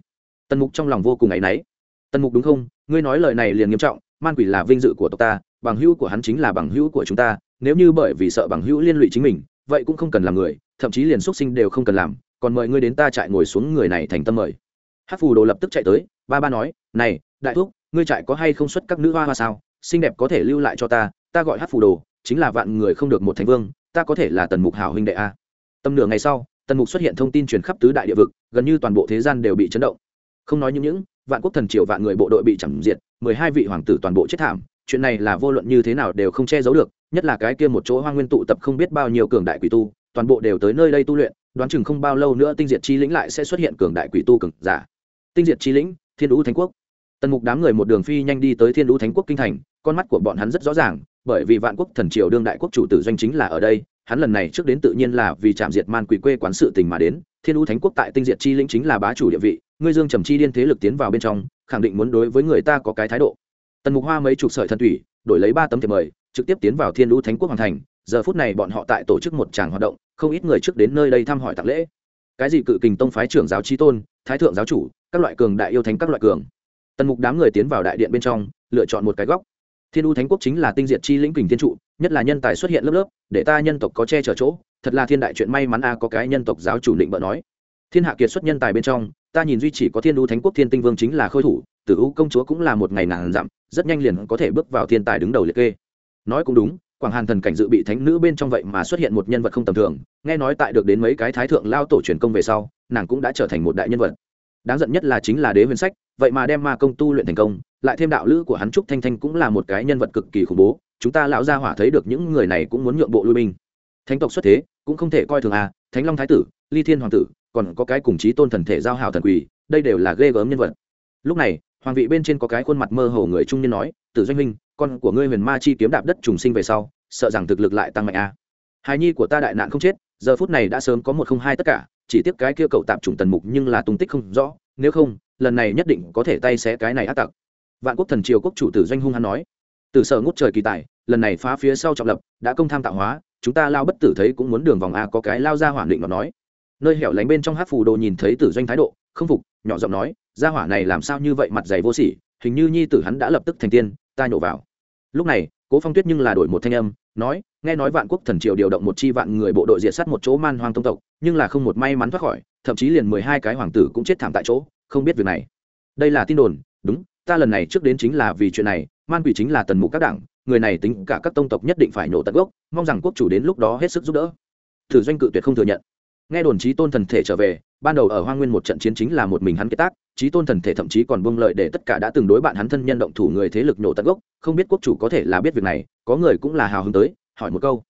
Tần mục trong lòng vô cùng áy náy. Tần mục đúng không? Ngươi nói lời này liền nghiêm trọng, man quỷ là vinh dự của tộc ta, bằng hữu của hắn chính là bằng hữu của chúng ta, nếu như bởi vì sợ bằng hữu liên lụy chính mình, vậy cũng không cần làm người, thậm chí liền xuất sinh đều không cần làm, còn mời ngươi đến ta trại ngồi xuống người này thành tâm mời. Hát phù đồ lập tức chạy tới ba ba nói, này, đại thúc, ngươi trại có hay không xuất các nữ hoa hoa sao? Xinh đẹp có thể lưu lại cho ta ta gọi hát phù đồ, chính là vạn người không được một thành vương, ta có thể là tần mục hảo huynh đệ a. Tầm nửa ngày sau, tần mục xuất hiện thông tin truyền khắp tứ đại địa vực, gần như toàn bộ thế gian đều bị chấn động. Không nói những những, vạn quốc thần triều vạn người bộ đội bị chẳng diệt, mười hai vị hoàng tử toàn bộ chết thảm, chuyện này là vô luận như thế nào đều không che giấu được, nhất là cái kia một chỗ hoa nguyên tụ tập không biết bao nhiêu cường đại quỷ tu, toàn bộ đều tới nơi đây tu luyện, đoán chừng không bao lâu nữa tinh diệt chi lĩnh lại sẽ xuất hiện cường đại quỷ tu cường giả. Tinh diệt chi lĩnh thiên đũ thánh quốc. Tần mục đám người một đường phi nhanh đi tới thiên đũ thánh quốc kinh thành, con mắt của bọn hắn rất rõ ràng, bởi vì vạn quốc thần triều đương đại quốc chủ tử doanh chính là ở đây, hắn lần này trước đến tự nhiên là vì chạm diệt man quỷ quê quán sự tình mà đến. Thiên đũ thánh quốc tại tinh diệt chi lĩnh chính là bá chủ địa vị, ngươi dương trầm chi điên thế lực tiến vào bên trong, khẳng định muốn đối với người ta có cái thái độ. Tần mục hoa mấy chục sợi thần thủy, đổi lấy ba tấm thiệp mời, trực tiếp tiến vào thiên đũ thánh quốc hoàng thành. Giờ phút này bọn họ tại tổ chức một tràng hoạt động, không ít người trước đến nơi đây thăm hỏi tạc lễ. Cái gì cự kình tông phái trưởng giáo trí tôn, thái thượng giáo chủ các loại cường đại yêu thánh các loại cường. Tần mục đám người tiến vào đại điện bên trong, lựa chọn một cái góc. Thiên u thánh quốc chính là tinh diệt chi lĩnh kình thiên trụ, nhất là nhân tài xuất hiện lớp lớp, để ta nhân tộc có che chở chỗ, thật là thiên đại chuyện may mắn a, có cái nhân tộc giáo chủ định bợ nói. Thiên hạ kiệt xuất nhân tài bên trong, ta nhìn duy chỉ có thiên u thánh quốc thiên tinh vương chính là khôi thủ, tử u công chúa cũng là một ngày nàng dặm, rất nhanh liền có thể bước vào thiên tài đứng đầu liệt kê. Nói cũng đúng, quảng hàn thần cảnh dự bị thánh nữ bên trong vậy mà xuất hiện một nhân vật không tầm thường, nghe nói tại được đến mấy cái thái thượng lao tổ truyền công về sau, nàng cũng đã trở thành một đại nhân vật đáng giận nhất là chính là đế huyền sách, vậy mà đem ma công tu luyện thành công, lại thêm đạo lữ của hắn trúc thanh thanh cũng là một cái nhân vật cực kỳ khủng bố, chúng ta lão gia hỏa thấy được những người này cũng muốn nhượng bộ lui binh thánh tộc xuất thế, cũng không thể coi thường à thánh long thái tử, ly thiên hoàng tử, còn có cái cùng chí tôn thần thể giao hảo thần quỷ đây đều là ghê gớm nhân vật lúc này, hoàng vị bên trên có cái khuôn mặt mơ hồ người trung niên nói, tử doanh huynh, con của ngươi huyền ma chi kiếm đạp đất trùng sinh về sau, sợ rằng thực lực lại tăng mạnh a à. hài nhi của ta đại nạn không chết, giờ phút này đã sớm có một không hai tất cả chỉ tiếc cái kia cậu tạm trùng tần mục nhưng là tung tích không rõ, nếu không, lần này nhất định có thể tay xé cái này ác tặc. Vạn quốc thần triều quốc chủ tử doanh hung hắn nói. Từ sở ngút trời kỳ tài, lần này phá phía sau trọng lập, đã công tham tạo hóa, chúng ta lao bất tử thấy cũng muốn đường vòng a, có cái lao ra hỏa định nó nói. Nơi hẻo lánh bên trong hát phù đồ nhìn thấy tử doanh thái độ, không phục, nhỏ giọng nói, gia hỏa này làm sao như vậy mặt dày vô sỉ, hình như nhi tử hắn đã lập tức thành tiên, ta nhổ vào. Lúc này, cố phong tuyết nhưng là đổi một thanh âm, nói, nghe nói vạn quốc thần triều điều động một chi vạn người bộ đội diệt sát một chỗ man hoang tông tộc nhưng là không một may mắn thoát khỏi, thậm chí liền mười hai cái hoàng tử cũng chết thảm tại chỗ, không biết việc này. Đây là tin đồn, đúng, ta lần này trước đến chính là vì chuyện này, man quỷ chính là tần mục các đảng, người này tính cả các tông tộc nhất định phải nổ tận gốc, mong rằng quốc chủ đến lúc đó hết sức giúp đỡ. Thử doanh cự tuyệt không thừa nhận. Nghe đồn trí tôn thần thể trở về, ban đầu ở hoa nguyên một trận chiến chính là một mình hắn kết tác trí tôn thần thể thậm chí còn buông lợi để tất cả đã từng đối bạn hắn thân nhân động thủ người thế lực nổ tận gốc, không biết quốc chủ có thể là biết việc này, có người cũng là hào hứng tới, hỏi một câu.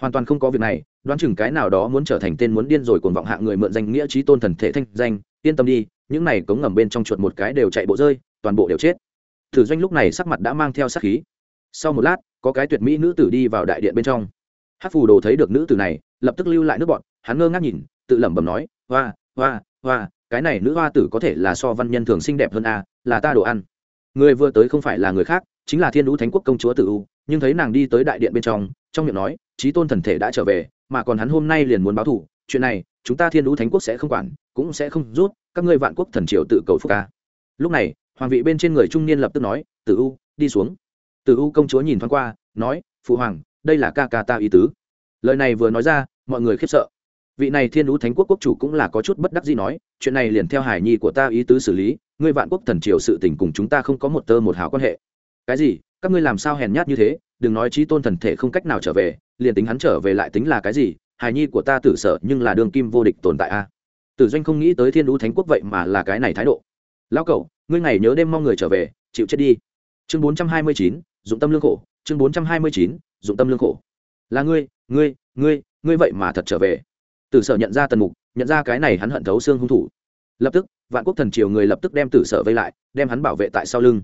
Hoàn toàn không có việc này đoán chừng cái nào đó muốn trở thành tên muốn điên rồi cuồng vọng hạ người mượn danh nghĩa trí tôn thần thể thanh danh, yên tâm đi, những này cống ngầm bên trong chuột một cái đều chạy bộ rơi, toàn bộ đều chết. Thử doanh lúc này sắc mặt đã mang theo sắc khí. Sau một lát, có cái tuyệt mỹ nữ tử đi vào đại điện bên trong. Hát phù đồ thấy được nữ tử này, lập tức lưu lại nước bọn, hắn ngơ ngác nhìn, tự lẩm bẩm nói, hoa hoa hoa, cái này nữ hoa tử có thể là so văn nhân thường xinh đẹp hơn a là ta đồ ăn. Người vừa tới không phải là người khác, chính là thiên đũ thánh quốc công chúa tử u. Nhưng thấy nàng đi tới đại điện bên trong trong miệng nói trí tôn thần thể đã trở về, mà còn hắn hôm nay liền muốn báo thủ chuyện này, chúng ta thiên đũ thánh quốc sẽ không quản, cũng sẽ không rút, các ngươi vạn quốc thần triều tự cầu phúc ca. Lúc này, hoàng vị bên trên người trung niên lập tức nói, tử u, đi xuống. Tử u công chúa nhìn thoáng qua, nói, phụ hoàng, đây là ca ca ta ý tứ. Lời này vừa nói ra, mọi người khiếp sợ. Vị này thiên đũ thánh quốc quốc chủ cũng là có chút bất đắc gì nói, chuyện này liền theo hải nhi của ta ý tứ xử lý, ngươi vạn quốc thần triều sự tình cùng chúng ta không có một tơ một hào quan hệ. Cái gì? Các ngươi làm sao hèn nhát như thế? Đừng nói trí tôn thần thể không cách nào trở về, liền tính hắn trở về lại tính là cái gì, hài nhi của ta tử sợ nhưng là đường kim vô địch tồn tại a. Tử doanh không nghĩ tới thiên đũ thánh quốc vậy mà là cái này thái độ. Lão cậu, ngươi ngày nhớ đêm mong người trở về, chịu chết đi. Chương bốn trăm hai mươi chín, dụng tâm lương khổ. Chương bốn trăm hai mươi chín, dụng tâm lương khổ. Là ngươi ngươi ngươi ngươi vậy mà thật trở về. Tử sở nhận ra tần mục, nhận ra cái này hắn hận thấu xương hung thủ. Lập tức, vạn quốc thần triều người lập tức đem tử sở vây lại, đem hắn bảo vệ tại sau lưng.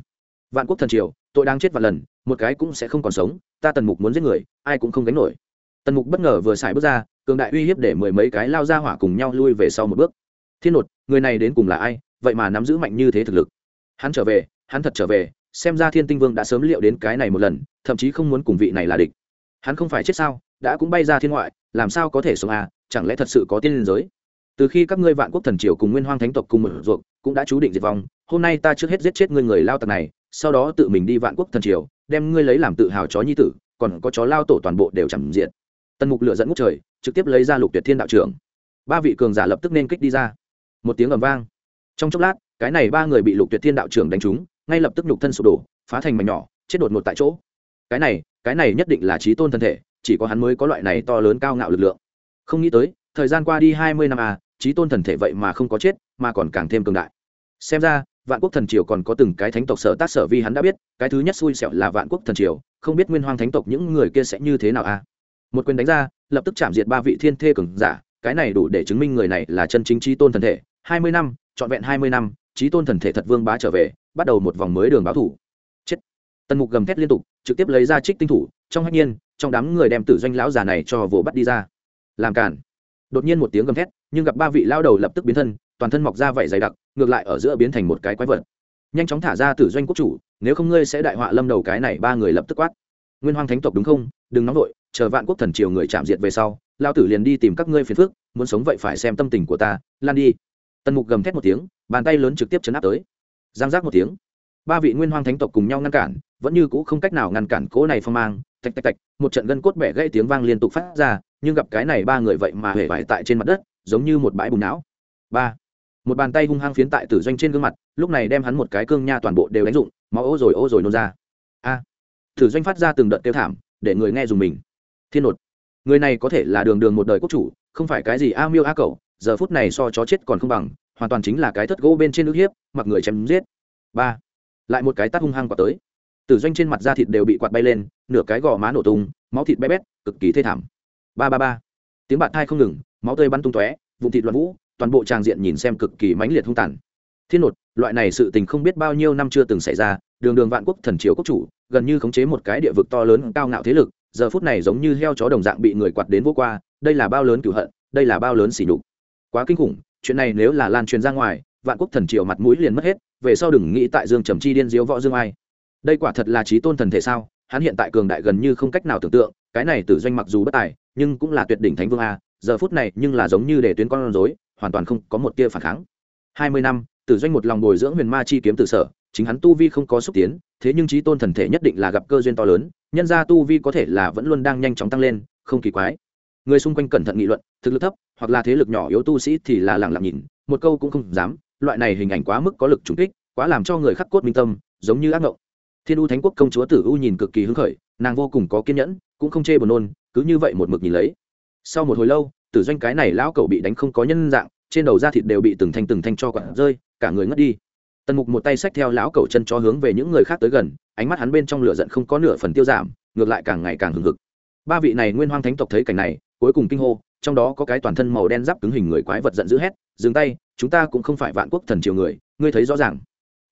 Vạn quốc thần triều, tội đang chết vạn lần một cái cũng sẽ không còn sống, ta tần mục muốn giết người, ai cũng không gánh nổi. Tần mục bất ngờ vừa xài bước ra, cường đại uy hiếp để mười mấy cái lao ra hỏa cùng nhau lui về sau một bước. Thiên nột, người này đến cùng là ai, vậy mà nắm giữ mạnh như thế thực lực. Hắn trở về, hắn thật trở về, xem ra thiên tinh vương đã sớm liệu đến cái này một lần, thậm chí không muốn cùng vị này là địch. Hắn không phải chết sao, đã cũng bay ra thiên ngoại, làm sao có thể sống à chẳng lẽ thật sự có tiên liên giới? Từ khi các ngươi vạn quốc thần triều cùng nguyên hoang thánh tộc cùng một ruộng, cũng đã chú định diệt vong, hôm nay ta trước hết giết chết ngươi người lao tặc này, sau đó tự mình đi vạn quốc thần triều đem ngươi lấy làm tự hào chó nhi tử, còn có chó lao tổ toàn bộ đều chẳng diện. Tần mục lựa dẫn ngút trời, trực tiếp lấy ra lục tuyệt thiên đạo trưởng. Ba vị cường giả lập tức nên kích đi ra. Một tiếng ầm vang. Trong chốc lát, cái này ba người bị lục tuyệt thiên đạo trưởng đánh trúng, ngay lập tức lục thân sụp đổ, phá thành mảnh nhỏ, chết đột ngột tại chỗ. Cái này cái này nhất định là trí tôn thân thể, chỉ có hắn mới có loại này to lớn cao ngạo lực lượng. Không nghĩ tới, thời gian qua đi hai mươi năm à trí tôn thần thể vậy mà không có chết, mà còn càng thêm cường đại. Xem ra vạn quốc thần triều còn có từng cái thánh tộc sở tác sở vi hắn đã biết, cái thứ nhất xui xẻo là vạn quốc thần triều, không biết nguyên hoang thánh tộc những người kia sẽ như thế nào à? Một quyền đánh ra, lập tức chạm diệt ba vị thiên thê cường giả, cái này đủ để chứng minh người này là chân chính trí tôn thần thể. Hai mươi năm, trọn vẹn hai mươi năm, trí tôn thần thể thật vương bá trở về, bắt đầu một vòng mới đường báo thủ. Chết. Tần mục gầm thét liên tục, trực tiếp lấy ra trích tinh thủ, trong hạnh nhiên, trong đám người đem tử doanh lão già này cho vồ bắt đi ra. Làm cản đột nhiên một tiếng gầm thét, nhưng gặp ba vị lao đầu lập tức biến thân, toàn thân mọc ra vảy dày đặc ngược lại ở giữa biến thành một cái quái vật. Nhanh chóng thả ra tử doanh quốc chủ, nếu không ngươi sẽ đại họa lâm đầu cái này ba người lập tức quát. Nguyên hoang thánh tộc đúng không? Đừng nóng vội, chờ vạn quốc thần triều người chạm diệt về sau lao tử liền đi tìm các ngươi phiền phước muốn sống vậy phải xem tâm tình của ta, lan đi. Tần mục gầm thét một tiếng, bàn tay lớn trực tiếp chấn áp tới. Giang giác một tiếng. Ba vị nguyên hoang thánh tộc cùng nhau ngăn cản, vẫn như cũ không cách nào ngăn cản cỗ này phong mang, tạch tạch tạch, một trận gân cốt bẻ gãy tiếng vang liên tục phát ra, nhưng gặp cái này ba người vậy mà hề vải tại trên mặt đất, giống như một bãi bùn não. Ba một bàn tay hung hăng phiến tại tử doanh trên gương mặt, lúc này đem hắn một cái cương nha toàn bộ đều đánh dụng, máu ô rồi ô rồi nôn ra. A, tử doanh phát ra từng đợt tiêu thảm, để người nghe dùng mình. Thiên nột, người này có thể là đường đường một đời quốc chủ, không phải cái gì a miêu a cậu giờ phút này so chó chết còn không bằng, hoàn toàn chính là cái thất gỗ bên trên nước hiếp, mặc người chém giết. Ba, lại một cái tắt hung hăng quả tới. Tử doanh trên mặt da thịt đều bị quạt bay lên, nửa cái gò má nổ tung, máu thịt bé bét, cực kỳ thê thảm. Ba ba ba, tiếng bạt thai không ngừng, máu tươi bắn tung tóe vùng thịt loạn vũ toàn bộ tràng diện nhìn xem cực kỳ mãnh liệt hung tàn. Thiên nột, loại này sự tình không biết bao nhiêu năm chưa từng xảy ra, đường đường vạn quốc thần triều quốc chủ, gần như khống chế một cái địa vực to lớn cao ngạo thế lực, giờ phút này giống như heo chó đồng dạng bị người quạt đến vô qua, đây là bao lớn cửu hận, đây là bao lớn sỉ nhục. Quá kinh khủng, chuyện này nếu là lan truyền ra ngoài, vạn quốc thần triều mặt mũi liền mất hết, về sau đừng nghĩ tại dương trầm chi điên diếu võ dương ai. Đây quả thật là trí tôn thần thể sao, hắn hiện tại cường đại gần như không cách nào tưởng tượng, cái này tử doanh mặc dù bất tài, nhưng cũng là tuyệt đỉnh thánh vương a, giờ phút này nhưng là giống như để tuyến con rối hoàn toàn không có một tia phản kháng. Hai mươi năm, tử doanh một lòng bồi dưỡng huyền ma chi kiếm từ sở, chính hắn tu vi không có xúc tiến, thế nhưng trí tôn thần thể nhất định là gặp cơ duyên to lớn, nhân ra tu vi có thể là vẫn luôn đang nhanh chóng tăng lên, không kỳ quái. Người xung quanh cẩn thận nghị luận, thực lực thấp, hoặc là thế lực nhỏ yếu tu sĩ thì là lẳng lặng nhìn, một câu cũng không dám, loại này hình ảnh quá mức có lực trùng kích, quá làm cho người khắc cốt minh tâm, giống như ác ngộng. Thiên u thánh quốc công chúa tử u nhìn cực kỳ hứng khởi, nàng vô cùng có kiên nhẫn, cũng không chê buồn nôn, cứ như vậy một mực nhìn lấy. Sau một hồi lâu tử doanh cái này lão cậu bị đánh không có nhân dạng, trên đầu da thịt đều bị từng thanh từng thanh cho quặn rơi, cả người ngất đi. Tần mục một tay xách theo lão cậu chân cho hướng về những người khác tới gần, ánh mắt hắn bên trong lửa giận không có nửa phần tiêu giảm, ngược lại càng ngày càng hừng hực. Ba vị này nguyên hoang thánh tộc thấy cảnh này, cuối cùng kinh hô, trong đó có cái toàn thân màu đen giáp cứng hình người quái vật giận dữ hét, dừng tay, chúng ta cũng không phải vạn quốc thần triều người, ngươi thấy rõ ràng.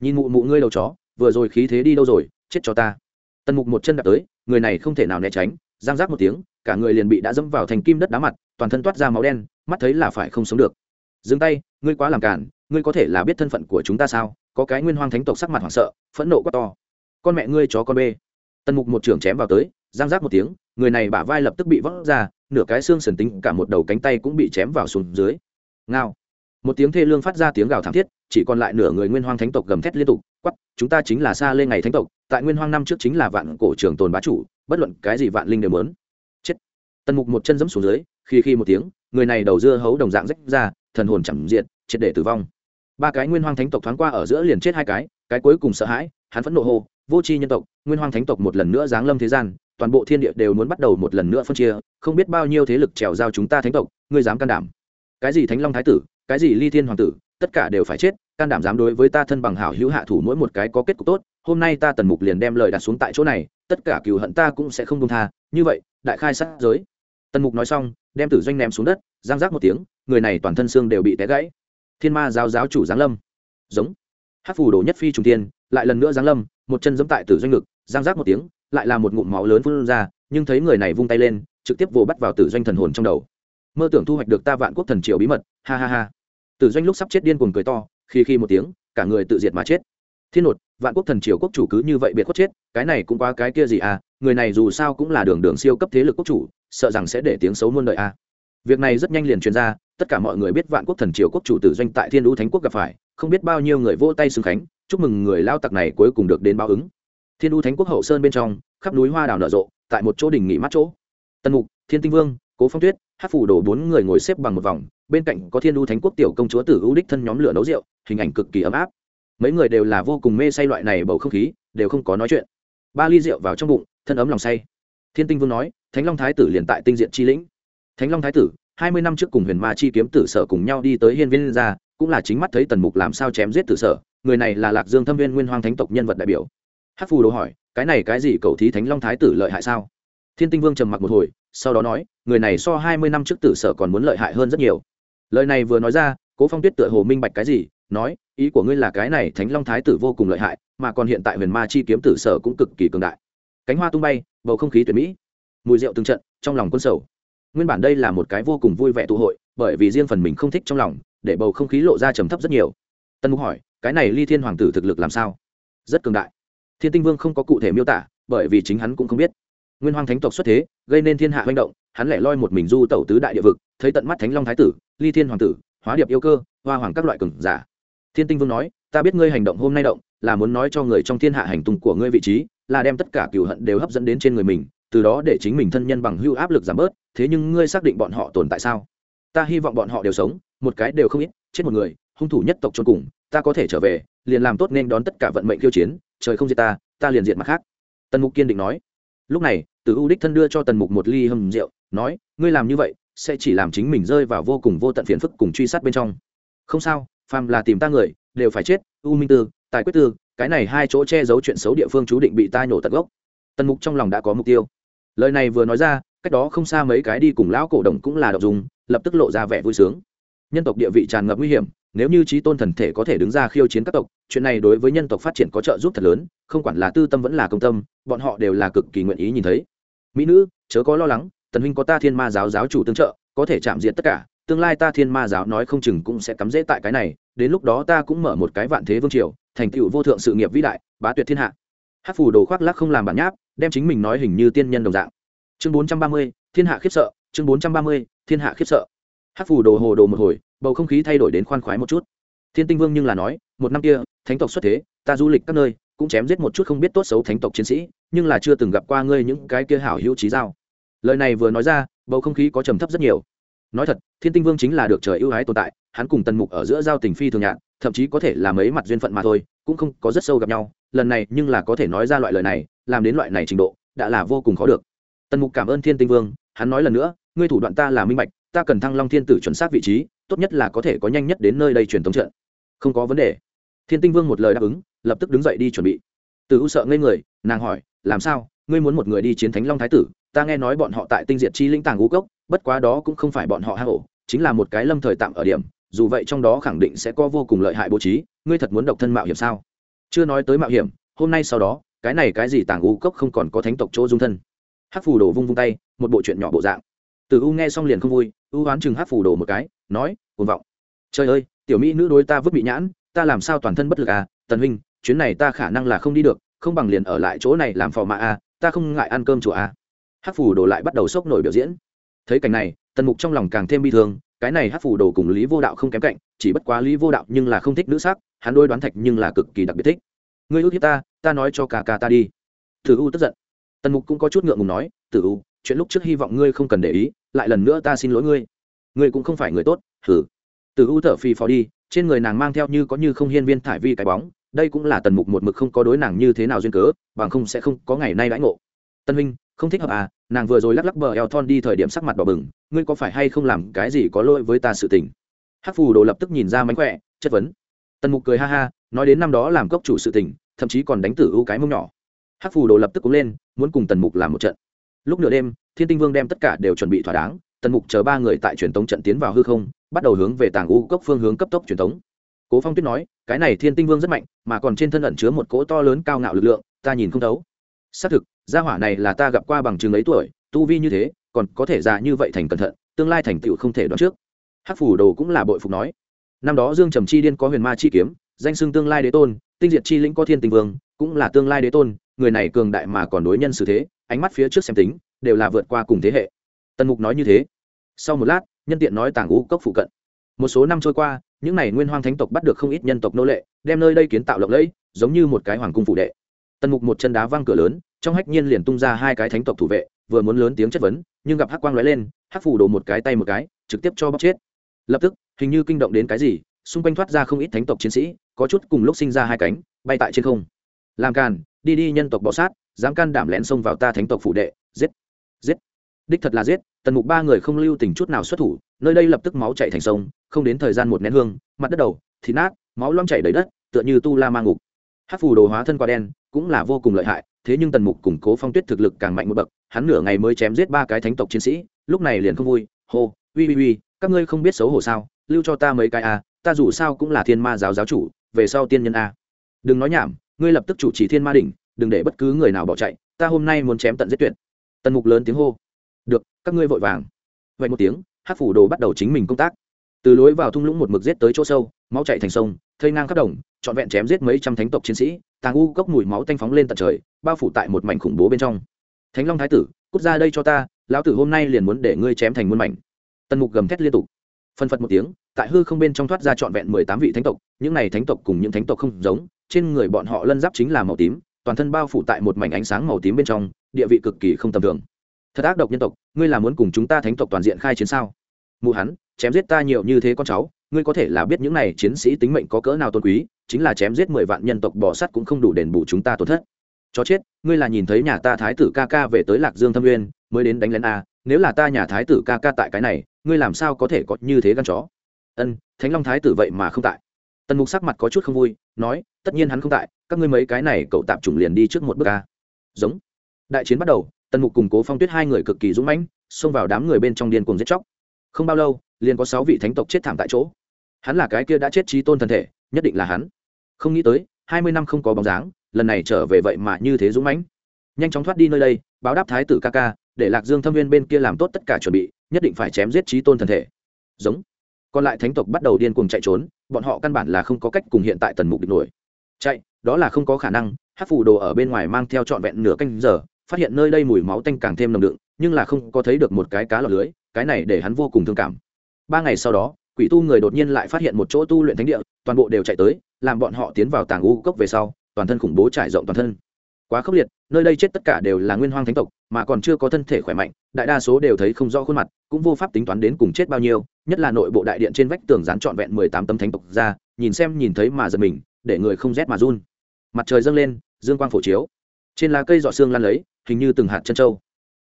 Nhìn mụ mụ ngươi đầu chó, vừa rồi khí thế đi đâu rồi, chết cho ta. Tần mục một chân đạp tới, người này không thể nào né tránh, giang giác một tiếng, cả người liền bị đã dẫm vào thành kim đất đá mặt toàn thân toát ra máu đen, mắt thấy là phải không sống được. Dừng tay, ngươi quá làm cản, ngươi có thể là biết thân phận của chúng ta sao? Có cái nguyên hoang thánh tộc sắc mặt hoảng sợ, phẫn nộ quá to. Con mẹ ngươi chó con bê. Tần mục một trưởng chém vào tới, giang giác một tiếng, người này bả vai lập tức bị vỡ ra, nửa cái xương sần tính, cả một đầu cánh tay cũng bị chém vào xuống dưới. Ngao. Một tiếng thê lương phát ra tiếng gào thảm thiết, chỉ còn lại nửa người nguyên hoang thánh tộc gầm thét liên tục quắp chúng ta chính là xa lên ngày thánh tộc, tại nguyên hoang năm trước chính là vạn cổ trường tồn bá chủ, bất luận cái gì vạn linh đều mớn chết. Tần mục một chân dẫm xuống dưới khi khi một tiếng, người này đầu dưa hấu đồng dạng rách ra, thần hồn chẳng diện triệt để tử vong. Ba cái nguyên hoang thánh tộc thoáng qua ở giữa liền chết hai cái cái cuối cùng sợ hãi, hắn phẫn nộ hô, vô tri nhân tộc, nguyên hoang thánh tộc một lần nữa giáng lâm thế gian, toàn bộ thiên địa đều muốn bắt đầu một lần nữa phân chia, không biết bao nhiêu thế lực trèo giao chúng ta thánh tộc, ngươi dám can đảm? Cái gì thánh long thái tử, cái gì ly thiên hoàng tử, tất cả đều phải chết, can đảm dám đối với ta thân bằng hảo hữu hạ thủ mỗi một cái có kết cục tốt, hôm nay ta tần mục liền đem lời đặt xuống tại chỗ này, tất cả cừu hận ta cũng sẽ không công tha, như vậy, đại khai sát giới. Tần mục nói xong đem tử doanh ném xuống đất, giang rác một tiếng, người này toàn thân xương đều bị té gãy. Thiên ma giáo giáo chủ giáng lâm. Giống. Hát phù đồ nhất phi trùng tiên lại lần nữa giáng lâm, một chân giẫm tại tử doanh ngực, giang rác một tiếng, lại là một ngụm máu lớn phun ra, nhưng thấy người này vung tay lên, trực tiếp vồ bắt vào tử doanh thần hồn trong đầu. Mơ tưởng thu hoạch được ta vạn quốc thần triều bí mật, ha ha ha. Tử doanh lúc sắp chết điên cuồng cười to, khi khi một tiếng, cả người tự diệt mà chết. Thiên nột, vạn quốc thần triều quốc chủ cứ như vậy biệt khuất chết, cái này cũng qua cái kia gì à người này dù sao cũng là đường đường siêu cấp thế lực quốc chủ sợ rằng sẽ để tiếng xấu muôn đời à. Việc này rất nhanh liền truyền ra, tất cả mọi người biết vạn quốc thần triều quốc chủ tử doanh tại thiên lũ thánh quốc gặp phải, không biết bao nhiêu người vỗ tay xưng khánh, chúc mừng người lao tặc này cuối cùng được đến báo ứng. Thiên lũ thánh quốc hậu sơn bên trong, khắp núi hoa đào nở rộ, tại một chỗ đỉnh nghỉ mát chỗ. Tân mục, thiên tinh vương, cố phong tuyết hát phủ đổ bốn người ngồi xếp bằng một vòng, bên cạnh có thiên lũ thánh quốc tiểu công chúa tử ưu đích thân nhóm lửa nấu rượu, hình ảnh cực kỳ ấm áp. Mấy người đều là vô cùng mê say loại này bầu không khí, đều không có nói chuyện. Ba ly rượu vào trong bụng, thân ấm lòng say thiên tinh vương nói, thánh long thái tử liền tại tinh diện chi lĩnh. Thánh long thái tử, hai mươi năm trước cùng huyền ma chi kiếm tử sở cùng nhau đi tới hiên viên gia, cũng là chính mắt thấy tần mục làm sao chém giết tử sở, người này là lạc dương thâm viên nguyên hoang thánh tộc nhân vật đại biểu. Hắc phù đồ hỏi, cái này cái gì cầu thí thánh long thái tử lợi hại sao? Thiên tinh vương trầm mặc một hồi, sau đó nói, người này so hai mươi năm trước tử sở còn muốn lợi hại hơn rất nhiều. Lời này vừa nói ra, cố phong tuyết tựa hồ minh bạch cái gì, nói, ý của ngươi là cái này thánh long thái tử vô cùng lợi hại, mà còn hiện tại huyền ma chi kiếm tử sở cũng cực kỳ cường đại cánh hoa tung bay, bầu không khí tuyệt mỹ. Mùi rượu từng trận, trong lòng quân sầu. Nguyên bản đây là một cái vô cùng vui vẻ tụ hội, bởi vì riêng phần mình không thích trong lòng, để bầu không khí lộ ra trầm thấp rất nhiều. Tân mục hỏi, cái này ly thiên hoàng tử thực lực làm sao? Rất cường đại. Thiên tinh vương không có cụ thể miêu tả, bởi vì chính hắn cũng không biết. Nguyên hoàng thánh tộc xuất thế, gây nên thiên hạ manh động, hắn lẻ loi một mình du tẩu tứ đại địa vực, thấy tận mắt thánh long thái tử, ly thiên hoàng tử, hóa điệp yêu cơ, hoa hoàng các loại cường giả. Thiên tinh vương nói, ta biết ngươi hành động hôm nay động, là muốn nói cho người trong thiên hạ hành tung của ngươi vị trí là đem tất cả cựu hận đều hấp dẫn đến trên người mình, từ đó để chính mình thân nhân bằng hưu áp lực giảm bớt, thế nhưng ngươi xác định bọn họ tồn tại sao? Ta hy vọng bọn họ đều sống, một cái đều không ít, chết một người, hung thủ nhất tộc trôn cùng, ta có thể trở về, liền làm tốt nên đón tất cả vận mệnh khiêu chiến, trời không diệt ta ta liền diệt mặt khác. Tần mục kiên định nói. Lúc này, từ u đích thân đưa cho tần mục một ly hầm rượu, nói, ngươi làm như vậy, sẽ chỉ làm chính mình rơi vào vô cùng vô tận phiền phức cùng truy sát bên trong. Không sao, phàm là tìm ta người, đều phải chết, u minh tư, tài quyết tư cái này hai chỗ che giấu chuyện xấu địa phương chú định bị ta nhổ tận gốc. Tần mục trong lòng đã có mục tiêu. Lời này vừa nói ra, cách đó không xa mấy cái đi cùng lão cổ đồng cũng là đọc dùng, lập tức lộ ra vẻ vui sướng. Nhân tộc địa vị tràn ngập nguy hiểm, nếu như trí tôn thần thể có thể đứng ra khiêu chiến các tộc, chuyện này đối với nhân tộc phát triển có trợ giúp thật lớn, không quản là tư tâm vẫn là công tâm, bọn họ đều là cực kỳ nguyện ý nhìn thấy. Mỹ nữ, chớ có lo lắng, tần huynh có ta thiên ma giáo giáo chủ tương trợ, có thể chạm diện tất cả, tương lai ta thiên ma giáo nói không chừng cũng sẽ cắm rễ tại cái này đến lúc đó ta cũng mở một cái vạn thế vương triều, thành tựu vô thượng sự nghiệp vĩ đại, bá tuyệt thiên hạ. Hát phủ đồ khoác lắc không làm bản nháp, đem chính mình nói hình như tiên nhân đồng dạng. Chương bốn trăm ba mươi, thiên hạ khiếp sợ, chương bốn trăm ba mươi, thiên hạ khiếp sợ. Hát phủ đồ hồ đồ một hồi, bầu không khí thay đổi đến khoan khoái một chút. Thiên tinh vương nhưng là nói, một năm kia, thánh tộc xuất thế, ta du lịch các nơi, cũng chém giết một chút không biết tốt xấu thánh tộc chiến sĩ, nhưng là chưa từng gặp qua ngươi những cái kia hảo hữu trí dao. lời này vừa nói ra, bầu không khí có trầm thấp rất nhiều nói thật, thiên tinh vương chính là được trời ưu ái tồn tại, hắn cùng tần mục ở giữa giao tình phi thường nhạn thậm chí có thể là mấy mặt duyên phận mà thôi, cũng không có rất sâu gặp nhau, lần này nhưng là có thể nói ra loại lời này, làm đến loại này trình độ, đã là vô cùng khó được. Tần mục cảm ơn thiên tinh vương, hắn nói lần nữa, ngươi thủ đoạn ta là minh bạch, ta cần thăng long thiên tử chuẩn xác vị trí, tốt nhất là có thể có nhanh nhất đến nơi đây truyền thống trận. Không có vấn đề. Thiên tinh vương một lời đáp ứng, lập tức đứng dậy đi chuẩn bị. Từ u sợ ngây người, nàng hỏi, làm sao? Ngươi muốn một người đi chiến thánh long thái tử? Ta nghe nói bọn họ tại tinh diệt chi linh tàng ngũ cốc, bất quá đó cũng không phải bọn họ hạ hổ, chính là một cái lâm thời tạm ở điểm, dù vậy trong đó khẳng định sẽ có vô cùng lợi hại bố trí, ngươi thật muốn độc thân mạo hiểm sao? Chưa nói tới mạo hiểm, hôm nay sau đó, cái này cái gì tàng ngũ cốc không còn có thánh tộc chỗ dung thân. Hắc phù đồ vung vung tay, một bộ chuyện nhỏ bộ dạng. Từ u nghe xong liền không vui, u oán chừng hắc phù đồ một cái, nói, cuồng vọng. Trời ơi, tiểu mỹ nữ đối ta vứt bị nhãn, ta làm sao toàn thân bất lực à? Tần huynh, chuyến này ta khả năng là không đi được, không bằng liền ở lại chỗ này làm phò mã à ta không ngại ăn cơm chùa à hát phủ đồ lại bắt đầu sốc nổi biểu diễn. Thấy cảnh này, tần mục trong lòng càng thêm bi thương, cái này hát phủ đồ cùng lý vô đạo không kém cạnh, chỉ bất quá lý vô đạo nhưng là không thích nữ sắc, hắn đôi đoán thạch nhưng là cực kỳ đặc biệt thích. Ngươi ưu hiếp ta ta nói cho ca ca ta đi. Thử u tức giận. Tần mục cũng có chút ngượng ngùng nói, tử u, chuyện lúc trước hy vọng ngươi không cần để ý, lại lần nữa ta xin lỗi ngươi. Ngươi cũng không phải người tốt thử tử u thở phì phò đi, trên người nàng mang theo như có như không hiên viên thải vi cái bóng, đây cũng là tần mục một mực không có đối nàng như thế nào duyên cớ, bằng không sẽ không có ngày nay đãi ngộ. Tân huynh không thích hợp à nàng vừa rồi lắc lắc bờ eo thon đi thời điểm sắc mặt đỏ bừng, ngươi có phải hay không làm cái gì có lỗi với ta sự tình? Hắc phù đồ lập tức nhìn ra mánh khỏe, chất vấn. Tần mục cười ha ha, nói đến năm đó làm cốc chủ sự tình, thậm chí còn đánh tử ưu cái mông nhỏ. Hắc phù đồ lập tức cũng lên, muốn cùng tần mục làm một trận. Lúc nửa đêm, thiên tinh vương đem tất cả đều chuẩn bị thỏa đáng, tần mục chờ ba người tại truyền tống trận tiến vào hư không, bắt đầu hướng về tàng u cốc phương hướng cấp tốc truyền tống. Cố phong tuyết nói, cái này thiên tinh vương rất mạnh, mà còn trên thân ẩn chứa một cỗ to lớn cao ngạo lực lượng, ta nhìn không thấu xác thực, gia hỏa này là ta gặp qua bằng chứng ấy tuổi, tu vi như thế, còn có thể già như vậy thành cẩn thận, tương lai thành tựu không thể đoán trước. Hắc phủ đồ cũng là bội phục nói. Năm đó dương trầm chi điên có huyền ma chi kiếm, danh xưng tương lai đế tôn, tinh diệt chi lĩnh có thiên tình vương, cũng là tương lai đế tôn, người này cường đại mà còn đối nhân xử thế, ánh mắt phía trước xem tính, đều là vượt qua cùng thế hệ. Tần mục nói như thế. Sau một lát, nhân tiện nói tàng ngũ cốc phụ cận. Một số năm trôi qua, những n à y nguyên hoang thánh tộc bắt được không ít nhân tộc nô lệ, đem nơi đây kiến tạo lộng lẫy, giống như một cái hoàng cung phủ đệ tần mục một chân đá văng cửa lớn, trong hách nhiên liền tung ra hai cái thánh tộc thủ vệ, vừa muốn lớn tiếng chất vấn, nhưng gặp hắc quang lóe lên, hắc phủ đổ một cái tay một cái, trực tiếp cho bóc chết. Lập tức, hình như kinh động đến cái gì, xung quanh thoát ra không ít thánh tộc chiến sĩ, có chút cùng lúc sinh ra hai cánh, bay tại trên không. Làm càn, đi đi nhân tộc bọ sát, dám can đảm lén xông vào ta thánh tộc phủ đệ, giết giết. Đích thật là giết, tần mục ba người không lưu tình chút nào xuất thủ, nơi đây lập tức máu chạy thành sông, không đến thời gian một nén hương, mặt đất đầu, thịt nát, máu loang chảy đầy đất, tựa như tu la ma ngục. Hát phù đồ hóa thân qua đen cũng là vô cùng lợi hại, thế nhưng tần mục củng cố phong tuyết thực lực càng mạnh một bậc, hắn nửa ngày mới chém giết ba cái thánh tộc chiến sĩ, lúc này liền không vui, hô, uy uy uy, các ngươi không biết xấu hổ sao, lưu cho ta mấy cái a, ta dù sao cũng là thiên ma giáo giáo chủ, về sau tiên nhân a. Đừng nói nhảm, ngươi lập tức chủ trì thiên ma đỉnh, đừng để bất cứ người nào bỏ chạy, ta hôm nay muốn chém tận giết tuyệt. Tần mục lớn tiếng hô, được, các ngươi vội vàng. Vậy một tiếng hát phủ đồ bắt đầu chính mình công tác. Từ lối vào thung lũng một mực giết tới chỗ sâu, máu chạy thành sông, thây ngang khắp đồng, trọn vẹn chém giết mấy trăm thánh tộc chiến sĩ tàng u cốc mùi máu tanh phóng lên tận trời, bao phủ tại một mảnh khủng bố bên trong. Thánh long thái tử, cút ra đây cho ta, lão tử hôm nay liền muốn để ngươi chém thành muôn mảnh. Tần mục gầm thét liên tục. Phân phật một tiếng, tại hư không bên trong thoát ra trọn vẹn mười tám vị thánh tộc, những này thánh tộc cùng những thánh tộc không giống, trên người bọn họ lân giáp chính là màu tím, toàn thân bao phủ tại một mảnh ánh sáng màu tím bên trong, địa vị cực kỳ không tầm thường. Thật ác độc nhân tộc, ngươi là muốn cùng chúng ta thánh tộc toàn diện khai chiến sao? Mụ hắn, chém giết ta nhiều như thế con cháu, ngươi có thể là biết những này chiến sĩ tính mệnh có cỡ nào tôn quý chính là chém giết mười vạn nhân tộc bò sắt cũng không đủ đền bù chúng ta tổn thất. Chó chết, ngươi là nhìn thấy nhà ta thái tử ca ca về tới lạc dương thâm nguyên, mới đến đánh lén a, nếu là ta nhà thái tử ca ca tại cái này, ngươi làm sao có thể có như thế gan chó? Ân, thánh long thái tử vậy mà không tại. Tần mục sắc mặt có chút không vui, nói, tất nhiên hắn không tại, các ngươi mấy cái này, cậu tạm chủng liền đi trước một bước ca giống. Đại chiến bắt đầu, tần mục cùng cố phong tuyết hai người cực kỳ dũng mãnh, xông vào đám người bên trong điên cuồng giết chóc. Không bao lâu, liền có sáu vị thánh tộc chết thảm tại chỗ. Hắn là cái kia đã chết trí tôn thân thể nhất định là hắn. Không nghĩ tới, hai mươi năm không có bóng dáng, lần này trở về vậy mà như thế dũng mãnh. Nhanh chóng thoát đi nơi đây, báo đáp thái tử ca ca, để lạc dương thâm viên bên kia làm tốt tất cả chuẩn bị, nhất định phải chém giết trí tôn thần thể. Giống. Còn lại thánh tộc bắt đầu điên cuồng chạy trốn, bọn họ căn bản là không có cách cùng hiện tại tần mục địch nổi. Chạy, đó là không có khả năng hát phù đồ ở bên ngoài mang theo trọn vẹn nửa canh giờ, phát hiện nơi đây mùi máu tanh càng thêm nồng đựng, nhưng là không có thấy được một cái cá lọc lưới, cái này để hắn vô cùng thương cảm. Ba ngày sau đó quỷ tu người đột nhiên lại phát hiện một chỗ tu luyện thánh địa, toàn bộ đều chạy tới, làm bọn họ tiến vào tàng u cốc về sau, toàn thân khủng bố trải rộng toàn thân. Quá khốc liệt, nơi đây chết tất cả đều là nguyên hoang thánh tộc, mà còn chưa có thân thể khỏe mạnh, đại đa số đều thấy không rõ khuôn mặt, cũng vô pháp tính toán đến cùng chết bao nhiêu, nhất là nội bộ đại điện trên vách tường dán trọn vẹn mười tám tấm thánh tộc ra, nhìn xem nhìn thấy mà giật mình, để người không rét mà run. Mặt trời dâng lên, dương quang phổ chiếu. Trên lá cây dọ xương lan lấy, hình như từng hạt chân trâu.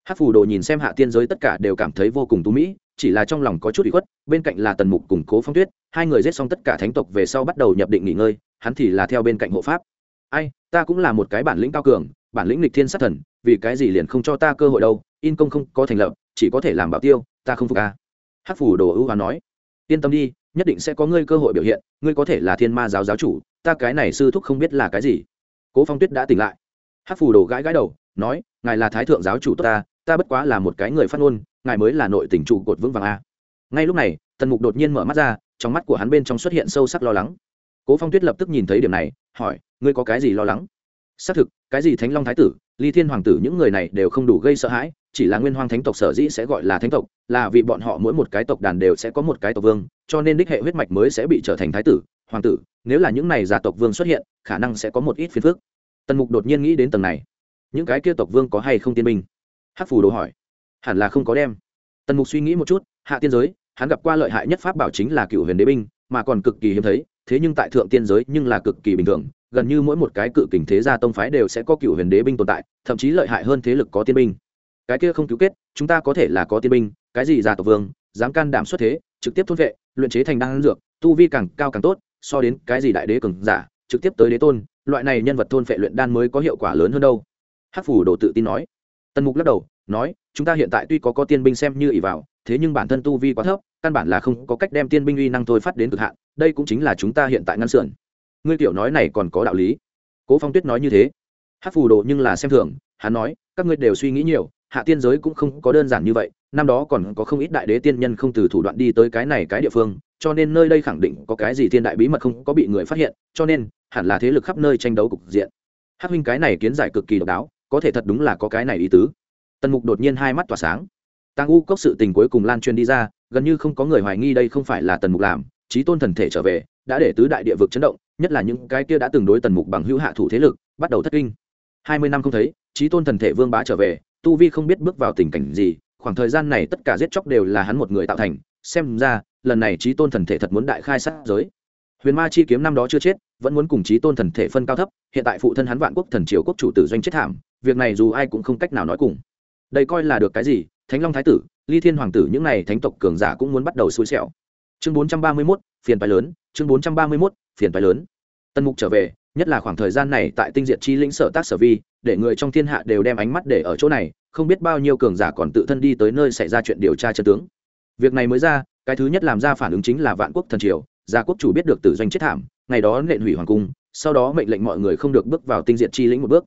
Hát phù đồ nhìn xem hạ tiên giới tất cả đều cảm thấy vô cùng tú mỹ chỉ là trong lòng có chút bị khuất, bên cạnh là tần mục củng cố phong tuyết, hai người giết xong tất cả thánh tộc về sau bắt đầu nhập định nghỉ ngơi, hắn thì là theo bên cạnh hộ pháp. Ai, ta cũng là một cái bản lĩnh cao cường, bản lĩnh lịch thiên sát thần, vì cái gì liền không cho ta cơ hội đâu, in công không có thành lập, chỉ có thể làm bảo tiêu, ta không phục à. ca hát phủ đồ ưu hóa nói, yên tâm đi, nhất định sẽ có ngươi cơ hội biểu hiện, ngươi có thể là thiên ma giáo giáo chủ, ta cái này sư thúc không biết là cái gì. Cố phong tuyết đã tỉnh lại. Hát phủ đồ gãi gãi đầu, nói, ngài là thái thượng giáo chủ tốt ta ta bất quá là một cái người phát ngôn ngài mới là nội tỉnh trụ cột vững vàng a. Ngay lúc này, tần mục đột nhiên mở mắt ra, trong mắt của hắn bên trong xuất hiện sâu sắc lo lắng. Cố phong tuyết lập tức nhìn thấy điểm này, hỏi, ngươi có cái gì lo lắng? Xác thực, cái gì thánh long thái tử, ly thiên hoàng tử những người này đều không đủ gây sợ hãi, chỉ là nguyên hoàng thánh tộc sở dĩ sẽ gọi là thánh tộc, là vì bọn họ mỗi một cái tộc đàn đều sẽ có một cái tộc vương, cho nên đích hệ huyết mạch mới sẽ bị trở thành thái tử, hoàng tử, nếu là những này già tộc vương xuất hiện, khả năng sẽ có một ít phiền phức. Tần mục đột nhiên nghĩ đến tầng này. Những cái kia tộc vương có hay không tiên minh hắc phù đồ hỏi hẳn là không có đem. Tần mục suy nghĩ một chút, hạ tiên giới, hắn gặp qua lợi hại nhất pháp bảo chính là cựu huyền đế binh, mà còn cực kỳ hiếm thấy, thế nhưng tại thượng tiên giới nhưng là cực kỳ bình thường, gần như mỗi một cái cự kình thế gia tông phái đều sẽ có cựu huyền đế binh tồn tại, thậm chí lợi hại hơn thế lực có tiên binh. Cái kia không cứu kết, chúng ta có thể là có tiên binh, cái gì già tộc vương, dám can đảm xuất thế, trực tiếp thôn vệ, luyện chế thành đan dược, tu vi càng cao càng tốt, so đến cái gì đại đế cường giả, trực tiếp tới đế tôn, loại này nhân vật thôn phệ luyện đan mới có hiệu quả lớn hơn đâu. Hắc phủ đồ tự tin nói. Tần mục lắc đầu nói, chúng ta hiện tại tuy có có tiên binh xem như ỷ vào, thế nhưng bản thân tu vi quá thấp, căn bản là không có cách đem tiên binh uy năng thôi phát đến cực hạn, đây cũng chính là chúng ta hiện tại ngăn sườn. Ngươi tiểu nói này còn có đạo lý. Cố phong tuyết nói như thế. Hát phù đồ nhưng là xem thường, hắn nói, các ngươi đều suy nghĩ nhiều, hạ tiên giới cũng không có đơn giản như vậy, năm đó còn có không ít đại đế tiên nhân không từ thủ đoạn đi tới cái này cái địa phương, cho nên nơi đây khẳng định có cái gì thiên đại bí mật không có bị người phát hiện, cho nên, hẳn là thế lực khắp nơi tranh đấu cục diện. Hát huynh cái này kiến giải cực kỳ độc đáo, có thể thật đúng là có cái này ý tứ tần mục đột nhiên hai mắt tỏa sáng. Tàng u cốc sự tình cuối cùng lan truyền đi ra, gần như không có người hoài nghi đây không phải là tần mục làm trí tôn thần thể trở về, đã để tứ đại địa vực chấn động, nhất là những cái kia đã từng đối tần mục bằng hữu hạ thủ thế lực, bắt đầu thất kinh. Hai mươi năm không thấy trí tôn thần thể vương bá trở về, tu vi không biết bước vào tình cảnh gì, khoảng thời gian này tất cả giết chóc đều là hắn một người tạo thành, xem ra, lần này trí tôn thần thể thật muốn đại khai sát giới. Huyền ma chi kiếm năm đó chưa chết, vẫn muốn cùng trí tôn thần thể phân cao thấp, hiện tại phụ thân hắn vạn quốc thần triều quốc chủ tử doanh chết thảm, việc này dù ai cũng không cách nào nói cùng đây coi là được cái gì? Thánh long thái tử, ly thiên hoàng tử, những n à y thánh tộc cường giả cũng muốn bắt đầu xui xẻo. Chương bốn trăm ba mươi mốt, phiền phái lớn. Chương bốn trăm ba mươi mốt, phiền phái lớn. Tân mục trở về, nhất là khoảng thời gian này tại tinh diệt chi lĩnh sở tác sở vi, để người trong thiên hạ đều đem ánh mắt để ở chỗ này, không biết bao nhiêu cường giả còn tự thân đi tới nơi xảy ra chuyện điều tra chân tướng. Việc này mới ra, cái thứ nhất làm ra phản ứng chính là vạn quốc thần triều. Gia quốc chủ biết được tử doanh chết thảm, ngày đó nện hủy hoàng cung, sau đó mệnh lệnh mọi người không được bước vào tinh diệt chi lĩnh một bước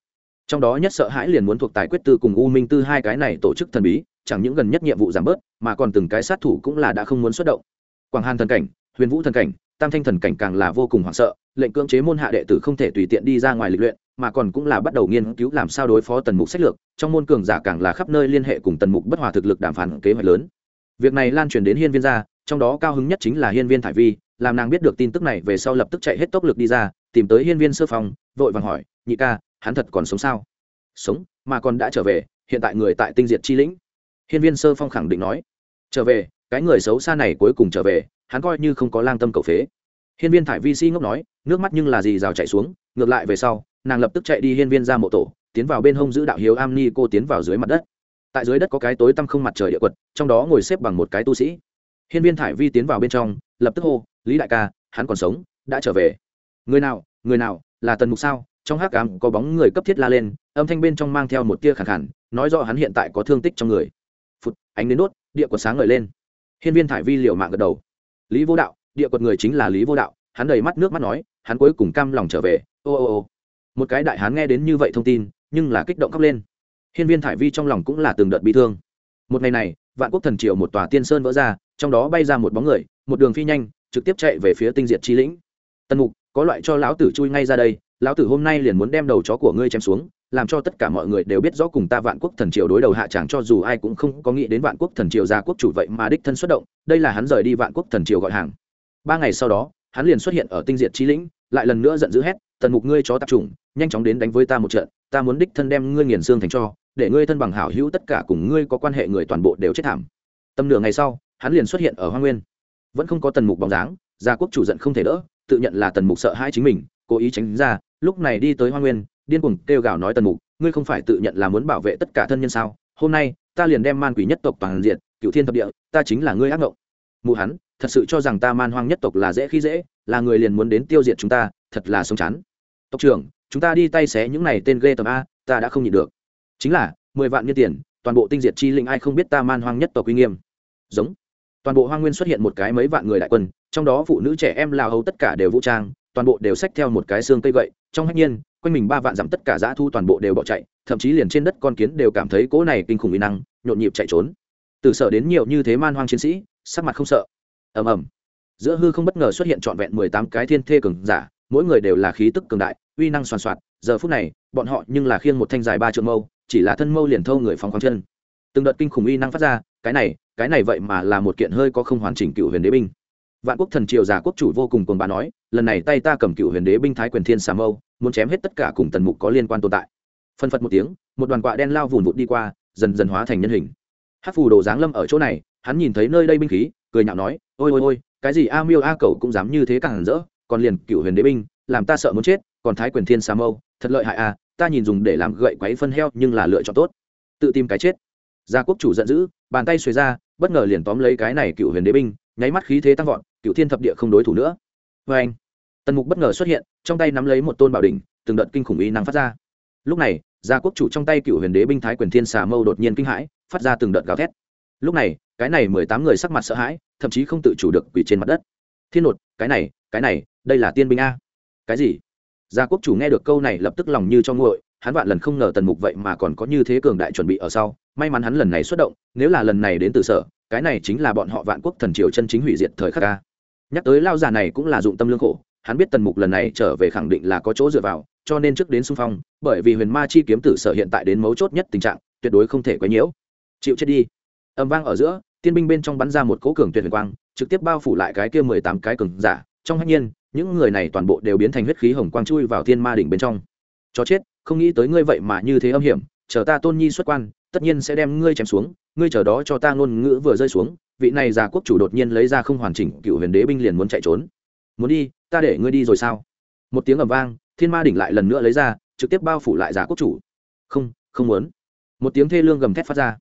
trong đó nhất sợ hãi liền muốn thuộc tài quyết tư cùng u minh tư hai cái này tổ chức thần bí, chẳng những gần nhất nhiệm vụ giảm bớt, mà còn từng cái sát thủ cũng là đã không muốn xuất động. Quảng hàn thần cảnh, huyền vũ thần cảnh, tam thanh thần cảnh càng là vô cùng hoảng sợ, lệnh cưỡng chế môn hạ đệ tử không thể tùy tiện đi ra ngoài lịch luyện, mà còn cũng là bắt đầu nghiên cứu làm sao đối phó tần mục sách lược, trong môn cường giả càng là khắp nơi liên hệ cùng tần mục bất hòa thực lực đàm phán kế hoạch lớn. Việc này lan truyền đến hiên viên gia, trong đó cao hứng nhất chính là hiên viên thải vi, làm nàng biết được tin tức này về sau lập tức chạy hết tốc lực đi ra, tìm tới hiên viên sơ phong vội vàng hỏi, nhị ca hắn thật còn sống sao? Sống, mà còn đã trở về, hiện tại người tại tinh diệt chi lĩnh. Hiên viên sơ phong khẳng định nói. Trở về, cái người xấu xa này cuối cùng trở về, hắn coi như không có lang tâm cầu phế. Hiên viên thải vi si ngốc nói, nước mắt nhưng là gì rào chạy xuống, ngược lại về sau, nàng lập tức chạy đi hiên viên ra mộ tổ, tiến vào bên hông giữ đạo hiếu am ni cô tiến vào dưới mặt đất. Tại dưới đất có cái tối tăm không mặt trời địa quật, trong đó ngồi xếp bằng một cái tu sĩ. Hiên viên thải vi tiến vào bên trong, lập tức hô, lý đại ca, hắn còn sống, đã trở về. Người nào người nào, là tần mục sao? Trong hắc ám có bóng người cấp thiết la lên âm thanh bên trong mang theo một tia khẳng khàn, nói rõ hắn hiện tại có thương tích trong người. Phút ánh đến đốt địa quật sáng ngời lên. Hiên viên thải vi liều mạng gật đầu. Lý vô đạo địa quật người chính là lý vô đạo hắn đầy mắt nước mắt nói hắn cuối cùng cam lòng trở về ô ô ô. Một cái đại hán nghe đến như vậy thông tin nhưng là kích động khóc lên. Hiên viên thải vi trong lòng cũng là từng đợt bị thương. Một ngày này vạn quốc thần triều một tòa tiên sơn vỡ ra trong đó bay ra một bóng người một đường phi nhanh trực tiếp chạy về phía tinh diệt chi lĩnh. Tân mục có loại cho lão tử chui ngay ra đây lão tử hôm nay liền muốn đem đầu chó của ngươi chém xuống, làm cho tất cả mọi người đều biết rõ cùng ta vạn quốc thần triều đối đầu hạ tràng cho dù ai cũng không có nghĩ đến vạn quốc thần triều ra quốc chủ vậy mà đích thân xuất động, đây là hắn rời đi vạn quốc thần triều gọi hàng. Ba ngày sau đó, hắn liền xuất hiện ở tinh diệt chi lĩnh, lại lần nữa giận dữ hét, tần mục ngươi chó tạp chủng, nhanh chóng đến đánh với ta một trận, ta muốn đích thân đem ngươi nghiền xương thành cho, để ngươi thân bằng hảo hữu tất cả cùng ngươi có quan hệ người toàn bộ đều chết thảm. Tầm nửa ngày sau, hắn liền xuất hiện ở hoa nguyên. Vẫn không có tần mục bóng dáng, gia quốc chủ giận không thể đỡ, tự nhận là tần mục sợ hãi chính mình, cố ý tránh ra lúc này đi tới hoa nguyên, điên cuồng kêu gào nói tần mục, ngươi không phải tự nhận là muốn bảo vệ tất cả thân nhân sao? Hôm nay, ta liền đem man quỷ nhất tộc toàn diện cựu thiên thập địa, ta chính là ngươi ác ngộng. Mụ hắn, thật sự cho rằng ta man hoang nhất tộc là dễ khi dễ, là người liền muốn đến tiêu diệt chúng ta, thật là sống chán. Tộc trưởng, chúng ta đi tay xé những này tên ghê tầm a, ta đã không nhịn được. Chính là, mười vạn nhân tiền, toàn bộ tinh diệt chi linh ai không biết ta man hoang nhất tộc uy nghiêm. Giống. Toàn bộ hoa nguyên xuất hiện một cái mấy vạn người đại quân, trong đó phụ nữ trẻ em lào hầu tất cả đều vũ trang toàn bộ đều xách theo một cái xương cây gậy, trong hách nhiên, quanh mình ba vạn dặm tất cả dã thu toàn bộ đều bỏ chạy, thậm chí liền trên đất con kiến đều cảm thấy cỗ này kinh khủng uy năng, nhộn nhịp chạy trốn. Từ sợ đến nhiều như thế man hoang chiến sĩ, sắc mặt không sợ. Ầm ầm. Giữa hư không bất ngờ xuất hiện trọn vẹn mười tám cái thiên thê cường giả, mỗi người đều là khí tức cường đại, uy năng soàn soạt. Giờ phút này, bọn họ nhưng là khiêng một thanh dài ba trượng mâu, chỉ là thân mâu liền thâu người phóng khoáng chân. Từng đợt kinh khủng uy năng phát ra, cái này cái này vậy mà là một kiện hơi có không hoàn chỉnh cựu huyền đế binh vạn quốc thần triều giả quốc chủ vô cùng cùng bà nói lần này tay ta cầm cựu huyền đế binh thái quyền thiên xà mâu muốn chém hết tất cả cùng tần mục có liên quan tồn tại. Phân phật một tiếng một đoàn quạ đen lao vùn vụt đi qua dần dần hóa thành nhân hình. Hát phù đồ giáng lâm ở chỗ này hắn nhìn thấy nơi đây binh khí cười nhạo nói ôi ôi ôi cái gì a miêu a cầu cũng dám như thế càng rỡ còn liền cựu huyền đế binh làm ta sợ muốn chết còn thái quyền thiên xà mâu thật lợi hại à, ta nhìn dùng để làm gậy quấy phân heo nhưng là lựa chọn tốt. Tự tìm cái chết. Gia quốc chủ giận dữ bàn tay xuề ra bất ngờ liền tóm lấy cái này cựu huyền đế binh nháy mắt khí thế tăng vọt cựu thiên thập địa không đối thủ nữa. Vê anh, tần mục bất ngờ xuất hiện, trong tay nắm lấy một tôn bảo đỉnh, từng đợt kinh khủng ý năng phát ra. Lúc này, gia quốc chủ trong tay cựu huyền đế binh thái quyền thiên xà mâu đột nhiên kinh hãi, phát ra từng đợt gào thét. Lúc này, cái này mười tám người sắc mặt sợ hãi, thậm chí không tự chủ được quỳ trên mặt đất. Thiên nột, cái này cái này, đây là tiên binh a. Cái gì? Gia quốc chủ nghe được câu này lập tức lòng như cho nguội, hắn vạn lần không ngờ tần mục vậy mà còn có như thế cường đại chuẩn bị ở sau. May mắn hắn lần này xuất động, nếu là lần này đến từ sở, cái này chính là bọn họ vạn quốc thần triều chân chính hủy diệt thời khắc ca nhắc tới lao già này cũng là dụng tâm lương khổ, hắn biết tần mục lần này trở về khẳng định là có chỗ dựa vào, cho nên trước đến xung phong, bởi vì huyền ma chi kiếm tử sở hiện tại đến mấu chốt nhất tình trạng, tuyệt đối không thể quấy nhiễu. Chịu chết đi. Âm vang ở giữa, tiên binh bên trong bắn ra một cỗ cường tuyệt huyền quang, trực tiếp bao phủ lại cái kia mười tám cái cường giả. Trong hạnh nhiên, những người này toàn bộ đều biến thành huyết khí hồng quang chui vào thiên ma đỉnh bên trong. Chó chết, không nghĩ tới ngươi vậy mà như thế âm hiểm, chờ ta tôn nhi xuất quan, tất nhiên sẽ đem ngươi chém xuống, ngươi chờ đó cho ta ngôn ngữ vừa rơi xuống vị này già quốc chủ đột nhiên lấy ra không hoàn chỉnh cựu huyền đế binh liền muốn chạy trốn. Muốn đi, ta để ngươi đi rồi sao? Một tiếng ầm vang, thiên ma đỉnh lại lần nữa lấy ra, trực tiếp bao phủ lại già quốc chủ. Không không muốn. Một tiếng thê lương gầm thét phát ra.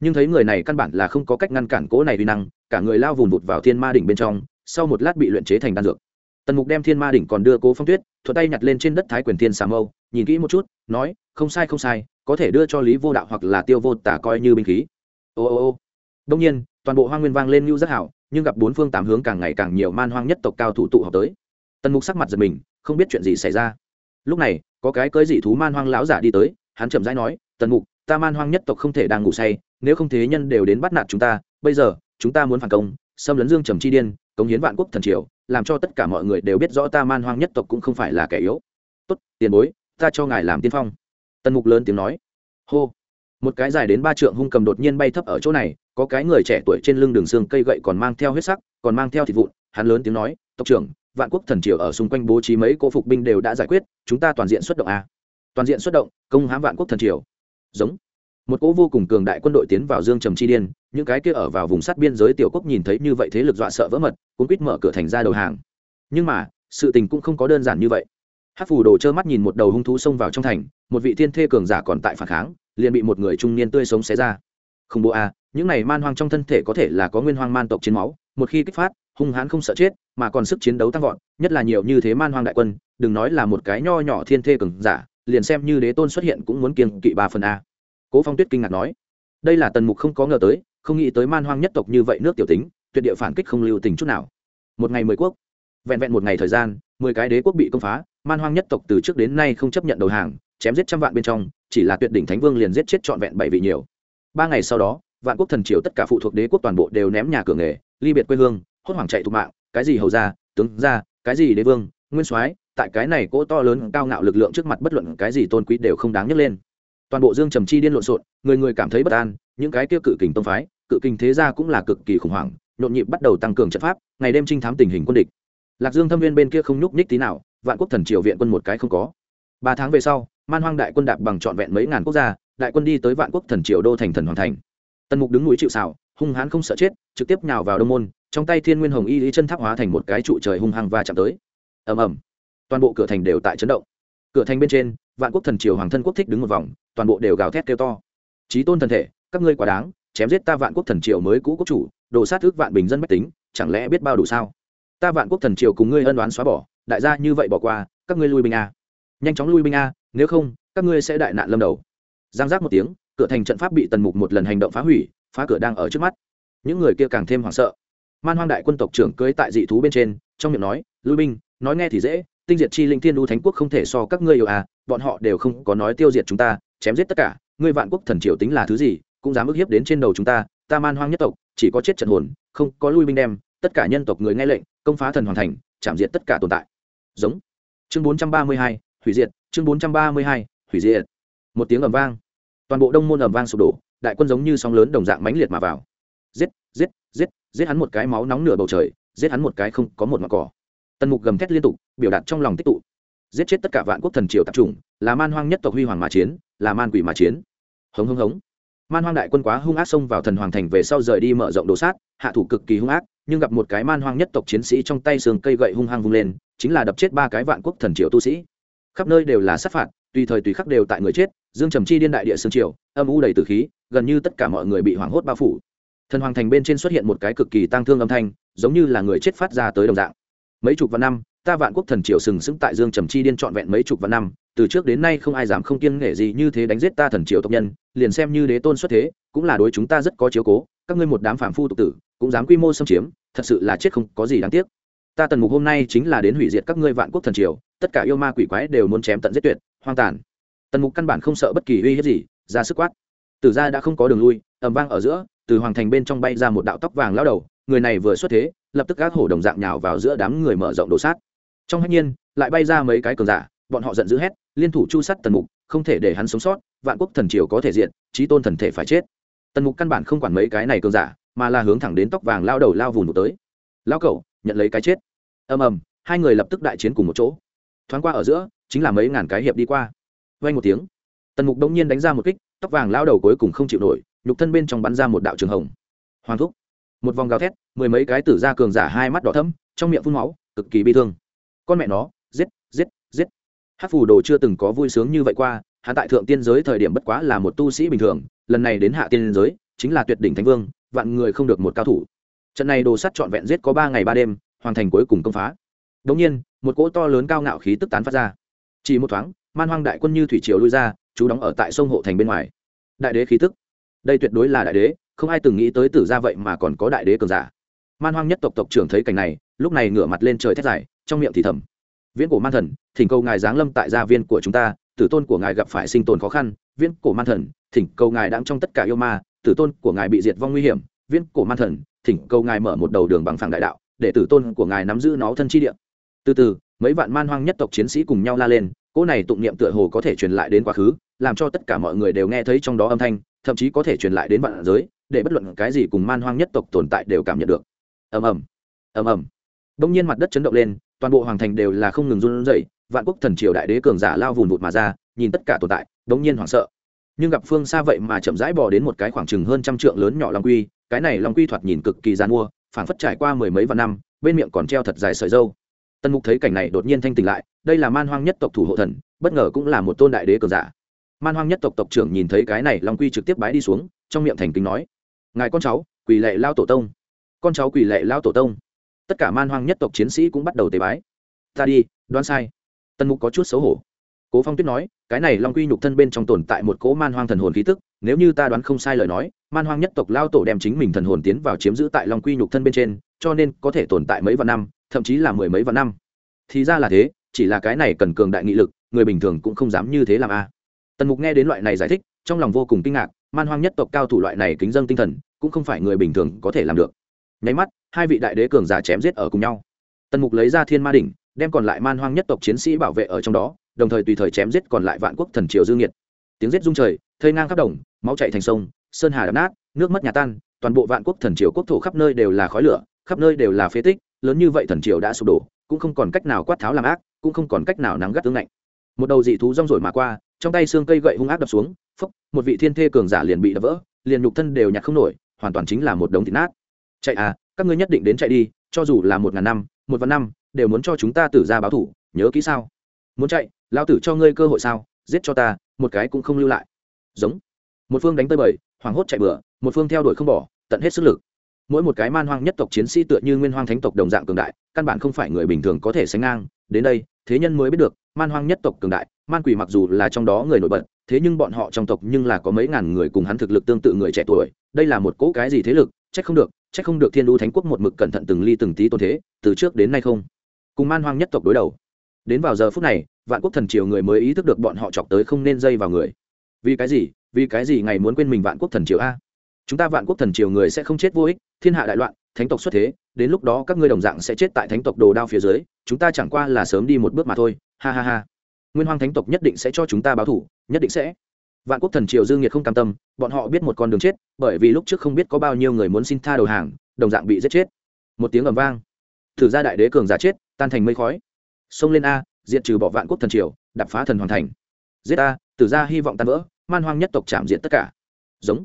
Nhưng thấy người này căn bản là không có cách ngăn cản cỗ này uy năng, cả người lao vùn vụt vào thiên ma đỉnh bên trong, sau một lát bị luyện chế thành đan dược. Tần mục đem thiên ma đỉnh còn đưa cố phong tuyết thuật tay nhặt lên trên đất thái quyền thiên xà mâu, nhìn kỹ một chút, nói, không sai không sai, có thể đưa cho lý vô đạo hoặc là tiêu vô tả coi như binh khí. Ô ô ô đông nhiên, toàn bộ hoang nguyên vang lên lưu rất hảo, nhưng gặp bốn phương tám hướng càng ngày càng nhiều man hoang nhất tộc cao thủ tụ họp tới. Tần mục sắc mặt giật mình, không biết chuyện gì xảy ra. Lúc này, có cái cưới dị thú man hoang lão giả đi tới, hắn chậm rãi nói, tần mục, ta man hoang nhất tộc không thể đang ngủ say, nếu không thế nhân đều đến bắt nạt chúng ta, bây giờ, chúng ta muốn phản công, xâm lấn dương trầm chi điên, cống hiến vạn quốc thần triều, làm cho tất cả mọi người đều biết rõ ta man hoang nhất tộc cũng không phải là kẻ yếu. Tốt, tiền bối, ta cho ngài làm tiên phong. Tần mục lớn tiếng nói. Hô một cái dài đến ba trượng hung cầm đột nhiên bay thấp ở chỗ này, có cái người trẻ tuổi trên lưng đường xương cây gậy còn mang theo huyết sắc, còn mang theo thịt vụn, hắn lớn tiếng nói, tộc trưởng, vạn quốc thần triều ở xung quanh bố trí mấy cỗ phục binh đều đã giải quyết, chúng ta toàn diện xuất động a. Toàn diện xuất động, công hãm vạn quốc thần triều. Giống. Một cỗ vô cùng cường đại quân đội tiến vào dương trầm chi điên, những cái kia ở vào vùng sát biên giới tiểu quốc nhìn thấy như vậy thế lực dọa sợ vỡ mật cũng quýt mở cửa thành ra đầu hàng. Nhưng mà, sự tình cũng không có đơn giản như vậy. Hát phủ đồ trơ mắt nhìn một đầu hung thú xông vào trong thành, một vị thiên thê cường giả còn tại phản kháng liền bị một người trung niên tươi sống xé ra. Không bộ a à, những này man hoang trong thân thể có thể là có nguyên hoang man tộc chiến máu một khi kích phát hung hãn không sợ chết mà còn sức chiến đấu tăng vọt nhất là nhiều như thế man hoang đại quân đừng nói là một cái nho nhỏ thiên thê cường giả liền xem như đế tôn xuất hiện cũng muốn kiêng kỵ ba phần a. Cố phong tuyết kinh ngạc nói đây là tần mục không có ngờ tới không nghĩ tới man hoang nhất tộc như vậy nước tiểu tính tuyệt địa phản kích không lưu tình chút nào. Một ngày mười quốc vẹn vẹn một ngày thời gian mười cái đế quốc bị công phá man hoang nhất tộc từ trước đến nay không chấp nhận đầu hàng chém giết trăm vạn bên trong, chỉ là tuyệt đỉnh thánh vương liền giết chết trọn vẹn bảy vị nhiều. Ba ngày sau đó, vạn quốc thần triều tất cả phụ thuộc đế quốc toàn bộ đều ném nhà cửa nghề, ly biệt quê hương, hốt hoảng chạy thục mạng, cái gì hầu ra tướng ra cái gì đế vương, nguyên soái, tại cái này cỗ to lớn cao ngạo lực lượng trước mặt bất luận cái gì tôn quý đều không đáng nhấc lên. Toàn bộ dương trầm chi điên lộn xộn, người người cảm thấy bất an, những cái kia cự kình tông phái, cự kình thế gia cũng là cực kỳ khủng hoảng, nhộn nhịp bắt đầu tăng cường trận pháp, ngày đêm trinh thám tình hình quân địch. Lạc dương thâm viên bên kia không nhúc nhích tí nào, vạn quốc thần triều viện quân một cái không có. Ba tháng về sau man hoang đại quân đạp bằng trọn vẹn mấy ngàn quốc gia, đại quân đi tới vạn quốc thần triều đô thành thần hoàn thành. Tần mục đứng núi chịu xảo hung hãn không sợ chết, trực tiếp nhào vào đông môn, trong tay thiên nguyên hồng y lý chân tháp hóa thành một cái trụ trời hung hăng và chạm tới. Ầm ầm. Toàn bộ cửa thành đều tại chấn động. Cửa thành bên trên, vạn quốc thần triều hoàng thân quốc thích đứng một vòng, toàn bộ đều gào thét kêu to. Trí tôn thần thể, các ngươi quá đáng, chém giết ta vạn quốc thần triều mới cũ quốc chủ, đồ sát ước vạn bình dân mách tính, chẳng lẽ biết bao đủ sao? Ta vạn quốc thần triều cùng ngươi ân đoán xóa bỏ, đại gia như vậy bỏ qua, các ngươi lui binh a. Nhanh chóng lui binh a nếu không, các ngươi sẽ đại nạn lâm đầu. Giang giác một tiếng, cửa thành trận pháp bị tần mục một lần hành động phá hủy, phá cửa đang ở trước mắt. Những người kia càng thêm hoảng sợ. Man hoang đại quân tộc trưởng cưới tại dị thú bên trên, trong miệng nói lui binh, nói nghe thì dễ, tinh diệt chi linh thiên đu thánh quốc không thể so các ngươi yêu à bọn họ đều không có nói tiêu diệt chúng ta, chém giết tất cả, ngươi vạn quốc thần triều tính là thứ gì, cũng dám ức hiếp đến trên đầu chúng ta ta man hoang nhất tộc, chỉ có chết trận hồn, không có lui binh đem, tất cả nhân tộc người nghe lệnh, công phá thần hoàn thành, chạm diệt tất cả tồn tại. Giống. Chương bốn trăm ba mươi hai, hủy diệt chương bốn trăm ba mươi hai, hủy diệt. Một tiếng ầm vang. Toàn bộ đông môn ầm vang sụp đổ, đại quân giống như sóng lớn đồng dạng mãnh liệt mà vào. Giết giết giết giết hắn một cái máu nóng nửa bầu trời, giết hắn một cái không có một mặt cỏ. Tần mục gầm thét liên tục, biểu đạt trong lòng tích tụ. Giết chết tất cả vạn quốc thần triều tập trung là man hoang nhất tộc huy hoàng mà chiến, là man quỷ mà chiến. Hống hống hống. Man hoang đại quân quá hung ác xông vào thần hoàng thành về sau rời đi mở rộng đồ sát, hạ thủ cực kỳ hung ác, nhưng gặp một cái man hoang nhất tộc chiến sĩ trong tay sườn cây gậy hung hăng vung lên, chính là đập chết ba cái vạn quốc thần triều tu sĩ khắp nơi đều là sát phạt, tùy thời tùy khắc đều tại người chết, dương trầm chi điên đại địa sương triều âm u đầy từ khí, gần như tất cả mọi người bị hoảng hốt bao phủ. Thần hoàng thành bên trên xuất hiện một cái cực kỳ tang thương âm thanh, giống như là người chết phát ra tới đồng dạng. Mấy chục vạn năm, ta vạn quốc thần triều sừng sững tại dương trầm chi điên trọn vẹn mấy chục vạn năm, từ trước đến nay không ai dám không kiêng nghệ gì như thế đánh giết ta thần triều tộc nhân, liền xem như đế tôn xuất thế, cũng là đối chúng ta rất có chiếu cố, các ngươi một đám phàm phu tục tử, cũng dám quy mô xâm chiếm, thật sự là chết không có gì đáng tiếc. Ta tần mục hôm nay chính là đến hủy diệt các ngươi vạn quốc thần triều tất cả yêu ma quỷ quái đều muốn chém tận giết tuyệt, hoang tàn. Tần mục căn bản không sợ bất kỳ uy hiếp gì, ra sức quát. Tử gia đã không có đường lui, ầm vang ở giữa, từ hoàng thành bên trong bay ra một đạo tóc vàng lao đầu, người này vừa xuất thế, lập tức gác hổ đồng dạng nhào vào giữa đám người mở rộng đồ sát. Trong hách nhiên, lại bay ra mấy cái cường giả, bọn họ giận dữ hét, liên thủ chu sắt tần mục, không thể để hắn sống sót, vạn quốc thần triều có thể diện trí tôn thần thể phải chết. Tần mục căn bản không quản mấy cái này cường giả, mà là hướng thẳng đến tóc vàng lao đầu lao vùng một tới. Lao cẩu, nhận lấy cái chết. Ầm ầm, hai người lập tức đại chiến cùng một chỗ thoáng qua ở giữa, chính là mấy ngàn cái hiệp đi qua. Vay một tiếng, tần mục đông nhiên đánh ra một kích, tóc vàng lao đầu cuối cùng không chịu nổi, nhục thân bên trong bắn ra một đạo trường hồng. Hoàng thúc, một vòng gào thét, mười mấy cái tử ra cường giả hai mắt đỏ thâm trong miệng phun máu, cực kỳ bi thương. Con mẹ nó, giết giết giết. Hát phù đồ chưa từng có vui sướng như vậy qua, hạ tại thượng tiên giới thời điểm bất quá là một tu sĩ bình thường, lần này đến hạ tiên giới, chính là tuyệt đỉnh thánh vương, vạn người không được một cao thủ. Trận này đồ sắt trọn vẹn giết có ba ngày ba đêm, hoàn thành cuối cùng công phá. Đống nhiên một cỗ to lớn cao ngạo khí tức tán phát ra. Chỉ một thoáng, man hoang đại quân như thủy triều lui ra, chú đóng ở tại sông hộ thành bên ngoài. Đại đế khí tức. Đây tuyệt đối là đại đế, không ai từng nghĩ tới tử ra vậy mà còn có đại đế cường giả. Man hoang nhất tộc tộc trưởng thấy cảnh này, lúc này ngửa mặt lên trời thét dài, trong miệng thì thầm. Viễn cổ man thần, thỉnh cầu ngài giáng lâm tại gia viên của chúng ta, tử tôn của ngài gặp phải sinh tồn khó khăn, viễn cổ man thần, thỉnh cầu ngài đang trong tất cả yêu ma, tử tôn của ngài bị diệt vong nguy hiểm, viễn cổ man thần, thỉnh cầu ngài mở một đầu đường bằng phẳng đại đạo, để tử tôn của ngài nắm giữ nó thân chi địa từ từ, mấy vạn man hoang nhất tộc chiến sĩ cùng nhau la lên, cỗ này tụng niệm tựa hồ có thể truyền lại đến quá khứ, làm cho tất cả mọi người đều nghe thấy trong đó âm thanh, thậm chí có thể truyền lại đến vạn giới, để bất luận cái gì cùng man hoang nhất tộc tồn tại đều cảm nhận được. Ầm ầm ầm ầm. Bỗng nhiên mặt đất chấn động lên, toàn bộ hoàng thành đều là không ngừng run rẩy, vạn quốc thần triều đại đế cường giả lao vùn vụt mà ra, nhìn tất cả tồn tại bỗng nhiên hoảng sợ. Nhưng gặp phương xa vậy mà chậm rãi bò đến một cái khoảng chừng hơn trăm trượng lớn nhỏ long quy, cái này long quy thoạt nhìn cực kỳ gian mua, phảng phất trải qua mười mấy vạn năm, bên miệng còn treo thật dài sợi dâu tần mục thấy cảnh này đột nhiên thanh tỉnh lại, đây là man hoang nhất tộc thủ hộ thần, bất ngờ cũng là một tôn đại đế cường giả. Man hoang nhất tộc tộc trưởng nhìn thấy cái này long quy trực tiếp bái đi xuống, trong miệng thành kính nói, ngài con cháu, quỳ lệ lao tổ tông. Con cháu quỳ lệ lao tổ tông. Tất cả man hoang nhất tộc chiến sĩ cũng bắt đầu tế bái. Ta đi, đoán sai. Tần mục có chút xấu hổ. Cố phong tuyết nói, cái này long quy nhục thân bên trong tồn tại một cỗ man hoang thần hồn khí tức, nếu như ta đoán không sai lời nói, man hoang nhất tộc lao tổ đem chính mình thần hồn tiến vào chiếm giữ tại long quy nhục thân bên trên, cho nên có thể tồn tại mấy vạn năm thậm chí là mười mấy vạn năm. Thì ra là thế, chỉ là cái này cần cường đại nghị lực, người bình thường cũng không dám như thế làm a. Tần mục nghe đến loại này giải thích, trong lòng vô cùng kinh ngạc, man hoang nhất tộc cao thủ loại này kính dân tinh thần, cũng không phải người bình thường có thể làm được. Nháy mắt, hai vị đại đế cường giả chém giết ở cùng nhau. Tần mục lấy ra thiên ma đỉnh, đem còn lại man hoang nhất tộc chiến sĩ bảo vệ ở trong đó, đồng thời tùy thời chém giết còn lại vạn quốc thần triều dương nhiệt. Tiếng giết rung trời, thây ngang khắp đồng, máu chạy thành sông, sơn hà đập nát, nước mất nhà tan, toàn bộ vạn quốc thần triều quốc thổ khắp nơi đều là khói lửa, khắp nơi đều là phế tích lớn như vậy thần triều đã sụp đổ, cũng không còn cách nào quát tháo làm ác, cũng không còn cách nào nắng gắt tướng lạnh. Một đầu dị thú rong rổi mà qua, trong tay xương cây gậy hung ác đập xuống, phốc, một vị thiên thê cường giả liền bị đập vỡ, liền nhục thân đều nhặt không nổi, hoàn toàn chính là một đống thịt nát. Chạy à các ngươi nhất định đến chạy đi, cho dù là một ngàn năm, một vạn năm, đều muốn cho chúng ta tử ra báo thủ, nhớ kỹ sao? Muốn chạy, lao tử cho ngươi cơ hội sao, giết cho ta, một cái cũng không lưu lại. Giống. Một phương đánh tơi bời hoảng hốt chạy bừa, một phương theo đuổi không bỏ, tận hết sức lực mỗi một cái man hoang nhất tộc chiến sĩ tựa như nguyên hoang thánh tộc đồng dạng cường đại, căn bản không phải người bình thường có thể sánh ngang. Đến đây, thế nhân mới biết được, man hoang nhất tộc cường đại, man quỷ mặc dù là trong đó người nổi bật, thế nhưng bọn họ trong tộc nhưng là có mấy ngàn người cùng hắn thực lực tương tự người trẻ tuổi. Đây là một cỗ cái gì thế lực? Trách không được trách không được thiên đu thánh quốc một mực cẩn thận từng ly từng tí tôn thế, từ trước đến nay không. Cùng man hoang nhất tộc đối đầu. Đến vào giờ phút này, vạn quốc thần triều người mới ý thức được bọn họ chọc tới không nên dây vào người. Vì cái gì? Vì cái gì ngày muốn quên mình vạn quốc thần triều a? Chúng ta vạn quốc thần triều người sẽ không chết vô ích, thiên hạ đại loạn, thánh tộc xuất thế, đến lúc đó các ngươi đồng dạng sẽ chết tại thánh tộc đồ đao phía dưới, chúng ta chẳng qua là sớm đi một bước mà thôi, ha ha ha. Nguyên hoàng thánh tộc nhất định sẽ cho chúng ta báo thủ, nhất định sẽ. Vạn quốc thần triều dương nhiệt không cam tâm, bọn họ biết một con đường chết, bởi vì lúc trước không biết có bao nhiêu người muốn xin tha đầu hàng, đồng dạng bị giết chết. Một tiếng ầm vang. Thử ra đại đế cường giả chết, tan thành mây khói. Xông lên a diện trừ bỏ vạn quốc thần triều đập phá thần hoàn thành. Giết a, tử ra hy vọng tan vỡ, man hoang nhất tộc chạm diện tất cả. Giống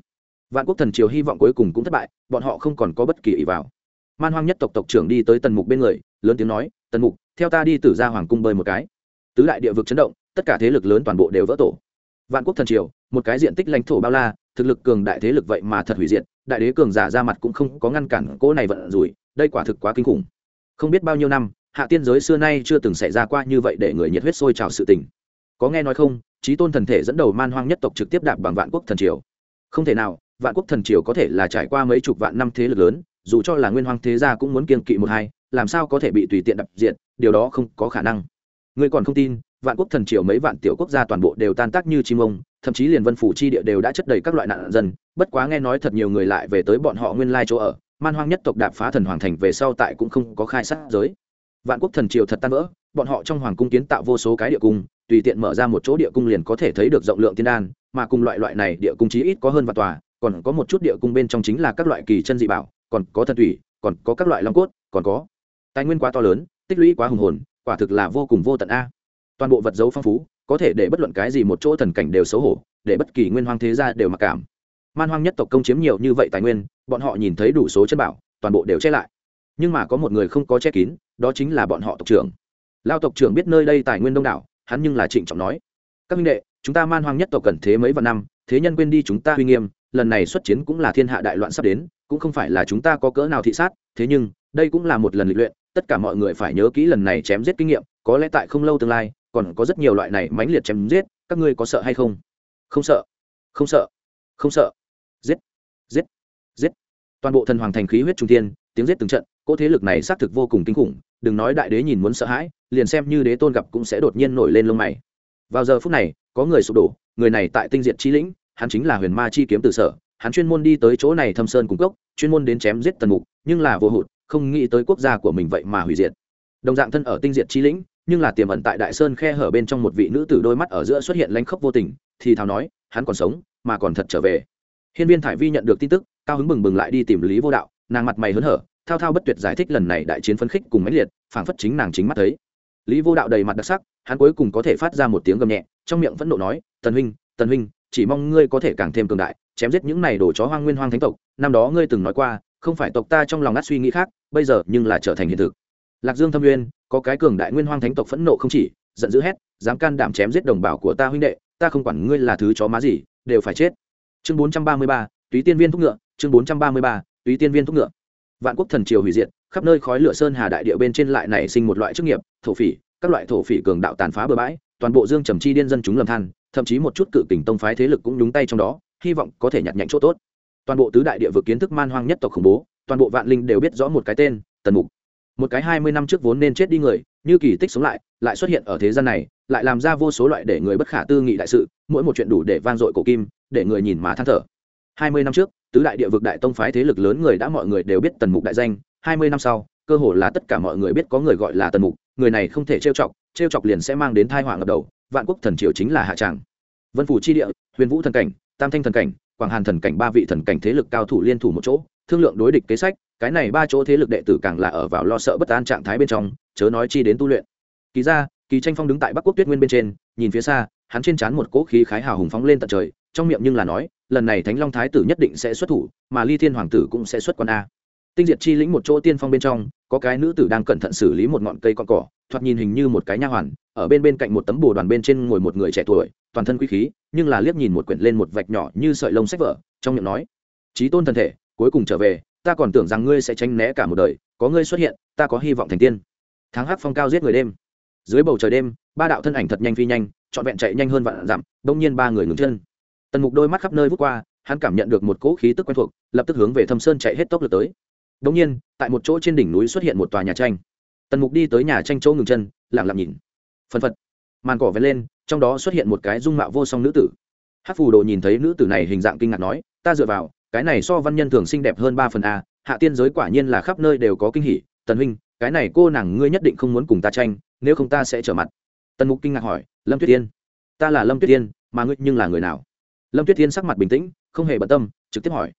vạn quốc thần triều hy vọng cuối cùng cũng thất bại, bọn họ không còn có bất kỳ ý vào. Man hoang nhất tộc tộc trưởng đi tới tần mục bên người, lớn tiếng nói, tần mục, theo ta đi tử ra hoàng cung bơi một cái. Tứ đại địa vực chấn động, tất cả thế lực lớn toàn bộ đều vỡ tổ. Vạn quốc thần triều, một cái diện tích lãnh thổ bao la, thực lực cường đại thế lực vậy mà thật hủy diệt, đại đế cường giả ra mặt cũng không có ngăn cản cỗ này vận rủi, đây quả thực quá kinh khủng. Không biết bao nhiêu năm, hạ tiên giới xưa nay chưa từng xảy ra qua như vậy để người nhiệt huyết sôi trào sự tình. Có nghe nói không trí tôn thần thể dẫn đầu man hoang nhất tộc trực tiếp đạp bằng vạn quốc thần triều. Không thể nào vạn quốc thần triều có thể là trải qua mấy chục vạn năm thế lực lớn, dù cho là nguyên hoang thế gia cũng muốn kiên kỵ một hai, làm sao có thể bị tùy tiện đập diện điều đó không có khả năng. Ngươi còn không tin, vạn quốc thần triều mấy vạn tiểu quốc gia toàn bộ đều tan tác như chim ông, thậm chí liền vân phủ chi địa đều đã chất đầy các loại nạn dân, bất quá nghe nói thật nhiều người lại về tới bọn họ nguyên lai chỗ ở, man hoang nhất tộc đạp phá thần hoàng thành về sau tại cũng không có khai sát giới. Vạn quốc thần triều thật tan vỡ, bọn họ trong hoàng cung kiến tạo vô số cái địa cung, tùy tiện mở ra một chỗ địa cung liền có thể thấy được rộng lượng tiên đan, mà cùng loại loại này địa cung chí ít có hơn vạn tòa còn có một chút địa cung bên trong chính là các loại kỳ chân dị bảo, còn có thần thủy còn có các loại long cốt, còn có tài nguyên quá to lớn, tích lũy quá hùng hồn, quả thực là vô cùng vô tận a. Toàn bộ vật dấu phong phú, có thể để bất luận cái gì một chỗ thần cảnh đều xấu hổ, để bất kỳ nguyên hoang thế gia đều mặc cảm. Man hoang nhất tộc công chiếm nhiều như vậy tài nguyên, bọn họ nhìn thấy đủ số chân bảo, toàn bộ đều che lại. Nhưng mà có một người không có che kín, đó chính là bọn họ tộc trưởng. Lao tộc trưởng biết nơi đây tài nguyên đông đảo, hắn nhưng là trịnh trọng nói, các minh đệ, chúng ta man hoang nhất tộc cần thế mấy vạn năm thế nhân quên đi chúng ta uy nghiêm, lần này xuất chiến cũng là thiên hạ đại loạn sắp đến, cũng không phải là chúng ta có cỡ nào thị sát, thế nhưng, đây cũng là một lần lịch luyện, tất cả mọi người phải nhớ kỹ lần này chém giết kinh nghiệm, có lẽ tại không lâu tương lai, còn có rất nhiều loại này mãnh liệt chém giết, các ngươi có sợ hay không? Không sợ. Không sợ. Không sợ. Giết. Giết. Giết. Toàn bộ thần hoàng thành khí huyết trung tiên tiếng giết từng trận, cỗ thế lực này xác thực vô cùng kinh khủng, đừng nói đại đế nhìn muốn sợ hãi, liền xem như đế tôn gặp cũng sẽ đột nhiên nổi lên lông mày. Vào giờ phút này, có người sụp đổ người này tại tinh diệt chi lĩnh, hắn chính là huyền ma chi kiếm từ sở, hắn chuyên môn đi tới chỗ này thâm sơn cung cốc, chuyên môn đến chém giết tần mục, nhưng là vô hụt, không nghĩ tới quốc gia của mình vậy mà hủy diệt. Đồng dạng thân ở tinh diệt chi lĩnh, nhưng là tiềm ẩn tại đại sơn khe hở bên trong một vị nữ tử đôi mắt ở giữa xuất hiện lanh khốc vô tình, thì thào nói, hắn còn sống, mà còn thật trở về. Hiên viên thải vi nhận được tin tức, cao hứng bừng bừng lại đi tìm lý vô đạo, nàng mặt mày hớn hở, thao thao bất tuyệt giải thích lần này đại chiến phấn khích cùng mãnh liệt, phảng phất chính nàng chính mắt thấy lý vô đạo đầy mặt đặc sắc, hắn cuối cùng có thể phát ra một tiếng gầm nhẹ, trong miệng vẫn nộ nói, tần huynh tần huynh, chỉ mong ngươi có thể càng thêm cường đại, chém giết những này đồ chó hoang nguyên hoang thánh tộc. Năm đó ngươi từng nói qua, không phải tộc ta trong lòng ngắt suy nghĩ khác, bây giờ nhưng là trở thành hiện thực. Lạc dương thâm nguyên có cái cường đại nguyên hoang thánh tộc phẫn nộ không chỉ, giận dữ hét, dám can đảm chém giết đồng bào của ta huynh đệ, ta không quản ngươi là thứ chó má gì, đều phải chết. Chương bốn trăm ba mươi ba, túy tiên viên thúc ngựa, chương bốn trăm ba mươi ba, túy tiên viên thúc ngựa. Vạn quốc thần triều hủy diệt khắp nơi khói lửa sơn hà đại địa bên trên lại nảy sinh một loại chức nghiệp, thổ phỉ, các loại thổ phỉ cường đạo tàn phá bừa bãi, toàn bộ dương trầm chi điên dân chúng lầm than, thậm chí một chút cự kình tông phái thế lực cũng nhúng tay trong đó, hy vọng có thể nhặt nhạnh chỗ tốt. Toàn bộ tứ đại địa vực kiến thức man hoang nhất tộc khủng bố, toàn bộ vạn linh đều biết rõ một cái tên, tần mục. Một cái hai mươi năm trước vốn nên chết đi người, như kỳ tích sống lại lại xuất hiện ở thế gian này, lại làm ra vô số loại để người bất khả tư nghị đại sự, mỗi một chuyện đủ để vang dội cổ kim, để người nhìn mà than thở. Hai mươi năm trước, tứ đại địa vực đại tông phái thế lực lớn người đã mọi người đều biết tần mục đại danh hai mươi năm sau, cơ hồ là tất cả mọi người biết có người gọi là tần mục, người này không thể trêu chọc trêu chọc liền sẽ mang đến thai họa ngập đầu, vạn quốc thần triều chính là hạ tràng. Vân phủ chi địa, huyền vũ thần cảnh, tam thanh thần cảnh, quảng hàn thần cảnh, ba vị thần cảnh thế lực cao thủ liên thủ một chỗ, thương lượng đối địch kế sách, cái này ba chỗ thế lực đệ tử càng là ở vào lo sợ bất an trạng thái bên trong, chớ nói chi đến tu luyện. Kỳ ra kỳ tranh phong đứng tại bắc quốc tuyết nguyên bên trên, nhìn phía xa, hắn trên trán một cỗ khí khái hào hùng phóng lên tận trời, trong miệng nhưng là nói, lần này thánh long thái tử nhất định sẽ xuất thủ, mà ly thiên hoàng tử cũng sẽ xuất quan a tinh diệt chi lĩnh một chỗ tiên phong bên trong, có cái nữ tử đang cẩn thận xử lý một ngọn cây con cỏ, thoạt nhìn hình như một cái nha hoàn, ở bên bên cạnh một tấm bồ đoàn bên trên ngồi một người trẻ tuổi, toàn thân quý khí, nhưng là liếc nhìn một quyển lên một vạch nhỏ như sợi lông sách vở, trong miệng nói trí tôn thân thể, cuối cùng trở về, ta còn tưởng rằng ngươi sẽ tránh né cả một đời, có ngươi xuất hiện, ta có hy vọng thành tiên. Tháng hắc phong cao giết người đêm. Dưới bầu trời đêm, ba đạo thân ảnh thật nhanh phi nhanh, trọn vẹn chạy nhanh hơn vạn dặm, đông nhiên ba người ngừng chân. Tần mục đôi mắt khắp nơi vút qua, hắn cảm nhận được một cỗ khí tức quen thuộc, lập tức hướng về thâm sơn chạy hết tốc lực tới. Đống nhiên, tại một chỗ trên đỉnh núi xuất hiện một tòa nhà tranh. Tần mục đi tới nhà tranh chỗ ngừng chân, lặng lặng nhìn. Phân phật. Màn cỏ vén lên, trong đó xuất hiện một cái dung mạo vô song nữ tử. Hắc phù đồ nhìn thấy nữ tử này hình dạng kinh ngạc nói, ta dựa vào, cái này so văn nhân thường xinh đẹp hơn ba phần a, hạ tiên giới quả nhiên là khắp nơi đều có kinh hỉ. Tần huynh, cái này cô nàng ngươi nhất định không muốn cùng ta tranh, nếu không ta sẽ trở mặt. Tần mục kinh ngạc hỏi, lâm tuyết tiên, ta là lâm tuyết tiên, mà ngươi nhưng là người nào? Lâm tuyết tiên sắc mặt bình tĩnh, không hề bận tâm, trực tiếp hỏi,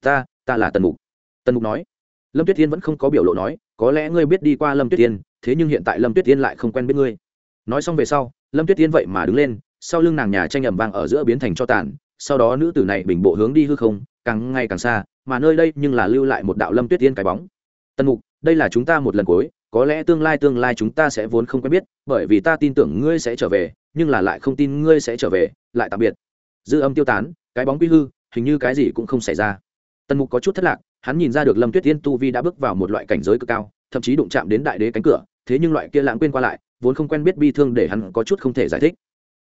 ta ta là tần mục. Tần mục nói lâm tuyết tiên vẫn không có biểu lộ nói, có lẽ ngươi biết đi qua lâm tuyết tiên thế nhưng hiện tại lâm tuyết tiên lại không quen biết ngươi. Nói xong về sau, lâm tuyết tiên vậy mà đứng lên, sau lưng nàng nhà tranh ẩm vang ở giữa biến thành cho tàn, sau đó nữ tử này bình bộ hướng đi hư không, càng ngày càng xa, mà nơi đây nhưng là lưu lại một đạo lâm tuyết tiên cái bóng. Tần mục, đây là chúng ta một lần cuối, có lẽ tương lai tương lai chúng ta sẽ vốn không quen biết, bởi vì ta tin tưởng ngươi sẽ trở về, nhưng là lại không tin ngươi sẽ trở về, lại tạm biệt. Dư âm tiêu tán, cái bóng quy hư, hình như cái gì cũng không xảy ra. Tần mục có chút thất lạc hắn nhìn ra được lâm tuyết tiên tu vi đã bước vào một loại cảnh giới cực cao, thậm chí đụng chạm đến đại đế cánh cửa, thế nhưng loại kia lãng quên qua lại, vốn không quen biết bi thương để hắn có chút không thể giải thích.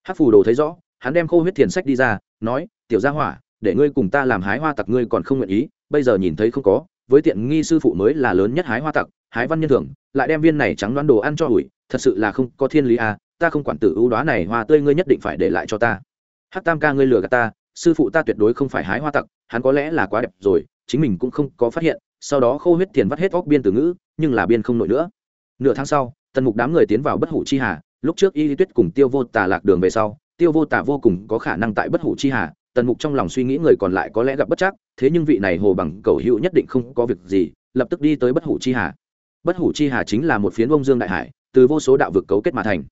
Hát phù đồ thấy rõ, hắn đem khô huyết thiền sách đi ra, nói, tiểu gia hỏa, để ngươi cùng ta làm hái hoa tặc ngươi còn không nguyện ý, bây giờ nhìn thấy không có, với tiện nghi sư phụ mới là lớn nhất hái hoa tặc, hái văn nhân thường lại đem viên này trắng đoán đồ ăn cho ủi, thật sự là không có thiên lý à ta không quản tử ưu đoá này hoa tươi ngươi nhất định phải để lại cho ta. Hát tam ca ngươi lừa gạt ta sư phụ ta tuyệt đối không phải hái hoa tặc, hắn có lẽ là quá đẹp rồi, chính mình cũng không có phát hiện, sau đó khô huyết thiền vắt hết óc biên từ ngữ, nhưng là biên không nổi nữa. Nửa tháng sau, tần mục đám người tiến vào bất hủ chi hà, lúc trước y lý tuyết cùng tiêu vô tà lạc đường về sau, tiêu vô tà vô cùng có khả năng tại bất hủ chi hà, tần mục trong lòng suy nghĩ người còn lại có lẽ gặp bất chắc, thế nhưng vị này hồ bằng cầu hữu nhất định không có việc gì, lập tức đi tới bất hủ chi hà. Bất hủ chi hà chính là một phiến ông dương đại hải, từ vô số đạo vực cấu kết mà thành.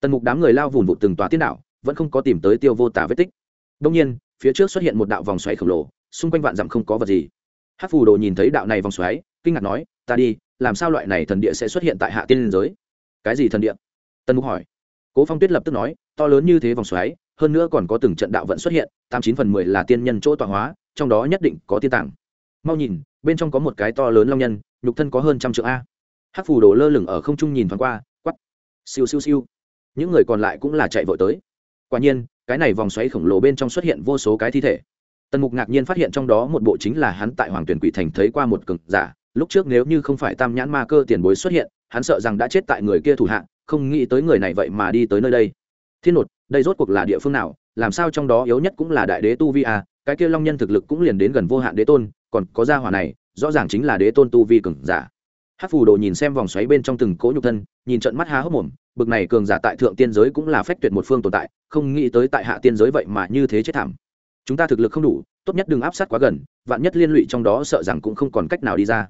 Tần mục đám người lao vùn vụt từng tòa tiên đạo vẫn không có tìm tới tiêu vô tả vết tích. Đông nhiên phía trước xuất hiện một đạo vòng xoáy khổng lồ, xung quanh vạn dặm không có vật gì. Hát phù đồ nhìn thấy đạo này vòng xoáy, kinh ngạc nói, ta đi, làm sao loại này thần địa sẽ xuất hiện tại hạ tiên liên giới? Cái gì thần địa? Tân mục hỏi. Cố phong tuyết lập tức nói, to lớn như thế vòng xoáy, hơn nữa còn có từng trận đạo vận xuất hiện, tám chín phần mười là tiên nhân chỗ tọa hóa, trong đó nhất định có tiên tàng mau nhìn, bên trong có một cái to lớn long nhân, nhục thân có hơn trăm triệu a. Hát phù đồ lơ lửng ở không trung nhìn thoáng qua quắp siêu siêu siêu. Những người còn lại cũng là chạy vội tới. Quả nhiên cái này vòng xoáy khổng lồ bên trong xuất hiện vô số cái thi thể. Tần mục ngạc nhiên phát hiện trong đó một bộ chính là hắn tại hoàng tuyển quỷ thành thấy qua một cực giả, lúc trước nếu như không phải tam nhãn ma cơ tiền bối xuất hiện, hắn sợ rằng đã chết tại người kia thủ hạ, không nghĩ tới người này vậy mà đi tới nơi đây. Thiên nột, đây rốt cuộc là địa phương nào? Làm sao trong đó yếu nhất cũng là đại đế tu vi à? Cái kia long nhân thực lực cũng liền đến gần vô hạn đế tôn, còn có gia hỏa này, rõ ràng chính là đế tôn tu vi cường giả. Hát phù đồ nhìn xem vòng xoáy bên trong từng cỗ nhục thân, nhìn trận mắt há hốc mồm, bực này cường giả tại thượng tiên giới cũng là phách tuyệt một phương tồn tại không nghĩ tới tại hạ tiên giới vậy mà như thế chết thảm. Chúng ta thực lực không đủ, tốt nhất đừng áp sát quá gần, vạn nhất liên lụy trong đó sợ rằng cũng không còn cách nào đi ra.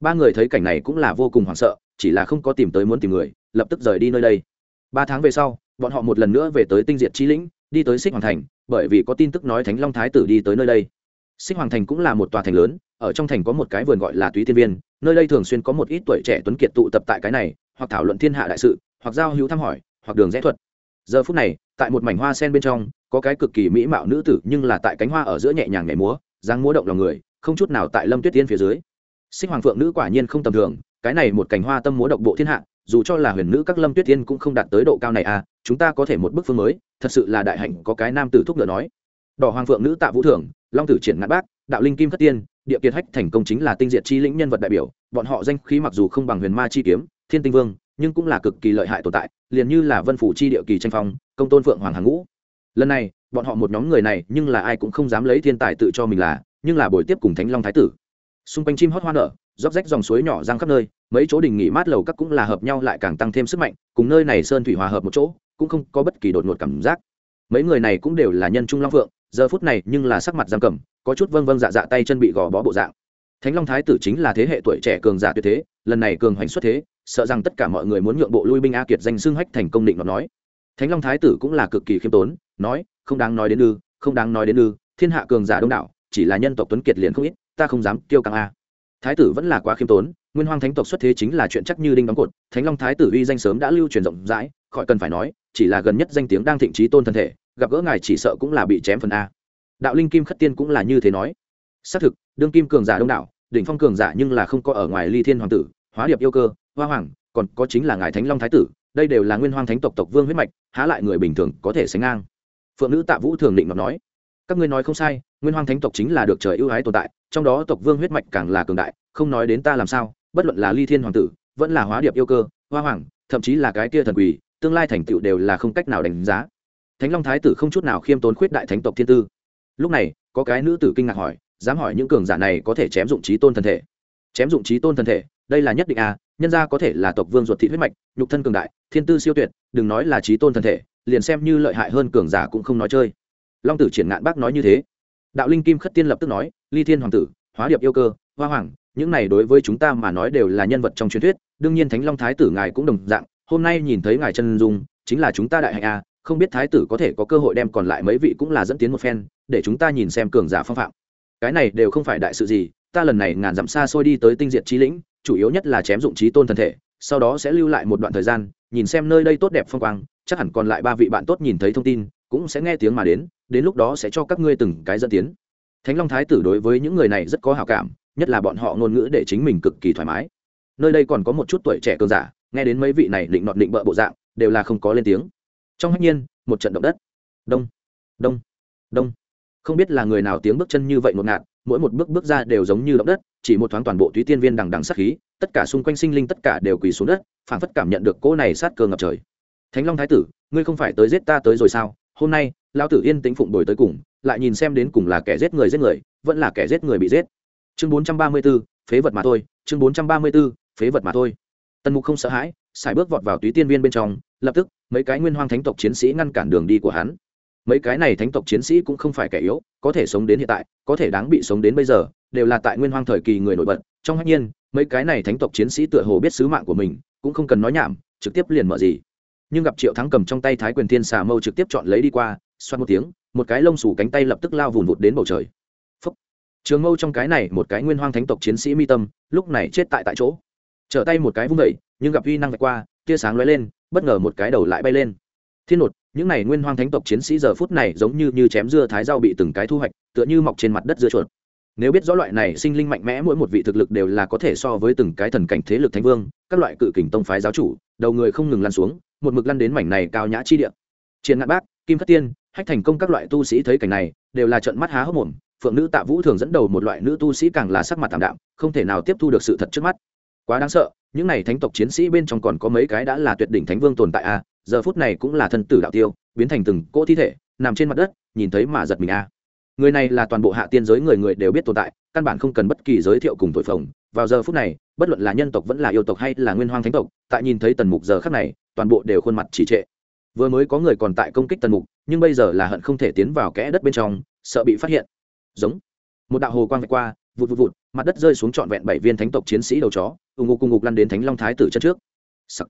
Ba người thấy cảnh này cũng là vô cùng hoảng sợ, chỉ là không có tìm tới muốn tìm người, lập tức rời đi nơi đây. Ba tháng về sau, bọn họ một lần nữa về tới tinh diệt chi lĩnh, đi tới xích hoàng thành, bởi vì có tin tức nói thánh long thái tử đi tới nơi đây. Xích hoàng thành cũng là một tòa thành lớn, ở trong thành có một cái vườn gọi là túy tiên viên, nơi đây thường xuyên có một ít tuổi trẻ tuấn kiệt tụ tập tại cái này, hoặc thảo luận thiên hạ đại sự, hoặc giao hữu thăm hỏi, hoặc đường rẽ thuật giờ phút này, tại một mảnh hoa sen bên trong, có cái cực kỳ mỹ mạo nữ tử, nhưng là tại cánh hoa ở giữa nhẹ nhàng nhảy múa, dáng múa động lòng người, không chút nào tại lâm tuyết tiên phía dưới. Xích hoàng phượng nữ quả nhiên không tầm thường, cái này một cành hoa tâm múa độc bộ thiên hạ, dù cho là huyền nữ các lâm tuyết tiên cũng không đạt tới độ cao này à chúng ta có thể một bức phương mới, thật sự là đại hạnh có cái nam tử thúc ngựa nói. Đỏ hoàng phượng nữ tạ vũ thưởng, long tử triển ngạn bác, đạo linh kim thất tiên, địa kiệt hách thành công chính là tinh diệt chi lĩnh nhân vật đại biểu, bọn họ danh khí mặc dù không bằng huyền ma chi kiếm, thiên tinh vương, nhưng cũng là cực kỳ lợi hại tồn tại liền như là vân phủ chi địa kỳ tranh phong, công tôn phượng hoàng hàng ngũ. Lần này, bọn họ một nhóm người này, nhưng là ai cũng không dám lấy thiên tài tự cho mình là, nhưng là buổi tiếp cùng thánh long thái tử. Xung quanh chim hót hoa nở róc rách dòng suối nhỏ giang khắp nơi, mấy chỗ đình nghỉ mát lầu các cũng là hợp nhau lại càng tăng thêm sức mạnh, cùng nơi này sơn thủy hòa hợp một chỗ, cũng không có bất kỳ đột ngột cảm giác. Mấy người này cũng đều là nhân trung long phượng, giờ phút này nhưng là sắc mặt giam cầm, có chút vâng vâng dạ dạ tay chân bị gò bó bộ dạng. Thánh long thái tử chính là thế hệ tuổi trẻ cường giả tuyệt thế, lần này cường hoành xuất thế sợ rằng tất cả mọi người muốn nhượng bộ lui binh a kiệt danh xưng hách thành công định nó nói. Thánh long thái tử cũng là cực kỳ khiêm tốn, nói, không đáng nói đến ư, không đáng nói đến ư, thiên hạ cường giả đông đảo, chỉ là nhân tộc tuấn kiệt liền không ít, ta không dám tiêu căng a. Thái tử vẫn là quá khiêm tốn, nguyên hoang thánh tộc xuất thế chính là chuyện chắc như đinh đóng cột, thánh long thái tử uy danh sớm đã lưu truyền rộng rãi, khỏi cần phải nói, chỉ là gần nhất danh tiếng đang thịnh trí tôn thân thể, gặp gỡ ngài chỉ sợ cũng là bị chém phần a. Đạo linh kim khất tiên cũng là như thế nói. Xác thực, đương kim cường giả đông đảo, đỉnh phong cường giả nhưng là không có ở ngoài ly thiên hoàng tử, hóa điệp yêu cơ hoa hoàng, còn có chính là ngài thánh long thái tử, đây đều là nguyên hoang thánh tộc tộc vương huyết mạch, há lại người bình thường có thể sánh ngang. Phượng nữ tạ vũ thường định nói, các ngươi nói không sai, nguyên hoang thánh tộc chính là được trời ưu ái tồn tại, trong đó tộc vương huyết mạch càng là cường đại, không nói đến ta làm sao, bất luận là ly thiên hoàng tử, vẫn là hóa điệp yêu cơ, hoa hoàng, thậm chí là cái kia thần quỷ, tương lai thành tựu đều là không cách nào đánh giá. Thánh long thái tử không chút nào khiêm tốn khuyết đại thánh tộc thiên tư. Lúc này, có cái nữ tử kinh ngạc hỏi, dám hỏi những cường giả này có thể chém dụng trí tôn thân thể chém dụng trí tôn thân thể, đây là nhất định à nhân ra có thể là tộc vương ruột thị huyết mạch, nhục thân cường đại, thiên tư siêu tuyệt, đừng nói là trí tôn thân thể, liền xem như lợi hại hơn cường giả cũng không nói chơi. Long tử triển ngạn bác nói như thế. Đạo linh kim khất tiên lập tức nói, ly thiên hoàng tử, hóa điệp yêu cơ, hoa hoàng, những này đối với chúng ta mà nói đều là nhân vật trong truyền thuyết, đương nhiên thánh long thái tử ngài cũng đồng dạng, hôm nay nhìn thấy ngài chân dung, chính là chúng ta đại hạnh a không biết thái tử có thể có cơ hội đem còn lại mấy vị cũng là dẫn tiến một phen, để chúng ta nhìn xem cường giả phong phạm. Cái này đều không phải đại sự gì ta lần này ngàn dặm xa xôi đi tới tinh diệt trí lĩnh, chủ yếu nhất là chém dụng trí tôn thân thể, sau đó sẽ lưu lại một đoạn thời gian, nhìn xem nơi đây tốt đẹp phong quang, chắc hẳn còn lại ba vị bạn tốt nhìn thấy thông tin, cũng sẽ nghe tiếng mà đến đến lúc đó sẽ cho các ngươi từng cái dẫn tiến. Thánh long thái tử đối với những người này rất có hào cảm, nhất là bọn họ ngôn ngữ để chính mình cực kỳ thoải mái. Nơi đây còn có một chút tuổi trẻ cường giả, nghe đến mấy vị này định nọt định bợ bộ dạng, đều là không có lên tiếng. Trong hách nhiên, một trận động đất. Đông đông đông. Không biết là người nào tiếng bước chân như vậy ngột ngạt mỗi một bước bước ra đều giống như động đất, chỉ một thoáng toàn bộ túy tiên viên đằng đằng sát khí, tất cả xung quanh sinh linh tất cả đều quỳ xuống đất phản phất cảm nhận được cỗ này sát cơ ngập trời. Thánh long thái tử, ngươi không phải tới giết ta tới rồi sao? Hôm nay, lão tử yên tĩnh phụng đổi tới cùng, lại nhìn xem đến cùng là kẻ giết người giết người, vẫn là kẻ giết người bị giết. Chương bốn trăm ba mươi b ố phế vật mà thôi, chương bốn trăm ba mươi b ố phế vật mà thôi. Tần mục không sợ hãi xài bước vọt vào túy tiên viên bên trong, lập tức, mấy cái nguyên hoang thánh tộc chiến sĩ ngăn cản đường đi của hắn mấy cái này thánh tộc chiến sĩ cũng không phải kẻ yếu, có thể sống đến hiện tại, có thể đáng bị sống đến bây giờ, đều là tại nguyên hoang thời kỳ người nổi bật. Trong hạnh nhiên, mấy cái này thánh tộc chiến sĩ tựa hồ biết sứ mạng của mình, cũng không cần nói nhảm, trực tiếp liền mở gì. Nhưng gặp triệu thắng cầm trong tay thái quyền thiên xà mâu trực tiếp chọn lấy đi qua, xoát một tiếng, một cái lông xù cánh tay lập tức lao vùn vụt đến bầu trời. Phúc. trường mâu trong cái này, một cái nguyên hoang thánh tộc chiến sĩ mi tâm, lúc này chết tại tại chỗ. Trở tay một cái vung vẩy nhưng gặp uy năng vạch qua, tia sáng lóe lên, bất ngờ một cái đầu lại bay lên thiên nột, những này nguyên hoang thánh tộc chiến sĩ giờ phút này giống như như chém dưa thái rau bị từng cái thu hoạch, tựa như mọc trên mặt đất dưa chuột nếu biết rõ loại này sinh linh mạnh mẽ mỗi một vị thực lực đều là có thể so với từng cái thần cảnh thế lực thánh vương, các loại cự kình tông phái giáo chủ, đầu người không ngừng lăn xuống, một mực lăn đến mảnh này cao nhã chi địa chiến ngạn bác, kim khắc tiên, hách thành công các loại tu sĩ thấy cảnh này, đều là trận mắt há hốc mồm, phượng nữ tạ vũ thường dẫn đầu một loại nữ tu sĩ càng là sắc mặt tạm đạm, không thể nào tiếp thu được sự thật trước mắt quá đáng sợ, những này thánh tộc chiến sĩ bên trong còn có mấy cái đã là tuyệt đỉnh thánh vương tồn tại à? Giờ phút này cũng là thân tử đạo tiêu, biến thành từng cỗ thi thể, nằm trên mặt đất, nhìn thấy mà giật mình a. Người này là toàn bộ hạ tiên giới người người đều biết tồn tại, căn bản không cần bất kỳ giới thiệu cùng thổi phồng. Vào giờ phút này, bất luận là nhân tộc vẫn là yêu tộc hay là nguyên hoang thánh tộc, tại nhìn thấy tần mục giờ khắc này, toàn bộ đều khuôn mặt chỉ trệ. Vừa mới có người còn tại công kích tần mục, nhưng bây giờ là hận không thể tiến vào kẽ đất bên trong, sợ bị phát hiện. Giống. Một đạo hồ quang vạch qua, vụt vụt vụt, mặt đất rơi xuống trọn vẹn bảy viên thánh tộc chiến sĩ đầu chó, ù ngục cùng ngục lăn đến thánh long thái tử chân trước、Sắc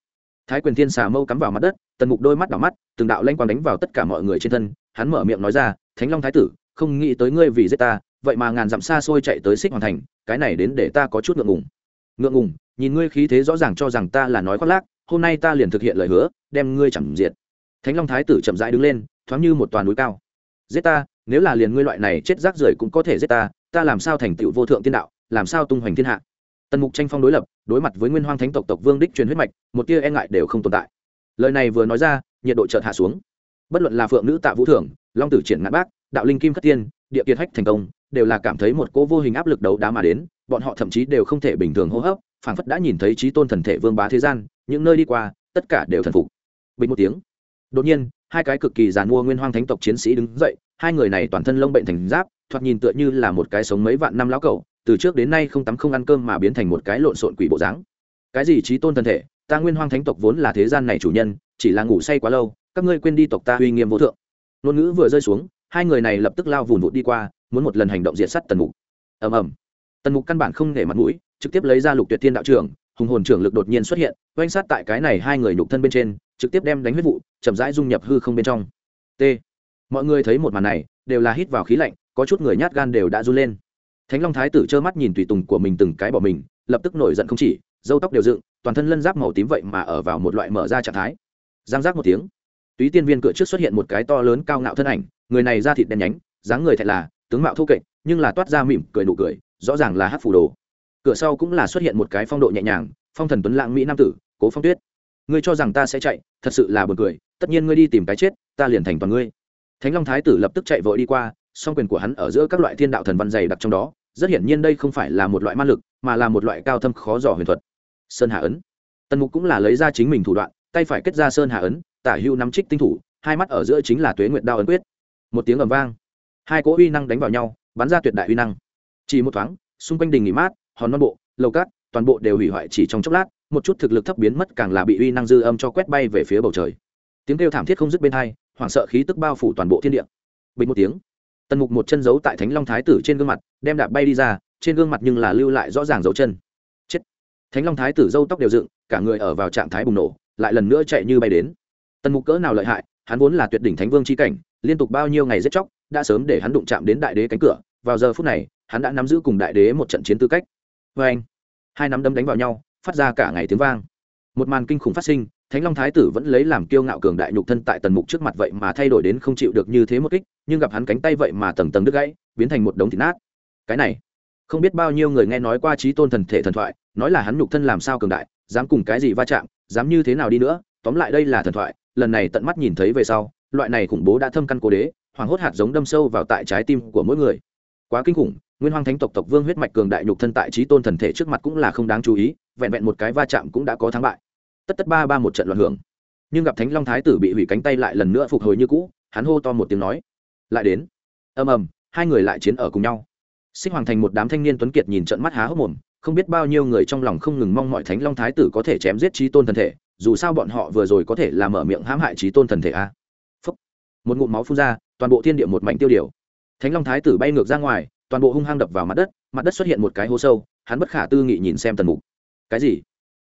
thái quyền thiên xà mâu cắm vào mặt đất, tần mục đôi mắt đỏ mắt, từng đạo lanh quang đánh vào tất cả mọi người trên thân, hắn mở miệng nói ra, thánh long thái tử, không nghĩ tới ngươi vì giết ta, vậy mà ngàn dặm xa xôi chạy tới xích hoàn thành, cái này đến để ta có chút ngượng ngùng. Ngượng ngùng? Nhìn ngươi khí thế rõ ràng cho rằng ta là nói khoác lác, hôm nay ta liền thực hiện lời hứa, đem ngươi chẳng diệt. Thánh long thái tử chậm rãi đứng lên, thoáng như một toàn núi cao. Giết ta? Nếu là liền ngươi loại này chết rác rưởi cũng có thể giết ta ta làm sao thành tựu vô thượng tiên đạo, làm sao tung hoành thiên hạ? Tần mục tranh phong đối lập, đối mặt với nguyên hoang thánh tộc tộc vương đích truyền huyết mạch, một tia e ngại đều không tồn tại. Lời này vừa nói ra, nhiệt độ chợt hạ xuống. Bất luận là phượng nữ tạ vũ thưởng, long tử triển ngạn bác, đạo linh kim khất tiên, địa kiệt hách thành công, đều là cảm thấy một cỗ vô hình áp lực đấu đá mà đến, bọn họ thậm chí đều không thể bình thường hô hấp, phảng phất đã nhìn thấy trí tôn thần thể vương bá thế gian, những nơi đi qua, tất cả đều thần phục. Bình một tiếng, đột nhiên, hai cái cực kỳ giàn mua nguyên hoang thánh tộc chiến sĩ đứng dậy, hai người này toàn thân lông bệnh thành giáp, thoạt nhìn tựa như là một cái sống mấy vạn năm lão cẩu từ trước đến nay không tắm không ăn cơm mà biến thành một cái lộn xộn quỷ bộ dáng. Cái gì trí tôn thân thể, ta nguyên hoang thánh tộc vốn là thế gian này chủ nhân, chỉ là ngủ say quá lâu, các ngươi quên đi tộc ta uy nghiêm vô thượng. Ngôn ngữ vừa rơi xuống, hai người này lập tức lao vùn vụt đi qua, muốn một lần hành động diệt sắt tần mục. Ầm ầm. Tần mục căn bản không để mặt mũi, trực tiếp lấy ra lục tuyệt thiên đạo trưởng, hùng hồn trưởng lực đột nhiên xuất hiện, oanh sát tại cái này hai người nhục thân bên trên, trực tiếp đem đánh huyết vụ, chậm rãi dung nhập hư không bên trong. T. Mọi người thấy một màn này, đều là hít vào khí lạnh, có chút người nhát gan đều đã run lên thánh long thái tử trơ mắt nhìn tùy tùng của mình từng cái bỏ mình, lập tức nổi giận không chỉ dâu tóc đều dựng, toàn thân lân giáp màu tím vậy mà ở vào một loại mở ra trạng thái. Giang giác một tiếng, túy tiên viên cửa trước xuất hiện một cái to lớn cao ngạo thân ảnh, người này da thịt đen nhánh, dáng người thật là, tướng mạo thô kệch, nhưng là toát ra mỉm cười nụ cười, rõ ràng là hát phù đồ. Cửa sau cũng là xuất hiện một cái phong độ nhẹ nhàng, phong thần tuấn lãng mỹ nam tử, cố phong tuyết. Ngươi cho rằng ta sẽ chạy, thật sự là buồn cười, tất nhiên ngươi đi tìm cái chết, ta liền thành toàn ngươi. Thánh long thái tử lập tức chạy vội đi qua, song quyền của hắn ở giữa các loại thiên đạo thần văn dày đặc trong đó rất hiển nhiên đây không phải là một loại ma lực, mà là một loại cao thâm khó dò huyền thuật. Sơn hà ấn. Tần mục cũng là lấy ra chính mình thủ đoạn, tay phải kết ra sơn hà ấn, tả hưu nắm trích tinh thủ, hai mắt ở giữa chính là tuế nguyệt đao ấn quyết. Một tiếng ầm vang. Hai cỗ uy năng đánh vào nhau, bắn ra tuyệt đại uy năng. Chỉ một thoáng, xung quanh đình nghỉ mát, hòn non bộ, lầu cát, toàn bộ đều hủy hoại chỉ trong chốc lát, một chút thực lực thấp biến mất càng là bị uy năng dư âm cho quét bay về phía bầu trời. Tiếng kêu thảm thiết không dứt bên hai, hoảng sợ khí tức bao phủ toàn bộ thiên địa. Bình một tiếng tần mục một chân giấu tại thánh long thái tử trên gương mặt, đem đạp bay đi ra, trên gương mặt nhưng là lưu lại rõ ràng dấu chân. Chết! Thánh long thái tử dâu tóc đều dựng, cả người ở vào trạng thái bùng nổ, lại lần nữa chạy như bay đến. Tần mục cỡ nào lợi hại, hắn vốn là tuyệt đỉnh thánh vương c h i cảnh, liên tục bao nhiêu ngày giết chóc, đã sớm để hắn đụng chạm đến đại đế cánh cửa. Vào giờ phút này, hắn đã nắm giữ cùng đại đế một trận chiến tư cách. Vê anh hai nắm đấm đánh vào nhau, phát ra cả ngày tiếng vang. Một màn kinh khủng phát sinh thánh long thái tử vẫn lấy làm kiêu ngạo cường đại nhục thân tại tần mục trước mặt vậy mà thay đổi đến không chịu được như thế một kích, nhưng gặp hắn cánh tay vậy mà tầng tầng đứt gãy, biến thành một đống thịt nát. Cái này, không biết bao nhiêu người nghe nói qua trí tôn thần thể thần thoại, nói là hắn nhục thân làm sao cường đại, dám cùng cái gì va chạm, dám như thế nào đi nữa, tóm lại đây là thần thoại, lần này tận mắt nhìn thấy về sau, loại này khủng bố đã thâm căn cố đế, hoàng hốt hạt giống đâm sâu vào tại trái tim của mỗi người. Quá kinh khủng, nguyên hoàng thánh tộc tộc vương huyết mạch cường đại nhục thân tại trí tôn thần thể trước mặt cũng là không đáng chú ý, vẹn vẹn một cái va chạm cũng đã có thắng bại tất tất ba ba một trận loạn hưởng. Nhưng gặp thánh long thái tử bị hủy cánh tay lại lần nữa phục hồi như cũ, hắn hô to một tiếng nói, lại đến. Ầm ầm, hai người lại chiến ở cùng nhau. Sinh hoàng thành một đám thanh niên tuấn kiệt nhìn trận mắt há hốc mồm, không biết bao nhiêu người trong lòng không ngừng mong mọi thánh long thái tử có thể chém giết trí tôn thần thể, dù sao bọn họ vừa rồi có thể là mở miệng hãm hại trí tôn thần thể a. Một ngụm máu phun ra, toàn bộ thiên địa một mảnh tiêu điều. Thánh long thái tử bay ngược ra ngoài, toàn bộ hung hăng đập vào mặt đất mặt đất xuất hiện một cái hố sâu, hắn bất khả tư nghị nhìn xem tần mục. Cái gì?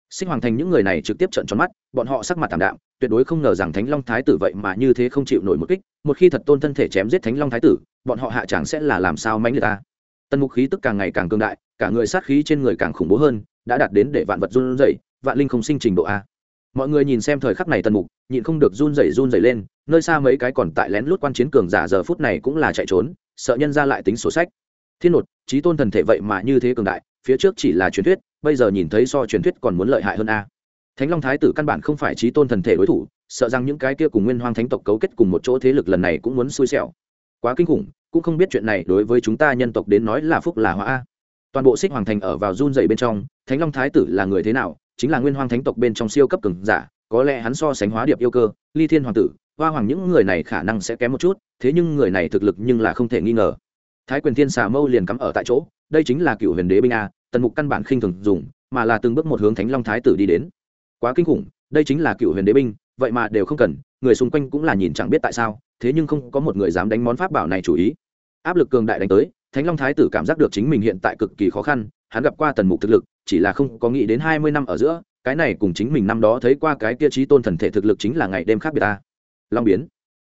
Sinh hoàng thành những người này trực tiếp trận tròn mắt, bọn họ sắc mặt tảm đạm, tuyệt đối không ngờ rằng thánh long thái tử vậy mà như thế không chịu nổi một kích, một khi thật tôn thân thể chém giết thánh long thái tử, bọn họ hạ chẳng sẽ là làm sao mánh người ta. Tần mục khí tức càng ngày càng cương đại, cả người sát khí trên người càng khủng bố hơn, đã đạt đến để vạn vật run rẩy, vạn linh không sinh trình độ a. Mọi người nhìn xem thời khắc này tần mục, nhịn không được run rẩy run rẩy lên, nơi xa mấy cái còn tại lén lút quan chiến cường giả giờ phút này cũng là chạy trốn, sợ nhân ra lại tính sổ sách. Thiên nột, trí tôn thần thể vậy mà như thế cường đại, phía trước chỉ là truyền thuyết bây giờ nhìn thấy so truyền thuyết còn muốn lợi hại hơn a. Thánh long thái tử căn bản không phải trí tôn thần thể đối thủ, sợ rằng những cái kia cùng nguyên hoang thánh tộc cấu kết cùng một chỗ thế lực lần này cũng muốn xui xẻo. Quá kinh khủng, cũng không biết chuyện này đối với chúng ta nhân tộc đến nói là phúc là hóa a. Toàn bộ xích hoàng thành ở vào run dày bên trong, thánh long thái tử là người thế nào? Chính là nguyên hoang thánh tộc bên trong siêu cấp cường giả, có lẽ hắn so sánh hóa điệp yêu cơ, ly thiên hoàng tử, hoa hoàng những người này khả năng sẽ kém một chút, thế nhưng người này thực lực nhưng là không thể nghi ngờ. Thái quyền thiên xà mâu liền cắm ở tại chỗ, đây chính là cựu huyền đế binh a tần mục căn bản khinh thường dùng, mà là từng bước một hướng thánh long thái tử đi đến. Quá kinh khủng, đây chính là cựu huyền đế binh, vậy mà đều không cần, người xung quanh cũng là nhìn chẳng biết tại sao, thế nhưng không có một người dám đánh món pháp bảo này chủ ý. Áp lực cường đại đánh tới, thánh long thái tử cảm giác được chính mình hiện tại cực kỳ khó khăn, hắn gặp qua tần mục thực lực, chỉ là không có nghĩ đến hai mươi năm ở giữa, cái này cùng chính mình năm đó thấy qua cái kia trí tôn thần thể thực lực chính là ngày đêm khác biệt ta. Long biến.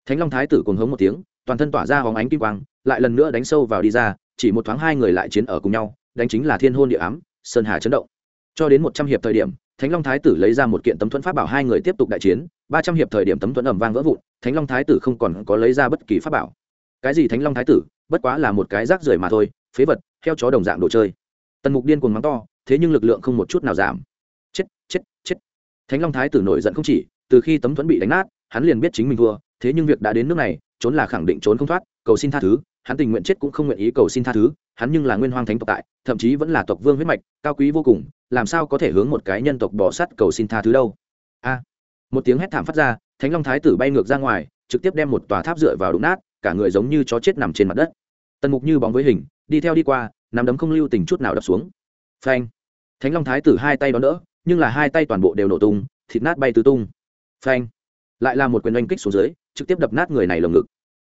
Thánh long thái tử cùng hống một tiếng, toàn thân tỏa ra hóng ánh kim quang, lại lần nữa đánh sâu vào đi ra, chỉ một thoáng hai người lại chiến ở cùng nhau đánh chính là thiên hôn địa ám, sơn hà chấn động. Cho đến một trăm hiệp thời điểm, thánh long thái tử lấy ra một kiện tấm thuẫn pháp bảo hai người tiếp tục đại chiến, ba trăm hiệp thời điểm tấm thuẫn ẩm vang vỡ vụn, thánh long thái tử không còn có lấy ra bất kỳ pháp bảo. Cái gì thánh long thái tử, bất quá là một cái rác rưởi mà thôi, phế vật theo chó đồng dạng đồ chơi. Tần mục điên cuồng mắng to, thế nhưng lực lượng không một chút nào giảm. Chết chết chết. Thánh long thái tử nổi giận không chỉ, từ khi tấm thuẫn bị đánh nát, hắn liền biết chính mình thua, thế nhưng việc đã đến nước này, trốn là khẳng định trốn không thoát, cầu xin tha thứ hắn tình nguyện chết cũng không nguyện ý cầu xin tha thứ, hắn nhưng là nguyên hoang thánh tộc tại, thậm chí vẫn là tộc vương huyết mạch, cao quý vô cùng, làm sao có thể hướng một cái nhân tộc bỏ sắt cầu xin tha thứ đâu? A, một tiếng hét thảm phát ra, thánh long thái tử bay ngược ra ngoài, trực tiếp đem một tòa tháp dựa vào đụng nát, cả người giống như chó chết nằm trên mặt đất. Tần mục như bóng với hình, đi theo đi qua, nắm đấm không lưu tình chút nào đập xuống. Phanh. Thánh long thái tử hai tay đón đỡ, nhưng là hai tay toàn bộ đều nổ tung, thịt nát bay tứ tung. Phanh. Lại là một quyền oanh kích xuống dưới, trực tiếp đập nát người này lồng ngực.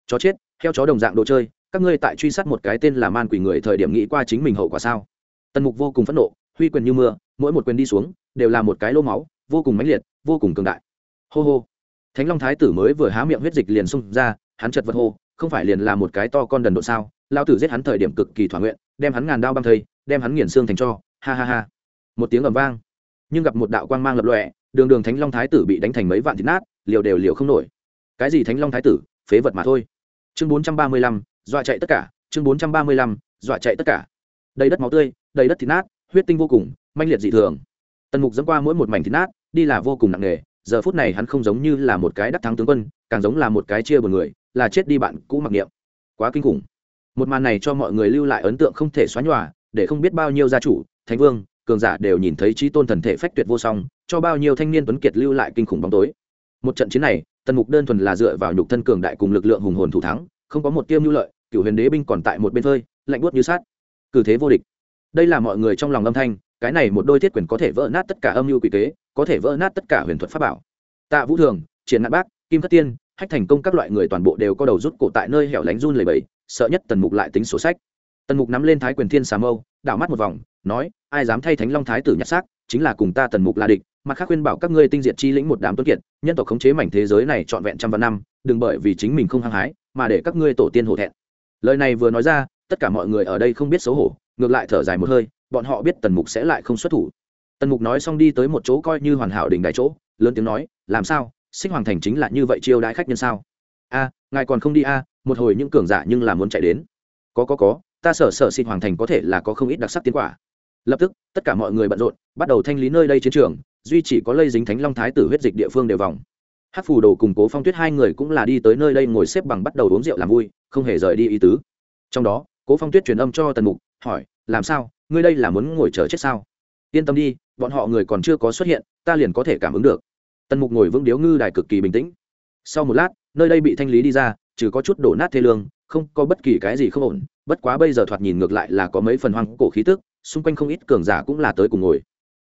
Chó chết theo chó đồng dạng đồ chơi các ngươi tại truy sát một cái tên là man quỷ người thời điểm nghĩ qua chính mình hậu quả sao? Tần mục vô cùng phẫn nộ, huy quyền như mưa, mỗi một quyền đi xuống, đều là một cái lô máu, vô cùng mãnh liệt, vô cùng cường đại. Hô hô. Thánh long thái tử mới vừa há miệng huyết dịch liền xung ra, hắn chật vật hô, không phải liền là một cái to con đần độ sao? Lao tử giết hắn thời điểm cực kỳ thỏa nguyện, đem hắn ngàn đao băng thây, đem hắn nghiền xương thành cho, ha ha ha. Một tiếng ầm vang, nhưng gặp một đạo quang mang lập lọe đường đường thánh long thái tử bị đánh thành mấy vạn thịt nát, liều đều liều không nổi. Cái gì thánh long thái tử, phế vật mà thôi. Chương bốn trăm ba mươi lăm dọa chạy tất cả, chương bốn trăm ba mươi lăm, dọa chạy tất cả. Đầy đất máu tươi, đầy đất thịt nát, huyết tinh vô cùng manh liệt dị thường. Tần mục dẫn qua mỗi một mảnh thịt nát, đi là vô cùng nặng nề, giờ phút này hắn không giống như là một cái đắc thắng tướng quân, càng giống là một cái chia bờ người, là chết đi bạn cũ mặc niệm. Quá kinh khủng. Một màn này cho mọi người lưu lại ấn tượng không thể xóa nhòa, để không biết bao nhiêu gia chủ, thánh vương, cường giả đều nhìn thấy trí tôn thần thể phách tuyệt vô song, cho bao nhiêu thanh niên tuấn kiệt lưu lại kinh khủng bóng tối. Một trận chiến này, tần mục đơn thuần là dựa vào nhục thân cường đại cùng lực lượng hùng hồn thủ thắng, không có một tiêu mưu lợi cựu huyền đế binh còn tại một bên phơi, lạnh buốt như sát cử thế vô địch. Đây là mọi người trong lòng âm thanh, cái này một đôi thiết quyền có thể vỡ nát tất cả âm mưu quỷ kế, có thể vỡ nát tất cả huyền thuật pháp bảo. Tạ vũ thường, triển ngạn bác, kim thất tiên, hách thành công các loại người toàn bộ đều có đầu rút cổ tại nơi hẻo lánh run lầy bẫy sợ nhất tần mục lại tính sổ sách. Tần mục nắm lên thái quyền thiên xà mâu, đảo mắt một vòng, nói, ai dám thay thánh long thái tử nhặt xác, chính là cùng ta tần mục là địch, mà khác khuyên bảo các ngươi tinh diệt chi lĩnh một đám tuấn kiệt, nhân tộc khống chế mảnh thế giới này trọn vẹn trăm vạn năm, đừng bởi vì chính mình không hăng hái, mà để các ngươi tổ tiên hổ thẹn lời này vừa nói ra, tất cả mọi người ở đây không biết xấu hổ, ngược lại thở dài một hơi, bọn họ biết tần mục sẽ lại không xuất thủ. Tần mục nói xong đi tới một chỗ coi như hoàn hảo đỉnh đại chỗ, lớn tiếng nói, làm sao? Sinh hoàng thành chính là như vậy chiêu đãi khách nhân sao? A, ngài còn không đi a, một hồi những cường giả nhưng là muốn chạy đến. Có có có, ta sở sở xích hoàng thành có thể là có không ít đặc sắc tiến quả. Lập tức, tất cả mọi người bận rộn, bắt đầu thanh lý nơi đây chiến trường, duy chỉ có lây dính thánh long thái tử huyết dịch địa phương đều vòng hát phù đồ cùng cố phong tuyết hai người cũng là đi tới nơi đây ngồi xếp bằng bắt đầu uống rượu làm vui, không hề rời đi ý tứ. Trong đó, cố phong tuyết truyền âm cho tần mục, hỏi, làm sao? Ngươi đây là muốn ngồi chờ chết sao? Yên tâm đi, bọn họ người còn chưa có xuất hiện, ta liền có thể cảm ứng được. Tần mục ngồi vững điếu ngư đài cực kỳ bình tĩnh. Sau một lát, nơi đây bị thanh lý đi ra, trừ có chút đổ nát thê lương, không có bất kỳ cái gì không ổn, bất quá bây giờ thoạt nhìn ngược lại là có mấy phần hoang cổ khí tức, xung quanh không ít cường giả cũng là tới cùng ngồi.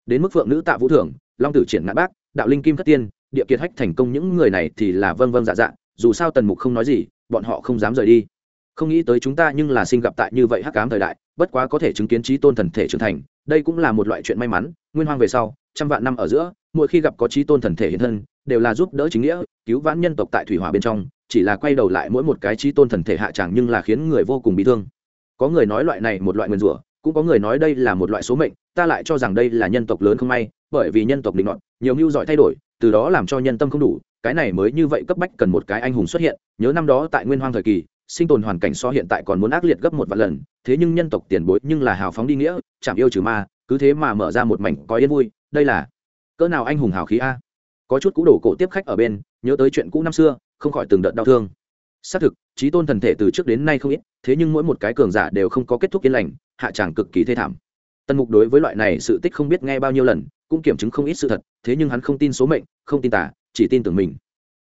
Đến mức phượng nữ tạ vũ thưởng, long tử triển ngã bác, đạo linh kim thất tiên địa kiệt hách thành công những người này thì là vâng vâng dạ dạ dù sao tần mục không nói gì, bọn họ không dám rời đi. Không nghĩ tới chúng ta nhưng là sinh gặp tại như vậy hắc cám thời đại, bất quá có thể chứng kiến trí tôn thần thể trưởng thành, đây cũng là một loại chuyện may mắn, nguyên hoang về sau, trăm vạn năm ở giữa, mỗi khi gặp có trí tôn thần thể hiện thân, đều là giúp đỡ chính nghĩa, cứu vãn nhân tộc tại thủy hỏa bên trong, chỉ là quay đầu lại mỗi một cái trí tôn thần thể hạ tràng nhưng là khiến người vô cùng bị thương. Có người nói loại này một loại nguyên rủa, cũng có người nói đây là một loại số mệnh, ta lại cho rằng đây là nhân tộc lớn không may, bởi vì nhân tộc định luận nhiều mưu giỏi thay đổi từ đó làm cho nhân tâm không đủ, cái này mới như vậy cấp bách cần một cái anh hùng xuất hiện, nhớ năm đó tại nguyên hoang thời kỳ, sinh tồn hoàn cảnh so hiện tại còn muốn ác liệt gấp một vạn lần, thế nhưng nhân tộc tiền bối nhưng là hào phóng đi nghĩa chạm yêu trừ ma, cứ thế mà mở ra một mảnh có yên vui, đây là cỡ nào anh hùng hào khí a? Có chút cũ đổ cổ tiếp khách ở bên, nhớ tới chuyện cũ năm xưa, không khỏi từng đợt đau thương. Xác thực, trí tôn thần thể từ trước đến nay không ít, thế nhưng mỗi một cái cường giả đều không có kết thúc yên lành, hạ tràng cực kỳ thê thảm tần mục đối với loại này sự tích không biết nghe bao nhiêu lần, cũng kiểm chứng không ít sự thật, thế nhưng hắn không tin số mệnh, không tin tả chỉ tin tưởng mình.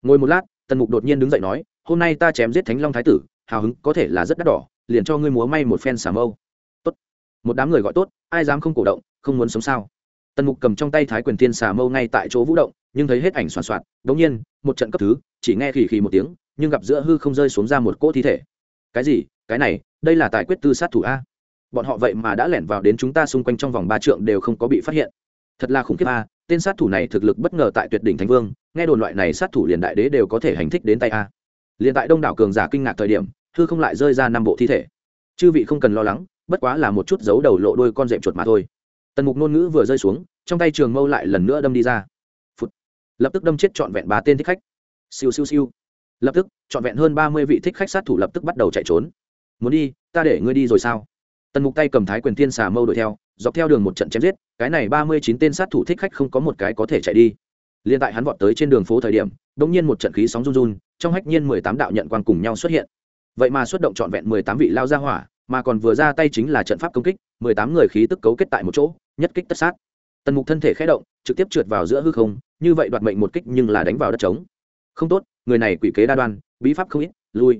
Ngồi một lát, tần mục đột nhiên đứng dậy nói, hôm nay ta chém giết thánh long thái tử, hào hứng có thể là rất đắt đỏ, liền cho ngươi múa may một phen xà mâu. Tốt. Một đám người gọi tốt, ai dám không cổ động, không muốn sống sao? Tần mục cầm trong tay thái quyền thiên xà mâu ngay tại chỗ vũ động, nhưng thấy hết ảnh soàn soạt, đống nhiên, một trận cấp thứ, chỉ nghe khỉ khỉ một tiếng, nhưng gặp giữa hư không rơi xuống ra một cỗ thi thể. Cái gì? Cái này, đây là tài quyết tư sát thủ a? Bọn họ vậy mà đã lẻn vào đến chúng ta xung quanh trong vòng ba trượng đều không có bị phát hiện. Thật là khủng khiếp a, tên sát thủ này thực lực bất ngờ tại tuyệt đỉnh thánh vương, nghe đồn loại này sát thủ liền đại đế đều có thể hành thích đến tay a. Liền tại đông đảo cường giả kinh ngạc thời điểm thư không lại rơi ra năm bộ thi thể. Chư vị không cần lo lắng, bất quá là một chút dấu đầu lộ đôi con rệm chuột mà thôi. Tần mục ngôn ngữ vừa rơi xuống, trong tay trường mâu lại lần nữa đâm đi ra. Phụt. lập tức đâm chết trọn vẹn ba tên thích khách. Siêu siêu siêu. Lập tức, trọn vẹn hơn ba mươi vị thích khách sát thủ lập tức bắt đầu chạy trốn. Muốn đi, ta để ngươi đi rồi sao? Tần mục tay cầm thái quyền thiên xà mâu đuổi theo, dọc theo đường một trận chém giết, cái này ba mươi chín tên sát thủ thích khách không có một cái có thể chạy đi. Liên tại hắn vọt tới trên đường phố thời điểm đ ỗ n g nhiên một trận khí sóng run run, trong hách nhiên mười tám đạo nhận quan cùng nhau xuất hiện. Vậy mà xuất động trọn vẹn mười tám vị lao ra hỏa, mà còn vừa ra tay chính là trận pháp công kích, mười tám người khí tức cấu kết tại một chỗ, nhất kích tất sát. Tần mục thân thể khé động, trực tiếp trượt vào giữa hư không, như vậy đoạt mệnh một kích nhưng là đánh vào đất trống. Không tốt, người này quỷ kế đa đoan, bí pháp không ít, lui.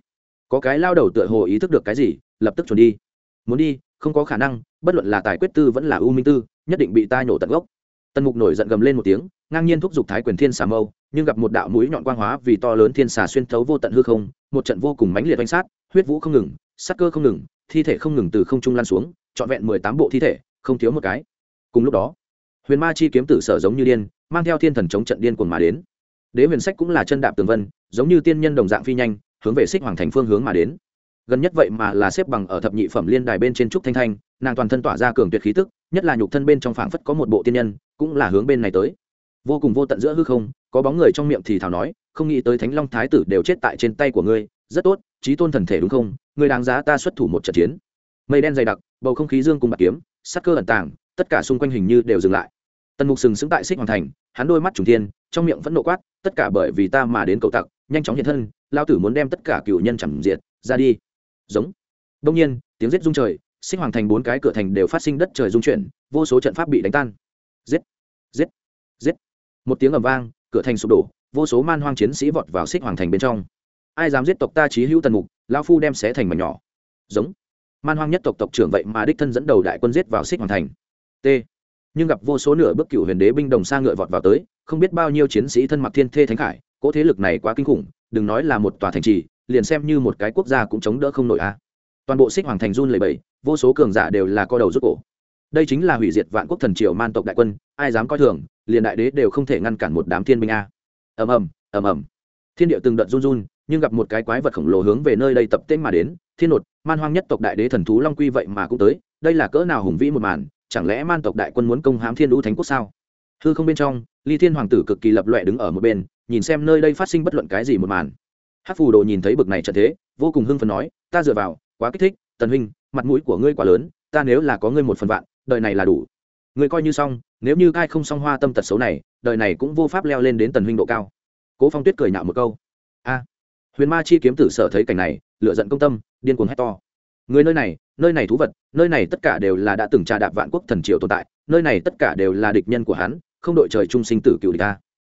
Có cái lao đầu tựa hồ ý thức được cái gì, lập tức chuẩn đi. Muốn đi không có khả năng, bất luận là tài quyết tư vẫn là u minh tư, nhất định bị ta nhổ tận gốc. Tần mục nổi giận gầm lên một tiếng, ngang nhiên thúc giục thái quyền thiên xà mâu, nhưng gặp một đạo mũi nhọn quang hóa vì to lớn thiên xà xuyên thấu vô tận hư không, một trận vô cùng mãnh liệt oanh sát, huyết vũ không ngừng sắc cơ không ngừng, thi thể không ngừng từ không trung lan xuống, trọn vẹn mười tám bộ thi thể, không thiếu một cái. Cùng lúc đó, huyền ma chi kiếm tử sở giống như điên, mang theo thiên thần chống trận điên cuồng mà đến. Đế huyền sách cũng là chân đạp tường vân, giống như tiên nhân đồng dạng phi nhanh, hướng về xích hoàng thành phương hướng mà đến gần nhất vậy mà là xếp bằng ở thập nhị phẩm liên đài bên trên trúc thanh thanh, nàng toàn thân tỏa ra cường tuyệt khí tức, nhất là nhục thân bên trong phảng phất có một bộ tiên nhân, cũng là hướng bên này tới. Vô cùng vô tận giữa hư không, có bóng người trong miệng thì thảo nói, không nghĩ tới thánh long thái tử đều chết tại trên tay của ngươi, rất tốt trí tôn thần thể đúng không? Ngươi đáng giá ta xuất thủ một trận chiến. Mây đen dày đặc, bầu không khí dương cùng bạc kiếm, sắc cơ ẩn tàng, tất cả xung quanh hình như đều dừng lại. Tần mục sừng sững tại xích hoàng thành, hắn đôi mắt trùng thiên, trong miệng vẫn nộ quát, tất cả bởi vì ta mà đến cầu tặc, nhanh chóng hiện thân, lao tử muốn đem tất cả cựu nhân chẳng diệt, ra đi giống. Đông nhiên, tiếng giết rung trời, xích hoàng thành bốn cái cửa thành đều phát sinh đất trời rung chuyển, vô số trận pháp bị đánh tan. Giết giết giết. Một tiếng ầm vang, cửa thành sụp đổ, vô số man hoang chiến sĩ vọt vào xích hoàng thành bên trong. Ai dám giết tộc ta trí hữu tần mục lao phu đem xé thành mảnh nhỏ. Giống. Man hoang nhất tộc tộc trưởng vậy mà đích thân dẫn đầu đại quân giết vào xích hoàng thành. T. Nhưng gặp vô số nửa bước cựu huyền đế binh đồng xa ngựa vọt vào tới, không biết bao nhiêu chiến sĩ thân mặc thiên thê thánh khải, cỗ thế lực này quá kinh khủng, đừng nói là một tòa thành trì liền xem như một cái quốc gia cũng chống đỡ không nổi a. Toàn bộ xích hoàng thành run lầy bẩy, vô số cường giả đều là co đầu rút cổ. Đây chính là hủy diệt vạn quốc thần triều man tộc đại quân ai dám coi thường liền đại đế đều không thể ngăn cản một đám thiên binh a. Ầm ầm ầm ầm. Thiên địa từng đợt run run nhưng gặp một cái quái vật khổng lồ hướng về nơi đây tập tên mà đến thiên nột man hoang nhất tộc đại đế thần thú long quy vậy mà cũng tới đây là cỡ nào hùng vĩ một màn chẳng lẽ man tộc đại quân muốn công hám thiên đũ thánh quốc sao? Hư không bên trong ly thiên hoàng tử cực kỳ lập loẹ đứng ở một bên nhìn xem nơi đây phát sinh bất luận cái gì một màn hát phù đồ nhìn thấy bực này trận thế, vô cùng hưng phấn nói, ta dựa vào, quá kích thích, tần huynh, mặt mũi của ngươi quá lớn, ta nếu là có ngươi một phần vạn, đời này là đủ. Ngươi coi như xong, nếu như ai không xong hoa tâm tật xấu này, đời này cũng vô pháp leo lên đến tần huynh độ cao. Cố phong tuyết cười nhạo một câu. A, huyền ma chi kiếm tử sở thấy cảnh này lựa giận công tâm, điên cuồng hét to. Người nơi này nơi này thú vật, nơi này tất cả đều là đã từng trà đạp vạn quốc thần triều tồn tại, nơi này tất cả đều là địch nhân của hắn, không đội trời trung sinh tử cựu địch ta.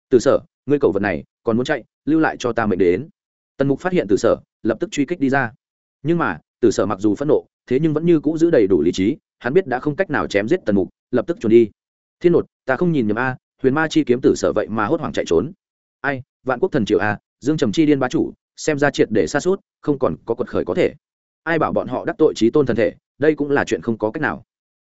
Từ sở, ngươi cầu vật này, còn muốn chạy, lưu lại cho ta mệnh đến tần mục phát hiện từ sở, lập tức truy kích đi ra. Nhưng mà từ sở mặc dù phẫn nộ, thế nhưng vẫn như cũ giữ đầy đủ lý trí, hắn biết đã không cách nào chém giết tần mục, lập tức trốn đi. Thiên nột, ta không nhìn nhầm a, huyền ma chi kiếm tử sở vậy mà hốt hoảng chạy trốn. Ai, vạn quốc thần Triệu a, dương trầm chi điên bá chủ, xem ra triệt để xa suốt không còn có quật khởi có thể. Ai bảo bọn họ đắc tội trí tôn thân thể, đây cũng là chuyện không có cách nào.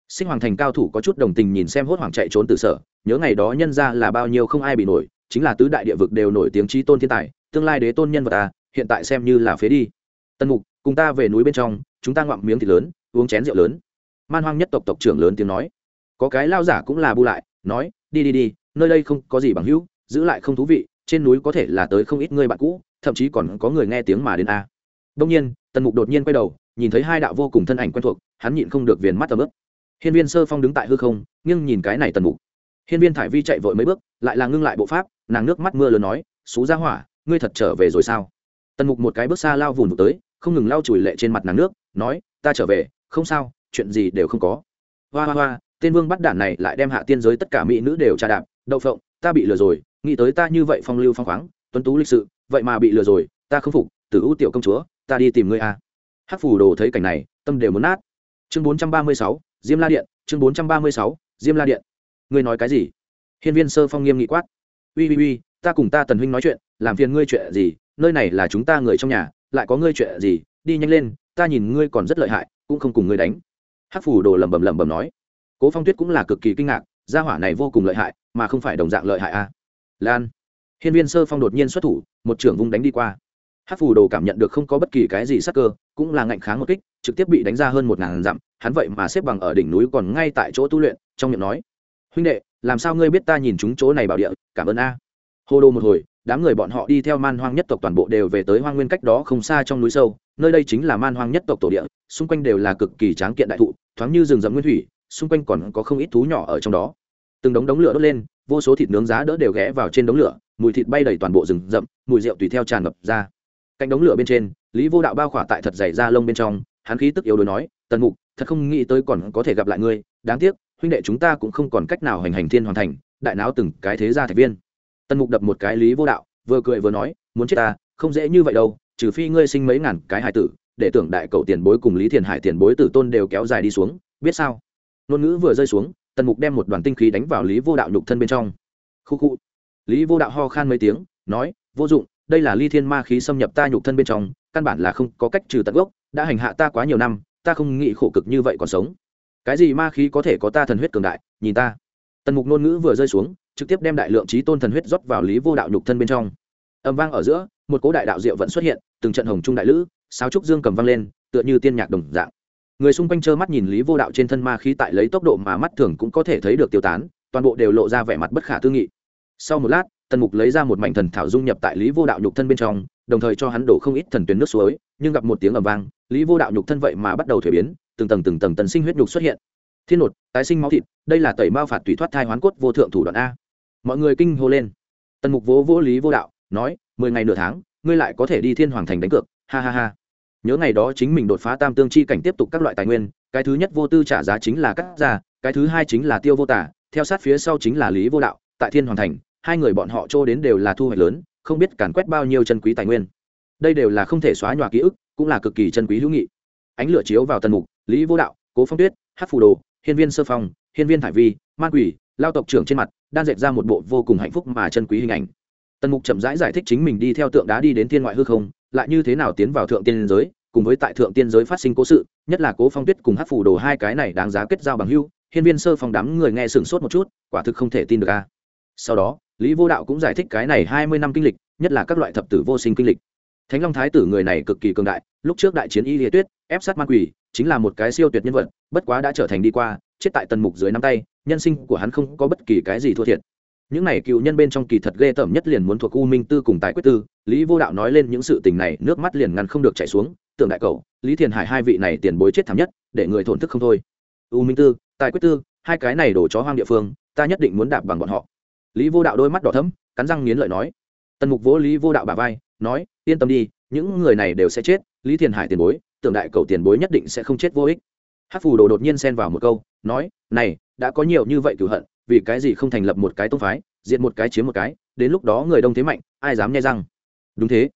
Sinh hoàng thành cao thủ có chút đồng tình nhìn xem hốt hoảng chạy trốn từ sở, nhớ ngày đó nhân ra là bao nhiêu không ai bị nổi, chính là tứ đại địa vực đều nổi tiếng trí tôn thiên tài, tương lai đế tôn nhân vật ta hiện tại xem như là phế đi. Tân mục, cùng ta về núi bên trong, chúng ta ngoạm miếng thịt lớn, uống chén rượu lớn. Man hoang nhất tộc tộc trưởng lớn tiếng nói. Có cái lao giả cũng là bu lại, nói, đi đi đi, nơi đây không có gì bằng hữu, giữ lại không thú vị, trên núi có thể là tới không ít người bạn cũ, thậm chí còn có người nghe tiếng mà đến a. Đông nhiên, tần mục đột nhiên quay đầu, nhìn thấy hai đạo vô cùng thân ảnh quen thuộc, hắn nhịn không được viền mắt tầm ướp hiên viên sơ phong đứng tại hư không nhưng nhìn cái này tần mục. Hiên viên thải vi chạy vội mấy bước, lại là ngưng lại bộ pháp, nàng nước mắt mưa lớn nói xú ra hỏa, ngươi thật trở về rồi sao? Tần mục một cái bước xa lao vùn vụt tới, không ngừng lau chùi lệ trên mặt nàng nước, nói, ta trở về, không sao, chuyện gì đều không có hoa hoa hoa, tên vương bắt đản này lại đem hạ tiên giới tất cả mỹ nữ đều tra đạp, đậu phộng, ta bị lừa rồi, nghĩ tới ta như vậy phong lưu phong khoáng, tuấn tú lịch sự, vậy mà bị lừa rồi, ta không phục, tử ưu tiểu công chúa, ta đi tìm ngươi a à. hắc phủ đồ thấy cảnh này, tâm đều muốn nát chương bốn trăm ba mươi sáu, diêm la điện, chương bốn trăm ba mươi sáu, diêm la điện ngươi nói cái gì hiên viên sơ phong nghiêm nghị quát uy uy uy ta cùng ta tần huynh nói chuyện, làm phiền ngươi chuyện gì, nơi này là chúng ta người trong nhà, lại có ngươi chuyện gì, đi nhanh lên, ta nhìn ngươi còn rất lợi hại, cũng không cùng ngươi đánh. Hắc phủ đồ lẩm bẩm lẩm bẩm nói. Cố phong tuyết cũng là cực kỳ kinh ngạc, gia hỏa này vô cùng lợi hại, mà không phải đồng dạng lợi hại a lan. Hiên viên sơ phong đột nhiên xuất thủ, một trưởng vung đánh đi qua. Hát phủ đồ cảm nhận được không có bất kỳ cái gì sắc cơ, cũng là ngạnh kháng một kích, trực tiếp bị đánh ra hơn một ngàn dặm, hắn vậy mà xếp bằng ở đỉnh núi còn ngay tại chỗ tu luyện, trong miệng nói, huynh đệ, làm sao ngươi biết ta nhìn chúng chỗ này bảo địa, cảm ơn a hô đồ một hồi, đám người bọn họ đi theo man hoang nhất tộc toàn bộ đều về tới hoang nguyên cách đó không xa trong núi sâu, nơi đây chính là man hoang nhất tộc tổ địa, xung quanh đều là cực kỳ tráng kiện đại thụ, thoáng như rừng rậm nguyên thủy, xung quanh còn có không ít thú nhỏ ở trong đó. Từng đống đống lửa đốt lên, vô số thịt nướng giá đỡ đều ghé vào trên đống lửa, mùi thịt bay đầy toàn bộ rừng rậm, mùi rượu tùy theo tràn ngập ra. Cạnh đống lửa bên trên, lý vô đạo bao khỏa tại thật dày da lông bên trong, hắn khí tức yếu đuối nói, tần mục, thật không nghĩ tới còn có thể gặp lại ngươi, đáng tiếc, huynh đệ chúng ta cũng không còn cách nào hành hành thiên hoàn thành, đại não từng cái thế gia thạch viên tần mục đập một cái lý vô đạo, vừa cười vừa nói, muốn chết ta, không dễ như vậy đâu, trừ phi ngươi sinh mấy ngàn cái hải tử, để tưởng đại cầu tiền bối cùng lý thiền hải tiền bối tử tôn đều kéo dài đi xuống, biết sao? Ngôn ngữ vừa rơi xuống, tần mục đem một đoàn tinh khí đánh vào lý vô đạo nhục thân bên trong. Khu khu. Lý vô đạo ho khan mấy tiếng, nói, vô dụng, đây là ly thiên ma khí xâm nhập ta nhục thân bên trong, căn bản là không có cách trừ tận gốc, đã hành hạ ta quá nhiều năm, ta không nghĩ khổ cực như vậy còn sống. Cái gì ma khí có thể có ta thần huyết cường đại, nhìn ta. Tần mục ngôn ngữ vừa rơi xuống trực tiếp đem đại lượng trí tôn thần huyết rót vào lý vô đạo nhục thân bên trong. Âm vang ở giữa, một cố đại đạo diệu vẫn xuất hiện, từng trận hồng trung đại lữ, sáo trúc dương cầm vang lên, tựa như tiên nhạc đồng dạng. Người xung quanh trơ mắt nhìn lý vô đạo trên thân ma khí tại lấy tốc độ mà mắt thường cũng có thể thấy được tiêu tán, toàn bộ đều lộ ra vẻ mặt bất khả tư nghị. Sau một lát, tần mục lấy ra một mảnh thần thảo dung nhập tại lý vô đạo nhục thân bên trong, đồng thời cho hắn đổ không ít thần tuyến nước suối, nhưng gặp một tiếng ầm vang, lý vô đạo nhục thân vậy mà bắt đầu thuế biến, từng tầng từng tầng tần sinh huyết nhục xuất hiện. Thiên nột, tái sinh máu thịt, đây là tẩy mao phạt tùy thoát thai hoán cốt vô thượng thủ đoạn a mọi người kinh hô lên. Tần mục vỗ vỗ lý vô đạo, nói, mười ngày nửa tháng, ngươi lại có thể đi thiên hoàng thành đánh cược. Ha ha ha. Nhớ ngày đó chính mình đột phá tam tương chi cảnh tiếp tục các loại tài nguyên, cái thứ nhất vô tư trả giá chính là cắt ra, cái thứ hai chính là tiêu vô tả, theo sát phía sau chính là lý vô đạo, tại thiên hoàng thành, hai người bọn họ trô đến đều là thu hoạch lớn, không biết càn quét bao nhiêu chân quý tài nguyên. Đây đều là không thể xóa nhòa ký ức, cũng là cực kỳ chân quý hữu nghị. Ánh lửa chiếu vào tần mục, lý vô đạo, cố phong tuyết hát phù đồ, hiên viên sơ phong, hiên viên thải vi man quỷ lao tộc trưởng trên mặt đang dệt ra một bộ vô cùng hạnh phúc mà chân quý hình ảnh. Tần mục chậm rãi giải, giải thích chính mình đi theo tượng đá đi đến thiên ngoại hư không lại như thế nào tiến vào thượng tiên giới cùng với tại thượng tiên giới phát sinh cố sự nhất là cố phong tuyết cùng hát phủ đồ hai cái này đáng giá kết giao bằng hưu hiên viên sơ phong đám người nghe sửng sốt một chút quả thực không thể tin được a. Sau đó lý vô đạo cũng giải thích cái này hai mươi năm kinh lịch nhất là các loại thập tử vô sinh kinh lịch. Thánh long thái tử người này cực kỳ cường đại lúc trước đại chiến y liệt tuyết ép sát ma quỷ chính là một cái siêu tuyệt nhân vật, bất quá đã trở thành đi qua, chết tại tần mục dưới năm tay, nhân sinh của hắn không có bất kỳ cái gì thua thiệt. Những này cựu nhân bên trong kỳ thật ghê tởm nhất liền muốn thuộc u minh tư cùng tài quyết tư, lý vô đạo nói lên những sự tình này, nước mắt liền ngăn không được chảy xuống, tưởng đại cầu lý thiền hải hai vị này tiền bối chết thảm nhất, để người thổn thức không thôi. U minh tư, tài quyết tư, hai cái này đổ chó hoang địa phương, ta nhất định muốn đạp bằng bọn họ. Lý vô đạo đôi mắt đỏ thấm cắn răng nghiến lợi nói. Tần mục vỗ lý vô đạo bà vai, nói, yên tâm đi, những người này đều sẽ chết, lý thiền hải tiền bối tưởng đại cầu tiền bối nhất định sẽ không chết vô ích. Hát phù đồ đột nhiên xen vào một câu, nói, này, đã có nhiều như vậy cửu hận, vì cái gì không thành lập một cái tông phái diện một cái chiếm một cái, đến lúc đó người đông thế mạnh, ai dám nghe răng? Đúng thế.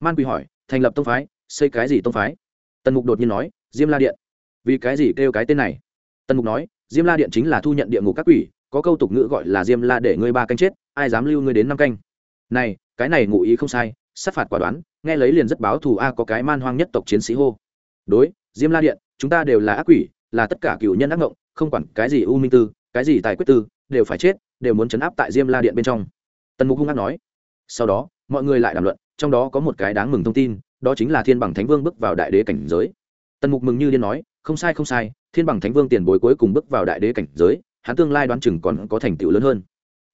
Man quỳ hỏi, thành lập tông phái, xây cái gì tông phái? Tần mục đột nhiên nói, diêm la điện. Vì cái gì kêu cái tên này? Tần mục nói, diêm la điện chính là thu nhận địa ngục các quỷ, có câu tục ngữ gọi là diêm la để ngươi ba canh chết, ai dám lưu ngươi đến năm canh? Này, cái này ngụ ý không sai, sát phạt quả đoán, nghe lấy liền rất báo thù a, có cái man hoang nhất tộc chiến sĩ hô đối, diêm la điện, chúng ta đều là ác quỷ, là tất cả cựu nhân ác ngộng, không quản cái gì u minh tư, cái gì tài quyết tư, đều phải chết, đều muốn chấn áp tại diêm la điện bên trong. Tần mục hung ác nói. Sau đó, mọi người lại đàm luận, trong đó có một cái đáng mừng thông tin, đó chính là thiên bằng thánh vương bước vào đại đế cảnh giới. Tần mục mừng như điên nói, không sai không sai, thiên bằng thánh vương tiền bối cuối cùng bước vào đại đế cảnh giới, hắn tương lai đoán chừng còn có thành tựu lớn hơn.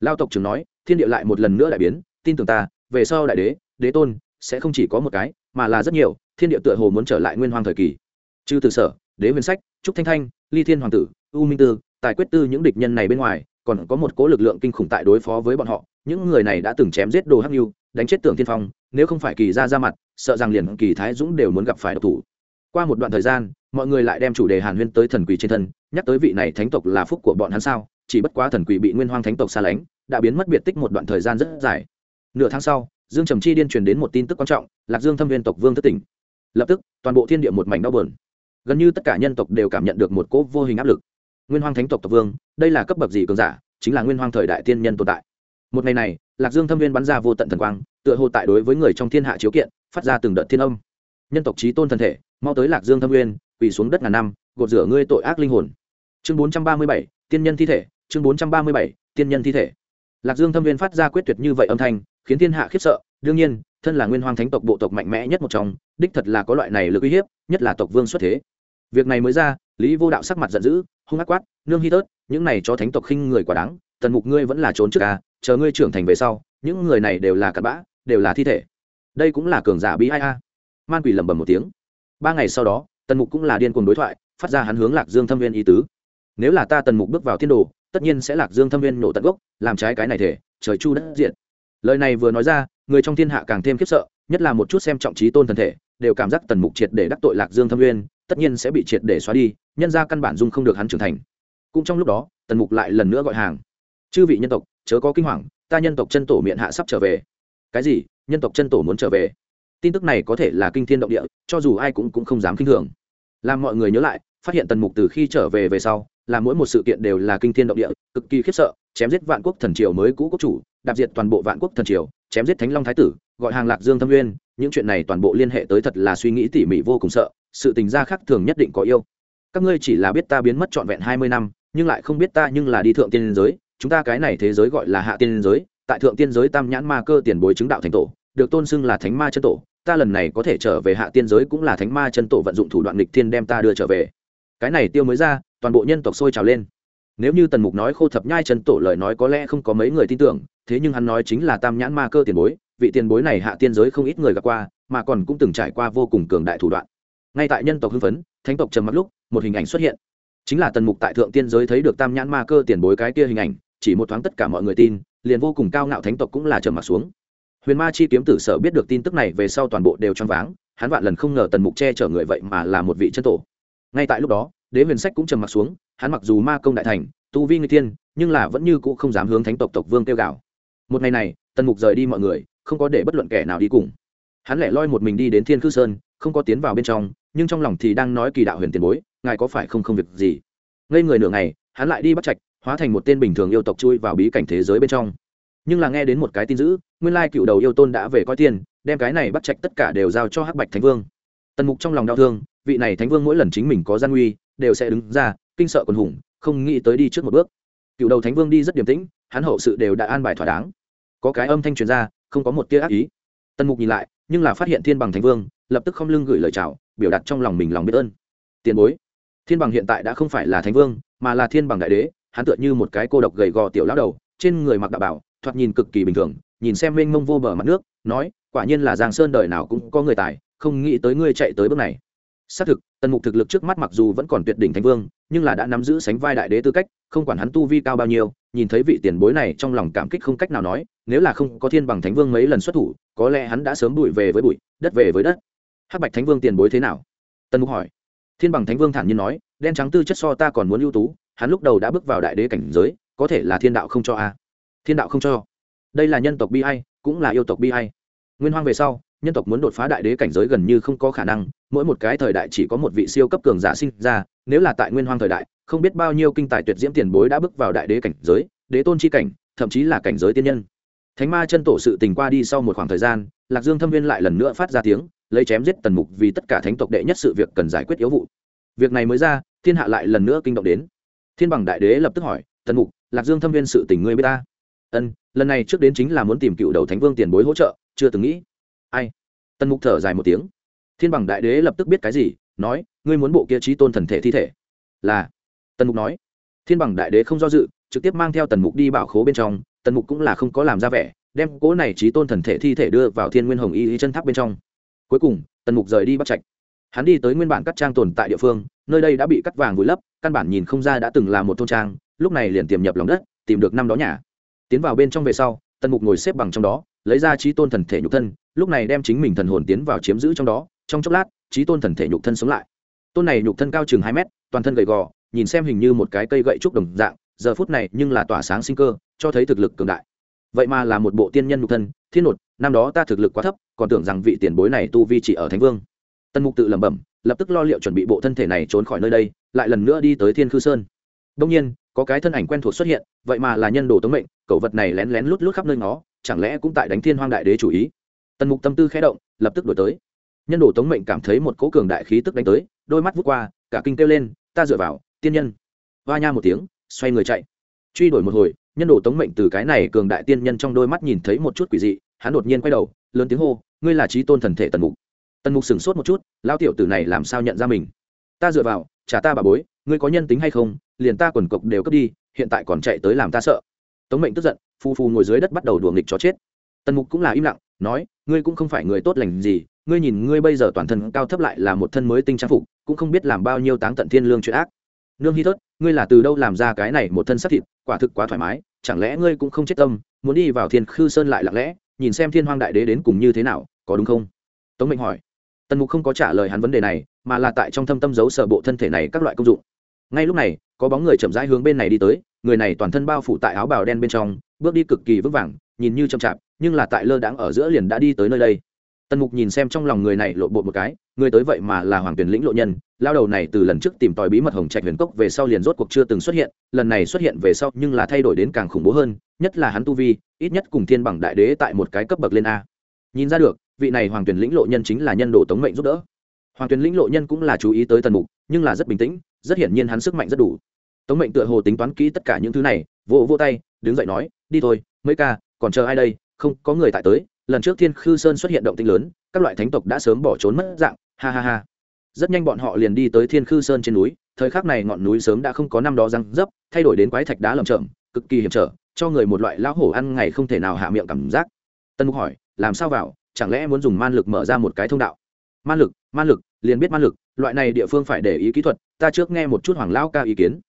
Lao tộc trưởng nói, thiên địa lại một lần nữa đại biến, tin tưởng ta, về sau đại đế đế tôn sẽ không chỉ có một cái, mà là rất nhiều, thiên địa tựa hồ muốn trở lại nguyên hoàng thời kỳ. Chư từ sở, đế huyền sách, trúc thanh thanh, ly thiên hoàng tử, u minh tư, tài quyết tư những địch nhân này bên ngoài, còn có một cố lực lượng kinh khủng tại đối phó với bọn họ. Những người này đã từng chém giết đồ hắc nhu đánh chết tưởng thiên phong, nếu không phải kỳ ra ra mặt, sợ rằng liền kỳ thái dũng đều muốn gặp phải độc thủ. Qua một đoạn thời gian, mọi người lại đem chủ đề hàn huyên tới thần quỷ trên thân, nhắc tới vị này thánh tộc là phúc của bọn hắn sao? Chỉ bất quá thần quỷ bị nguyên hoang thánh tộc xa lánh, đã biến mất biệt tích một đoạn thời gian rất dài. Nửa tháng sau dương trầm chi điên truyền đến một tin tức quan trọng, lạc dương thâm viên tộc vương thất tỉnh. Lập tức, toàn bộ thiên địa một mảnh đau bờn gần như tất cả nhân tộc đều cảm nhận được một cỗ vô hình áp lực. Nguyên hoang thánh tộc tộc vương, đây là cấp bậc gì cường giả, chính là nguyên hoang thời đại tiên nhân tồn tại. Một ngày này, lạc dương thâm viên bắn ra vô tận thần quang, tựa hồ tại đối với người trong thiên hạ chiếu kiện, phát ra từng đợt thiên âm. Nhân tộc trí tôn thân thể, mau tới lạc dương thâm viên, quỳ xuống đất ngàn năm, gột rửa ngươi tội ác linh hồn. Chương bốn trăm ba mươi bảy, tiên nhân thi thể, chương bốn trăm ba mươi bảy, tiên nhân thi thể lạc dương thâm viên phát ra quyết tuyệt như vậy âm thanh, khiến thiên hạ khiếp sợ. Đương nhiên, thân là nguyên hoàng thánh tộc bộ tộc mạnh mẽ nhất một trong, đích thật là có loại này lực uy hiếp, nhất là tộc vương xuất thế. Việc này mới ra, lý vô đạo sắc mặt giận dữ, hung ác quát, nương hy tớt, những này cho thánh tộc khinh người quá đáng, tần mục ngươi vẫn là trốn trước ca chờ ngươi trưởng thành về sau, những người này đều là cặn bã, đều là thi thể. Đây cũng là cường giả bí ai a. Man quỷ lẩm bẩm một tiếng. Ba ngày sau đó, tần mục cũng là điên cuồng đối thoại, phát ra hắn hướng lạc dương thâm viên ý tứ. Nếu là ta tần mục bước vào thiên đồ tất nhiên sẽ lạc dương thâm viên nổ tận gốc làm trái cái này thể trời chu đất diện lời này vừa nói ra người trong thiên hạ càng thêm khiếp sợ nhất là một chút xem trọng trí tôn thần thể đều cảm giác tần mục triệt để đắc tội lạc dương thâm viên tất nhiên sẽ bị triệt để xóa đi nhân ra căn bản dung không được hắn trưởng thành. Cũng trong lúc đó tần mục lại lần nữa gọi hàng. Chư vị nhân tộc chớ có kinh hoàng ta nhân tộc chân tổ miệng hạ sắp trở về. Cái gì? Nhân tộc chân tổ muốn trở về? Tin tức này có thể là kinh thiên động địa cho dù ai cũng, cũng không dám kinh thường. Làm mọi người nhớ lại phát hiện tần mục từ khi trở về về sau, là mỗi một sự kiện đều là kinh thiên động địa, cực kỳ khiếp sợ, chém giết vạn quốc thần triều mới cũ quốc chủ, đạp diệt toàn bộ vạn quốc thần triều, chém giết thánh long thái tử, gọi hàng lạc dương thâm nguyên, những chuyện này toàn bộ liên hệ tới thật là suy nghĩ tỉ mỉ vô cùng sợ, sự tình gia khác thường nhất định có yêu. Các ngươi chỉ là biết ta biến mất trọn vẹn hai mươi năm, nhưng lại không biết ta nhưng là đi thượng tiên giới, chúng ta cái này thế giới gọi là hạ tiên giới, tại thượng tiên giới tam nhãn ma cơ tiền bối chứng đạo thành tổ, được tôn xưng là thánh ma chân tổ, ta lần này có thể trở về hạ tiên giới cũng là thánh ma chân tổ vận dụng thủ đoạn lịch thiên đem ta đưa trở về cái này tiêu mới ra, toàn bộ nhân tộc sôi trào lên. Nếu như tần mục nói khô thập nhai chân tổ lời nói có lẽ không có mấy người tin tưởng, thế nhưng hắn nói chính là tam nhãn ma cơ tiền bối, vị tiền bối này hạ tiên giới không ít người gặp qua, mà còn cũng từng trải qua vô cùng cường đại thủ đoạn. Ngay tại nhân tộc hưng phấn, thánh tộc trầm mặc lúc, một hình ảnh xuất hiện. Chính là tần mục tại thượng tiên giới thấy được tam nhãn ma cơ tiền bối cái kia hình ảnh, chỉ một thoáng tất cả mọi người tin, liền vô cùng cao ngạo thánh tộc cũng là trầm mặc xuống. Huyền ma chi kiếm tử sở biết được tin tức này về sau toàn bộ đều choáng váng, hắn vạn lần không ngờ tần mục che chở người vậy mà là một vị chân tổ ngay tại lúc đó, đế huyền sách cũng trầm mặc xuống, hắn mặc dù ma công đại thành, tu vi người tiên nhưng là vẫn như cũ không dám hướng thánh tộc tộc vương kêu gào. Một ngày này, tần mục rời đi mọi người, không có để bất luận kẻ nào đi cùng. Hắn lẻ loi một mình đi đến thiên khư sơn, không có tiến vào bên trong, nhưng trong lòng thì đang nói kỳ đạo huyền tiền bối, ngài có phải không không việc gì? Ngây người nửa ngày, hắn lại đi bắt trạch, hóa thành một tên bình thường yêu tộc chui vào bí cảnh thế giới bên trong. Nhưng là nghe đến một cái tin dữ, nguyên lai cựu đầu yêu tôn đã về coi tiền, đem cái này bắt trạch tất cả đều giao cho hắc bạch thánh vương. Tần mục trong lòng đau thương vị này thánh vương mỗi lần chính mình có gian nguy, đều sẽ đứng ra, kinh sợ quần hùng, không nghĩ tới đi trước một bước. Cựu đầu thánh vương đi rất điềm tĩnh, hắn hậu sự đều đã an bài thỏa đáng. Có cái âm thanh truyền ra, không có một tia ác ý. Tần mục nhìn lại, nhưng là phát hiện thiên bằng thánh vương, lập tức không lưng gửi lời chào, biểu đạt trong lòng mình lòng biết ơn. Tiền bối, thiên bằng hiện tại đã không phải là thánh vương, mà là thiên bằng đại đế, hắn tựa như một cái cô độc gầy gò tiểu lão đầu, trên người mặc đạo bảo, thoạt nhìn cực kỳ bình thường, nhìn xem mênh mông vô bờ mặt nước, nói, quả nhiên là giang sơn đời nào cũng có người tài, không nghĩ tới ngươi chạy tới bước này xác thực, tần mục thực lực trước mắt mặc dù vẫn còn tuyệt đỉnh thánh vương, nhưng là đã nắm giữ sánh vai đại đế tư cách, không quản hắn tu vi cao bao nhiêu, nhìn thấy vị tiền bối này trong lòng cảm kích không cách nào nói, nếu là không có thiên bằng thánh vương mấy lần xuất thủ, có lẽ hắn đã sớm bụi về với bụi, đất về với đất. Hắc bạch thánh vương tiền bối thế nào? Tần mục hỏi. Thiên bằng thánh vương thản nhiên nói, đen trắng tư chất so ta còn muốn ưu tú, hắn lúc đầu đã bước vào đại đế cảnh giới, có thể là thiên đạo không cho a. Thiên đạo không cho. Đây là nhân tộc bi hay cũng là yêu tộc bi hay nguyên hoang về sau, nhân tộc muốn đột phá đại đế cảnh giới gần như không có khả năng, mỗi một cái thời đại chỉ có một vị siêu cấp cường giả sinh ra, nếu là tại nguyên hoang thời đại, không biết bao nhiêu kinh tài tuyệt diễm tiền bối đã bước vào đại đế cảnh giới, đế tôn c h i cảnh, thậm chí là cảnh giới tiên nhân. Thánh ma chân tổ sự tình qua đi sau một khoảng thời gian, lạc dương thâm viên lại lần nữa phát ra tiếng, lấy chém giết tần mục vì tất cả thánh tộc đệ nhất sự việc cần giải quyết yếu vụ. Việc này mới ra, thiên hạ lại lần nữa kinh động đến. Thiên bằng đại đế lập tức hỏi, tần mục, lạc dương thâm viên sự tình ngươi b i ế ta? Ân, lần này trước đến chính là muốn tìm cựu đầu thánh vương tiền bối hỗ trợ chưa từng nghĩ. Ai? Tần mục thở dài một tiếng. Thiên bằng đại đế lập tức biết cái gì, nói, ngươi muốn bộ kia trí tôn thần thể thi thể? Là. Tần mục nói. Thiên bằng đại đế không do dự, trực tiếp mang theo tần mục đi bảo khố bên trong, tần mục cũng là không có làm ra vẻ, đem cỗ này trí tôn thần thể thi thể đưa vào thiên nguyên hồng y chân tháp bên trong. Cuối cùng, tần mục rời đi bắt trạch. Hắn đi tới nguyên bản cắt trang tồn tại địa phương, nơi đây đã bị cắt vàng vùi lấp, căn bản nhìn không ra đã từng là một thôn trang, lúc này liền tiềm nhập lòng đất, tìm được năm đó nhà. Tiến vào bên trong về sau, tần mục ngồi xếp bằng trong đó lấy ra trí tôn thần thể nhục thân, lúc này đem chính mình thần hồn tiến vào chiếm giữ trong đó, trong chốc lát, trí tôn thần thể nhục thân sống lại. Tôn này nhục thân cao chừng hai mét, toàn thân gầy gò, nhìn xem hình như một cái cây gậy trúc đồng dạng, giờ phút này nhưng là tỏa sáng sinh cơ, cho thấy thực lực cường đại. Vậy mà là một bộ tiên nhân nhục thân, thiên nột, năm đó ta thực lực quá thấp, còn tưởng rằng vị tiền bối này tu vi chỉ ở thánh vương. Tân mục tự lẩm bẩm, lập tức lo liệu chuẩn bị bộ thân thể này trốn khỏi nơi đây, lại lần nữa đi tới thiên khư sơn. Đông nhiên, có cái thân ảnh quen thuộc xuất hiện, vậy mà là nhân đồ tống mệnh cậu vật này lén lén lút lút khắp nơi ngó chẳng lẽ cũng tại đánh thiên hoang đại đế chủ ý? Tần mục tâm tư khẽ động, lập tức đổi tới. Nhân đồ tống mệnh cảm thấy một cỗ cường đại khí tức đánh tới, đôi mắt vút qua, cả kinh kêu lên, ta dựa vào, tiên nhân! Va nha một tiếng, xoay người chạy. Truy đuổi một hồi, nhân đồ tống mệnh từ cái này cường đại tiên nhân trong đôi mắt nhìn thấy một chút quỷ dị, hắn đột nhiên quay đầu, lớn tiếng hô, ngươi là trí tôn thần thể tần mục. Tần mục sửng sốt một chút lao tiểu tử này làm sao nhận ra mình? Ta dựa vào trả ta bà bối, ngươi có nhân tính hay không, liền ta quần cộc đều cướp đi, hiện tại còn chạy tới làm ta sợ tống mệnh tức giận phu phu ngồi dưới đất bắt đầu đùa nghịch chó chết. Tần mục cũng là im lặng, nói, ngươi cũng không phải người tốt lành gì, ngươi nhìn ngươi bây giờ toàn thân cao thấp lại là một thân mới tinh trang phục, cũng không biết làm bao nhiêu táng tận thiên lương chuyện ác. Nương hy thớt ngươi là từ đâu làm ra cái này một thân sắc thịt, quả thực quá thoải mái, chẳng lẽ ngươi cũng không chết tâm, muốn đi vào thiên khư sơn lại lặng lẽ, nhìn xem thiên hoang đại đế đến cùng như thế nào, có đúng không? Tống mệnh hỏi. Tần mục không có trả lời hắn vấn đề này, mà là tại trong thâm tâm giấu sở bộ thân thể này các loại công dụng. Ngay lúc này, có bóng người chậm rãi hướng bên này đi tới người này toàn thân bao phủ tại áo bào đen bên trong, bước đi cực kỳ vững vàng, nhìn như chậm chạp, nhưng là tại lơ đãng ở giữa liền đã đi tới nơi đây. Tần mục nhìn xem trong lòng người này lộ bộ một cái, người tới vậy mà là hoàng tuyển lĩnh lộ nhân, lao đầu này từ lần trước tìm tòi bí mật hồng trạch huyền cốc về sau liền rốt cuộc chưa từng xuất hiện, lần này xuất hiện về sau nhưng là thay đổi đến càng khủng bố hơn, nhất là hắn tu vi, ít nhất cùng thiên bằng đại đế tại một cái cấp bậc lên a. Nhìn ra được, vị này hoàng tuyển lĩnh lộ nhân chính là nhân đồ tống mệnh giúp đỡ. Hoàng tuyển lĩnh lộ nhân cũng là chú ý tới tần mục, nhưng là rất bình tĩnh, rất hiển nhiên hắn sức mạnh rất đủ tống mệnh tựa hồ tính toán kỹ tất cả những thứ này, vỗ vỗ tay, đứng dậy nói, đi thôi, mấy ca, còn chờ ai đây? Không, có người tại tới. Lần trước thiên khư sơn xuất hiện động tinh lớn, các loại thánh tộc đã sớm bỏ trốn mất dạng. Ha ha ha. Rất nhanh bọn họ liền đi tới thiên khư sơn trên núi. Thời khắc này ngọn núi sớm đã không có năm đó răng dấp, thay đổi đến quái thạch đá lầm chậm cực kỳ hiểm trở, cho người một loại lão hổ ăn ngày không thể nào hạ miệng cảm giác. Tân mục hỏi, làm sao vào? Chẳng lẽ muốn dùng man lực mở ra một cái thông đạo? Man lực man lực, liền biết man lực, loại này địa phương phải để ý kỹ thuật, ta trước nghe một chút hoàng lão ca ý kiến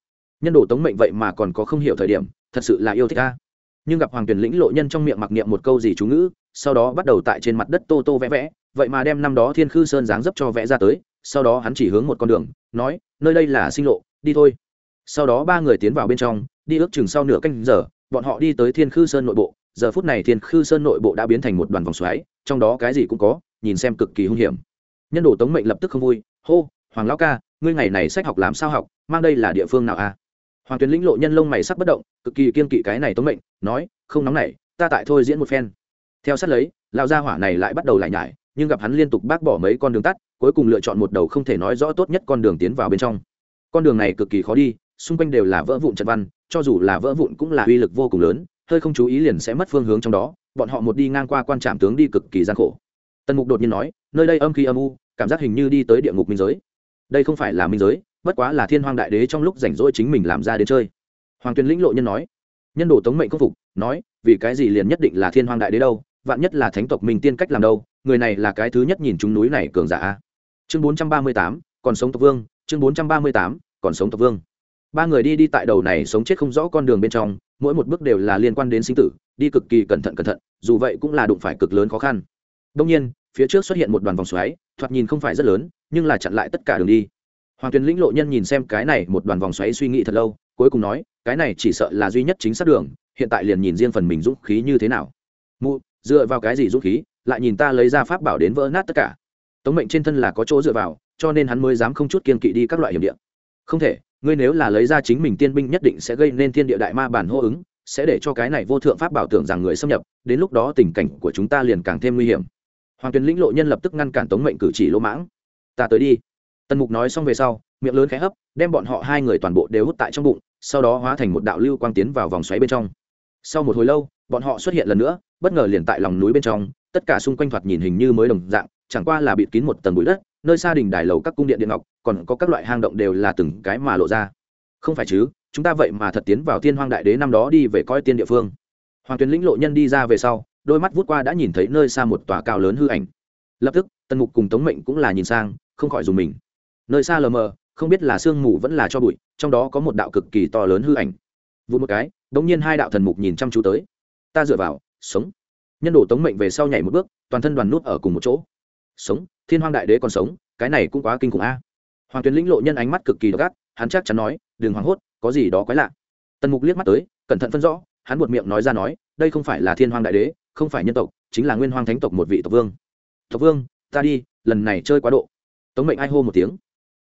nhân đồ tống mệnh vậy mà còn có không hiểu thời điểm, thật sự là yêu thích ta. Nhưng gặp hoàng tuyển lĩnh lộ nhân trong miệng mặc niệm một câu gì chú ngữ, sau đó bắt đầu tại trên mặt đất tô tô vẽ vẽ, vậy mà đem năm đó thiên khư sơn dáng dấp cho vẽ ra tới, sau đó hắn chỉ hướng một con đường, nói, nơi đây là sinh lộ, đi thôi. Sau đó ba người tiến vào bên trong, đi ước chừng sau nửa canh giờ, bọn họ đi tới thiên khư sơn nội bộ. Giờ phút này thiên khư sơn nội bộ đã biến thành một đoàn vòng xoáy, trong đó cái gì cũng có, nhìn xem cực kỳ hung hiểm. Nhân đồ tống mệnh lập tức không vui, hô, hoàng lão ca, ngươi ngày này sách học làm sao học, mang đây là địa phương nào a à? Hoàng tuyến lĩnh lộ nhân lông mày sắc bất động cực kỳ kiên kỵ cái này tống mệnh nói không nóng này, ta tại thôi diễn một phen. Theo sát lấy lão gia hỏa này lại bắt đầu lại nhải nhưng gặp hắn liên tục bác bỏ mấy con đường tắt cuối cùng lựa chọn một đầu không thể nói rõ tốt nhất con đường tiến vào bên trong. Con đường này cực kỳ khó đi xung quanh đều là vỡ vụn trận văn cho dù là vỡ vụn cũng là uy lực vô cùng lớn hơi không chú ý liền sẽ mất phương hướng trong đó bọn họ một đi ngang qua quan trạm tướng đi cực kỳ gian khổ. Tần mục đột nhiên nói nơi đây âm khí âm u cảm giác hình như đi tới địa ngục minh giới. Đây không phải là minh giới bất quá là thiên hoàng đại đế trong lúc rảnh rỗi chính mình làm ra đến chơi. Hoàng tuyền lĩnh lộ nhân nói, nhân đồ tống mệnh công phục, nói, vì cái gì liền nhất định là thiên hoàng đại đế đâu, vạn nhất là thánh tộc mình tiên cách làm đâu, người này là cái thứ nhất nhìn chúng núi này cường giả chương bốn trăm ba mươi tám, còn sống tộc vương, chương bốn trăm ba mươi tám, còn sống tộc vương. Ba người đi đi tại đầu này sống chết không rõ con đường bên trong, mỗi một bước đều là liên quan đến sinh tử, đi cực kỳ cẩn thận cẩn thận, dù vậy cũng là đụng phải cực lớn khó khăn. Đông nhiên, phía trước xuất hiện một đoàn vòng xoáy, thoạt nhìn không phải rất lớn, nhưng là chặn lại tất cả đường đi hoàng tuyền lĩnh lộ nhân nhìn xem cái này một đoàn vòng xoáy suy nghĩ thật lâu, cuối cùng nói, cái này chỉ sợ là duy nhất chính xác đường, hiện tại liền nhìn riêng phần mình dũng khí như thế nào. Mụ, dựa vào cái gì dũng khí, lại nhìn ta lấy ra pháp bảo đến vỡ nát tất cả? Tống mệnh trên thân là có chỗ dựa vào, cho nên hắn mới dám không chút kiên kỵ đi các loại hiểm địa. Không thể, ngươi nếu là lấy ra chính mình tiên binh nhất định sẽ gây nên thiên địa đại ma bản hô ứng, sẽ để cho cái này vô thượng pháp bảo tưởng rằng người xâm nhập, đến lúc đó tình cảnh của chúng ta liền càng thêm nguy hiểm. Hoàng tuyền lĩnh lộ nhân lập tức ngăn cản tống mệnh cử chỉ lỗ mãng. Ta tới đi tần mục nói xong về sau, miệng lớn khẽ hấp, đem bọn họ hai người toàn bộ đều hút tại trong bụng, sau đó hóa thành một đạo lưu quang tiến vào vòng xoáy bên trong. Sau một hồi lâu, bọn họ xuất hiện lần nữa, bất ngờ liền tại lòng núi bên trong, tất cả xung quanh thoạt nhìn hình như mới đồng dạng, chẳng qua là bịt kín một tầng bụi đất, nơi xa đình đài lầu các cung điện điện ngọc, còn có các loại hang động đều là từng cái mà lộ ra. Không phải chứ, chúng ta vậy mà thật tiến vào thiên hoang đại đế năm đó đi về coi tiên địa phương. Hoàng tuyến lĩnh lộ nhân đi ra về sau, đôi mắt vút qua đã nhìn thấy nơi xa một tòa cao lớn hư ảnh. Lập tức, tần mục cùng tống mệnh cũng là nhìn sang, không khỏi dùng mình nơi xa lờ mờ, không biết là sương mù vẫn là cho bụi, trong đó có một đạo cực kỳ to lớn hư ảnh. Vụ một cái đ ỗ n g nhiên hai đạo thần mục nhìn chăm chú tới. Ta dựa vào, sống. Nhân đồ tống mệnh về sau nhảy một bước, toàn thân đoàn nút ở cùng một chỗ. Sống, thiên hoang đại đế còn sống, cái này cũng quá kinh khủng a. Hoàng tuyến lĩnh lộ nhân ánh mắt cực kỳ gắt hắn chắc chắn nói, đừng hoảng hốt, có gì đó quái lạ. Tần mục liếc mắt tới, cẩn thận phân rõ, hắn buột miệng nói ra nói, đây không phải là thiên hoang đại đế, không phải nhân tộc, chính là nguyên hoang thánh tộc một vị tộc vương. Tộc vương, ta đi, lần này chơi quá độ. Tống mệnh ai hô một tiếng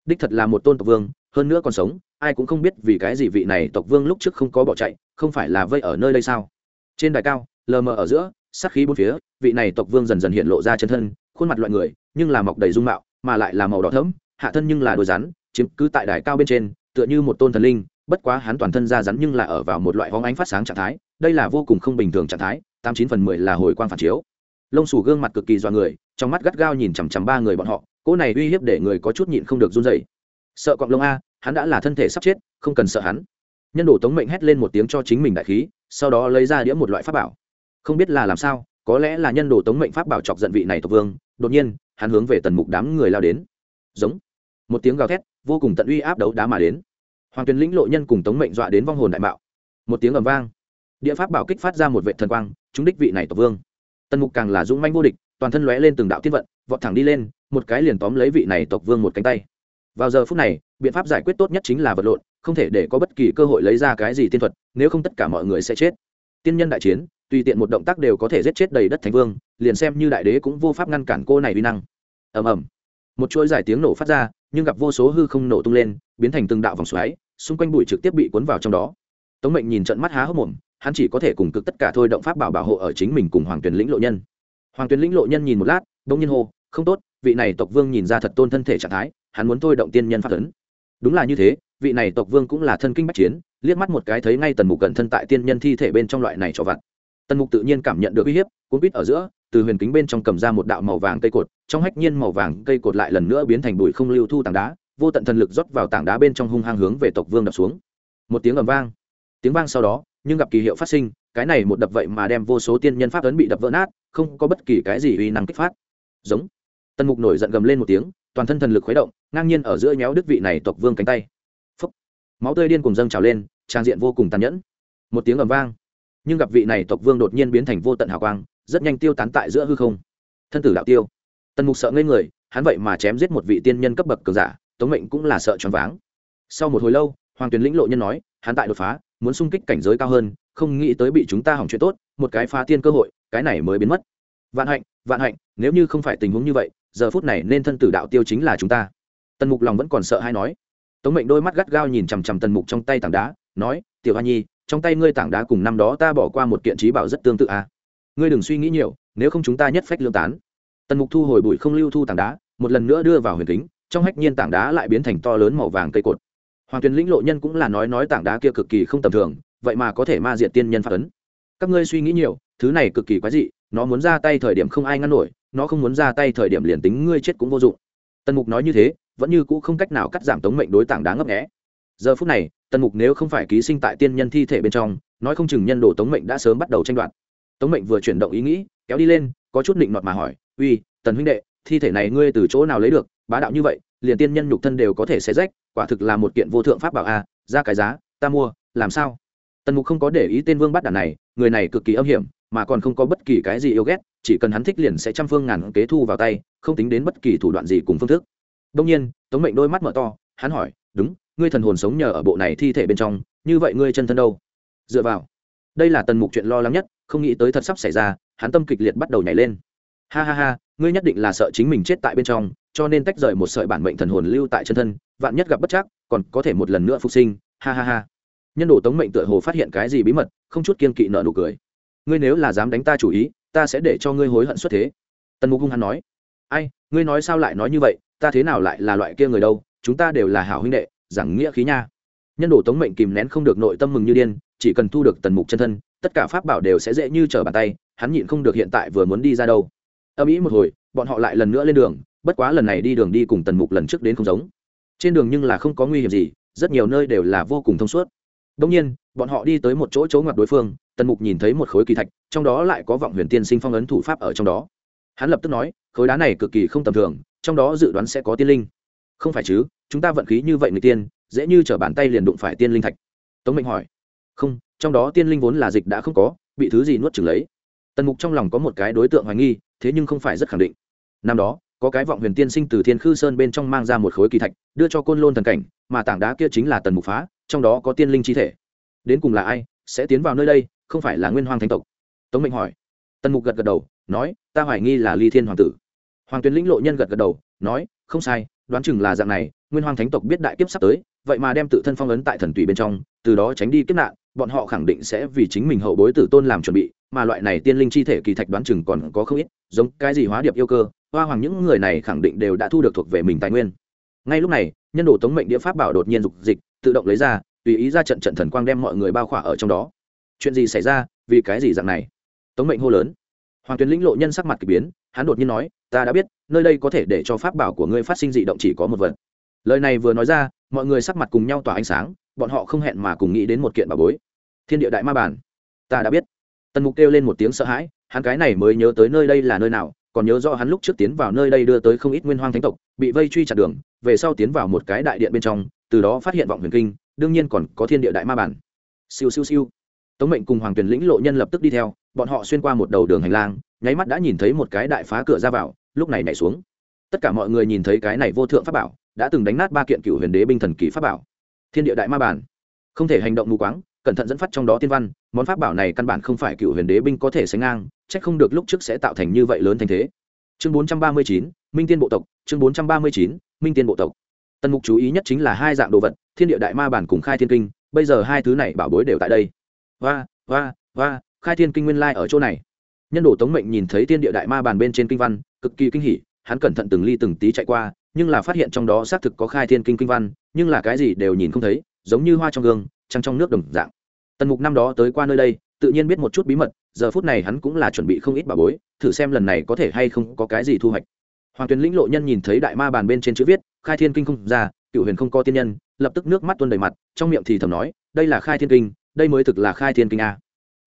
đích thật là một tôn tộc vương, hơn nữa còn sống, ai cũng không biết vì cái gì vị này tộc vương lúc trước không có bỏ chạy, không phải là vây ở nơi đây sao? Trên đài cao, lờ mờ ở giữa sắc khí bốn phía, vị này tộc vương dần dần hiện lộ ra chân thân, khuôn mặt loại người, nhưng là mọc đầy dung mạo, mà lại là màu đỏ thẫm, hạ thân nhưng là đồ rắn, chiếm cứ tại đài cao bên trên, tựa như một tôn thần linh, bất quá hắn toàn thân da rắn nhưng là ở vào một loại hóng ánh phát sáng trạng thái, đây là vô cùng không bình thường trạng thái, tám chín phần mười là hồi quang phản chiếu. Lông xù gương mặt cực kỳ do người, trong mắt gắt gao nhìn chằm chằm ba người bọn họ cỗ này uy hiếp để người có chút nhịn không được run dậy sợ cọng lông a, hắn đã là thân thể sắp chết, không cần sợ hắn. Nhân đồ tống mệnh hét lên một tiếng cho chính mình đại khí, sau đó lấy ra đĩa một loại pháp bảo. Không biết là làm sao, có lẽ là nhân đồ tống mệnh pháp bảo chọc giận vị này tộc vương, đột nhiên, hắn hướng về tần mục đám người lao đến. Giống. Một tiếng gào thét, vô cùng tận uy áp đấu đá mà đến. Hoàng tuyền lĩnh lộ nhân cùng tống mệnh dọa đến vong hồn đại bạo một tiếng ầm vang. Địa pháp bảo kích phát ra một vệ thần quang chúng đích vị này tộc vương. Tần mục càng là dũng manh vô địch, toàn thân lóe lên từng đạo tiên vận, vọt thẳng đi lên một cái liền tóm lấy vị này tộc vương một cánh tay. Vào giờ phút này, biện pháp giải quyết tốt nhất chính là vật lộn, không thể để có bất kỳ cơ hội lấy ra cái gì tiên thuật, nếu không tất cả mọi người sẽ chết. Tiên nhân đại chiến, tùy tiện một động tác đều có thể giết chết đầy đất thánh vương, liền xem như đại đế cũng vô pháp ngăn cản cô này vi năng. Ầm ầm. Một chuỗi giải tiếng nổ phát ra, nhưng gặp vô số hư không nổ tung lên, biến thành từng đạo vòng xoáy, xung quanh bụi trực tiếp bị cuốn vào trong đó. Tống mệnh nhìn trận mắt há hốc mồm, hắn chỉ có thể cùng cực tất cả thôi động pháp bảo bảo hộ ở chính mình cùng hoàng tuyền lĩnh lộ nhân. Hoàng tuyền lĩnh lộ nhân nhìn một lát đông nhiên hô không tốt, vị này tộc vương nhìn ra thật tôn thân thể trạng thái, hắn muốn thôi động tiên nhân pháp ấn. Đúng là như thế, vị này tộc vương cũng là thân kinh bách chiến, liếc mắt một cái thấy ngay tần mục cẩn thân tại tiên nhân thi thể bên trong loại này cho vặt. Tần mục tự nhiên cảm nhận được uy hiếp, cuốn quýt ở giữa, từ huyền kính bên trong cầm ra một đạo màu vàng cây cột, trong hách nhiên màu vàng cây cột lại lần nữa biến thành bụi không lưu thu tảng đá, vô tận thần lực rót vào tảng đá bên trong hung hăng hướng về tộc vương đập xuống. Một tiếng ầm vang. Tiếng vang sau đó, nhưng gặp kỳ hiệu phát sinh, cái này một đập vậy mà đem vô số tiên nhân pháp ấn bị đập vỡ nát, không có bất kỳ cái gì uy năng kích phát. Giống tần mục nổi giận gầm lên một tiếng, toàn thân thần lực khuấy động, ngang nhiên ở giữa nhéo đức vị này tộc vương cánh tay. Phúc. máu tươi điên cùng dâng trào lên, trang diện vô cùng tàn nhẫn. Một tiếng ầm vang, nhưng gặp vị này tộc vương đột nhiên biến thành vô tận hào quang, rất nhanh tiêu tán tại giữa hư không. Thân tử đạo tiêu. Tần mục sợ ngây người, hắn vậy mà chém giết một vị tiên nhân cấp bậc cường giả, tống mệnh cũng là sợ choáng váng. Sau một hồi lâu, hoàng tuyền lĩnh lộ nhân nói, hắn tại đột phá, muốn xung kích cảnh giới cao hơn, không nghĩ tới bị chúng ta hỏng chuyện tốt, một cái phá tiên cơ hội, cái này mới biến mất. Vạn hạnh vạn hạnh, nếu như không phải tình huống như vậy giờ phút này nên thân tử đạo tiêu chính là chúng ta. Tần mục lòng vẫn còn sợ hay nói. Tống mệnh đôi mắt gắt gao nhìn chằm chằm tần mục trong tay tảng đá, nói, tiểu hoa nhi, trong tay ngươi tảng đá cùng năm đó ta bỏ qua một kiện trí bảo rất tương tự à. ngươi đừng suy nghĩ nhiều, nếu không chúng ta nhất phách lương tán. Tần mục thu hồi bụi không lưu thu tảng đá, một lần nữa đưa vào huyền kính, trong hách nhiên tảng đá lại biến thành to lớn màu vàng cây cột. Hoàng tuyền lĩnh lộ nhân cũng là nói nói tảng đá kia cực kỳ không tầm thường, vậy mà có thể ma diệt tiên nhân phạt ấn. Các ngươi suy nghĩ nhiều, thứ này cực kỳ quái dị, nó muốn ra tay thời điểm không ai ngăn nổi nó không muốn ra tay thời điểm liền tính ngươi chết cũng vô dụng. Tần mục nói như thế, vẫn như cũ không cách nào cắt giảm tống mệnh đối tảng đá ngấp nghẽ giờ phút này, tần mục nếu không phải ký sinh tại tiên nhân thi thể bên trong, nói không chừng nhân đồ tống mệnh đã sớm bắt đầu tranh đoạt. Tống mệnh vừa chuyển động ý nghĩ, kéo đi lên, có chút định nọt mà hỏi, uy, tần huynh đệ, thi thể này ngươi từ chỗ nào lấy được? Bá đạo như vậy, liền tiên nhân nhục thân đều có thể xé rách, quả thực là một kiện vô thượng pháp bảo a, ra cái giá, ta mua, làm sao? Tần mục không có để ý tên vương bắt đàn này, người này cực kỳ âm hiểm mà còn không có bất kỳ cái gì yêu ghét, chỉ cần hắn thích liền sẽ trăm phương ngàn kế thu vào tay, không tính đến bất kỳ thủ đoạn gì cùng phương thức. Đông nhiên, tống mệnh đôi mắt mở to, hắn hỏi, đúng, ngươi thần hồn sống nhờ ở bộ này thi thể bên trong, như vậy ngươi chân thân đâu? Dựa vào. Đây là tần mục chuyện lo lắng nhất, không nghĩ tới thật sắp xảy ra, hắn tâm kịch liệt bắt đầu nhảy lên. Ha ha ha, ngươi nhất định là sợ chính mình chết tại bên trong, cho nên tách rời một sợi bản mệnh thần hồn lưu tại chân thân, vạn nhất gặp bất chắc, còn có thể một lần nữa phục sinh. Ha ha ha. Nhân đồ tống mệnh tựa hồ phát hiện cái gì bí mật, không chút kiên kỵ nợ nụ cười ngươi nếu là dám đánh ta chủ ý, ta sẽ để cho ngươi hối hận xuất thế. Tần mục hung hắn nói. Ai, ngươi nói sao lại nói như vậy? Ta thế nào lại là loại kia người đâu? Chúng ta đều là hảo huynh đệ, giảng nghĩa khí nha. Nhân đồ tống mệnh kìm nén không được nội tâm mừng như điên, chỉ cần thu được tần mục chân thân, tất cả pháp bảo đều sẽ dễ như trở bàn tay, hắn nhịn không được hiện tại vừa muốn đi ra đâu. Âm ý một hồi, bọn họ lại lần nữa lên đường, bất quá lần này đi đường đi cùng tần mục lần trước đến không giống. Trên đường nhưng là không có nguy hiểm gì, rất nhiều nơi đều là vô cùng thông suốt. Đông nhiên, bọn họ đi tới một chỗ chỗ ngoặt đối phương tần mục nhìn thấy một khối kỳ thạch, trong đó lại có vọng huyền tiên sinh phong ấn thủ pháp ở trong đó. Hắn lập tức nói, khối đá này cực kỳ không tầm thường, trong đó dự đoán sẽ có tiên linh. Không phải chứ, chúng ta vận khí như vậy người tiên, dễ như t bàn tay liền đụng phải tiên linh thạch. Tống mệnh hỏi. Không, trong đó tiên linh vốn là dịch đã không có, bị thứ gì nuốt chừng lấy. Tần mục trong lòng có một cái đối tượng hoài nghi, thế nhưng không phải rất khẳng định. Năm đó, có cái vọng huyền tiên sinh từ thiên khư sơn bên trong mang ra một khối kỳ thạch, đưa cho côn lôn thần cảnh, mà tảng đá kia chính là tần mục phá, trong đó có tiên linh chi thể. Đến cùng là ai, sẽ tiến vào nơi đây không phải là nguyên hoàng thánh tộc. Tống mệnh hỏi. Tần mục gật gật đầu, nói, ta hoài nghi là ly thiên hoàng tử. Hoàng tuyến lĩnh lộ nhân gật gật đầu, nói, không sai, đoán chừng là dạng này, nguyên hoàng thánh tộc biết đại kiếp sắp tới, vậy mà đem tự thân phong ấn tại thần tùy bên trong, từ đó tránh đi kiếp nạn, bọn họ khẳng định sẽ vì chính mình hậu bối tử tôn làm chuẩn bị, mà loại này tiên linh chi thể kỳ thạch đoán chừng còn có không ít, giống cái gì hóa điệp yêu cơ, hoa hoàng những người này khẳng định đều đã thu được thuộc về mình tài nguyên. Ngay lúc này, nhân đồ tống mệnh địa pháp bảo đột nhiên dục dịch, tự động lấy ra, tùy ý ra trận trận thần quang đem mọi người bao khỏa ở trong đó chuyện gì xảy ra, vì cái gì dạng này? Tống mệnh hô lớn. Hoàng tuyến lĩnh lộ nhân sắc mặt k ỳ biến, hắn đột nhiên nói, ta đã biết, nơi đây có thể để cho pháp bảo của ngươi phát sinh dị động chỉ có một vật. Lời này vừa nói ra, mọi người sắc mặt cùng nhau tỏa ánh sáng, bọn họ không hẹn mà cùng nghĩ đến một kiện bảo bối. Thiên địa đại ma bản ta đã biết. Tần mục kêu lên một tiếng sợ hãi, hắn cái này mới nhớ tới nơi đây là nơi nào, còn nhớ rõ hắn lúc trước tiến vào nơi đây đưa tới không ít nguyên hoang thánh tộc, bị vây truy chặt đường, về sau tiến vào một cái đại điện bên trong, từ đó phát hiện vọng huyền kinh, đương nhiên còn có thiên địa đại ma bản siêu siêu siêu tống mệnh cùng hoàng tuyển lĩnh lộ nhân lập tức đi theo, bọn họ xuyên qua một đầu đường hành lang, nháy mắt đã nhìn thấy một cái đại phá cửa ra vào, lúc này nhảy xuống. Tất cả mọi người nhìn thấy cái này vô thượng pháp bảo, đã từng đánh nát ba kiện cựu huyền đế binh thần kỳ pháp bảo. Thiên địa đại ma bản. Không thể hành động mù quáng, cẩn thận dẫn phát trong đó tiên văn, món pháp bảo này căn bản không phải cựu huyền đế binh có thể sánh ngang c h ắ c không được lúc trước sẽ tạo thành như vậy lớn thành thế. Chương bốn trăm ba mươi chín, minh tiên bộ tộc, chương bốn trăm ba mươi chín, minh tiên bộ tộc. Tần mục chú ý nhất chính là hai dạng đồ vật, thiên địa đại ma bản cùng khai thiên kinh, bây giờ hai thứ này bảo bối đều tại đây và và và khai thiên kinh nguyên lai ở chỗ này. Nhân đồ tống mệnh nhìn thấy thiên địa đại ma bàn bên trên kinh văn, cực kỳ kinh hỉ, hắn cẩn thận từng ly từng tí chạy qua, nhưng là phát hiện trong đó xác thực có khai thiên kinh kinh văn, nhưng là cái gì đều nhìn không thấy, giống như hoa trong gương, trăng trong nước đồng dạng. Tần mục năm đó tới qua nơi đây, tự nhiên biết một chút bí mật, giờ phút này hắn cũng là chuẩn bị không ít bà bối, thử xem lần này có thể hay không có cái gì thu hoạch. Hoàng tuyền lĩnh lộ nhân nhìn thấy đại ma bàn bên trên chữ viết, khai thiên kinh không ra cựu huyền không có tiên nhân lập tức nước mắt tuôn đầy mặt, trong miệng thì thầm nói, đây là khai thiên kinh đây mới thực là khai thiên kinh a.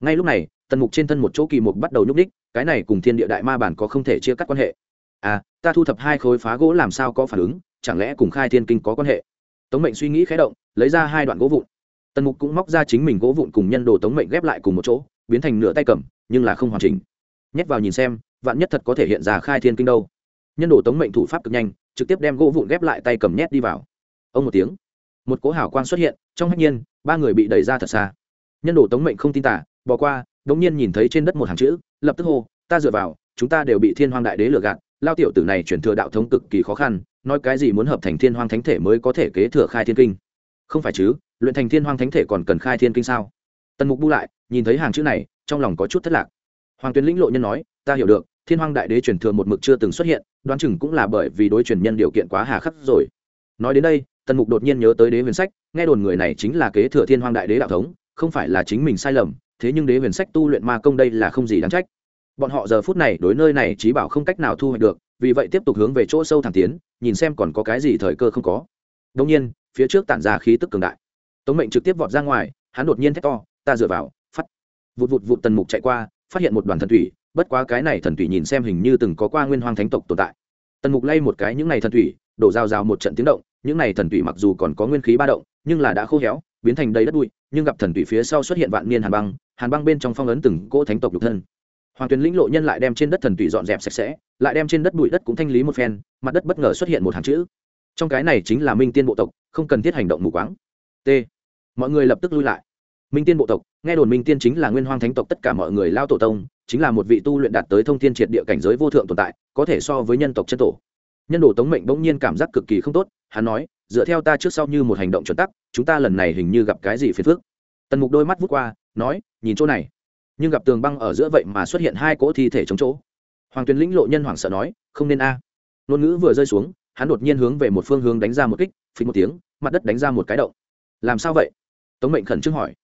Ngay lúc này, tần mục trên thân một chỗ kỳ mục bắt đầu nhúc ních cái này cùng thiên địa đại ma bản có không thể chia cắt quan hệ. À ta thu thập hai khối phá gỗ làm sao có phản ứng, chẳng lẽ cùng khai thiên kinh có quan hệ? Tống mệnh suy nghĩ khé động, lấy ra hai đoạn gỗ vụn. Tần mục cũng móc ra chính mình gỗ vụn cùng nhân đồ tống mệnh ghép lại cùng một chỗ, biến thành nửa tay cầm, nhưng là không hoàn chỉnh. Nhét vào nhìn xem, vạn nhất thật có thể hiện ra khai thiên kinh đâu. Nhân đồ tống mệnh thủ pháp cực nhanh, trực tiếp đem gỗ vụn ghép lại tay cầm nhét đi vào. Ông một tiếng, một cỗ hảo quan xuất hiện, trong hách nhiên, ba người bị đẩy ra thật xa nhân đồ tống mệnh không tin tả, bỏ qua, đống nhiên nhìn thấy trên đất một hàng chữ, lập tức hô, ta dựa vào, chúng ta đều bị thiên hoàng đại đế lừa gạt, lao tiểu tử này chuyển thừa đạo thống cực kỳ khó khăn, nói cái gì muốn hợp thành thiên hoàng thánh thể mới có thể kế thừa khai thiên kinh? Không phải chứ, luyện thành thiên hoàng thánh thể còn cần khai thiên kinh sao? Tần mục bu lại, nhìn thấy hàng chữ này, trong lòng có chút thất lạc. Hoàng tuyến lĩnh lộ nhân nói, ta hiểu được, thiên hoàng đại đế chuyển thừa một mực chưa từng xuất hiện, đoán chừng cũng là bởi vì đối truyền nhân điều kiện quá hà khắc rồi. Nói đến đây, tần mục đột nhiên nhớ tới đế huyền sách, nghe đồn người này chính là kế thừa thiên hoàng đại đế đạo thống không phải là chính mình sai lầm, thế nhưng đế huyền sách tu luyện ma công đây là không gì đáng trách. Bọn họ giờ phút này đối nơi này trí bảo không cách nào thu hoạch được, vì vậy tiếp tục hướng về chỗ sâu thẳng tiến, nhìn xem còn có cái gì thời cơ không có. Đông nhiên, phía trước tản ra khí tức cường đại. Tống mệnh trực tiếp vọt ra ngoài, hắn đột nhiên thét to, ta dựa vào, phát! Vụt vụt vụt tần mục chạy qua, phát hiện một đoàn thần thủy, bất quá cái này thần thủy nhìn xem hình như từng có qua nguyên hoang thánh tộc tồn tại. Tần mục lay một cái những này thần thủy, đổ rào rào một trận tiếng động, những này thần thủy mặc dù còn có nguyên khí ba động nhưng là đã khô héo, biến thành đầy đất bụi, nhưng gặp thần thủy phía sau xuất hiện vạn niên hàn băng hàn băng bên trong phong ấn từng cỗ thánh tộc lục thân. Hoàng tuyền lĩnh lộ nhân lại đem trên đất thần thủy dọn dẹp sạch sẽ, lại đem trên đất bụi đất cũng thanh lý một phen, mặt đất bất ngờ xuất hiện một hàng chữ. Trong cái này chính là minh tiên bộ tộc, không cần thiết hành động mù quáng. T. Mọi người lập tức lui lại. Minh tiên bộ tộc, nghe đồn minh tiên chính là nguyên hoang thánh tộc tất cả mọi người lao tổ tông, chính là một vị tu luyện đạt tới thông thiên triệt địa cảnh giới vô thượng tồn tại, có thể so với nhân tộc chân tổ. Nhân đồ tống mệnh bỗng nhiên cảm giác cực kỳ không tốt, hắn nói dựa theo ta trước sau như một hành động chuẩn tắc, chúng ta lần này hình như gặp cái gì phiền phức. Tần mục đôi mắt vút qua, nói, nhìn chỗ này. Nhưng gặp tường băng ở giữa vậy mà xuất hiện hai cỗ thi thể chống chỗ. Hoàng tuyền lĩnh lộ nhân hoảng sợ nói, không nên a. À. ngôn ngữ vừa rơi xuống, hắn đột nhiên hướng về một phương hướng đánh ra một kích phí một tiếng, mặt đất đánh ra một cái động. Làm sao vậy? Tống mệnh khẩn trương hỏi.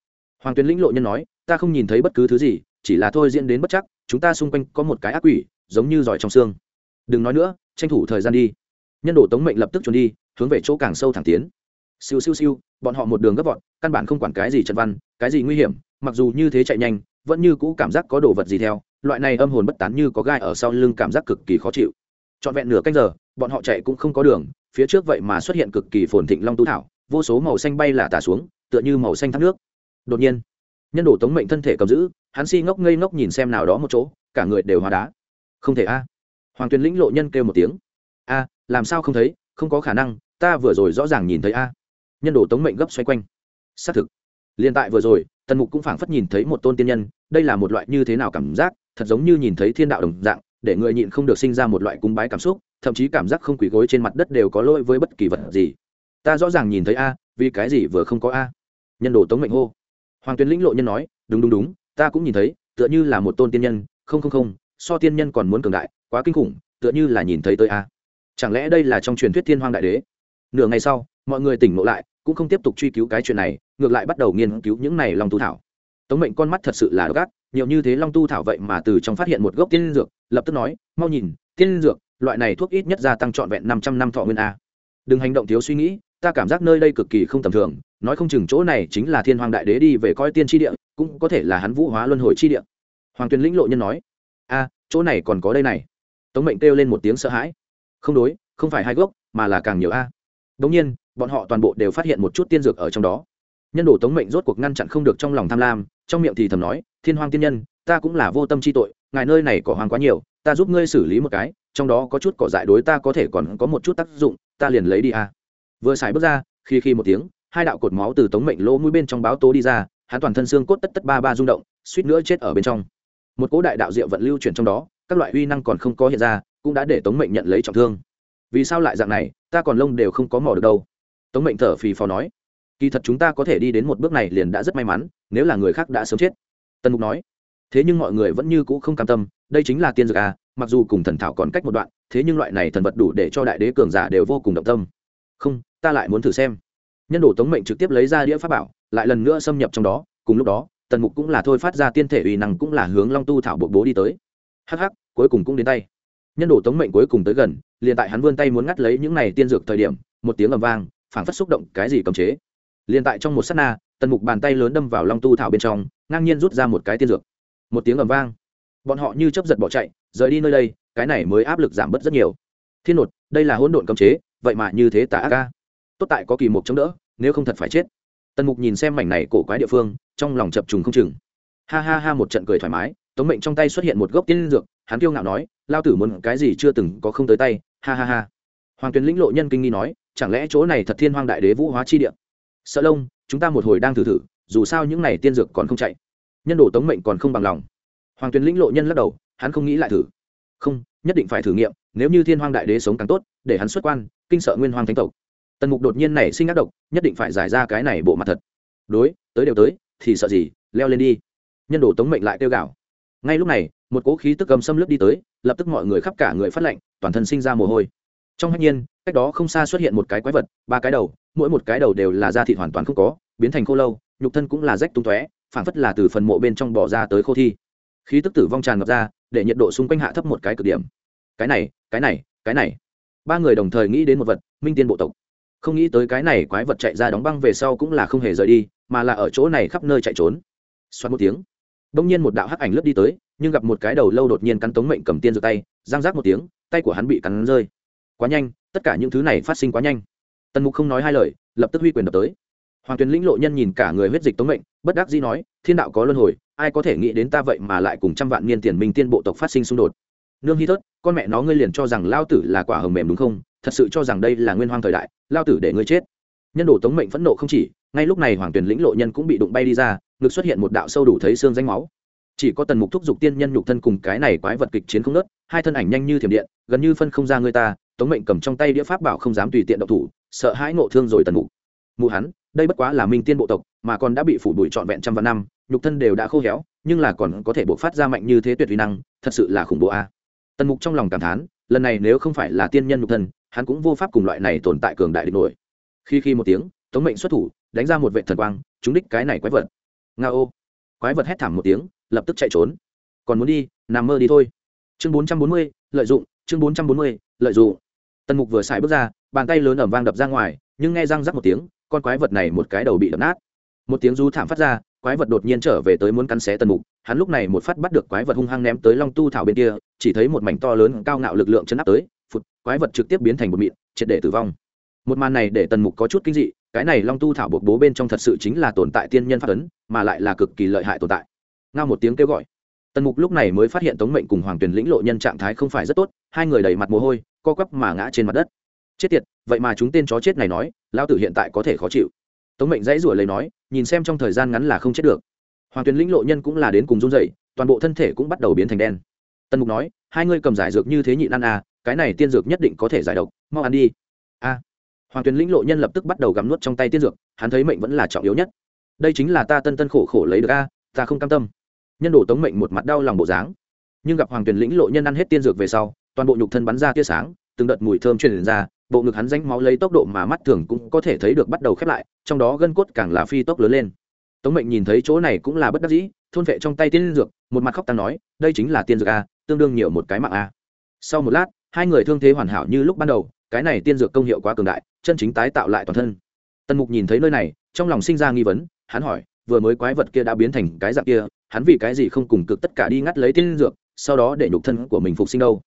Hoàng tuyền lĩnh lộ nhân nói, ta không nhìn thấy bất cứ thứ gì, chỉ là thôi diễn đến bất chắc, chúng ta xung quanh có một cái ác quỷ, giống như giỏi trong xương. Đừng nói nữa, tranh thủ thời gian đi. Nhân đồ tống mệnh lập tức trốn đi hướng về chỗ càng sâu thẳng tiến. Siêu siêu siêu, bọn họ một đường gấp vọt, căn bản không quản cái gì trận văn, cái gì nguy hiểm, mặc dù như thế chạy nhanh, vẫn như cũ cảm giác có đồ vật gì theo, loại này âm hồn bất tán như có gai ở sau lưng cảm giác cực kỳ khó chịu. Trọn vẹn nửa canh giờ, bọn họ chạy cũng không có đường, phía trước vậy mà xuất hiện cực kỳ phồn thịnh long tú thảo, vô số màu xanh bay là tả xuống, tựa như màu xanh thác nước. Đột nhiên, nhân đồ tống mệnh thân thể cầm giữ, hắn si ngốc ngây ngốc nhìn xem nào đó một chỗ, cả người đều hóa đá. Không thể a. Hoàng tuyền lĩnh lộ nhân kêu một tiếng. A, làm sao không thấy, không có khả năng ta vừa rồi rõ ràng nhìn thấy a. Nhân đồ tống mệnh gấp xoay quanh. Xác thực. Liền tại vừa rồi, tần mục cũng phảng phất nhìn thấy một tôn tiên nhân, đây là một loại như thế nào cảm giác, thật giống như nhìn thấy thiên đạo đồng dạng, để người nhịn không được sinh ra một loại cung bái cảm xúc, thậm chí cảm giác không quỳ gối trên mặt đất đều có lỗi với bất kỳ vật gì. Ta rõ ràng nhìn thấy a, vì cái gì vừa không có a? Nhân đồ tống mệnh hô. Hoàng tuyến lĩnh lộ nhân nói, đúng đúng đúng, ta cũng nhìn thấy, tựa như là một tôn tiên nhân, không không không, so tiên nhân còn muốn cường đại, quá kinh khủng, tựa như là nhìn thấy tới a. Chẳng lẽ đây là trong truyền thuyết thiên hoàng đại đế? Nửa ngày sau, mọi người tỉnh ngộ lại, cũng không tiếp tục truy cứu cái chuyện này, ngược lại bắt đầu nghiên cứu những này Long tu thảo. Tống mệnh con mắt thật sự là gác nhiều như thế long tu thảo vậy mà từ trong phát hiện một gốc tiên dược, lập tức nói, mau nhìn, tiên dược, loại này thuốc ít nhất gia tăng trọn vẹn năm trăm năm thọ nguyên a. Đừng hành động thiếu suy nghĩ, ta cảm giác nơi đây cực kỳ không tầm thường, nói không chừng chỗ này chính là thiên hoàng đại đế đi về coi tiên tri địa, cũng có thể là hắn vũ hóa luân hồi chi địa. Hoàng tuyền lĩnh lộ nhân nói, a, chỗ này còn có đây này. Tống mệnh kêu lên một tiếng sợ hãi, không đối, không phải hai gốc, mà là càng nhiều a đống nhiên, bọn họ toàn bộ đều phát hiện một chút tiên dược ở trong đó. Nhân đồ tống mệnh rốt cuộc ngăn chặn không được trong lòng tham lam, trong miệng thì thầm nói, thiên hoang tiên nhân, ta cũng là vô tâm chi tội, ngài nơi này cỏ hoang quá nhiều, ta giúp ngươi xử lý một cái, trong đó có chút cỏ dại đối ta có thể còn có một chút tác dụng, ta liền lấy đi a vừa xài bước ra, khi khi một tiếng, hai đạo cột máu từ tống mệnh lỗ mũi bên trong báo tố đi ra, hắn toàn thân xương cốt tất tất ba ba rung động, suýt nữa chết ở bên trong. Một cỗ đại đạo diệu vận lưu chuyển trong đó, các loại uy năng còn không có hiện ra, cũng đã để tống mệnh nhận lấy trọng thương. Vì sao lại dạng này? Ta còn lông đều không có mỏ được đâu. Tống mệnh thở phì phò nói, kỳ thật chúng ta có thể đi đến một bước này liền đã rất may mắn, nếu là người khác đã sớm chết. Tần mục nói, thế nhưng mọi người vẫn như cũ không cam tâm, đây chính là tiên dược à mặc dù cùng thần thảo còn cách một đoạn, thế nhưng loại này thần vật đủ để cho đại đế cường giả đều vô cùng động tâm. Không, ta lại muốn thử xem. Nhân đồ tống mệnh trực tiếp lấy ra đĩa pháp bảo, lại lần nữa xâm nhập trong đó, cùng lúc đó, tần mục cũng là thôi phát ra tiên thể uy năng cũng là hướng long tu thảo bộ bố đi tới. Hh cuối cùng cũng đến tay. Nhân đồ tống mệnh cuối cùng tới gần liền tại hắn vươn tay muốn ngắt lấy những này tiên dược thời điểm, một tiếng ầm vang, phảng phất xúc động cái gì cầm chế. Liền tại trong một s á t na, tần mục bàn tay lớn đâm vào long tu thảo bên trong, ngang nhiên rút ra một cái tiên dược. Một tiếng ầm vang. Bọn họ như chấp giật bỏ chạy, rời đi nơi đây, cái này mới áp lực giảm bớt rất nhiều. Thiên nột, đây là hỗn độn cấm chế, vậy mà như thế tả ca tốt tại có kỳ mục chống đỡ, nếu không thật phải chết. Tần mục nhìn xem mảnh này cổ quái địa phương, trong lòng chập trùng không chừng. Ha ha ha, một trận cười thoải mái, tống mệnh trong tay xuất hiện một gốc tiên dược, hắn kiêu ngạo nói, lao tử muốn cái gì chưa từng có không tới tay ha ha ha. Hoàng tuyến lĩnh lộ nhân kinh nghi nói, chẳng lẽ chỗ này thật thiên hoang đại đế vũ hóa chi địa? Sợ lông, chúng ta một hồi đang thử thử, dù sao những này tiên dược còn không chạy. Nhân đồ tống mệnh còn không bằng lòng. Hoàng tuyến lĩnh lộ nhân lắc đầu, hắn không nghĩ lại thử. Không, nhất định phải thử nghiệm, nếu như thiên hoang đại đế sống càng tốt, để hắn xuất quan, kinh sợ nguyên hoàng thánh tộc. Tần mục đột nhiên nảy sinh ác độc, nhất định phải giải ra cái này bộ mặt thật. Đối, tới đều tới, thì sợ gì, leo lên đi. Nhân đồ tống mệnh lại tiêu gạo ngay lúc này, một cỗ khí tức cầm xâm lướt đi tới lập tức mọi người khắp cả người phát lạnh toàn thân sinh ra mồ hôi. Trong hạnh nhiên, cách đó không xa xuất hiện một cái quái vật, ba cái đầu, mỗi một cái đầu đều là da thịt hoàn toàn không có, biến thành khô lâu, nhục thân cũng là rách tung tóe, phảng phất là từ phần mộ bên trong bỏ ra tới khô thi. Khí tức tử vong tràn ngập ra, để nhiệt độ xung quanh hạ thấp một cái cực điểm. Cái này cái này cái này. Ba người đồng thời nghĩ đến một vật, minh tiên bộ tộc. Không nghĩ tới cái này quái vật chạy ra đóng băng về sau cũng là không hề rời đi, mà là ở chỗ này khắp nơi chạy trốn. Xoắn một tiếng đông nhiên một đạo hắc ảnh lướt đi tới nhưng gặp một cái đầu lâu đột nhiên cắn tống mệnh cầm tiên giơ tay, giang rác một tiếng, tay của hắn bị cắn rơi. Quá nhanh, tất cả những thứ này phát sinh quá nhanh. Tần mục không nói hai lời, lập tức huy quyền đập tới. Hoàng tuyền lĩnh lộ nhân nhìn cả người huyết dịch tống mệnh, bất đắc dĩ nói, thiên đạo có luân hồi, ai có thể nghĩ đến ta vậy mà lại cùng trăm vạn niên tiền minh tiên bộ tộc phát sinh xung đột? Nương hy thớt con mẹ nó ngươi liền cho rằng lao tử là quả hầm mềm đúng không? Thật sự cho rằng đây là nguyên hoang thời đại, lao tử để ngươi chết. Nhân đồ tống mệnh phẫn nộ không chỉ, ngay lúc này hoàng tuyển lĩnh lộ nhân cũng bị đụng bay đi ra, ngực xuất hiện một đạo sâu đủ thấy xương danh máu chỉ có tần mục thúc giục tiên nhân nhục thân cùng cái này quái vật kịch chiến không nớt, hai thân ảnh nhanh như thiểm điện, gần như phân không ra người ta, tống mệnh cầm trong tay đĩa pháp bảo không dám tùy tiện độc thủ, sợ hãi ngộ thương rồi tần mục. Mụ hắn, đây bất quá là minh tiên bộ tộc, mà còn đã bị phủ đuổi trọn vẹn trăm vạn năm, nhục thân đều đã khô héo, nhưng là còn có thể bộc phát ra mạnh như thế tuyệt uy năng, thật sự là khủng bố a. Tần mục trong lòng cảm thán, lần này nếu không phải là tiên nhân nhục thân, hắn cũng vô pháp cùng loại này tồn tại cường đại địch nổi. Khi khi một tiếng, tống mệnh xuất thủ, đánh ra một vệ thần quang, trúng đích cái này quái vật. Nga ô. Quái vật hét thảm một tiếng lập tức chạy trốn. Còn muốn đi, nằm mơ đi thôi. Chương bốn trăm bốn mươi, lợi dụng, chương bốn trăm bốn mươi, lợi dụng. Tần mục vừa xài bước ra, bàn tay lớn ẩm vang đập ra ngoài, nhưng nghe răng rắc một tiếng, con quái vật này một cái đầu bị đập nát. Một tiếng du thảm phát ra, quái vật đột nhiên trở về tới muốn cắn xé tần mục. Hắn lúc này một phát bắt được quái vật hung hăng ném tới long tu thảo bên kia, chỉ thấy một mảnh to lớn cao ngạo lực lượng chấn áp tới, phụt, quái vật trực tiếp biến thành một mịn, triệt để tử vong. Một màn này để tần mục có chút kinh dị, cái này long tu thảo buộc bố bên trong thật sự chính là tồn tại tiên nhân pháp ấn, mà lại là cực kỳ lợi hại tồn tại ngao một tiếng kêu gọi. Tần mục lúc này mới phát hiện tống mệnh cùng hoàng tuyền lĩnh lộ nhân trạng thái không phải rất tốt, hai người đầy mặt mồ hôi, co quắp mà ngã trên mặt đất. Chết tiệt, vậy mà chúng tên chó chết này nói lao tử hiện tại có thể khó chịu. Tống mệnh dãy rủa lấy nói, nhìn xem trong thời gian ngắn là không chết được. Hoàng tuyền lĩnh lộ nhân cũng là đến cùng run dậy toàn bộ thân thể cũng bắt đầu biến thành đen. Tần mục nói, hai ngươi cầm giải dược như thế nhịn ăn à cái này tiên dược nhất định có thể giải độc, mau ăn đi. A. Hoàng tuyền lĩnh lộ nhân lập tức bắt đầu gắm nuốt trong tay tiên dược, hắn thấy mệnh vẫn là trọng yếu nhất. Đây chính là ta tân tân khổ khổ lấy được a, ta không cam tâm nhân đổ tống mệnh một mặt đau lòng bộ dáng. Nhưng gặp hoàng tuyền lĩnh lộ nhân ăn hết tiên dược về sau, toàn bộ nhục thân bắn ra tia sáng, từng đợt mùi thơm truyền ra, bộ ngực hắn danh máu lấy tốc độ mà mắt thường cũng có thể thấy được bắt đầu khép lại, trong đó gân cốt càng là phi tốc lớn lên. Tống mệnh nhìn thấy chỗ này cũng là bất đắc dĩ, thôn vệ trong tay tiên dược, một mặt khóc tăng nói, đây chính là tiên dược a, tương đương nhiều một cái mạng a. Sau một lát, hai người thương thế hoàn hảo như lúc ban đầu, cái này tiên dược công hiệu quá cường đại, chân chính tái tạo lại toàn thân. Tần mục nhìn thấy nơi này, trong lòng sinh ra nghi vấn, hắn hỏi, vừa mới quái vật kia đã biến thành cái dạng kia hắn vì cái gì không cùng cực tất cả đi ngắt lấy tiên dược, sau đó để nhục thân của mình phục sinh đâu?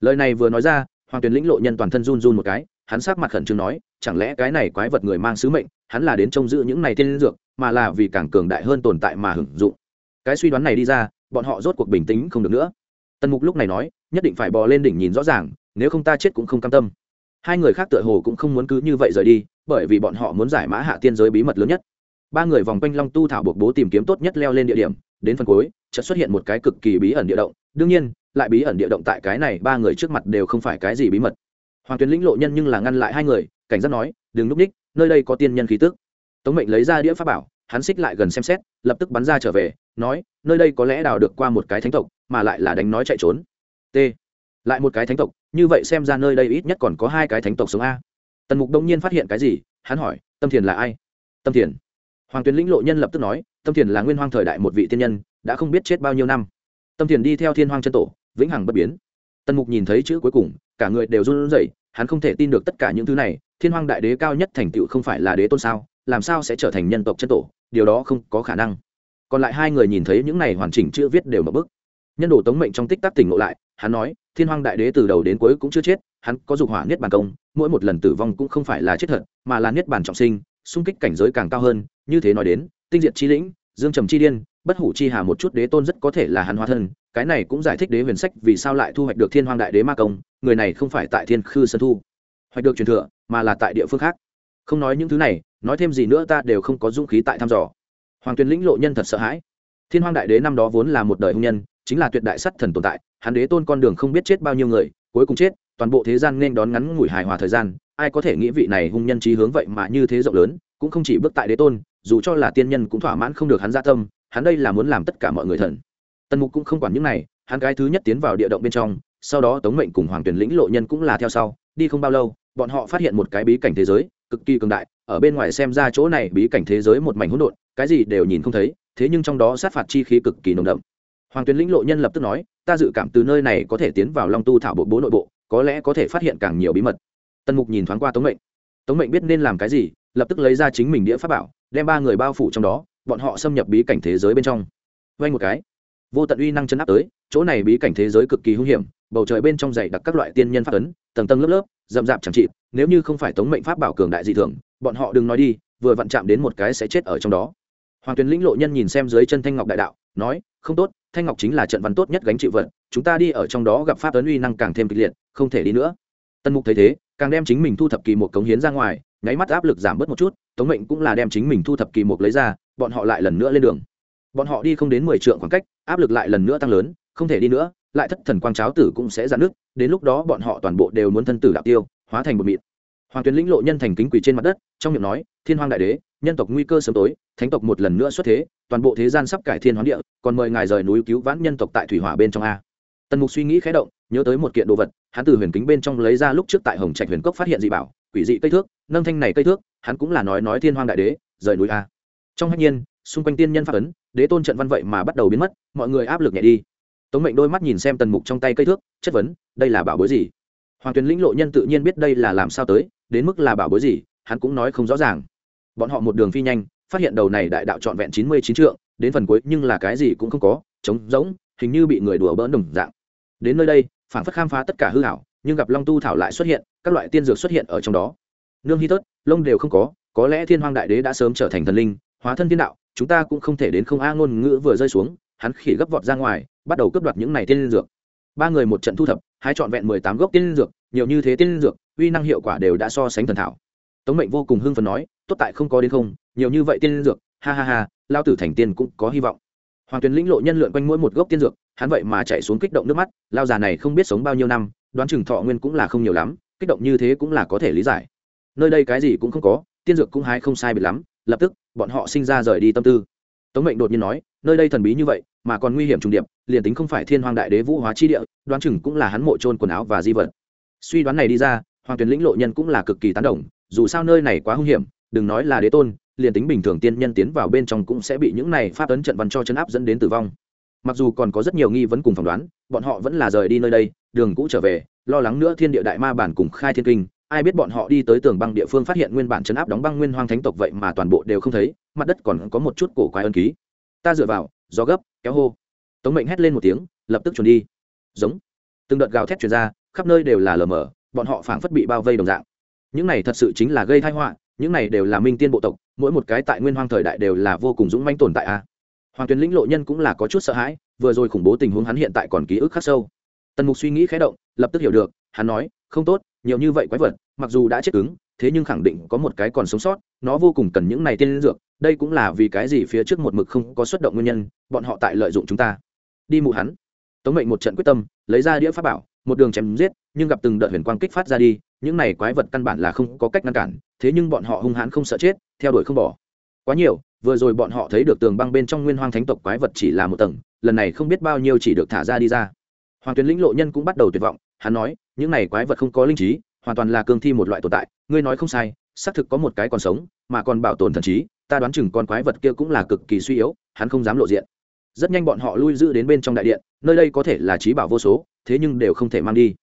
Lời này vừa nói ra, hoàng tuyền lĩnh lộ nhân toàn thân run run một cái, hắn sát mặt khẩn trương nói, chẳng lẽ cái này quái vật người mang sứ mệnh, hắn là đến trông giữ những này tiên dược, mà là vì càng cường đại hơn tồn tại mà hưởng dụng. Cái suy đoán này đi ra, bọn họ rốt cuộc bình tĩnh không được nữa. Tần mục lúc này nói, nhất định phải bò lên đỉnh nhìn rõ ràng, nếu không ta chết cũng không cam tâm. Hai người khác tựa hồ cũng không muốn cứ như vậy rời đi, bởi vì bọn họ muốn giải mã hạ tiên giới bí mật lớn nhất. Ba người vòng quanh long tu thảo buộc bố tìm kiếm tốt nhất leo lên địa điểm đến phần cuối, chợt xuất hiện một cái cực kỳ bí ẩn địa động. Đương nhiên, lại bí ẩn địa động tại cái này ba người trước mặt đều không phải cái gì bí mật. Hoàng tuyến lĩnh lộ nhân nhưng là ngăn lại hai người, cảnh giác nói, đừng núp ních, nơi đây có tiên nhân khí tức. Tống mệnh lấy ra đĩa pháp bảo, hắn xích lại gần xem xét, lập tức bắn ra trở về, nói, nơi đây có lẽ đào được qua một cái thánh tộc, mà lại là đánh nói chạy trốn. T. Lại một cái thánh tộc, như vậy xem ra nơi đây ít nhất còn có hai cái thánh tộc sống a. Tần mục đông nhiên phát hiện cái gì, hắn hỏi, tâm thiền là ai? Tâm thiền. Hoàng tuyến lĩnh lộ nhân lập tức nói tâm thiền là nguyên hoang thời đại một vị tiên nhân, đã không biết chết bao nhiêu năm. Tâm thiền đi theo thiên hoang chân tổ, vĩnh hằng bất biến. Tần mục nhìn thấy chữ cuối cùng, cả người đều run rẩy, hắn không thể tin được tất cả những thứ này, thiên hoang đại đế cao nhất thành tựu không phải là đế tôn sao, làm sao sẽ trở thành nhân tộc chân tổ, điều đó không có khả năng. Còn lại hai người nhìn thấy những này hoàn chỉnh chữ viết đều mở bức. Nhân đồ tống mệnh trong tích tắc tỉnh ngộ lại, hắn nói, thiên hoang đại đế từ đầu đến cuối cũng chưa chết, hắn có dục hỏa niết bàn công, mỗi một lần tử vong cũng không phải là chết thật, mà là niết bàn trọng sinh, xung kích cảnh giới càng cao hơn, như thế nói đến tinh diệt chi lĩnh, dương trầm chi điên, bất hủ chi hà một chút đế tôn rất có thể là hắn hóa thân, cái này cũng giải thích đế huyền sách vì sao lại thu hoạch được thiên hoang đại đế ma công, người này không phải tại thiên khư sơn thu hoạch được truyền thừa, mà là tại địa phương khác. Không nói những thứ này, nói thêm gì nữa ta đều không có dũng khí tại thăm dò. Hoàng tuyền lĩnh lộ nhân thật sợ hãi. Thiên hoang đại đế năm đó vốn là một đời hung nhân, chính là tuyệt đại sắt thần tồn tại, hắn đế tôn con đường không biết chết bao nhiêu người, cuối cùng chết, toàn bộ thế gian nên đón ngắn ngủi hài hòa thời gian, ai có thể nghĩ vị này hung nhân trí hướng vậy mà như thế rộng lớn, cũng không chỉ bước tại đế tôn dù cho là tiên nhân cũng thỏa mãn không được hắn gia tâm, hắn đây là muốn làm tất cả mọi người thần. Tần mục cũng không quản những này, hắn cái thứ nhất tiến vào địa động bên trong, sau đó tống mệnh cùng hoàng tuyển lĩnh lộ nhân cũng là theo sau, đi không bao lâu, bọn họ phát hiện một cái bí cảnh thế giới, cực kỳ cường đại, ở bên ngoài xem ra chỗ này bí cảnh thế giới một mảnh hỗn độn, cái gì đều nhìn không thấy, thế nhưng trong đó sát phạt chi khí cực kỳ nồng đậm. Hoàng tuyến lĩnh lộ nhân lập tức nói, ta dự cảm từ nơi này có thể tiến vào long tu thảo bộ bố nội bộ, có lẽ có thể phát hiện càng nhiều bí mật. Tần mục nhìn thoáng qua tống mệnh. Tống mệnh biết nên làm cái gì lập tức lấy ra chính mình đĩa pháp bảo, đem ba người bao phủ trong đó, bọn họ xâm nhập bí cảnh thế giới bên trong. Vay một cái. Vô tận uy năng chấn áp tới, chỗ này bí cảnh thế giới cực kỳ hung hiểm, bầu trời bên trong dày đặc các loại tiên nhân pháp ấn, tầng tầng lớp lớp, rậm rạp chẳng trị nếu như không phải tống mệnh pháp bảo cường đại dị thường, bọn họ đừng nói đi, vừa vặn chạm đến một cái sẽ chết ở trong đó. Hoàng tuyến lĩnh lộ nhân nhìn xem dưới chân thanh ngọc đại đạo, nói, không tốt, thanh ngọc chính là trận văn tốt nhất gánh chịu vật, chúng ta đi ở trong đó gặp pháp ấn uy năng càng thêm kịch liệt, không thể đi nữa. Tân mục thấy thế, càng đem chính mình thu thập kỳ một cống hiến ra ngoài nháy mắt áp lực giảm bớt một chút, tống mệnh cũng là đem chính mình thu thập kỳ mục lấy ra, bọn họ lại lần nữa lên đường. Bọn họ đi không đến mười trượng khoảng cách, áp lực lại lần nữa tăng lớn, không thể đi nữa, lại thất thần quang cháo tử cũng sẽ giãn nước đến lúc đó bọn họ toàn bộ đều muốn thân tử đạo tiêu, hóa thành một mịn. Hoàng tuyến lĩnh lộ nhân thành kính quỳ trên mặt đất, trong miệng nói, thiên hoàng đại đế, nhân tộc nguy cơ sớm tối, thánh tộc một lần nữa xuất thế, toàn bộ thế gian sắp cải thiên hoán địa, còn mời ngài rời núi cứu vãn nhân tộc tại thủy hỏa bên trong a. Tần mục suy nghĩ khé động, nhớ tới một kiện đồ vật, hắn từ huyền kính bên trong lấy ra lúc trước tại hồng trạch huyền cốc phát hiện dị bảo quỷ dị cây thước, nâng thanh này cây thước, hắn cũng là nói nói thiên hoàng đại đế, rời núi a. Trong hạnh nhiên, xung quanh tiên nhân pháp ấn, đế tôn trận văn vậy mà bắt đầu biến mất, mọi người áp lực nhẹ đi. Tống mệnh đôi mắt nhìn xem tần mục trong tay cây thước, chất vấn, đây là bảo bối gì? Hoàng tuyền lĩnh lộ nhân tự nhiên biết đây là làm sao tới, đến mức là bảo bối gì, hắn cũng nói không rõ ràng. Bọn họ một đường phi nhanh, phát hiện đầu này đại đạo trọn vẹn chín mươi chín trượng, đến phần cuối nhưng là cái gì cũng không có, trống rỗng, hình như bị người đùa bỡn đồng dạng. Đến nơi đây phản phất khám phá tất cả hư hảo nhưng gặp long tu thảo lại xuất hiện, các loại tiên dược xuất hiện ở trong đó. Nương hy tớt lông đều không có có lẽ thiên hoàng đại đế đã sớm trở thành thần linh, hóa thân thiên đạo, chúng ta cũng không thể đến không a ngôn ngữ vừa rơi xuống, hắn khỉ gấp vọt ra ngoài, bắt đầu cướp đoạt những này tiên dược. Ba người một trận thu thập, hai trọn vẹn mười tám gốc tiên dược, nhiều như thế tiên dược, uy năng hiệu quả đều đã so sánh thần thảo. Tống mệnh vô cùng hưng phấn nói, tốt tại không có đến không, nhiều như vậy tiên dược, ha ha ha lao tử thành tiên cũng có hy vọng. Hoàng tuyền lĩnh lộ nhân lượn quanh mỗi một gốc tiên dược, hắn vậy mà chạy xuống kích động nước mắt lao già này không biết sống bao nhiêu năm đoán chừng thọ nguyên cũng là không nhiều lắm, kích động như thế cũng là có thể lý giải. Nơi đây cái gì cũng không có, tiên dược cũng hái không sai biệt lắm, lập tức, bọn họ sinh ra rời đi tâm tư. Tống mệnh đột nhiên nói, nơi đây thần bí như vậy, mà còn nguy hiểm trùng điệp, liền tính không phải thiên hoàng đại đế vũ hóa chi địa, đoán chừng cũng là hắn mộ trôn quần áo và di vật. Suy đoán này đi ra, hoàng tuyến lĩnh lộ nhân cũng là cực kỳ tán đồng, dù sao nơi này quá hung hiểm, đừng nói là đế tôn, liền tính bình thường tiên nhân tiến vào bên trong cũng sẽ bị những này pháp ấn trận văn cho chấn áp dẫn đến tử vong mặc dù còn có rất nhiều nghi vấn cùng phỏng đoán, bọn họ vẫn là rời đi nơi đây, đường cũ trở về, lo lắng nữa thiên địa đại ma bản cùng khai thiên kinh. Ai biết bọn họ đi tới tường băng địa phương phát hiện nguyên bản chấn áp đóng băng nguyên hoang thánh tộc vậy mà toàn bộ đều không thấy, mặt đất còn có một chút cổ quái ân ký. Ta dựa vào, gió gấp, kéo hô. Tống mệnh hét lên một tiếng, lập tức chuẩn đi. Giống. Từng đợt gào thét chuyển ra, khắp nơi đều là lờ mờ, bọn họ phảng phất bị bao vây đồng dạng. Những này thật sự chính là gây thai họa, những này đều là minh tiên bộ tộc, mỗi một cái tại nguyên hoang thời đại đều là vô cùng dũng manh tồn tại a hoàng tuyến lĩnh lộ nhân cũng là có chút sợ hãi, vừa rồi khủng bố tình huống hắn hiện tại còn ký ức khắc sâu. Tần mục suy nghĩ khé động, lập tức hiểu được, hắn nói, không tốt, nhiều như vậy quái vật, mặc dù đã chết cứng, thế nhưng khẳng định có một cái còn sống sót, nó vô cùng cần những này tiên dược, đây cũng là vì cái gì phía trước một mực không có xuất động nguyên nhân, bọn họ tại lợi dụng chúng ta. Đi mụ hắn. Tống mệnh một trận quyết tâm, lấy ra đĩa pháp bảo, một đường chém giết, nhưng gặp từng đợt huyền quang kích phát ra đi, những này quái vật căn bản là không có cách ngăn cản, thế nhưng bọn họ hung hãn không sợ chết, theo đuổi không bỏ. Quá nhiều vừa rồi bọn họ thấy được tường băng bên trong nguyên hoang thánh tộc quái vật chỉ là một tầng, lần này không biết bao nhiêu chỉ được thả ra đi ra. Hoàng tuyến lĩnh lộ nhân cũng bắt đầu tuyệt vọng, hắn nói, những này quái vật không có linh trí, hoàn toàn là cương thi một loại tồn tại, ngươi nói không sai, xác thực có một cái còn sống, mà còn bảo tồn thần trí, ta đoán chừng con quái vật kia cũng là cực kỳ suy yếu, hắn không dám lộ diện. Rất nhanh bọn họ lui giữ đến bên trong đại điện, nơi đây có thể là trí bảo vô số, thế nhưng đều không thể mang đi.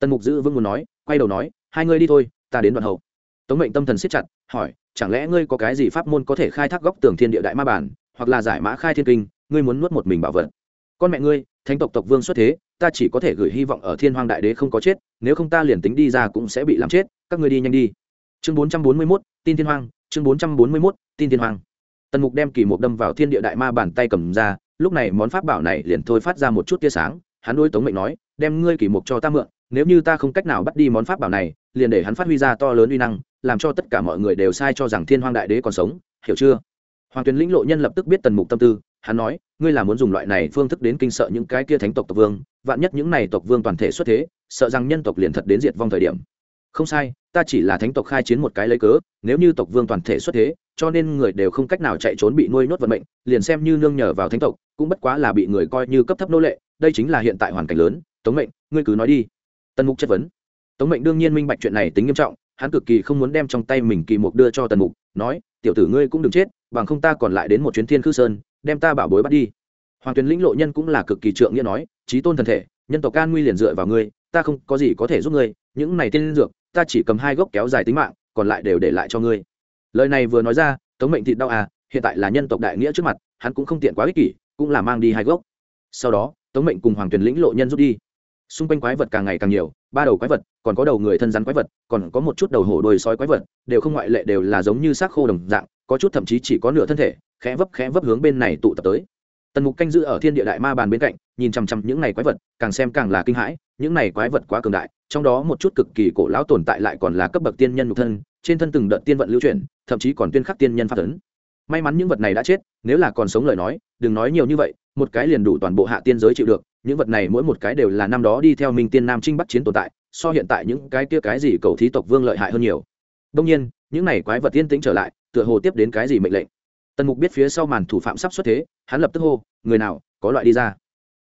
Tần mục giữ vương muốn nói, quay đầu nói, hai ngươi đi thôi, ta đến đoạn hậu tống mệnh tâm thần siết chặt, hỏi, chẳng lẽ ngươi có cái gì pháp môn có thể khai thác góc tường thiên địa đại ma bản, hoặc là giải mã khai thiên kinh, ngươi muốn nuốt một mình bảo vật? Con mẹ ngươi, thánh tộc tộc vương xuất thế, ta chỉ có thể gửi hy vọng ở thiên hoàng đại đế không có chết, nếu không ta liền tính đi ra cũng sẽ bị làm chết, các ngươi đi nhanh đi. Chương bốn trăm bốn mươi mốt, tin thiên hoàng chương bốn trăm bốn mươi mốt, tin thiên hoàng tần mục đem kỳ mục đâm vào thiên địa đại ma bàn tay cầm ra, lúc này món pháp bảo này liền thôi phát ra một chút tia sáng, hắn đôi tống mệnh nói, đem ngươi kỳ mục cho ta mượn, nếu như ta không cách nào bắt đi món pháp bảo này liền để hắn phát huy ra to lớn uy năng, làm cho tất cả mọi người đều sai cho rằng thiên hoàng đại đế còn sống, hiểu chưa? Hoàng tuyền lĩnh lộ nhân lập tức biết tần mục tâm tư, hắn nói, ngươi là muốn dùng loại này phương thức đến kinh sợ những cái kia thánh tộc tộc vương, vạn nhất những này tộc vương toàn thể xuất thế, sợ rằng nhân tộc liền thật đến diệt vong thời điểm. Không sai, ta chỉ là thánh tộc khai chiến một cái lấy cớ, nếu như tộc vương toàn thể xuất thế, cho nên người đều không cách nào chạy trốn bị nuôi nhốt vận mệnh, liền xem như nương nhờ vào thánh tộc, cũng bất quá là bị người coi như cấp thấp nô lệ, đây chính là hiện tại hoàn cảnh lớn, tống mệnh, ngươi cứ nói đi. Tần mục chất vấn tống mệnh đương nhiên minh bạch chuyện này tính nghiêm trọng, hắn cực kỳ không muốn đem trong tay mình kỳ mục đưa cho tần mục, nói, tiểu tử ngươi cũng đừng chết, bằng không ta còn lại đến một chuyến thiên khư sơn, đem ta bảo bối bắt đi. Hoàng tuyền lĩnh lộ nhân cũng là cực kỳ trượng nghĩa nói trí tôn thần thể, nhân tộc can nguy liền dựa vào ngươi, ta không có gì có thể giúp ngươi, những này tiên dược, ta chỉ cầm hai gốc kéo dài tính mạng, còn lại đều để lại cho ngươi. Lời này vừa nói ra, tống mệnh thịt đau à hiện tại là nhân tộc đại nghĩa trước mặt, hắn cũng không tiện quá ích kỷ, cũng là mang đi hai gốc. Sau đó, tống mệnh cùng hoàng tuyền lĩnh lộ nhân rút đi. Xung quanh quái vật càng ngày càng nhiều ba đầu quái vật, còn có đầu người thân rắn quái vật, còn có một chút đầu hổ đôi sói quái vật, đều không ngoại lệ đều là giống như xác khô đồng dạng, có chút thậm chí chỉ có nửa thân thể, khẽ vấp khẽ vấp hướng bên này tụ tập tới tần mục canh giữ ở thiên địa đại ma bàn bên cạnh, nhìn chằm chằm những này quái vật, càng xem càng là kinh hãi, những này quái vật quá cường đại, trong đó một chút cực kỳ cổ lão tồn tại lại còn là cấp bậc tiên nhân nhục thân, trên thân từng đợt tiên vận lưu chuyển, thậm chí còn tuyên khắc tiên nhân phát tấn. may mắn những vật này đã chết, nếu là còn sống lời nói, đừng nói nhiều như vậy, một cái liền đủ toàn bộ hạ tiên giới chịu được những vật này mỗi một cái đều là năm đó đi theo minh tiên nam trinh bắc chiến tồn tại, so hiện tại những cái kia cái gì cầu thí tộc vương lợi hại hơn nhiều. Đông nhiên, những này quái vật tiên tĩnh trở lại, tựa hồ tiếp đến cái gì mệnh lệnh. Tần mục biết phía sau màn thủ phạm sắp xuất thế, hắn lập tức hô, người nào, có loại đi ra.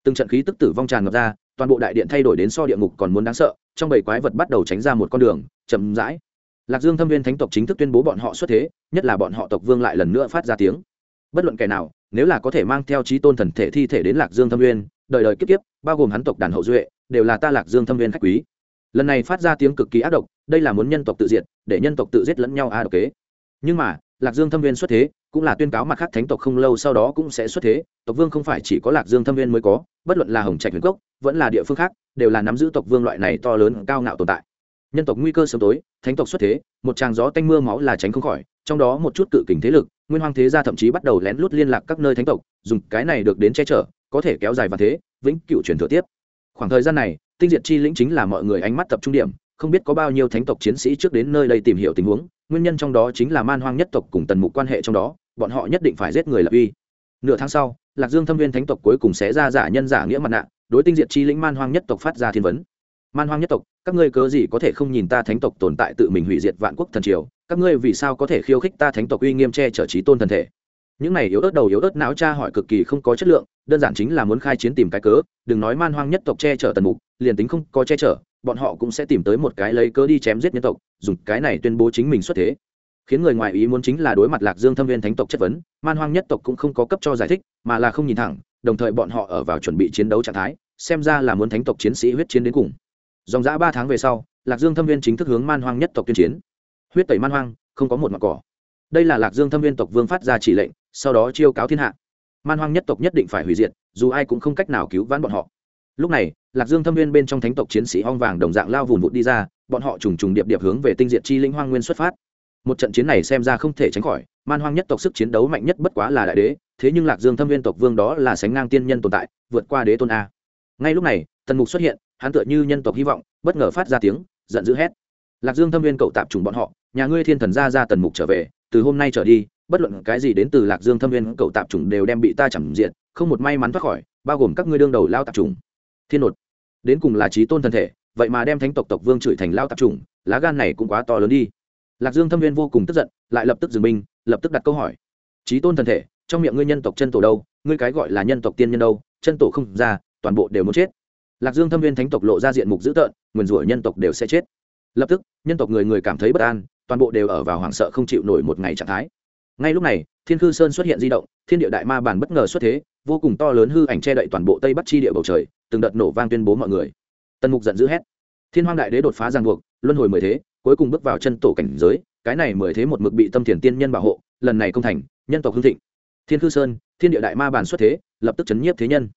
Từng trận khí tức tử vong tràn ngập ra, toàn bộ đại điện thay đổi đến so địa ngục còn muốn đáng sợ, trong bảy quái vật bắt đầu tránh ra một con đường, chậm rãi. Lạc dương thâm viên thánh tộc chính thức tuyên bố bọn họ xuất thế, nhất là bọn họ tộc vương lại lần nữa phát ra tiếng. Bất luận kẻ nào, nếu là có thể mang theo trí tôn thần thể thi thể đến lạc dương thâm viên đời đời kiếp kiếp, bao gồm hắn tộc đàn hậu duệ, đều là ta lạc dương thâm viên khách quý. Lần này phát ra tiếng cực kỳ ác độc, đây là muốn nhân tộc tự diệt, để nhân tộc tự giết lẫn nhau a độc kế. Nhưng mà, lạc dương thâm viên xuất thế, cũng là tuyên cáo mặt khác thánh tộc không lâu sau đó cũng sẽ xuất thế, tộc vương không phải chỉ có lạc dương thâm viên mới có, bất luận là hồng trạch huyền cốc, vẫn là địa phương khác, đều là nắm giữ tộc vương loại này to lớn cao ngạo tồn tại. Nhân tộc nguy cơ sớm tối, thánh tộc xuất thế, một tràng gió tanh mưa máu là tránh không khỏi, trong đó một chút cự kình thế lực, nguyên hoàng thế gia thậm chí bắt đầu lén lút liên lạc các nơi thánh tộc, dùng cái này được đến che chở có thể kéo dài và thế, vĩnh cựu truyền thừa tiếp. Khoảng thời gian này, tinh diệt chi lĩnh chính là mọi người ánh mắt tập trung điểm, không biết có bao nhiêu thánh tộc chiến sĩ trước đến nơi đây tìm hiểu tình huống, nguyên nhân trong đó chính là man hoang nhất tộc cùng tần mục quan hệ trong đó, bọn họ nhất định phải giết người lập uy. Nửa tháng sau, lạc dương thâm viên thánh tộc cuối cùng sẽ ra giả nhân giả nghĩa mặt nạ, đối tinh diệt chi lĩnh man hoang nhất tộc phát ra thiên vấn. Man hoang nhất tộc, các ngươi cớ gì có thể không nhìn ta thánh tộc tồn tại tự mình hủy diệt vạn quốc thần triều, các ngươi vì sao có thể khiêu khích ta thánh tộc uy nghiêm che chở trí tôn thần thể? Những này yếu ớt đầu yếu ớt não cha hỏi cực kỳ không có chất lượng, đơn giản chính là muốn khai chiến tìm cái cớ, đừng nói man hoang nhất tộc che chở tần mục, liền tính không có che chở, bọn họ cũng sẽ tìm tới một cái lấy cớ đi chém giết nhân tộc, dùng cái này tuyên bố chính mình xuất thế. Khiến người ngoài ý muốn chính là đối mặt lạc dương thâm viên thánh tộc chất vấn, man hoang nhất tộc cũng không có cấp cho giải thích, mà là không nhìn thẳng, đồng thời bọn họ ở vào chuẩn bị chiến đấu trạng thái, xem ra là muốn thánh tộc chiến sĩ huyết chiến đến cùng. Dòng giã ba tháng về sau, lạc dương thâm viên chính thức hướng man hoang nhất tộc tuyên chiến. Huyết tẩy man hoang, không có một mặt cỏ đây là lạc dương thâm viên tộc vương phát ra chỉ lệnh, sau đó chiêu cáo thiên hạ. Man hoang nhất tộc nhất định phải hủy diệt, dù ai cũng không cách nào cứu vãn bọn họ. Lúc này, lạc dương thâm viên bên trong thánh tộc chiến sĩ hoang vàng đồng dạng lao vùn vụt đi ra, bọn họ trùng trùng điệp điệp hướng về tinh diệt chi linh hoang nguyên xuất phát. Một trận chiến này xem ra không thể tránh khỏi, man hoang nhất tộc sức chiến đấu mạnh nhất bất quá là đại đế, thế nhưng lạc dương thâm viên tộc vương đó là sánh ngang tiên nhân tồn tại, vượt qua đế tôn a. Ngay lúc này, tần mục xuất hiện, hắn tựa như nhân tộc hy vọng, bất ngờ phát ra tiếng, giận dữ hét. Lạc dương thâm viên cậu tạp trùng bọn họ, nhà ngươi thiên thần ra ra tần mục trở về từ hôm nay trở đi, bất luận cái gì đến từ lạc dương thâm viên cậu tạp trùng đều đem bị ta chẳng diện không một may mắn thoát khỏi, bao gồm các ngươi đương đầu lao tạp trùng thiên nột, đến cùng là trí tôn thân thể, vậy mà đem thánh tộc tộc vương chửi thành lao tạp trùng lá gan này cũng quá to lớn đi. Lạc dương thâm viên vô cùng tức giận, lại lập tức dừng binh, lập tức đặt câu hỏi. Trí tôn thân thể, trong miệng ngươi nhân tộc chân tổ đâu, ngươi cái gọi là nhân tộc tiên nhân đâu, chân tổ không ra, toàn bộ đều muốn chết. Lạc dương thâm viên thánh tộc lộ ra diện mục dữ tợn, nguyền rủa nhân tộc đều sẽ chết. Lập tức, nhân tộc người người cảm thấy bất an toàn bộ đều ở vào hoảng sợ không chịu nổi một ngày trạng thái. Ngay lúc này, thiên khư sơn xuất hiện di động, thiên địa đại ma bản bất ngờ xuất thế, vô cùng to lớn hư ảnh che đậy toàn bộ tây bắc chi địa bầu trời, từng đợt nổ vang tuyên bố mọi người. Tần mục giận dữ hét. Thiên hoang đại đế đột phá giang buộc, luân hồi mười thế, cuối cùng bước vào chân tổ cảnh giới, cái này mười thế một mực bị tâm thiền tiên nhân bảo hộ, lần này công thành, nhân tộc hưng thịnh. Thiên khư sơn, thiên địa đại ma bản xuất thế, lập tức chấn nhiếp thế nhân.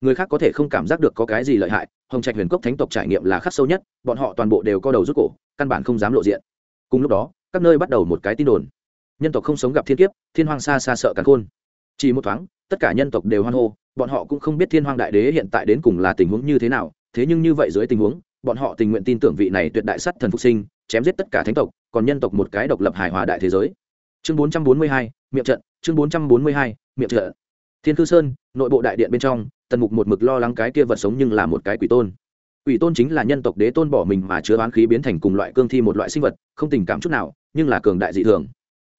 Người khác có thể không cảm giác được có cái gì lợi hại, hồng trạch huyền cốc thánh tộc trải nghiệm là khắc sâu nhất, bọn họ toàn bộ đều co đầu rút cổ, căn bản không dám lộ diện cùng lúc đó các nơi bắt đầu một cái tin đồn. Nhân tộc không sống gặp thiên kiếp thiên hoàng xa xa sợ càng khôn. Chỉ một thoáng tất cả nhân tộc đều hoan hô bọn họ cũng không biết thiên hoàng đại đế hiện tại đến cùng là tình huống như thế nào. Thế nhưng như vậy dưới tình huống bọn họ tình nguyện tin tưởng vị này tuyệt đại sắt thần phục sinh chém giết tất cả thánh tộc còn nhân tộc một cái độc lập hài hòa đại thế giới. Chương 442, miệng trận. Chương 442, miệng trận. Thiên cư sơn nội bộ đại điện bên trong tần mục một mực lo lắng cái kia vật sống nhưng là một cái quỷ tôn quỷ tôn chính là nhân tộc đế tôn bỏ mình mà chứa bán khí biến thành cùng loại cương thi một loại sinh vật, không tình cảm chút nào, nhưng là cường đại dị thường.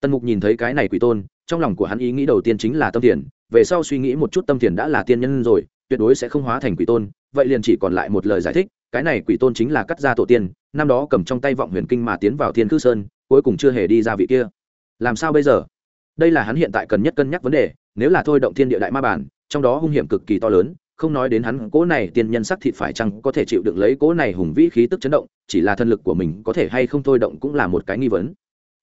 Tần mục nhìn thấy cái này quỷ tôn, trong lòng của hắn ý nghĩ đầu tiên chính là tâm thiền, về sau suy nghĩ một chút tâm thiền đã là tiên nhân rồi, tuyệt đối sẽ không hóa thành quỷ tôn, vậy liền chỉ còn lại một lời giải thích, cái này quỷ tôn chính là cắt ra tổ tiên, năm đó cầm trong tay vọng huyền kinh mà tiến vào thiên cư sơn, cuối cùng chưa hề đi ra vị kia. Làm sao bây giờ? Đây là hắn hiện tại cần nhất cân nhắc vấn đề, nếu là thôi động thiên địa đại ma bản, trong đó hung hiểm cực kỳ to lớn không nói đến hắn cố này tiên nhân sắc thịt phải chăng có thể chịu đựng lấy cố này hùng vĩ khí tức chấn động, chỉ là thân lực của mình có thể hay không thôi động cũng là một cái nghi vấn.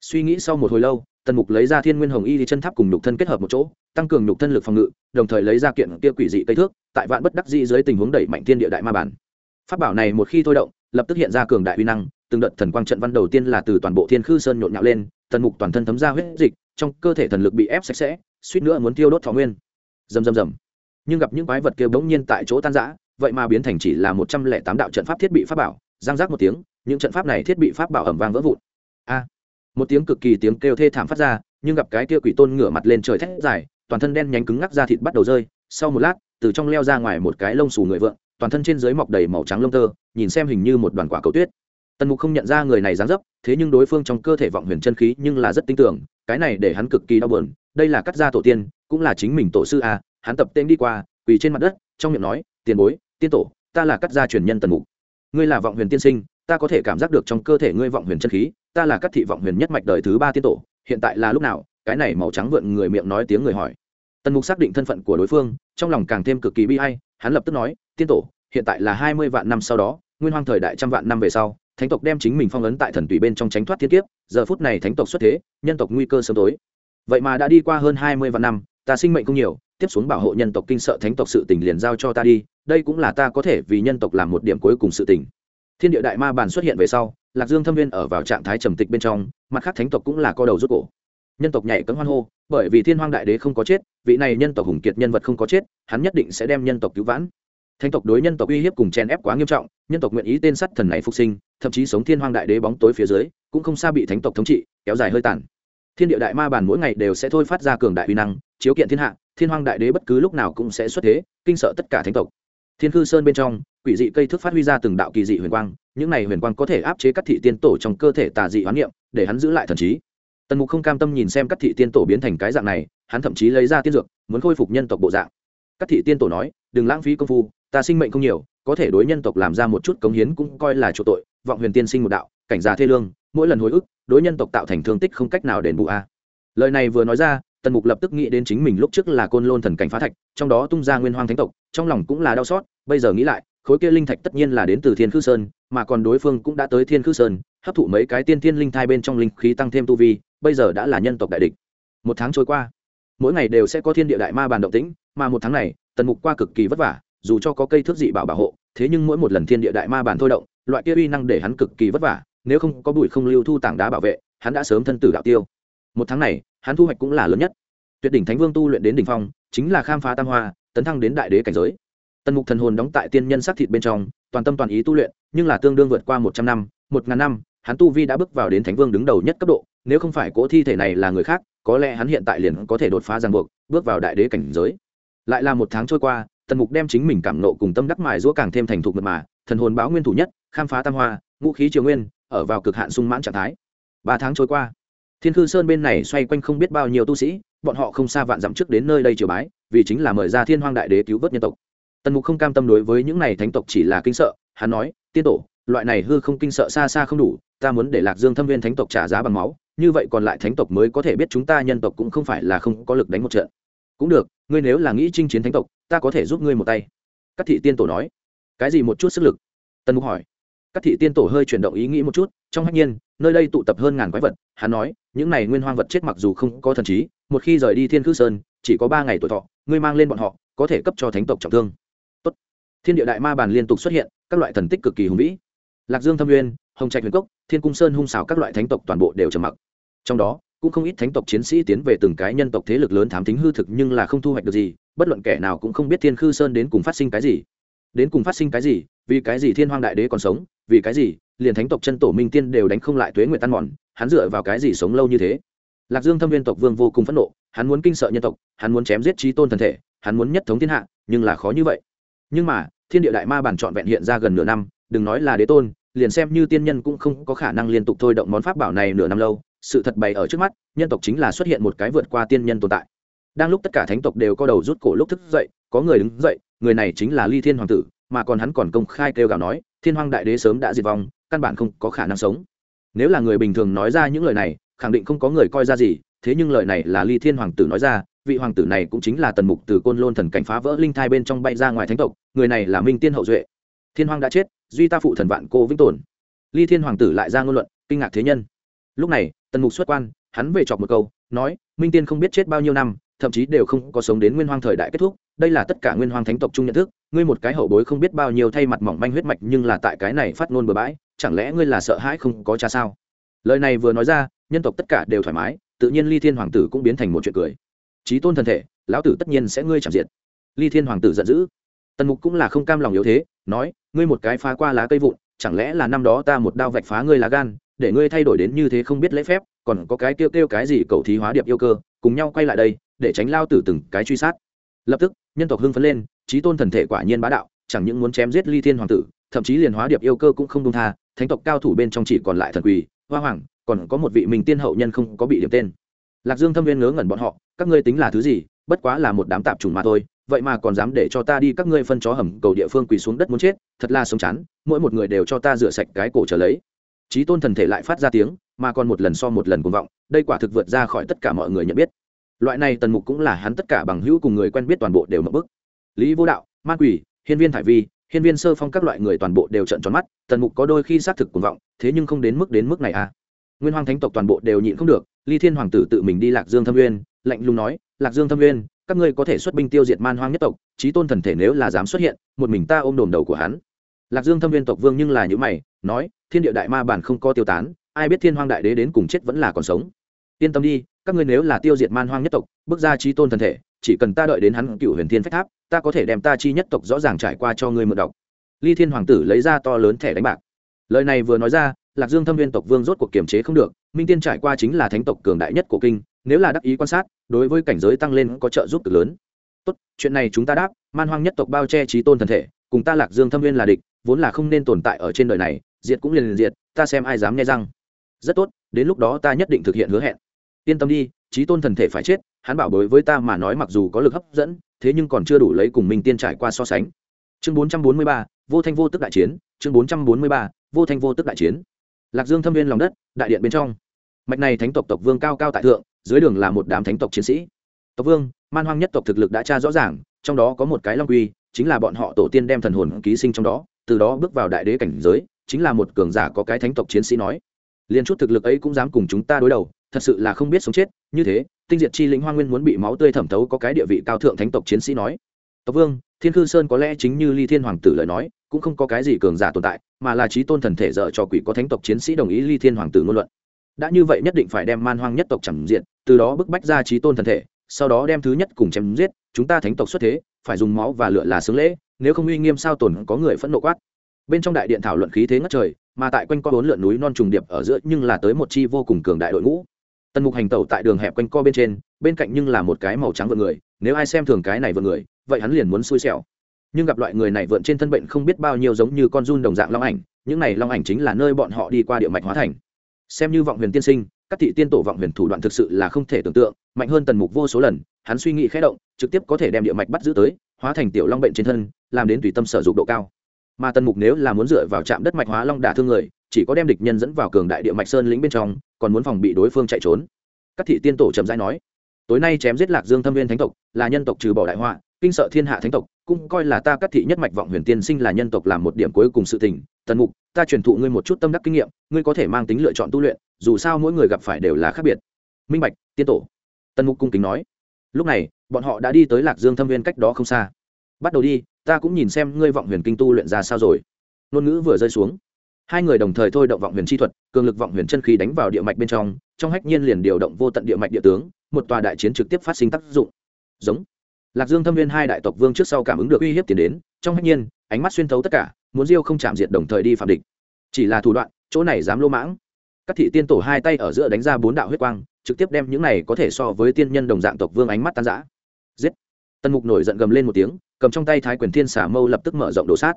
Suy nghĩ sau một hồi lâu, tần mục lấy ra thiên nguyên hồng y đi chân tháp cùng nhục thân kết hợp một chỗ, tăng cường nhục thân lực phòng ngự, đồng thời lấy ra kiện kia quỷ dị cây thước, tại vạn bất đắc dĩ dưới tình huống đẩy mạnh thiên địa đại ma bản. Phát bảo này một khi thôi động, lập tức hiện ra cường đại uy năng, từng đợt thần quang trận văn đầu tiên là từ toàn bộ thiên khư sơn nhộn nhạo lên, tần mục toàn thân thấm ra huyết dịch, trong cơ thể thần lực bị ép sạch sẽ, suýt nữa muốn tiêu đốt thọ nguyên. Dầm dầm dầm nhưng gặp những quái vật kia bỗng nhiên tại chỗ tan rã, vậy mà biến thành chỉ là một trăm lẻ tám đạo trận pháp thiết bị pháp bảo giang giác một tiếng, những trận pháp này thiết bị pháp bảo ẩm vang vỡ vụn. A! Một tiếng cực kỳ tiếng kêu thê thảm phát ra, nhưng gặp cái kia quỷ tôn ngửa mặt lên trời thét dài, toàn thân đen nhánh cứng ngắc ra thịt bắt đầu rơi. Sau một lát, từ trong leo ra ngoài một cái lông xù người vượng, toàn thân trên dưới mọc đầy màu trắng lông tơ, nhìn xem hình như một đoàn quả cầu tuyết. Tần mục không nhận ra người này dáng dấp, thế nhưng đối phương trong cơ thể vọng huyền chân khí nhưng là rất tin tưởng cái này để hắn cực kỳ đau buồn, đây là cắt gia tổ tiên, cũng là chính mình tổ sư a hắn tập tên đi qua, quỳ trên mặt đất, trong miệng nói, tiền bối, tiên tổ, ta là cắt gia truyền nhân tần mục. Ngươi là vọng huyền tiên sinh, ta có thể cảm giác được trong cơ thể ngươi vọng huyền chân khí, ta là cắt thị vọng huyền nhất mạch đời thứ ba tiên tổ, hiện tại là lúc nào? Cái này màu trắng vượn người miệng nói tiếng người hỏi. Tần mục xác định thân phận của đối phương, trong lòng càng thêm cực kỳ bi hay hắn lập tức nói, tiên tổ, hiện tại là hai mươi vạn năm sau đó, nguyên hoang thời đại trăm vạn năm về sau, thánh tộc đem chính mình phong ấn tại thần tùy bên trong tránh thoát thiên kiếp, giờ phút này thánh tộc xuất thế, nhân tộc nguy cơ sớm tối. Vậy mà đã đi qua hơn hai mươi vạn năm, ta sinh mệnh không nhiều tiếp xuống bảo hộ nhân tộc kinh sợ thánh tộc sự tình liền giao cho ta đi, đây cũng là ta có thể vì nhân tộc làm một điểm cuối cùng sự tình. Thiên địa đại ma bản xuất hiện về sau, lạc dương thâm viên ở vào trạng thái trầm tịch bên trong, mặt khác thánh tộc cũng là co đầu rút cổ. Nhân tộc nhảy cấm hoan hô, bởi vì thiên hoang đại đế không có chết, vị này nhân tộc hùng kiệt nhân vật không có chết, hắn nhất định sẽ đem nhân tộc cứu vãn. Thánh tộc đối nhân tộc uy hiếp cùng chen ép quá nghiêm trọng, nhân tộc nguyện ý tên sắt thần này phục sinh, thậm chí sống thiên hoang đại đế bóng tối phía dưới, cũng không xa bị thánh tộc thống trị, kéo dài hơi tàn thiên địa đại ma bản mỗi ngày đều sẽ thôi phát ra cường đại uy năng, chiếu kiện thiên hạ, thiên hoang đại đế bất cứ lúc nào cũng sẽ xuất thế, kinh sợ tất cả thánh tộc. Thiên khư sơn bên trong, quỷ dị cây thức phát huy ra từng đạo kỳ dị huyền quang, những này huyền quang có thể áp chế các thị tiên tổ trong cơ thể tà dị hoán niệm, để hắn giữ lại thần trí. Tần mục không cam tâm nhìn xem các thị tiên tổ biến thành cái dạng này, hắn thậm chí lấy ra tiên dược, muốn khôi phục nhân tộc bộ dạng. Các thị tiên tổ nói, đừng lãng phí công phu, ta sinh mệnh không nhiều, có thể đối nhân tộc làm ra một chút cống hiến cũng coi là chỗ tội, vọng huyền tiên sinh một đạo cảnh già thê lương, mỗi lần hồi ức, đối nhân tộc tạo thành thương tích không cách nào đền bù a. Lời này vừa nói ra, tần mục lập tức nghĩ đến chính mình lúc trước là côn lôn thần cảnh phá thạch, trong đó tung ra nguyên hoang thánh tộc, trong lòng cũng là đau xót, bây giờ nghĩ lại, khối kia linh thạch tất nhiên là đến từ thiên khư sơn, mà còn đối phương cũng đã tới thiên khư sơn, hấp thụ mấy cái tiên thiên linh thai bên trong linh khí tăng thêm tu vi, bây giờ đã là nhân tộc đại địch. Một tháng trôi qua, mỗi ngày đều sẽ có thiên địa đại ma bàn động tĩnh, mà một tháng này, tần mục qua cực kỳ vất vả, dù cho có cây thước dị bảo bảo hộ, thế nhưng mỗi một lần thiên địa đại ma bàn thôi động, loại kia uy năng để hắn cực kỳ vất vả nếu không có bụi không lưu thu tảng đá bảo vệ, hắn đã sớm thân tử đạo tiêu. Một tháng này, hắn thu hoạch cũng là lớn nhất. Tuyệt đỉnh thánh vương tu luyện đến đỉnh phong, chính là khám phá tam hoa, tấn thăng đến đại đế cảnh giới. Tần mục thần hồn đóng tại tiên nhân sắc thịt bên trong, toàn tâm toàn ý tu luyện, nhưng là tương đương vượt qua một trăm năm, một ngàn năm, hắn tu vi đã bước vào đến thánh vương đứng đầu nhất cấp độ, nếu không phải cỗ thi thể này là người khác, có lẽ hắn hiện tại liền có thể đột phá ràng buộc, bước vào đại đế cảnh giới. Lại là một tháng trôi qua, tần mục đem chính mình cảm nộ cùng tâm đắc mài giũa càng thêm thành thục mật mà, thần hồn báo nguyên thủ nhất, khám phá tam hoa, ngũ khí triều nguyên ở vào cực hạn sung mãn trạng thái. Ba tháng trôi qua, thiên khư sơn bên này xoay quanh không biết bao nhiêu tu sĩ, bọn họ không xa vạn dặm trước đến nơi đây triều bái, vì chính là mời ra thiên hoang đại đế cứu vớt nhân tộc. Tần mục không cam tâm đối với những này thánh tộc chỉ là kinh sợ, hắn nói, tiên tổ, loại này hư không kinh sợ xa xa không đủ, ta muốn để lạc dương thâm viên thánh tộc trả giá bằng máu, như vậy còn lại thánh tộc mới có thể biết chúng ta nhân tộc cũng không phải là không có lực đánh một trận. Cũng được, ngươi nếu là nghĩ chinh chiến thánh tộc, ta có thể giúp ngươi một tay. Các thị tiên tổ nói. Cái gì một chút sức lực? Tần mục hỏi các thị tiên tổ hơi chuyển động ý nghĩ một chút, trong hạnh nhiên, nơi đây tụ tập hơn ngàn quái vật, hắn nói, những này nguyên hoang vật chết mặc dù không có thần trí, một khi rời đi thiên cư sơn, chỉ có ba ngày tuổi thọ, ngươi mang lên bọn họ, có thể cấp cho thánh tộc trọng thương. Tốt. thiên địa đại ma bàn liên tục xuất hiện, các loại thần tích cực kỳ hùng vĩ. Lạc dương thâm nguyên, hồng trạch huyền cốc, thiên cung sơn hung xảo các loại thánh tộc toàn bộ đều trầm mặc. Trong đó, cũng không ít thánh tộc chiến sĩ tiến về từng cái nhân tộc thế lực lớn thám tính hư thực nhưng là không thu hoạch được gì, bất luận kẻ nào cũng không biết thiên khư sơn đến cùng phát sinh cái gì. Đến cùng phát sinh cái gì, vì cái gì thiên hoang đại đế còn sống vì cái gì, liền thánh tộc chân tổ minh tiên đều đánh không lại tuế nguyện tan mòn, hắn dựa vào cái gì sống lâu như thế? Lạc dương thâm viên tộc vương vô cùng phẫn nộ, hắn muốn kinh sợ nhân tộc, hắn muốn chém giết trí tôn thần thể, hắn muốn nhất thống thiên hạ, nhưng là khó như vậy. Nhưng mà, thiên địa đại ma bản trọn vẹn hiện ra gần nửa năm, đừng nói là đế tôn, liền xem như tiên nhân cũng không có khả năng liên tục thôi động món pháp bảo này nửa năm lâu. Sự thật bày ở trước mắt, nhân tộc chính là xuất hiện một cái vượt qua tiên nhân tồn tại. Đang lúc tất cả thánh tộc đều có đầu rút cổ lúc thức dậy, có người đứng dậy, người này chính là ly thiên hoàng tử mà còn hắn còn công khai kêu gào nói, thiên Hoang đại đế sớm đã diệt vong, căn bản không có khả năng sống. Nếu là người bình thường nói ra những lời này, khẳng định không có người coi ra gì, thế nhưng lời này là ly thiên hoàng tử nói ra, vị hoàng tử này cũng chính là tần mục từ côn lôn thần cảnh phá vỡ linh thai bên trong bay ra ngoài thánh tộc, người này là minh tiên hậu duệ. Thiên hoàng đã chết, duy ta phụ thần vạn cô vĩnh tồn. Ly thiên hoàng tử lại ra ngôn luận, kinh ngạc thế nhân. Lúc này, tần mục xuất quan, hắn về chọc một câu, nói, minh tiên không biết chết bao nhiêu năm, thậm chí đều không có sống đến nguyên hoang thời đại kết thúc, đây là tất cả nguyên hoang thánh tộc chung nhận thức ngươi một cái hậu bối không biết bao nhiêu thay mặt mỏng manh huyết mạch nhưng là tại cái này phát ngôn bừa bãi, chẳng lẽ ngươi là sợ hãi không có cha sao? Lời này vừa nói ra, nhân tộc tất cả đều thoải mái, tự nhiên ly thiên hoàng tử cũng biến thành một chuyện cười. Trí tôn thân thể, lão tử tất nhiên sẽ ngươi chạm diệt ly thiên hoàng tử giận dữ. Tần mục cũng là không cam lòng yếu thế, nói, ngươi một cái phá qua lá cây vụn, chẳng lẽ là năm đó ta một đao vạch phá ngươi lá gan, để ngươi thay đổi đến như thế không biết lễ phép, còn có cái kêu kêu cái gì cầu thí hóa điệp yêu cơ, cùng nhau quay lại đây, để tránh lao tử từng cái truy sát. Lập tức nhân tộc hưng phấn lên trí tôn thần thể quả nhiên bá đạo, chẳng những muốn chém giết ly thiên hoàng tử, thậm chí liền hóa điệp yêu cơ cũng không đông tha, thánh tộc cao thủ bên trong chỉ còn lại thần quỳ, hoa hoàng, còn có một vị mình tiên hậu nhân không có bị điểm tên. Lạc dương thâm viên ngớ ngẩn bọn họ, các ngươi tính là thứ gì, bất quá là một đám tạp chủng mà thôi, vậy mà còn dám để cho ta đi các ngươi phân chó hầm cầu địa phương quỳ xuống đất muốn chết, thật là sống chán, mỗi một người đều cho ta rửa sạch cái cổ trở lấy. Trí tôn thần thể lại phát ra tiếng, mà còn một lần so một lần cuồng vọng, đây quả thực vượt ra khỏi tất cả mọi người nhận biết loại này tần mục cũng là hắn tất cả bằng hữu cùng người quen biết toàn bộ đều mập bức. Lý vô đạo, ma quỷ, hiên viên thải vi, hiên viên sơ phong các loại người toàn bộ đều trận tròn mắt, tần mục có đôi khi xác thực cuồng vọng, thế nhưng không đến mức đến mức này à. Nguyên hoàng thánh tộc toàn bộ đều nhịn không được ly thiên hoàng tử tự mình đi lạc dương thâm uyên lạnh lùng nói, lạc dương thâm uyên các ngươi có thể xuất binh tiêu diệt man hoang nhất tộc trí tôn thần thể nếu là dám xuất hiện, một mình ta ôm đồm đầu của hắn. Lạc dương thâm viên tộc vương nhưng là những mày, nói, thiên địa đại ma bản không có tiêu tán, ai biết thiên hoang đại đế đến cùng chết vẫn là còn sống. Yên tâm đi các ngươi nếu là tiêu diệt man hoang nhất tộc, bước ra trí tôn thần thể, chỉ cần ta đợi đến hắn cựu huyền thiên phách tháp, ta có thể đem ta chi nhất tộc rõ ràng trải qua cho ngươi mượn đọc. Ly thiên hoàng tử lấy ra to lớn thẻ đánh bạc. Lời này vừa nói ra, lạc dương thâm viên tộc vương rốt cuộc kiềm chế không được, minh tiên trải qua chính là thánh tộc cường đại nhất của kinh, nếu là đắc ý quan sát, đối với cảnh giới tăng lên có trợ giúp cực lớn. Tốt, chuyện này chúng ta đáp, man hoang nhất tộc bao che trí tôn thần thể, cùng ta lạc dương thâm viên là địch, vốn là không nên tồn tại ở trên đời này, diệt cũng liền liền diệt, ta xem ai dám nghe răng. Rất tốt, đến lúc đó ta nhất định thực hiện hứa hẹn yên tâm đi trí tôn thần thể phải chết, hắn bảo bối với ta mà nói mặc dù có lực hấp dẫn, thế nhưng còn chưa đủ lấy cùng minh tiên trải qua so sánh. Chương bốn trăm bốn mươi ba, vô thanh vô tức đại chiến, chương bốn trăm bốn mươi ba, vô thanh vô tức đại chiến. Lạc dương thâm viên lòng đất, đại điện bên trong. Mạch này thánh tộc tộc vương cao cao tại thượng, dưới đường là một đám thánh tộc chiến sĩ. Tộc vương, man hoang nhất tộc thực lực đã tra rõ ràng, trong đó có một cái long quy, chính là bọn họ tổ tiên đem thần hồn ký sinh trong đó, từ đó bước vào đại đế cảnh giới, chính là một cường giả có cái thánh tộc chiến sĩ nói. Liên chút thực lực ấy cũng dám cùng chúng ta đối đầu thật sự là không biết sống chết, như thế, tinh diệt chi lĩnh hoa nguyên muốn bị máu tươi thẩm thấu có cái địa vị cao thượng thánh tộc chiến sĩ nói. Tộc vương, thiên khư sơn có lẽ chính như ly thiên hoàng tử lời nói, cũng không có cái gì cường giả tồn tại, mà là trí tôn thần thể dở cho quỷ có thánh tộc chiến sĩ đồng ý ly thiên hoàng tử ngôn luận. Đã như vậy nhất định phải đem man hoang nhất tộc chẳng diện từ đó bức bách ra trí tôn thần thể, sau đó đem thứ nhất cùng chém giết, chúng ta thánh tộc xuất thế, phải dùng máu và lửa là xướng lễ, nếu không uy nghiêm sao tồn có người phẫn nộ quát. Bên trong đại điện thảo luận khí thế ngất trời, mà tại quanh co bốn lượn núi non trùng điệp ở giữa nhưng là tới một chi vô cùng cường đại đội ngũ tần mục hành tẩu tại đường hẹp quanh co bên trên, bên cạnh nhưng là một cái màu trắng vượn người, nếu ai xem thường cái này vượn người, vậy hắn liền muốn xui xẻo. Nhưng gặp loại người này vượn trên thân bệnh không biết bao nhiêu giống như con run đồng dạng long ảnh, những này long ảnh chính là nơi bọn họ đi qua địa mạch hóa thành. Xem như vọng huyền tiên sinh, các thị tiên tổ vọng huyền thủ đoạn thực sự là không thể tưởng tượng, mạnh hơn tần mục vô số lần, hắn suy nghĩ khé động, trực tiếp có thể đem địa mạch bắt giữ tới, hóa thành tiểu long bệnh trên thân, làm đến tùy tâm sở dục độ cao. Mà tần mục nếu là muốn dựa vào trạm đất mạch hóa long đả thương người, chỉ có đem địch nhân dẫn vào cường đại địa mạch sơn lĩnh bên trong còn muốn phòng bị đối phương chạy trốn. Các thị tiên tổ chậm rãi nói, tối nay chém giết lạc dương thâm viên thánh tộc, là nhân tộc trừ bỏ đại họa, kinh sợ thiên hạ thánh tộc, cũng coi là ta các thị nhất mạch vọng huyền tiên sinh là nhân tộc làm một điểm cuối cùng sự tình. Tần mục, ta truyền thụ ngươi một chút tâm đắc kinh nghiệm, ngươi có thể mang tính lựa chọn tu luyện, dù sao mỗi người gặp phải đều là khác biệt. Minh bạch, tiên tổ. Tần mục cung kính nói, lúc này, bọn họ đã đi tới lạc dương thâm viên cách đó không xa. Bắt đầu đi, ta cũng nhìn xem ngươi vọng huyền kinh tu luyện ra sao rồi. Ngôn ngữ vừa rơi xuống hai người đồng thời thôi động vọng huyền chi thuật, cường lực vọng huyền chân khí đánh vào địa mạch bên trong trong hách nhiên liền điều động vô tận địa mạch địa tướng, một tòa đại chiến trực tiếp phát sinh tác dụng. Giống. Lạc dương thâm viên hai đại tộc vương trước sau cảm ứng được uy hiếp tiến đến, trong hách nhiên, ánh mắt xuyên thấu tất cả, muốn diêu không chạm diện đồng thời đi phạm địch. Chỉ là thủ đoạn, chỗ này dám lô mãng. Các thị tiên tổ hai tay ở giữa đánh ra bốn đạo huyết quang, trực tiếp đem những này có thể so với tiên nhân đồng dạng tộc vương ánh mắt tan giã giết. Tần mục nổi giận gầm lên một tiếng, cầm trong tay thái quyền thiên xả mâu lập tức mở rộng đổ sát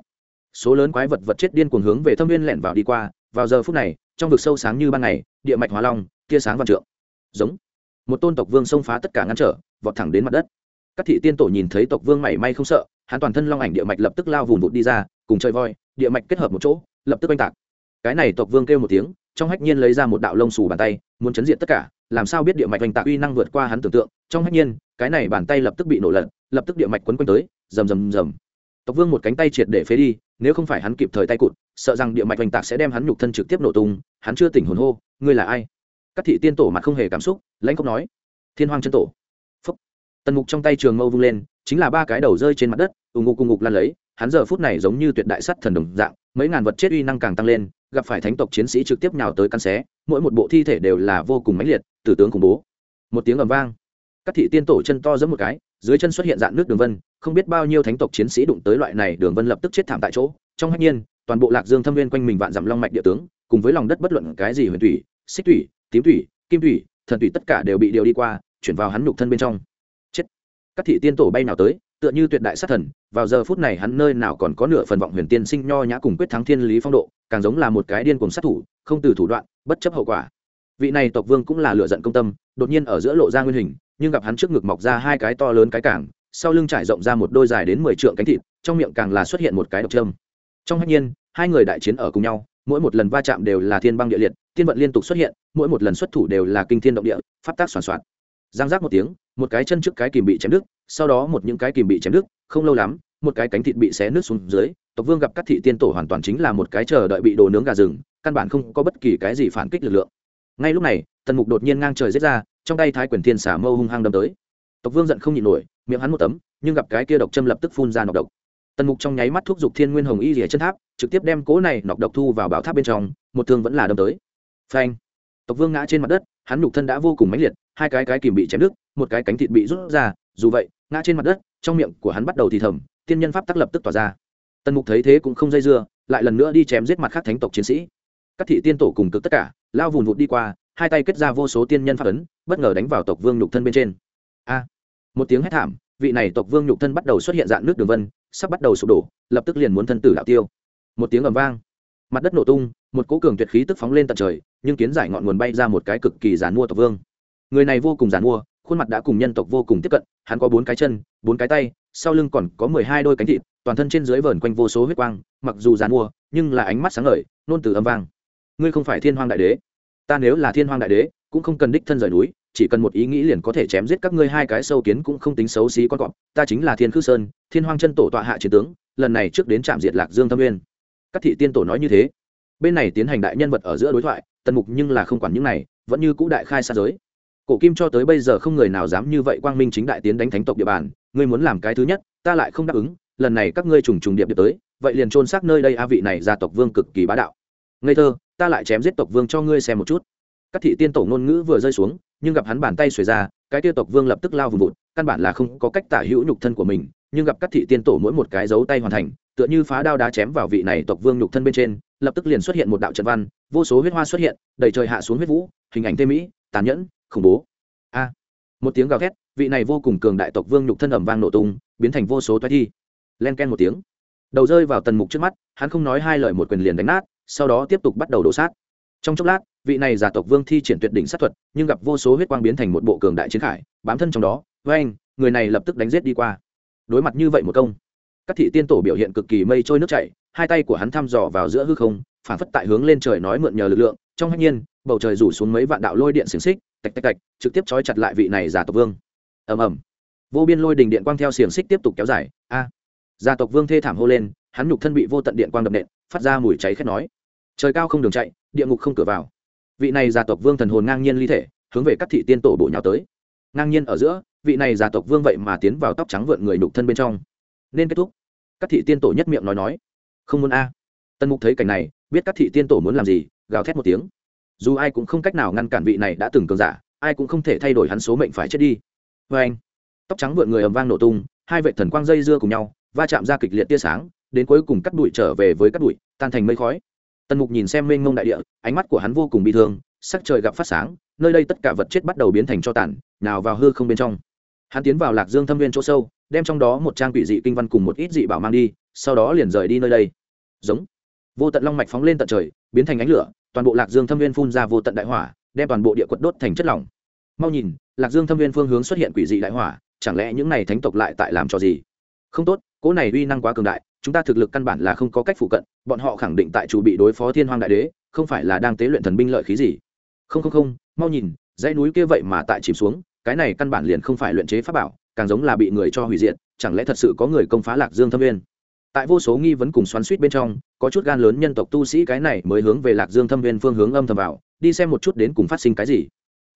số lớn quái vật vật chết điên cuồng hướng về thâm viên lẻn vào đi qua, vào giờ phút này, trong vực sâu sáng như ban ngày, địa mạch hóa long, tia sáng vạn trượng. Giống. Một tôn tộc vương xông phá tất cả ngăn trở, vọt thẳng đến mặt đất. Các thị tiên tổ nhìn thấy tộc vương mảy may không sợ, hắn toàn thân long ảnh địa mạch lập tức lao vùng vụt đi ra, cùng chơi voi, địa mạch kết hợp một chỗ, lập tức oanh tạc. Cái này tộc vương kêu một tiếng, trong hách nhiên lấy ra một đạo lông xù bàn tay, muốn chấn diện tất cả, làm sao biết địa mạch oanh tạc uy năng vượt qua hắn tưởng tượng. Trong hách nhiên, cái này bàn tay lập tức bị nổ lật, lập tức địa mạch quấn quanh tới, rầm rầm rầm. Tộc vương một cánh tay triệt để phế đi nếu không phải hắn kịp thời tay cụt, sợ rằng địa mạch oanh tạc sẽ đem hắn nhục thân trực tiếp nổ tung, hắn chưa tỉnh hồn hô, ngươi là ai? Các thị tiên tổ mặt không hề cảm xúc, lãnh không nói. Thiên hoàng chân tổ. Phúc. Tần mục trong tay trường mâu vung lên, chính là ba cái đầu rơi trên mặt đất, ù ngục cùng ngục lan lấy, hắn giờ phút này giống như tuyệt đại sắt thần đồng dạng, mấy ngàn vật chết uy năng càng tăng lên, gặp phải thánh tộc chiến sĩ trực tiếp nhào tới căn xé, mỗi một bộ thi thể đều là vô cùng mãnh liệt, tử tướng khủng bố. Một tiếng ầm vang, các thị tiên tổ chân to giẫm một cái, dưới chân xuất hiện dạng nước đường vân không biết bao nhiêu thánh tộc chiến sĩ đụng tới loại này, đường vân lập tức chết thảm tại chỗ. Trong hách nhiên, toàn bộ lạc dương thâm viên quanh mình vạn dặm long mạch địa tướng, cùng với lòng đất bất luận cái gì huyền thủy, xích thủy, tím thủy, kim thủy, thần thủy tất cả đều bị điều đi qua, chuyển vào hắn nhục thân bên trong. Chết! Các thị tiên tổ bay nào tới, tựa như tuyệt đại sát thần, vào giờ phút này hắn nơi nào còn có nửa phần vọng huyền tiên sinh nho nhã cùng quyết thắng thiên lý phong độ, càng giống là một cái điên cùng sát thủ, không từ thủ đoạn, bất chấp hậu quả. Vị này tộc vương cũng là lựa giận công tâm, đột nhiên ở giữa lộ ra nguyên hình, nhưng gặp hắn trước ngực mọc ra hai cái to lớn cái cảng sau lưng trải rộng ra một đôi dài đến mười trượng cánh thịt, trong miệng càng là xuất hiện một cái độc trâm trong hạnh nhiên, hai người đại chiến ở cùng nhau, mỗi một lần va chạm đều là thiên băng địa liệt, thiên vận liên tục xuất hiện, mỗi một lần xuất thủ đều là kinh thiên động địa, pháp tác soàn soạt giang giác một tiếng, một cái chân trước cái kìm bị chém đứt, sau đó một những cái kìm bị chém đứt, không lâu lắm, một cái cánh thịt bị xé nứt xuống dưới, tộc vương gặp các thị tiên tổ hoàn toàn chính là một cái chờ đợi bị đồ nướng gà rừng, căn bản không có bất kỳ cái gì phản kích lực lượng. Ngay lúc này, tần mục đột nhiên ngang trời giết ra, trong tay thái quyền thiên xả mâu hung hăng đâm tới. Tộc vương giận không nhịn nổi miệng hắn một tấm, nhưng gặp cái kia độc châm lập tức phun ra nọc độc. Tần mục trong nháy mắt thúc giục thiên nguyên hồng y rỉa chân tháp, trực tiếp đem cố này nọc độc thu vào bảo tháp bên trong, một thương vẫn là đâm tới. Phanh! Tộc vương ngã trên mặt đất, hắn nhục thân đã vô cùng mãnh liệt, hai cái cái kìm bị chém đứt, một cái cánh thịt bị rút ra, dù vậy, ngã trên mặt đất, trong miệng của hắn bắt đầu thì thầm, tiên nhân pháp tắc lập tức tỏa ra. Tần mục thấy thế cũng không dây dưa, lại lần nữa đi chém giết mặt khác thánh tộc chiến sĩ. Các thị tiên tổ cùng cực tất cả, lao vùn vụt đi qua, hai tay kết ra vô số tiên nhân pháp ấn, bất ngờ đánh vào tộc vương nhục thân bên trên. A! Một tiếng hét thảm, vị này tộc vương nhục thân bắt đầu xuất hiện dạng nước đường vân, sắp bắt đầu sụp đổ, lập tức liền muốn thân tử đạo tiêu. Một tiếng ầm vang, mặt đất nổ tung, một cỗ cường tuyệt khí tức phóng lên tận trời, nhưng kiến giải ngọn nguồn bay ra một cái cực kỳ giàn mua tộc vương. Người này vô cùng giàn mua, khuôn mặt đã cùng nhân tộc vô cùng tiếp cận, hắn có bốn cái chân, bốn cái tay, sau lưng còn có mười hai đôi cánh thịt, toàn thân trên dưới vờn quanh vô số huyết quang, mặc dù giàn mua, nhưng là ánh mắt sáng ngời, nôn từ âm vang. Ngươi không phải thiên hoàng đại đế. Ta nếu là thiên hoàng đại đế, cũng không cần đích thân rời núi chỉ cần một ý nghĩ liền có thể chém giết các ngươi hai cái sâu kiến cũng không tính xấu xí con cọp. Ta chính là thiên khư sơn, thiên hoàng chân tổ tọa hạ chiến tướng, lần này trước đến trạm diệt lạc dương thâm nguyên. Các thị tiên tổ nói như thế. Bên này tiến hành đại nhân vật ở giữa đối thoại, tần mục nhưng là không quản những này, vẫn như cũ đại khai xa giới. Cổ kim cho tới bây giờ không người nào dám như vậy quang minh chính đại tiến đánh thánh tộc địa bàn, ngươi muốn làm cái thứ nhất, ta lại không đáp ứng, lần này các ngươi trùng trùng điệp điệp tới, vậy liền trôn xác nơi đây a vị này gia tộc vương cực kỳ bá đạo. Ngây thơ, ta lại chém giết tộc vương cho ngươi xem một chút. Các thị tiên tổ ngôn ngữ vừa rơi xuống nhưng gặp hắn bàn tay xuề ra, cái tiêu tộc vương lập tức lao vùng vụt, căn bản là không có cách tả hữu nhục thân của mình, nhưng gặp các thị tiên tổ mỗi một cái dấu tay hoàn thành, tựa như phá đao đá chém vào vị này tộc vương nhục thân bên trên, lập tức liền xuất hiện một đạo trận văn, vô số huyết hoa xuất hiện, đầy trời hạ xuống huyết vũ, hình ảnh tê mỹ, tàn nhẫn, khủng bố. A! Một tiếng gào thét, vị này vô cùng cường đại tộc vương nhục thân ẩm vang nổ tung, biến thành vô số toái thi. Len ken một tiếng. Đầu rơi vào tần mục trước mắt, hắn không nói hai lời một quyền liền đánh nát, sau đó tiếp tục bắt đầu đổ sát. Trong chốc lát vị này giả tộc vương thi triển tuyệt đỉnh sát thuật, nhưng gặp vô số huyết quang biến thành một bộ cường đại chiến khải, bám thân trong đó, với anh, người này lập tức đánh giết đi qua. Đối mặt như vậy một công, các thị tiên tổ biểu hiện cực kỳ mây trôi nước chảy, hai tay của hắn thăm dò vào giữa hư không, phản phất tại hướng lên trời nói mượn nhờ lực lượng, trong hạnh nhiên, bầu trời rủ xuống mấy vạn đạo lôi điện xiềng xích, tạch tạch tạch, trực tiếp trói chặt lại vị này giả tộc vương. Ầm ầm. Vô biên lôi đình điện quang theo xiềng xích tiếp tục kéo dài, a. À. gia tộc vương thê thảm hô lên, hắn nhục thân bị vô tận điện quang đập nện, phát ra mùi cháy khét nói. Trời cao không đường chạy, địa ngục không cửa vào vị này gia tộc vương thần hồn ngang nhiên ly thể, hướng về các thị tiên tổ bổ nhào tới. Ngang nhiên ở giữa, vị này gia tộc vương vậy mà tiến vào tóc trắng vượn người nhục thân bên trong. Nên kết thúc. Các thị tiên tổ nhất miệng nói nói. Không muốn a. À. tân mục thấy cảnh này, biết các thị tiên tổ muốn làm gì, gào thét một tiếng. Dù ai cũng không cách nào ngăn cản vị này đã từng cường giả, ai cũng không thể thay đổi hắn số mệnh phải chết đi. Vê anh, tóc trắng vượn người ầm vang nổ tung, hai vệ thần quang dây dưa cùng nhau, va chạm ra kịch liệt tia sáng, đến cuối cùng cắt đuổi trở về với cắt đuổi, tan thành mây khói tần mục nhìn xem mênh mông đại địa, ánh mắt của hắn vô cùng bị thương, sắc trời gặp phát sáng, nơi đây tất cả vật chết bắt đầu biến thành cho tàn, nào vào hư không bên trong. Hắn tiến vào lạc dương thâm viên chỗ sâu, đem trong đó một trang quỷ dị kinh văn cùng một ít dị bảo mang đi, sau đó liền rời đi nơi đây. Giống. Vô tận long mạch phóng lên tận trời, biến thành ánh lửa, toàn bộ lạc dương thâm viên phun ra vô tận đại hỏa, đem toàn bộ địa quật đốt thành chất lỏng. Mau nhìn, lạc dương thâm viên phương hướng xuất hiện quỷ dị đại hỏa, chẳng lẽ những này thánh tộc lại tại làm cho gì? Không tốt, cỗ này uy năng quá cường đại chúng ta thực lực căn bản là không có cách phụ cận bọn họ khẳng định tại chủ bị đối phó thiên hoàng đại đế không phải là đang tế luyện thần binh lợi khí gì. Không không không mau nhìn dãy núi kia vậy mà tại chìm xuống cái này căn bản liền không phải luyện chế pháp bảo càng giống là bị người cho hủy diệt chẳng lẽ thật sự có người công phá lạc dương thâm viên tại vô số nghi vấn cùng xoắn suýt bên trong có chút gan lớn nhân tộc tu sĩ cái này mới hướng về lạc dương thâm viên phương hướng âm thầm vào đi xem một chút đến cùng phát sinh cái gì.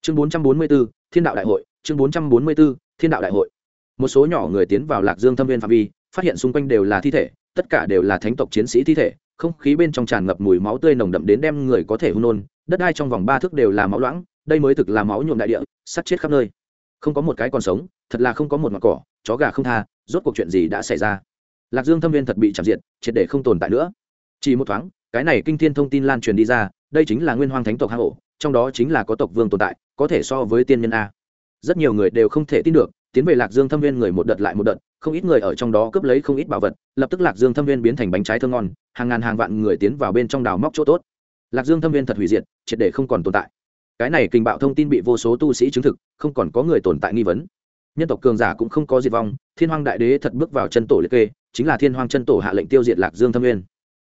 Chương 444, thiên đạo đại hội chương 444, thiên đạo đại hội. Một số nhỏ người tiến vào lạc dương thâm viên phạm vi phát hiện xung quanh đều là thi thể tất cả đều là thánh tộc chiến sĩ thi thể, không khí bên trong tràn ngập mùi máu tươi nồng đậm đến đem người có thể hôn nôn đất đai trong vòng ba thước đều là máu loãng, đây mới thực là máu nhuộm đại địa, sắt chết khắp nơi. Không có một cái còn sống, thật là không có một mặt cỏ, chó gà không tha, rốt cuộc chuyện gì đã xảy ra? Lạc dương thâm viên thật bị chạm diệt triệt để không tồn tại nữa. Chỉ một thoáng, cái này kinh thiên thông tin lan truyền đi ra, đây chính là nguyên Hoang thánh tộc hang ổ trong đó chính là có tộc vương tồn tại, có thể so với tiên nhân a. Rất nhiều người đều không thể tin được tiến về lạc dương thâm viên người một đợt lại một đợt, không ít người ở trong đó cướp lấy không ít bảo vật, lập tức lạc dương thâm viên biến thành bánh trái thơ ngon, hàng ngàn hàng vạn người tiến vào bên trong đào móc chỗ tốt. Lạc dương thâm viên thật hủy diệt, triệt để không còn tồn tại. Cái này kinh bạo thông tin bị vô số tu sĩ chứng thực, không còn có người tồn tại nghi vấn. Nhân tộc cường giả cũng không có diệt vong, thiên hoàng đại đế thật bước vào chân tổ liệt kê, chính là thiên hoàng chân tổ hạ lệnh tiêu diệt lạc dương thâm viên.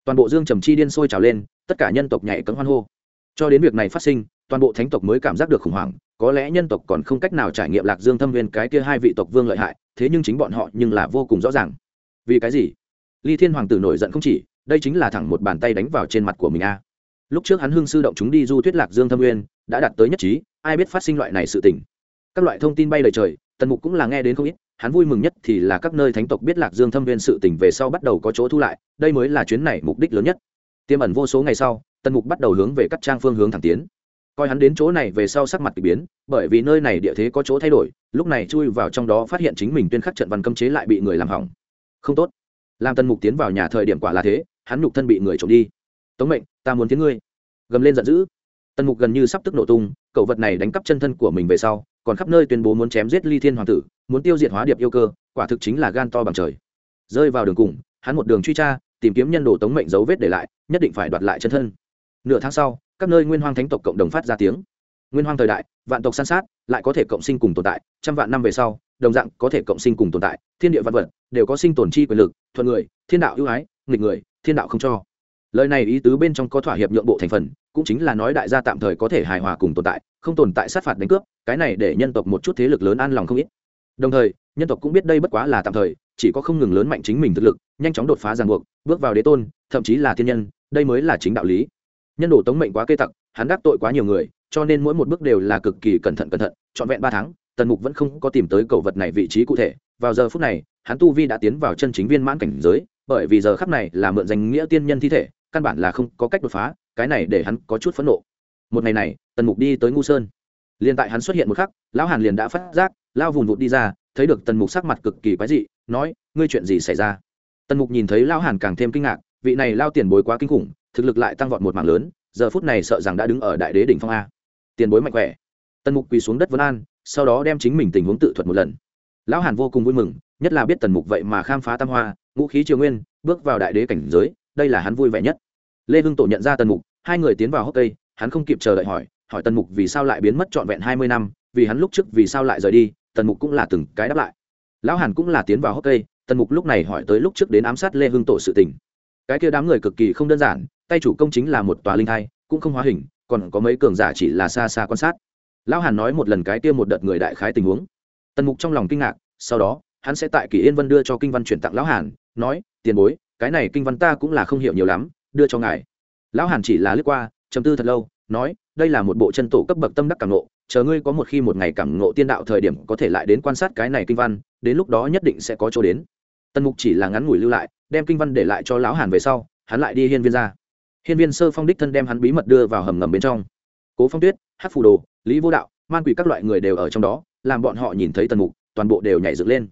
Toàn bộ dương trầm chi điên sôi trào lên, tất cả nhân tộc nhảy cấm hoan hô. Cho đến việc này phát sinh, toàn bộ thánh tộc mới cảm giác được khủng hoảng có lẽ nhân tộc còn không cách nào trải nghiệm lạc dương thâm viên cái kia hai vị tộc vương lợi hại, thế nhưng chính bọn họ nhưng là vô cùng rõ ràng. Vì cái gì? Ly thiên hoàng tử nổi giận không chỉ, đây chính là thẳng một bàn tay đánh vào trên mặt của mình a. Lúc trước hắn hưng sư động chúng đi du thuyết lạc dương thâm nguyên, đã đạt tới nhất trí, ai biết phát sinh loại này sự tình. Các loại thông tin bay lời trời, tần mục cũng là nghe đến không ít, hắn vui mừng nhất thì là các nơi thánh tộc biết lạc dương thâm viên sự tình về sau bắt đầu có chỗ thu lại, đây mới là chuyến này mục đích lớn nhất. Tiêm ẩn vô số ngày sau, tần mục bắt đầu hướng về các trang phương hướng thẳng tiến coi hắn đến chỗ này về sau sắc mặt k ỳ biến, bởi vì nơi này địa thế có chỗ thay đổi, lúc này chui vào trong đó phát hiện chính mình tuyên khắc trận văn cấm chế lại bị người làm hỏng. Không tốt. Làm tần mục tiến vào nhà thời điểm quả là thế, hắn nhục thân bị người trộm đi. Tống mệnh, ta muốn tiếng ngươi. Gầm lên giận dữ. Tần mục gần như sắp tức nổ tung, cậu vật này đánh cắp chân thân của mình về sau, còn khắp nơi tuyên bố muốn chém giết ly thiên hoàng tử, muốn tiêu diệt hóa điệp yêu cơ, quả thực chính là gan to bằng trời. Rơi vào đường cùng, hắn một đường truy tra, tìm kiếm nhân đồ tống mệnh dấu vết để lại, nhất định phải đoạt lại chân thân. Nửa tháng sau các nơi nguyên hoang thánh tộc cộng đồng phát ra tiếng. Nguyên hoang thời đại, vạn tộc san sát, lại có thể cộng sinh cùng tồn tại, trăm vạn năm về sau, đồng dạng có thể cộng sinh cùng tồn tại, thiên địa văn vật đều có sinh tồn chi quyền lực, thuận người, thiên đạo ưu ái, nghịch người, thiên đạo không cho. Lời này ý tứ bên trong có thỏa hiệp nhượng bộ thành phần, cũng chính là nói đại gia tạm thời có thể hài hòa cùng tồn tại, không tồn tại sát phạt đánh cướp, cái này để nhân tộc một chút thế lực lớn an lòng không ít. Đồng thời, nhân tộc cũng biết đây bất quá là tạm thời, chỉ có không ngừng lớn mạnh chính mình thực lực, nhanh chóng đột phá ràng buộc, bước vào đế tôn, thậm chí là thiên nhân, đây mới là chính đạo lý nhân đồ tống mệnh quá kê tặc, hắn đắc tội quá nhiều người, cho nên mỗi một bước đều là cực kỳ cẩn thận cẩn thận, trọn vẹn ba tháng, tần mục vẫn không có tìm tới cầu vật này vị trí cụ thể. Vào giờ phút này, hắn tu vi đã tiến vào chân chính viên mãn cảnh giới, bởi vì giờ khắc này là mượn danh nghĩa tiên nhân thi thể, căn bản là không có cách đột phá, cái này để hắn có chút phẫn nộ. Một ngày này, tần mục đi tới ngu sơn. Liền tại hắn xuất hiện một khắc, lão hàn liền đã phát giác, lao vùng vụt đi ra, thấy được tần mục sắc mặt cực kỳ quái dị, nói, ngươi chuyện gì xảy ra? Tần mục nhìn thấy lao hàn càng thêm kinh ngạc, vị này lao tiền bối quá kinh khủng thực lực lại tăng vọt một mảng lớn, giờ phút này sợ rằng đã đứng ở đại đế đỉnh phong a. Tiền bối mạnh khỏe. Tần mục quỳ xuống đất vân an, sau đó đem chính mình tình huống tự thuật một lần. Lão hàn vô cùng vui mừng, nhất là biết tần mục vậy mà khám phá tam hoa, ngũ khí triều nguyên, bước vào đại đế cảnh giới, đây là hắn vui vẻ nhất. Lê hưng tổ nhận ra tần mục, hai người tiến vào hốc tây hắn không kịp chờ đợi hỏi hỏi tần mục vì sao lại biến mất trọn vẹn hai mươi năm, vì hắn lúc trước vì sao lại rời đi, tần mục cũng là từng cái đáp lại. Lão hàn cũng là tiến vào hốc tây tần mục lúc này hỏi tới lúc trước đến ám sát lê hưng tổ sự tình. Cái kia đám người cực kỳ không đơn giản tay chủ công chính là một tòa linh thai cũng không hóa hình còn có mấy cường giả chỉ là xa xa quan sát. Lão hàn nói một lần cái kia một đợt người đại khái tình huống. Tần mục trong lòng kinh ngạc sau đó hắn sẽ tại kỷ yên vân đưa cho kinh văn chuyển tặng lão hàn nói tiền bối cái này kinh văn ta cũng là không hiểu nhiều lắm đưa cho ngài. Lão hàn chỉ là lướt qua chấm tư thật lâu nói đây là một bộ chân tổ cấp bậc tâm đắc cảm nộ, chờ ngươi có một khi một ngày cảm nộ tiên đạo thời điểm có thể lại đến quan sát cái này kinh văn đến lúc đó nhất định sẽ có chỗ đến. Tần mục chỉ là ngắn ngủi lưu lại đem kinh văn để lại cho lão hàn về sau hắn lại đi hiên viên ra hiên viên sơ phong đích thân đem hắn bí mật đưa vào hầm ngầm bên trong. Cố phong tuyết hát phù đồ, lý vô đạo, man quỷ các loại người đều ở trong đó, làm bọn họ nhìn thấy tần mục, toàn bộ đều nhảy dựng lên.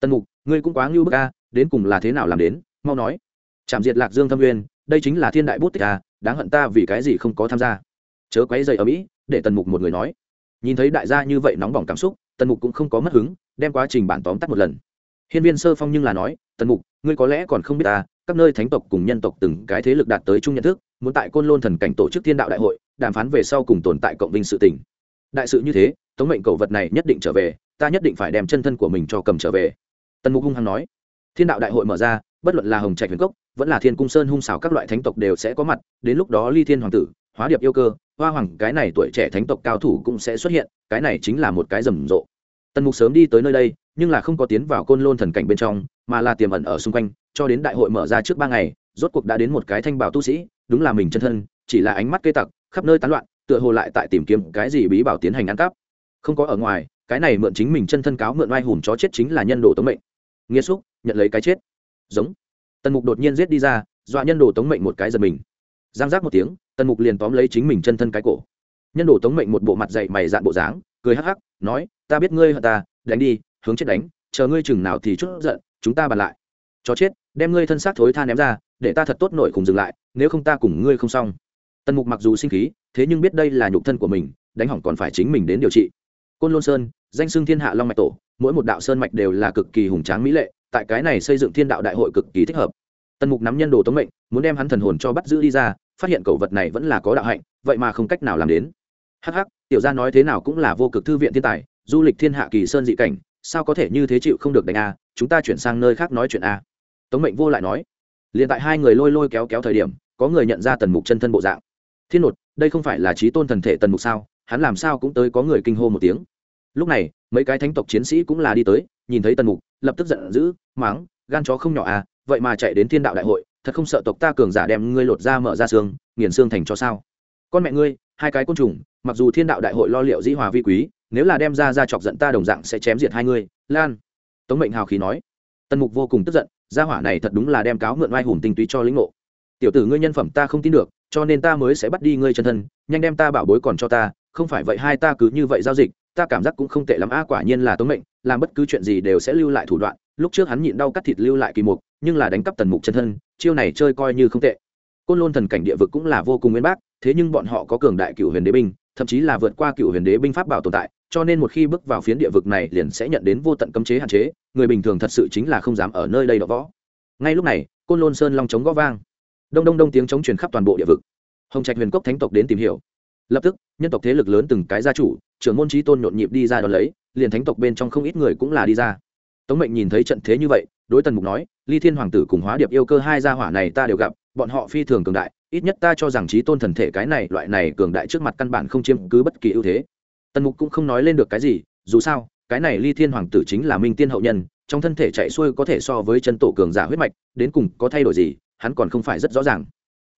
Tần mục, ngươi cũng quá ngưu bức a, đến cùng là thế nào làm đến? Mau nói. Chạm diệt lạc dương thâm nguyên, đây chính là thiên đại bút tích a, đáng hận ta vì cái gì không có tham gia. Chớ quấy dày ở mỹ, để tần mục một người nói. Nhìn thấy đại gia như vậy nóng bỏng cảm xúc, tần mục cũng không có mất hứng, đem quá trình bản tóm tắt một lần. Hiên viên sơ phong nhưng là nói, tần mục, ngươi có lẽ còn không biết ta các nơi thánh tộc cùng nhân tộc từng cái thế lực đạt tới chung nhận thức, muốn tại côn lôn thần cảnh tổ chức thiên đạo đại hội, đàm phán về sau cùng tồn tại cộng vinh sự tỉnh đại sự như thế, tống mệnh cầu vật này nhất định trở về, ta nhất định phải đem chân thân của mình cho cầm trở về. Tần mục hung hăng nói. Thiên đạo đại hội mở ra, bất luận là hồng trạch huyền cốc, vẫn là thiên cung sơn hung xảo các loại thánh tộc đều sẽ có mặt, đến lúc đó ly thiên hoàng tử, hóa điệp yêu cơ, hoa hoàng, cái này tuổi trẻ thánh tộc cao thủ cũng sẽ xuất hiện, cái này chính là một cái rầm rộ. Tần mục sớm đi tới nơi đây, nhưng là không có tiến vào côn lôn thần cảnh bên trong, mà là tiềm ẩn ở xung quanh cho đến đại hội mở ra trước ba ngày, rốt cuộc đã đến một cái thanh bảo tu sĩ, đúng là mình chân thân, chỉ là ánh mắt cây tặc, khắp nơi tán loạn, tựa hồ lại tại tìm kiếm cái gì bí bảo tiến hành ăn cắp. Không có ở ngoài, cái này mượn chính mình chân thân cáo mượn oai hùm chó chết chính là nhân đồ tống mệnh. Nghĩa xúc nhận lấy cái chết. Giống. Tần mục đột nhiên giết đi ra, dọa nhân đồ tống mệnh một cái giật mình. Giang giác một tiếng, tần mục liền tóm lấy chính mình chân thân cái cổ. Nhân đồ tống mệnh một bộ mặt dậy mày dạn bộ dáng, cười hắc hắc, nói, ta biết ngươi hận ta, đánh đi, hướng chết đánh, chờ ngươi chừng nào thì chút giận, chúng ta bàn lại. Chó chết đem ngươi thân xác thối tha ném ra, để ta thật tốt nổi cùng dừng lại, nếu không ta cùng ngươi không xong. Tần mục mặc dù sinh khí, thế nhưng biết đây là nhục thân của mình, đánh hỏng còn phải chính mình đến điều trị. Côn lôn sơn, danh xưng thiên hạ long mạch tổ, mỗi một đạo sơn mạch đều là cực kỳ hùng tráng mỹ lệ, tại cái này xây dựng thiên đạo đại hội cực kỳ thích hợp. Tần mục nắm nhân đồ tống mệnh, muốn đem hắn thần hồn cho bắt giữ đi ra, phát hiện cẩu vật này vẫn là có đạo hạnh, vậy mà không cách nào làm đến. Hắc hắc, tiểu gia nói thế nào cũng là vô cực thư viện thiên tài, du lịch thiên hạ kỳ sơn dị cảnh, sao có thể như thế chịu không được đánh a? Chúng ta chuyển sang nơi khác nói chuyện a tống mệnh vô lại nói liền tại hai người lôi lôi kéo kéo thời điểm, có người nhận ra tần mục chân thân bộ dạng. Thiên nột, đây không phải là trí tôn thần thể tần mục sao? Hắn làm sao cũng tới có người kinh hô một tiếng. Lúc này, mấy cái thánh tộc chiến sĩ cũng là đi tới, nhìn thấy tần mục, lập tức giận dữ, máng, gan chó không nhỏ à vậy mà chạy đến thiên đạo đại hội, thật không sợ tộc ta cường giả đem ngươi lột ra mở ra xương, nghiền xương thành cho sao? Con mẹ ngươi, hai cái côn trùng, mặc dù thiên đạo đại hội lo liệu dĩ hòa vi quý, nếu là đem ra ra chọc giận ta đồng dạng sẽ chém diệt hai ngươi. Lan. Tống mệnh hào khí nói. Tần mục vô cùng tức giận gia hỏa này thật đúng là đem cáo mượn oai hùng tinh túy cho lĩnh ngộ. Tiểu tử ngươi nhân phẩm ta không tin được, cho nên ta mới sẽ bắt đi ngươi chân thân, nhanh đem ta bảo bối còn cho ta, không phải vậy hai ta cứ như vậy giao dịch, ta cảm giác cũng không tệ lắm a, quả nhiên là tống mệnh, làm bất cứ chuyện gì đều sẽ lưu lại thủ đoạn, lúc trước hắn nhịn đau cắt thịt lưu lại kỳ mục, nhưng là đánh cắp tần mục chân thân, chiêu này chơi coi như không tệ. Côn lôn thần cảnh địa vực cũng là vô cùng nguyên bác, thế nhưng bọn họ có cường đại cựu huyền đế binh, thậm chí là vượt qua cựu huyền đế binh pháp bảo tồn tại cho nên một khi bước vào phiến địa vực này liền sẽ nhận đến vô tận cấm chế hạn chế, người bình thường thật sự chính là không dám ở nơi đây đọ võ. Ngay lúc này, côn lôn sơn long trống gõ vang. Đông đông đông tiếng chống truyền khắp toàn bộ địa vực. Hồng trạch huyền cốc thánh tộc đến tìm hiểu. Lập tức, nhân tộc thế lực lớn từng cái gia chủ, trưởng môn trí tôn nhộn nhịp đi ra đón lấy, liền thánh tộc bên trong không ít người cũng là đi ra. Tống mệnh nhìn thấy trận thế như vậy, đối tần mục nói, ly thiên hoàng tử cùng hóa điệp yêu cơ hai gia hỏa này ta đều gặp, bọn họ phi thường cường đại, ít nhất ta cho rằng trí tôn thần thể cái này, loại này cường đại trước mặt căn bản không chiếm cứ bất kỳ ưu thế tần mục cũng không nói lên được cái gì, dù sao, cái này ly thiên hoàng tử chính là minh tiên hậu nhân, trong thân thể chạy xuôi có thể so với chân tổ cường giả huyết mạch, đến cùng có thay đổi gì, hắn còn không phải rất rõ ràng.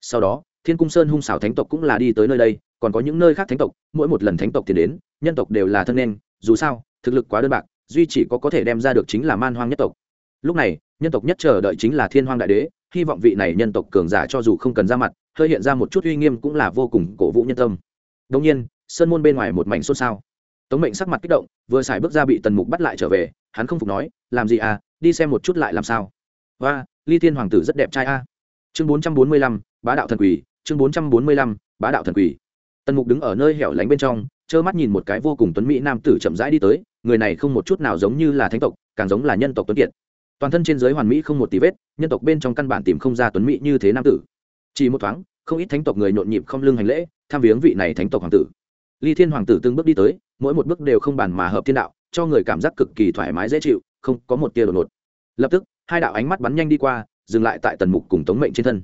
Sau đó, thiên cung sơn hung xảo thánh tộc cũng là đi tới nơi đây, còn có những nơi khác thánh tộc, mỗi một lần thánh tộc thì đến, nhân tộc đều là thân nên, dù sao, thực lực quá đơn bạc, duy chỉ có có thể đem ra được chính là man hoang nhất tộc. Lúc này, nhân tộc nhất chờ đợi chính là thiên hoang đại đế, hy vọng vị này nhân tộc cường giả cho dù không cần ra mặt, hơi hiện ra một chút uy nghiêm cũng là vô cùng cổ vũ nhân tâm. Đông nhiên sơn môn bên ngoài một mảnh xôn xao. Tống mệnh sắc mặt kích động, vừa xài bước ra bị tần mục bắt lại trở về, hắn không phục nói, làm gì à đi xem một chút lại làm sao? Và ly thiên hoàng tử rất đẹp trai a. Chương bốn trăm bốn mươi lăm, bá đạo thần quỷ chương bốn trăm bốn mươi lăm, bá đạo thần quỷ tần mục đứng ở nơi hẻo lánh bên trong, trơ mắt nhìn một cái vô cùng tuấn mỹ nam tử chậm rãi đi tới, người này không một chút nào giống như là thánh tộc, càng giống là nhân tộc tuấn kiệt. Toàn thân trên giới hoàn mỹ không một tí vết, nhân tộc bên trong căn bản tìm không ra tuấn mỹ như thế nam tử. Chỉ một thoáng, không ít thánh tộc người nhộn nhịp không lưng hành lễ, tham viếng vị này thánh tộc hoàng tử ly thiên hoàng tử từng bước đi tới, mỗi một bước đều không bàn mà hợp thiên đạo, cho người cảm giác cực kỳ thoải mái dễ chịu, không có một tia đột ngột. Lập tức, hai đạo ánh mắt bắn nhanh đi qua, dừng lại tại tần mục cùng tống mệnh trên thân.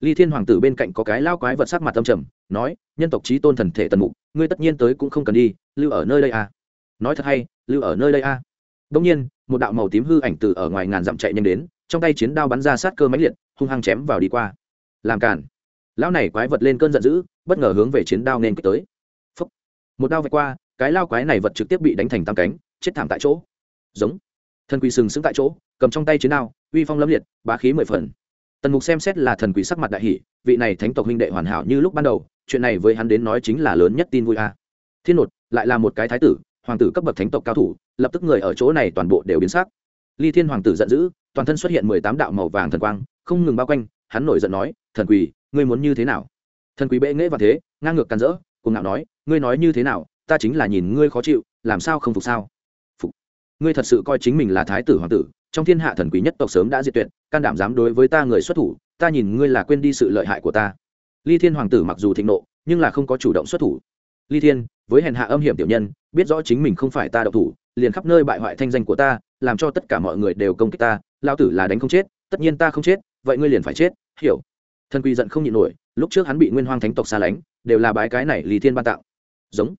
Ly thiên hoàng tử bên cạnh có cái lao quái vật sắc mặt tâm trầm, nói, nhân tộc trí tôn thần thể tần mục, ngươi tất nhiên tới cũng không cần đi, lưu ở nơi đây à. nói thật hay, lưu ở nơi đây à. đông nhiên, một đạo màu tím hư ảnh từ ở ngoài ngàn dặm chạy nhanh đến, trong tay chiến đao bắn ra sát cơ máy liệt, hung hăng chém vào đi qua. Làm cản lão này quái vật lên cơn giận dữ, bất ngờ hướng về chiến đao nên kích tới một đao vạch qua, cái lao quái này vật trực tiếp bị đánh thành tam cánh, chết thảm tại chỗ. Giống. Thần quỷ sừng sững tại chỗ, cầm trong tay chiến đao, uy phong lâm liệt, bá khí mười phần. Tần mục xem xét là thần quỷ sắc mặt đại hỷ vị này thánh tộc huynh đệ hoàn hảo như lúc ban đầu, chuyện này với hắn đến nói chính là lớn nhất tin vui a. Thiên nột lại là một cái thái tử, hoàng tử cấp bậc thánh tộc cao thủ, lập tức người ở chỗ này toàn bộ đều biến sắc. Ly thiên hoàng tử giận dữ, toàn thân xuất hiện mười tám đạo màu vàng thần quang, không ngừng bao quanh, hắn nổi giận nói, thần quỷ, ngươi muốn như thế nào? Thần quỷ bệ nghễ và thế, ngang ngược càn rỡ cùng ngạo nói ngươi nói như thế nào, ta chính là nhìn ngươi khó chịu, làm sao không phục sao? Phục. Ngươi thật sự coi chính mình là thái tử hoàng tử, trong thiên hạ thần quý nhất tộc sớm đã diệt tuyệt, can đảm dám đối với ta người xuất thủ, ta nhìn ngươi là quên đi sự lợi hại của ta. Ly thiên hoàng tử mặc dù thịnh nộ, nhưng là không có chủ động xuất thủ. Ly thiên, với hèn hạ âm hiểm tiểu nhân, biết rõ chính mình không phải ta độc thủ, liền khắp nơi bại hoại thanh danh của ta, làm cho tất cả mọi người đều công kích ta lao tử là đánh không chết, tất nhiên ta không chết, vậy ngươi liền phải chết, hiểu. Thần quy giận không nhịn nổi, lúc trước hắn bị nguyên hoang thánh tộc xa lánh, đều là bái cái này ly thiên ban tạo giống.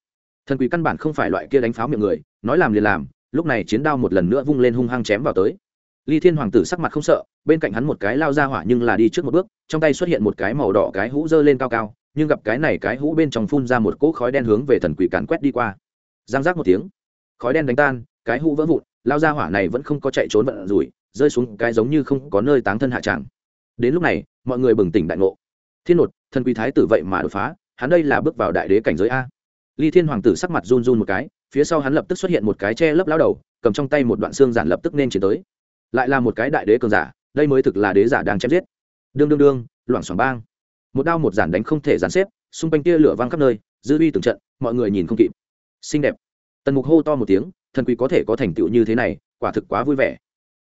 Thần quỷ căn bản không phải loại kia đánh pháo miệng người, nói làm liền làm, lúc này chiến đao một lần nữa vung lên hung hăng chém vào tới. Ly thiên hoàng tử sắc mặt không sợ, bên cạnh hắn một cái lao ra hỏa nhưng là đi trước một bước, trong tay xuất hiện một cái màu đỏ cái hũ dơ lên cao cao, nhưng gặp cái này cái hũ bên trong phun ra một cỗ khói đen hướng về thần quỷ càn quét đi qua. Giang giác một tiếng, khói đen đánh tan, cái hũ vỡ vụn, lao ra hỏa này vẫn không có chạy trốn vận rủi, rơi xuống cái giống như không có nơi táng thân hạ tràng đến lúc này, mọi người bừng tỉnh đại ngộ. Thiên nột thần quỷ thái tử vậy mà đột phá, hắn đây là bước vào đại đế cảnh giới a ly thiên hoàng tử sắc mặt run run một cái, phía sau hắn lập tức xuất hiện một cái che lấp lao đầu, cầm trong tay một đoạn xương giản lập tức nên chiến tới. Lại là một cái đại đế cường giả, đây mới thực là đế giả đang chém giết. Đương đương đương, loảng xoảng bang. Một đao một giản đánh không thể giản xếp, xung quanh kia lửa vang khắp nơi, dư uy từng trận, mọi người nhìn không kịp. Xinh đẹp. Tần mục hô to một tiếng, thần quỷ có thể có thành tựu như thế này, quả thực quá vui vẻ.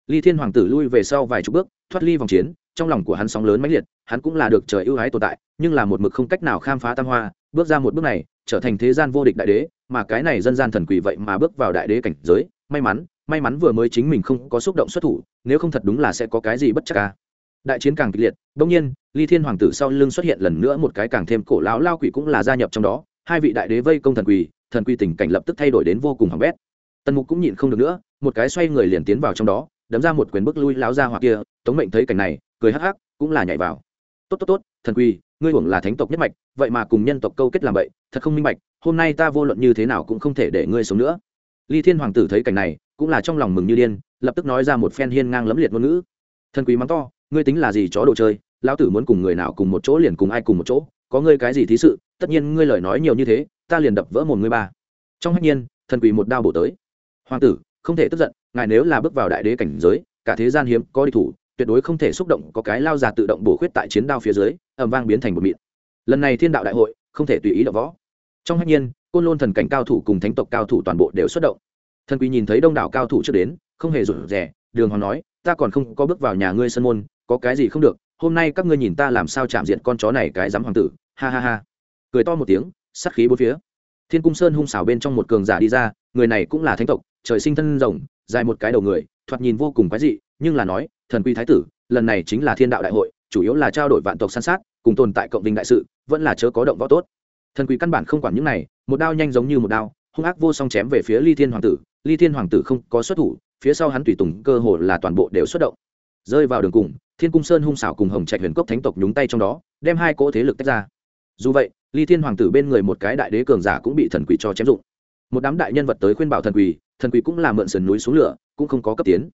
Ly thiên hoàng tử lui về sau vài chục bước, thoát ly vòng chiến, trong lòng của hắn sóng lớn mãnh liệt, hắn cũng là được trời ưu ái tồn tại, nhưng là một mực không cách nào khám phá tam hoa bước ra một bước này, trở thành thế gian vô địch đại đế, mà cái này dân gian thần quỷ vậy mà bước vào đại đế cảnh giới. May mắn may mắn vừa mới chính mình không có xúc động xuất thủ, nếu không thật đúng là sẽ có cái gì bất chắc ca đại chiến càng kịch liệt đông nhiên, ly thiên hoàng tử sau lưng xuất hiện lần nữa một cái càng thêm cổ lão lao quỷ cũng là gia nhập trong đó. Hai vị đại đế vây công thần quỷ thần quỷ tình cảnh lập tức thay đổi đến vô cùng hỏng bét. Tần mục cũng nhịn không được nữa, một cái xoay người liền tiến vào trong đó, đấm ra một quyền bước lui lão ra hoặc kia. Tống mệnh thấy cảnh này, cười hắc hắc, cũng là nhảy vào. Tốt tốt tốt, thần quỷ ngươi hưởng là thánh tộc nhất mạch, vậy mà cùng nhân tộc câu kết làm vậy thật không minh bạch, hôm nay ta vô luận như thế nào cũng không thể để ngươi sống nữa. Ly thiên hoàng tử thấy cảnh này, cũng là trong lòng mừng như điên, lập tức nói ra một phen hiên ngang lấm liệt ngôn ngữ. Thần quý mắng to, ngươi tính là gì chó đồ chơi, lão tử muốn cùng người nào cùng một chỗ liền cùng ai cùng một chỗ, có ngươi cái gì thí sự, tất nhiên ngươi lời nói nhiều như thế, ta liền đập vỡ một ngươi ba. Trong hách nhiên, thần quỷ một đao bổ tới. Hoàng tử, không thể tức giận, ngài nếu là bước vào đại đế cảnh giới, cả thế gian hiếm có đi thủ tuyệt đối không thể xúc động có cái lao già tự động bổ khuyết tại chiến đao phía dưới ẩm vang biến thành một mịn. Lần này thiên đạo đại hội, không thể tùy ý đập võ. Trong hách nhiên, côn lôn thần cảnh cao thủ cùng thánh tộc cao thủ toàn bộ đều xuất động. Thần quý nhìn thấy đông đảo cao thủ trước đến, không hề rụt rè, đường hoàng nói, ta còn không có bước vào nhà ngươi sân môn, có cái gì không được, hôm nay các ngươi nhìn ta làm sao chạm diện con chó này cái dám hoàng tử. Ha ha ha. Cười to một tiếng, sắt khí bốn phía. Thiên cung sơn hung xảo bên trong một cường giả đi ra, người này cũng là thánh tộc, trời sinh thân rồng, dài một cái đầu người, thoạt nhìn vô cùng quái dị nhưng là nói, thần quy thái tử, lần này chính là thiên đạo đại hội, chủ yếu là trao đổi vạn tộc san sát, cùng tồn tại cộng đình đại sự, vẫn là chớ có động võ tốt. Thần quy căn bản không quản những này, một đao nhanh giống như một đao, hung ác vô song chém về phía ly thiên hoàng tử, ly thiên hoàng tử không có xuất thủ, phía sau hắn tùy tùng cơ hồ là toàn bộ đều xuất động. Rơi vào đường cùng, thiên cung sơn hung xảo cùng hồng trạch huyền cốc thánh tộc nhúng tay trong đó, đem hai cỗ thế lực tách ra. Dù vậy, ly thiên hoàng tử bên người một cái đại đế cường giả cũng bị thần quỷ cho chém dụng. Một đám đại nhân vật tới khuyên bảo thần quỷ thần quỷ cũng là mượn sườn núi xuống lửa, cũng không có cấp tiến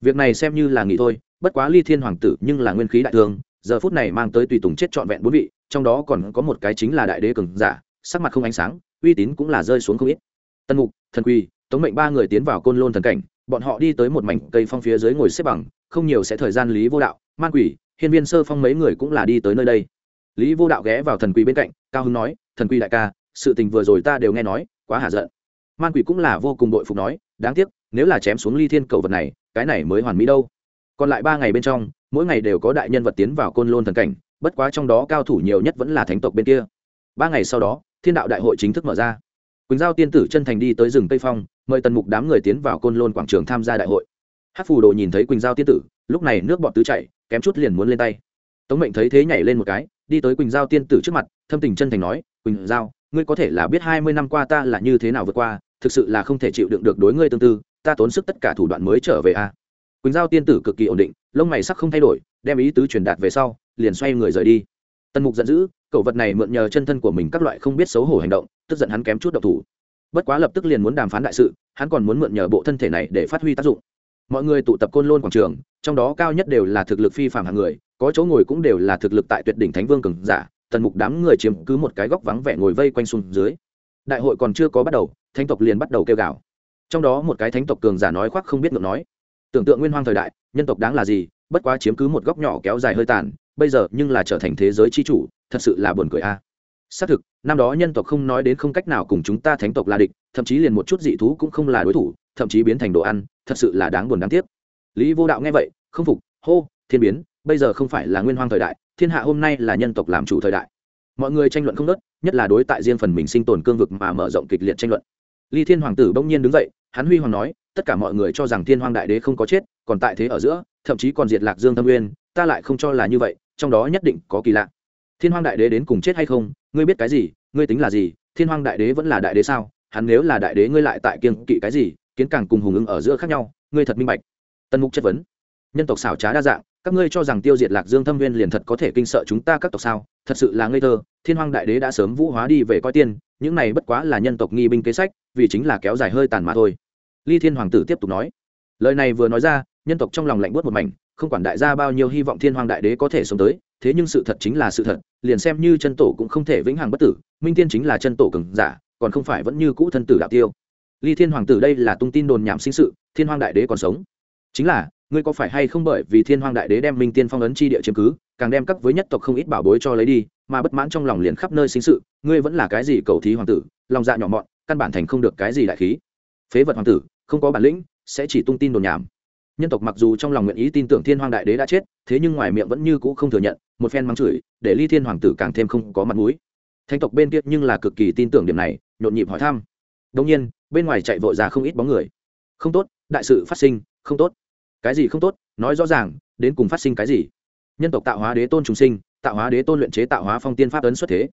việc này xem như là nghỉ thôi bất quá ly thiên hoàng tử nhưng là nguyên khí đại thương giờ phút này mang tới tùy tùng chết trọn vẹn bốn vị trong đó còn có một cái chính là đại đế cường giả sắc mặt không ánh sáng uy tín cũng là rơi xuống không ít. Tân mục thần Quy, tống mệnh ba người tiến vào côn lôn thần cảnh bọn họ đi tới một mảnh cây phong phía dưới ngồi xếp bằng không nhiều sẽ thời gian lý vô đạo man quỷ hiên viên sơ phong mấy người cũng là đi tới nơi đây. Lý vô đạo ghé vào thần Quy bên cạnh cao hưng nói thần Quy đại ca sự tình vừa rồi ta đều nghe nói quá hạ giận. Man quỷ cũng là vô cùng đội phục nói đáng tiếc nếu là chém xuống ly thiên cầu vật này, cái này mới hoàn mỹ đâu. Còn lại ba ngày bên trong, mỗi ngày đều có đại nhân vật tiến vào côn lôn thần cảnh, bất quá trong đó cao thủ nhiều nhất vẫn là thánh tộc bên kia. Ba ngày sau đó, thiên đạo đại hội chính thức mở ra. Quỳnh giao tiên tử chân thành đi tới rừng tây phong, mời tần mục đám người tiến vào côn lôn quảng trường tham gia đại hội. Hát phù đồ nhìn thấy quỳnh giao tiên tử, lúc này nước bọt tứ chạy kém chút liền muốn lên tay. Tống mệnh thấy thế nhảy lên một cái, đi tới quỳnh giao tiên tử trước mặt, thâm tình chân thành nói, quỳnh giao, ngươi có thể là biết hai mươi năm qua ta là như thế nào vượt qua, thực sự là không thể chịu đựng được đối ngươi tương tư ta tốn sức tất cả thủ đoạn mới trở về a. Quỳnh giao tiên tử cực kỳ ổn định, lông mày sắc không thay đổi, đem ý tứ truyền đạt về sau, liền xoay người rời đi. Tần mục giận dữ cậu vật này mượn nhờ chân thân của mình các loại không biết xấu hổ hành động, tức giận hắn kém chút độc thủ. Bất quá lập tức liền muốn đàm phán đại sự, hắn còn muốn mượn nhờ bộ thân thể này để phát huy tác dụng. Mọi người tụ tập côn lôn quảng trường, trong đó cao nhất đều là thực lực phi phạm hàng người, có chỗ ngồi cũng đều là thực lực tại tuyệt đỉnh thánh vương cường giả, tần mục đám người chiếm cứ một cái góc vắng vẻ ngồi vây quanh xuống dưới. Đại hội còn chưa có bắt đầu, thánh tộc liền bắt đầu kêu gào trong đó một cái thánh tộc cường giả nói khoác không biết ngược nói. Tưởng tượng nguyên hoang thời đại, nhân tộc đáng là gì, bất quá chiếm cứ một góc nhỏ kéo dài hơi tàn, bây giờ nhưng là trở thành thế giới chi chủ, thật sự là buồn cười a. À. Xác thực, năm đó nhân tộc không nói đến không cách nào cùng chúng ta thánh tộc là địch, thậm chí liền một chút dị thú cũng không là đối thủ, thậm chí biến thành đồ ăn, thật sự là đáng buồn đáng tiếc. Lý vô đạo nghe vậy, không phục, hô, thiên biến, bây giờ không phải là nguyên hoang thời đại, thiên hạ hôm nay là nhân tộc làm chủ thời đại. Mọi người tranh luận không nớt nhất là đối tại riêng phần mình sinh tồn cương vực mà mở rộng kịch liệt tranh luận ly thiên hoàng tử bỗng nhiên đứng dậy, hắn huy hoàng nói, tất cả mọi người cho rằng thiên hoàng đại đế không có chết, còn tại thế ở giữa, thậm chí còn diệt lạc dương thâm nguyên, ta lại không cho là như vậy, trong đó nhất định có kỳ lạ. Thiên hoàng đại đế đến cùng chết hay không, ngươi biết cái gì, ngươi tính là gì, thiên hoàng đại đế vẫn là đại đế sao, hắn nếu là đại đế ngươi lại tại kiêng kỵ cái gì, kiến càng cùng hùng ứng ở giữa khác nhau, ngươi thật minh bạch. Tân mục chất vấn. Nhân tộc xảo trá đa dạng các ngươi cho rằng tiêu diệt lạc dương thâm viên liền thật có thể kinh sợ chúng ta các tộc sao? Thật sự là ngây thơ, thiên hoàng đại đế đã sớm vũ hóa đi về coi tiên, những này bất quá là nhân tộc nghi binh kế sách, vì chính là kéo dài hơi tàn mà thôi. Ly thiên hoàng tử tiếp tục nói, lời này vừa nói ra, nhân tộc trong lòng lạnh buốt một mảnh, không quản đại gia bao nhiêu hy vọng thiên hoàng đại đế có thể sống tới, thế nhưng sự thật chính là sự thật, liền xem như chân tổ cũng không thể vĩnh hằng bất tử, minh tiên chính là chân tổ cường giả, còn không phải vẫn như cũ thân tử đạo tiêu. Ly thiên hoàng tử đây là tung tin đồn nhảm sinh sự, thiên hoàng đại đế còn sống. Chính là ngươi có phải hay không bởi vì thiên hoàng đại đế đem minh tiên phong ấn chi địa chiếm cứ, càng đem các với nhất tộc không ít bảo bối cho lấy đi, mà bất mãn trong lòng liền khắp nơi sinh sự, ngươi vẫn là cái gì cầu thí hoàng tử, lòng dạ nhỏ mọn, căn bản thành không được cái gì đại khí. Phế vật hoàng tử, không có bản lĩnh, sẽ chỉ tung tin đồn nhảm. Nhân tộc mặc dù trong lòng nguyện ý tin tưởng thiên hoàng đại đế đã chết, thế nhưng ngoài miệng vẫn như cũ không thừa nhận, một phen mắng chửi, để ly thiên hoàng tử càng thêm không có mặt mũi. Thanh tộc bên kia nhưng là cực kỳ tin tưởng điểm này, nhộn nhịp hỏi thăm. Đông nhiên, bên ngoài chạy vội ra không ít bóng người. Không tốt, đại sự phát sinh, không tốt cái gì không tốt, nói rõ ràng, đến cùng phát sinh cái gì. Nhân tộc tạo hóa đế tôn trùng sinh, tạo hóa đế tôn luyện chế tạo hóa phong tiên pháp ấn xuất thế.